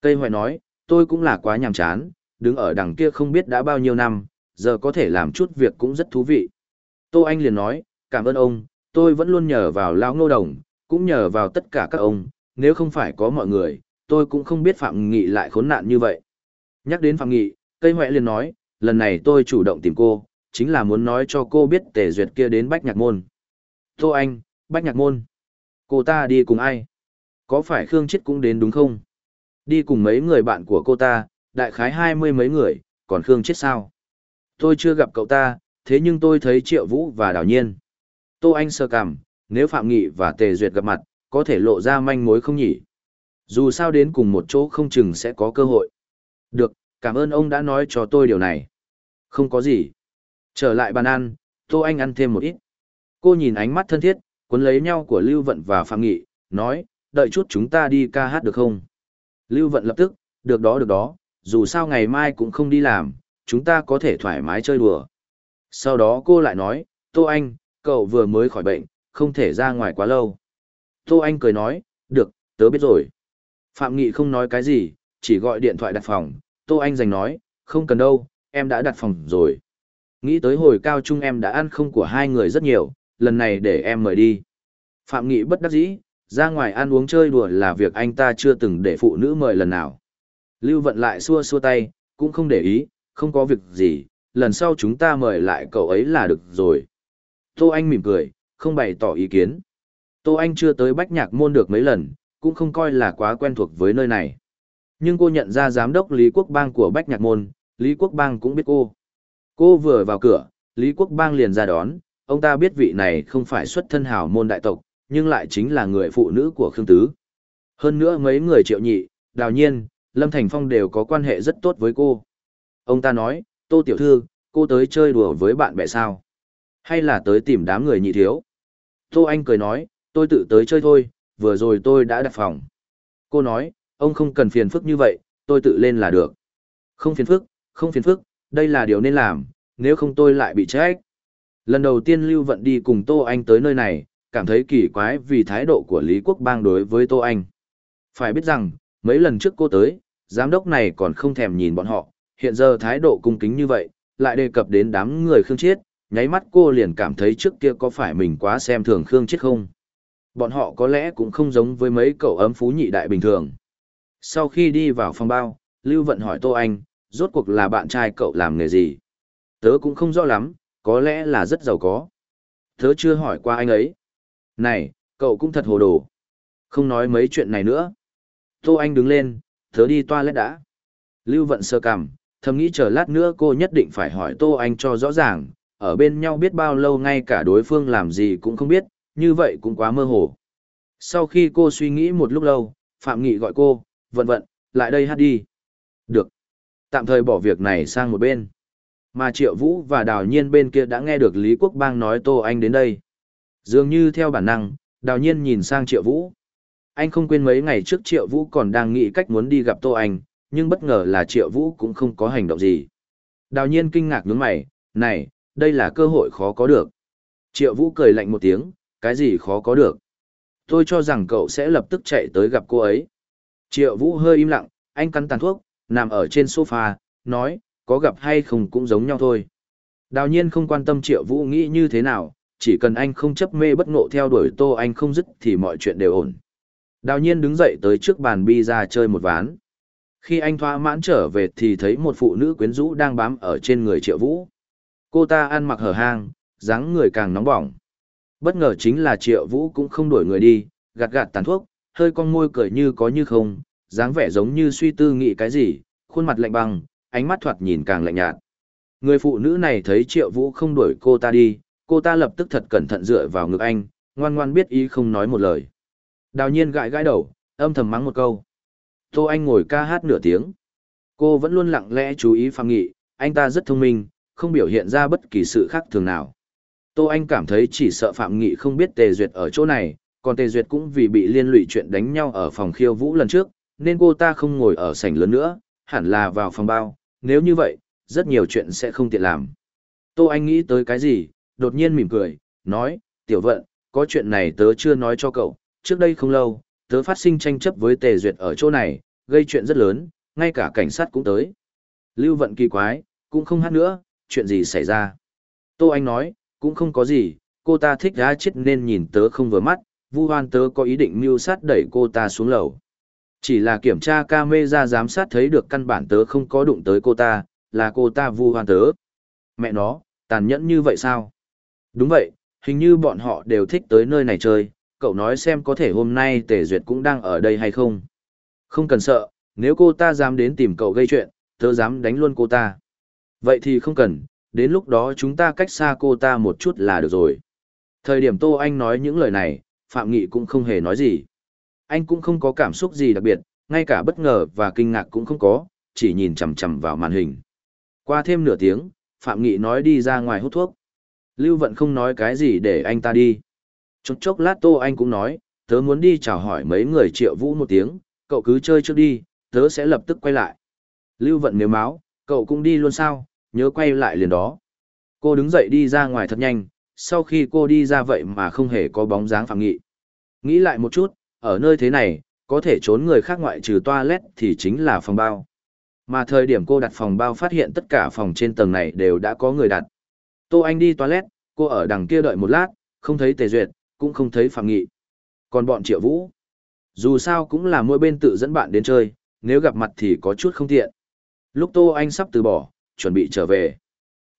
Cây hỏe nói, tôi cũng là quá nhàm chán, đứng ở đằng kia không biết đã bao nhiêu năm, giờ có thể làm chút việc cũng rất thú vị. Tô Anh liền nói, cảm ơn ông, tôi vẫn luôn nhờ vào lão ngô đồng, cũng nhờ vào tất cả các ông, nếu không phải có mọi người, tôi cũng không biết Phạm Nghị lại khốn nạn như vậy. Nhắc đến Phạm Nghị, cây Huệ liền nói, lần này tôi chủ động tìm cô, chính là muốn nói cho cô biết tề duyệt kia đến Bách Nhạc Môn. Tô Anh, Bách Nhạc Môn. Cô ta đi cùng ai? Có phải Khương Chết cũng đến đúng không? Đi cùng mấy người bạn của cô ta, đại khái hai mươi mấy người, còn Khương Chết sao? Tôi chưa gặp cậu ta, thế nhưng tôi thấy Triệu Vũ và Đào Nhiên. Tô Anh sơ cảm, nếu Phạm Nghị và Tề Duyệt gặp mặt, có thể lộ ra manh mối không nhỉ? Dù sao đến cùng một chỗ không chừng sẽ có cơ hội. Được, cảm ơn ông đã nói cho tôi điều này. Không có gì. Trở lại bàn ăn, Tô Anh ăn thêm một ít. Cô nhìn ánh mắt thân thiết, cuốn lấy nhau của Lưu Vận và Phạm Nghị, nói, đợi chút chúng ta đi ca hát được không? Lưu Vận lập tức, được đó được đó, dù sao ngày mai cũng không đi làm, chúng ta có thể thoải mái chơi đùa. Sau đó cô lại nói, Tô Anh, cậu vừa mới khỏi bệnh, không thể ra ngoài quá lâu. Tô Anh cười nói, được, tớ biết rồi. Phạm Nghị không nói cái gì, chỉ gọi điện thoại đặt phòng, Tô Anh giành nói, không cần đâu, em đã đặt phòng rồi. Nghĩ tới hồi cao trung em đã ăn không của hai người rất nhiều, lần này để em mời đi. Phạm Nghị bất đắc dĩ, ra ngoài ăn uống chơi đùa là việc anh ta chưa từng để phụ nữ mời lần nào. Lưu Vận lại xua xua tay, cũng không để ý, không có việc gì, lần sau chúng ta mời lại cậu ấy là được rồi. Tô Anh mỉm cười, không bày tỏ ý kiến. Tô Anh chưa tới Bách Nhạc Môn được mấy lần, cũng không coi là quá quen thuộc với nơi này. Nhưng cô nhận ra giám đốc Lý Quốc Bang của Bách Nhạc Môn, Lý Quốc Bang cũng biết cô. Cô vừa vào cửa, Lý Quốc Bang liền ra đón, ông ta biết vị này không phải xuất thân hào môn đại tộc, nhưng lại chính là người phụ nữ của Khương Tứ. Hơn nữa mấy người triệu nhị, đào nhiên, Lâm Thành Phong đều có quan hệ rất tốt với cô. Ông ta nói, Tô Tiểu Thư, cô tới chơi đùa với bạn bè sao? Hay là tới tìm đám người nhị thiếu? Tô Anh cười nói, tôi tự tới chơi thôi, vừa rồi tôi đã đặt phòng. Cô nói, ông không cần phiền phức như vậy, tôi tự lên là được. Không phiền phức, không phiền phức, đây là điều nên làm, nếu không tôi lại bị trách. Lần đầu tiên Lưu Vận đi cùng Tô Anh tới nơi này, cảm thấy kỳ quái vì thái độ của Lý Quốc Bang đối với Tô Anh. Phải biết rằng, mấy lần trước cô tới, giám đốc này còn không thèm nhìn bọn họ, hiện giờ thái độ cung kính như vậy, lại đề cập đến đám người Khương Chiết, nháy mắt cô liền cảm thấy trước kia có phải mình quá xem thường Khương Chiết không. Bọn họ có lẽ cũng không giống với mấy cậu ấm phú nhị đại bình thường. Sau khi đi vào phòng bao, Lưu Vận hỏi Tô Anh, rốt cuộc là bạn trai cậu làm nghề gì. Tớ cũng không rõ lắm, có lẽ là rất giàu có. Tớ chưa hỏi qua anh ấy. Này, cậu cũng thật hồ đồ. Không nói mấy chuyện này nữa. Tô Anh đứng lên, tớ đi toilet đã. Lưu Vận sơ cằm, thầm nghĩ chờ lát nữa cô nhất định phải hỏi Tô Anh cho rõ ràng, ở bên nhau biết bao lâu ngay cả đối phương làm gì cũng không biết, như vậy cũng quá mơ hồ. Sau khi cô suy nghĩ một lúc lâu, Phạm Nghị gọi cô, Vận Vận, lại đây hát đi. Được tạm thời bỏ việc này sang một bên. Mà Triệu Vũ và Đào Nhiên bên kia đã nghe được Lý Quốc Bang nói Tô Anh đến đây. Dường như theo bản năng, Đào Nhiên nhìn sang Triệu Vũ. Anh không quên mấy ngày trước Triệu Vũ còn đang nghĩ cách muốn đi gặp Tô Anh, nhưng bất ngờ là Triệu Vũ cũng không có hành động gì. Đào Nhiên kinh ngạc nhướng mày, này, đây là cơ hội khó có được. Triệu Vũ cười lạnh một tiếng, cái gì khó có được. Tôi cho rằng cậu sẽ lập tức chạy tới gặp cô ấy. Triệu Vũ hơi im lặng, anh cắn tàn thuốc, nằm ở trên sofa, nói, có gặp hay không cũng giống nhau thôi. Đào nhiên không quan tâm triệu vũ nghĩ như thế nào, chỉ cần anh không chấp mê bất ngộ theo đuổi tô anh không dứt thì mọi chuyện đều ổn. Đào nhiên đứng dậy tới trước bàn bi ra chơi một ván. Khi anh thoa mãn trở về thì thấy một phụ nữ quyến rũ đang bám ở trên người triệu vũ. Cô ta ăn mặc hở hang, dáng người càng nóng bỏng. Bất ngờ chính là triệu vũ cũng không đuổi người đi, gạt gạt tàn thuốc, hơi con môi cười như có như không, dáng vẻ giống như suy tư nghĩ cái gì, khuôn mặt lạnh băng, ánh mắt thoạt nhìn càng lạnh nhạt. Người phụ nữ này thấy Triệu Vũ không đuổi cô ta đi, cô ta lập tức thật cẩn thận dựa vào ngực anh, ngoan ngoan biết ý không nói một lời. Đào nhiên gãi gãi đầu, âm thầm mắng một câu. Tô Anh ngồi ca hát nửa tiếng. Cô vẫn luôn lặng lẽ chú ý Phạm Nghị, anh ta rất thông minh, không biểu hiện ra bất kỳ sự khác thường nào. Tô Anh cảm thấy chỉ sợ Phạm Nghị không biết Tề Duyệt ở chỗ này, còn Tề Duyệt cũng vì bị liên lụy chuyện đánh nhau ở phòng khiêu vũ lần trước, nên cô ta không ngồi ở sảnh lớn nữa, hẳn là vào phòng bao, nếu như vậy, rất nhiều chuyện sẽ không tiện làm. Tô Anh nghĩ tới cái gì, đột nhiên mỉm cười, nói, tiểu vận, có chuyện này tớ chưa nói cho cậu, trước đây không lâu, tớ phát sinh tranh chấp với Tề Duyệt ở chỗ này, gây chuyện rất lớn, ngay cả cảnh sát cũng tới. Lưu vận kỳ quái, cũng không hát nữa, chuyện gì xảy ra. Tô Anh nói, cũng không có gì, cô ta thích đá chết nên nhìn tớ không vừa mắt, vu hoan tớ có ý định mưu sát đẩy cô ta xuống lầu. Chỉ là kiểm tra camera giám sát thấy được căn bản tớ không có đụng tới cô ta, là cô ta vu hoan tớ. Mẹ nó, tàn nhẫn như vậy sao? Đúng vậy, hình như bọn họ đều thích tới nơi này chơi, cậu nói xem có thể hôm nay Tề Duyệt cũng đang ở đây hay không. Không cần sợ, nếu cô ta dám đến tìm cậu gây chuyện, tớ dám đánh luôn cô ta. Vậy thì không cần, đến lúc đó chúng ta cách xa cô ta một chút là được rồi. Thời điểm Tô Anh nói những lời này, Phạm Nghị cũng không hề nói gì anh cũng không có cảm xúc gì đặc biệt, ngay cả bất ngờ và kinh ngạc cũng không có, chỉ nhìn chằm chằm vào màn hình. Qua thêm nửa tiếng, Phạm Nghị nói đi ra ngoài hút thuốc. Lưu Vận không nói cái gì để anh ta đi. Chốc chốc lát tô anh cũng nói, tớ muốn đi chào hỏi mấy người triệu vũ một tiếng, cậu cứ chơi trước đi, tớ sẽ lập tức quay lại. Lưu Vận nếu máu, cậu cũng đi luôn sao, nhớ quay lại liền đó. Cô đứng dậy đi ra ngoài thật nhanh, sau khi cô đi ra vậy mà không hề có bóng dáng Phạm Nghị. Nghĩ lại một chút, ở nơi thế này, có thể trốn người khác ngoại trừ toilet thì chính là phòng bao. Mà thời điểm cô đặt phòng bao phát hiện tất cả phòng trên tầng này đều đã có người đặt. Tô Anh đi toilet, cô ở đằng kia đợi một lát, không thấy Tề Duyệt, cũng không thấy Phạm Nghị. Còn bọn Triệu Vũ, dù sao cũng là mỗi bên tự dẫn bạn đến chơi, nếu gặp mặt thì có chút không tiện. Lúc Tô Anh sắp từ bỏ, chuẩn bị trở về.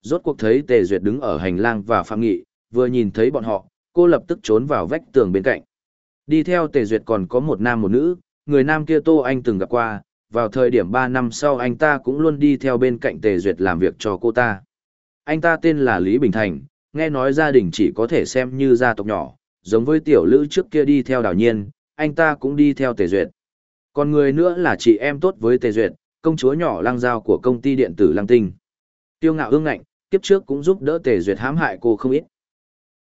Rốt cuộc thấy Tề Duyệt đứng ở hành lang và Phạm Nghị, vừa nhìn thấy bọn họ, cô lập tức trốn vào vách tường bên cạnh. Đi theo Tề Duyệt còn có một nam một nữ, người nam kia Tô Anh từng gặp qua, vào thời điểm 3 năm sau anh ta cũng luôn đi theo bên cạnh Tề Duyệt làm việc cho cô ta. Anh ta tên là Lý Bình Thành, nghe nói gia đình chỉ có thể xem như gia tộc nhỏ, giống với tiểu lữ trước kia đi theo đảo nhiên, anh ta cũng đi theo Tề Duyệt. Còn người nữa là chị em tốt với Tề Duyệt, công chúa nhỏ lang giao của công ty điện tử lang tinh. Tiêu ngạo ương ngạnh, kiếp trước cũng giúp đỡ Tề Duyệt hãm hại cô không ít.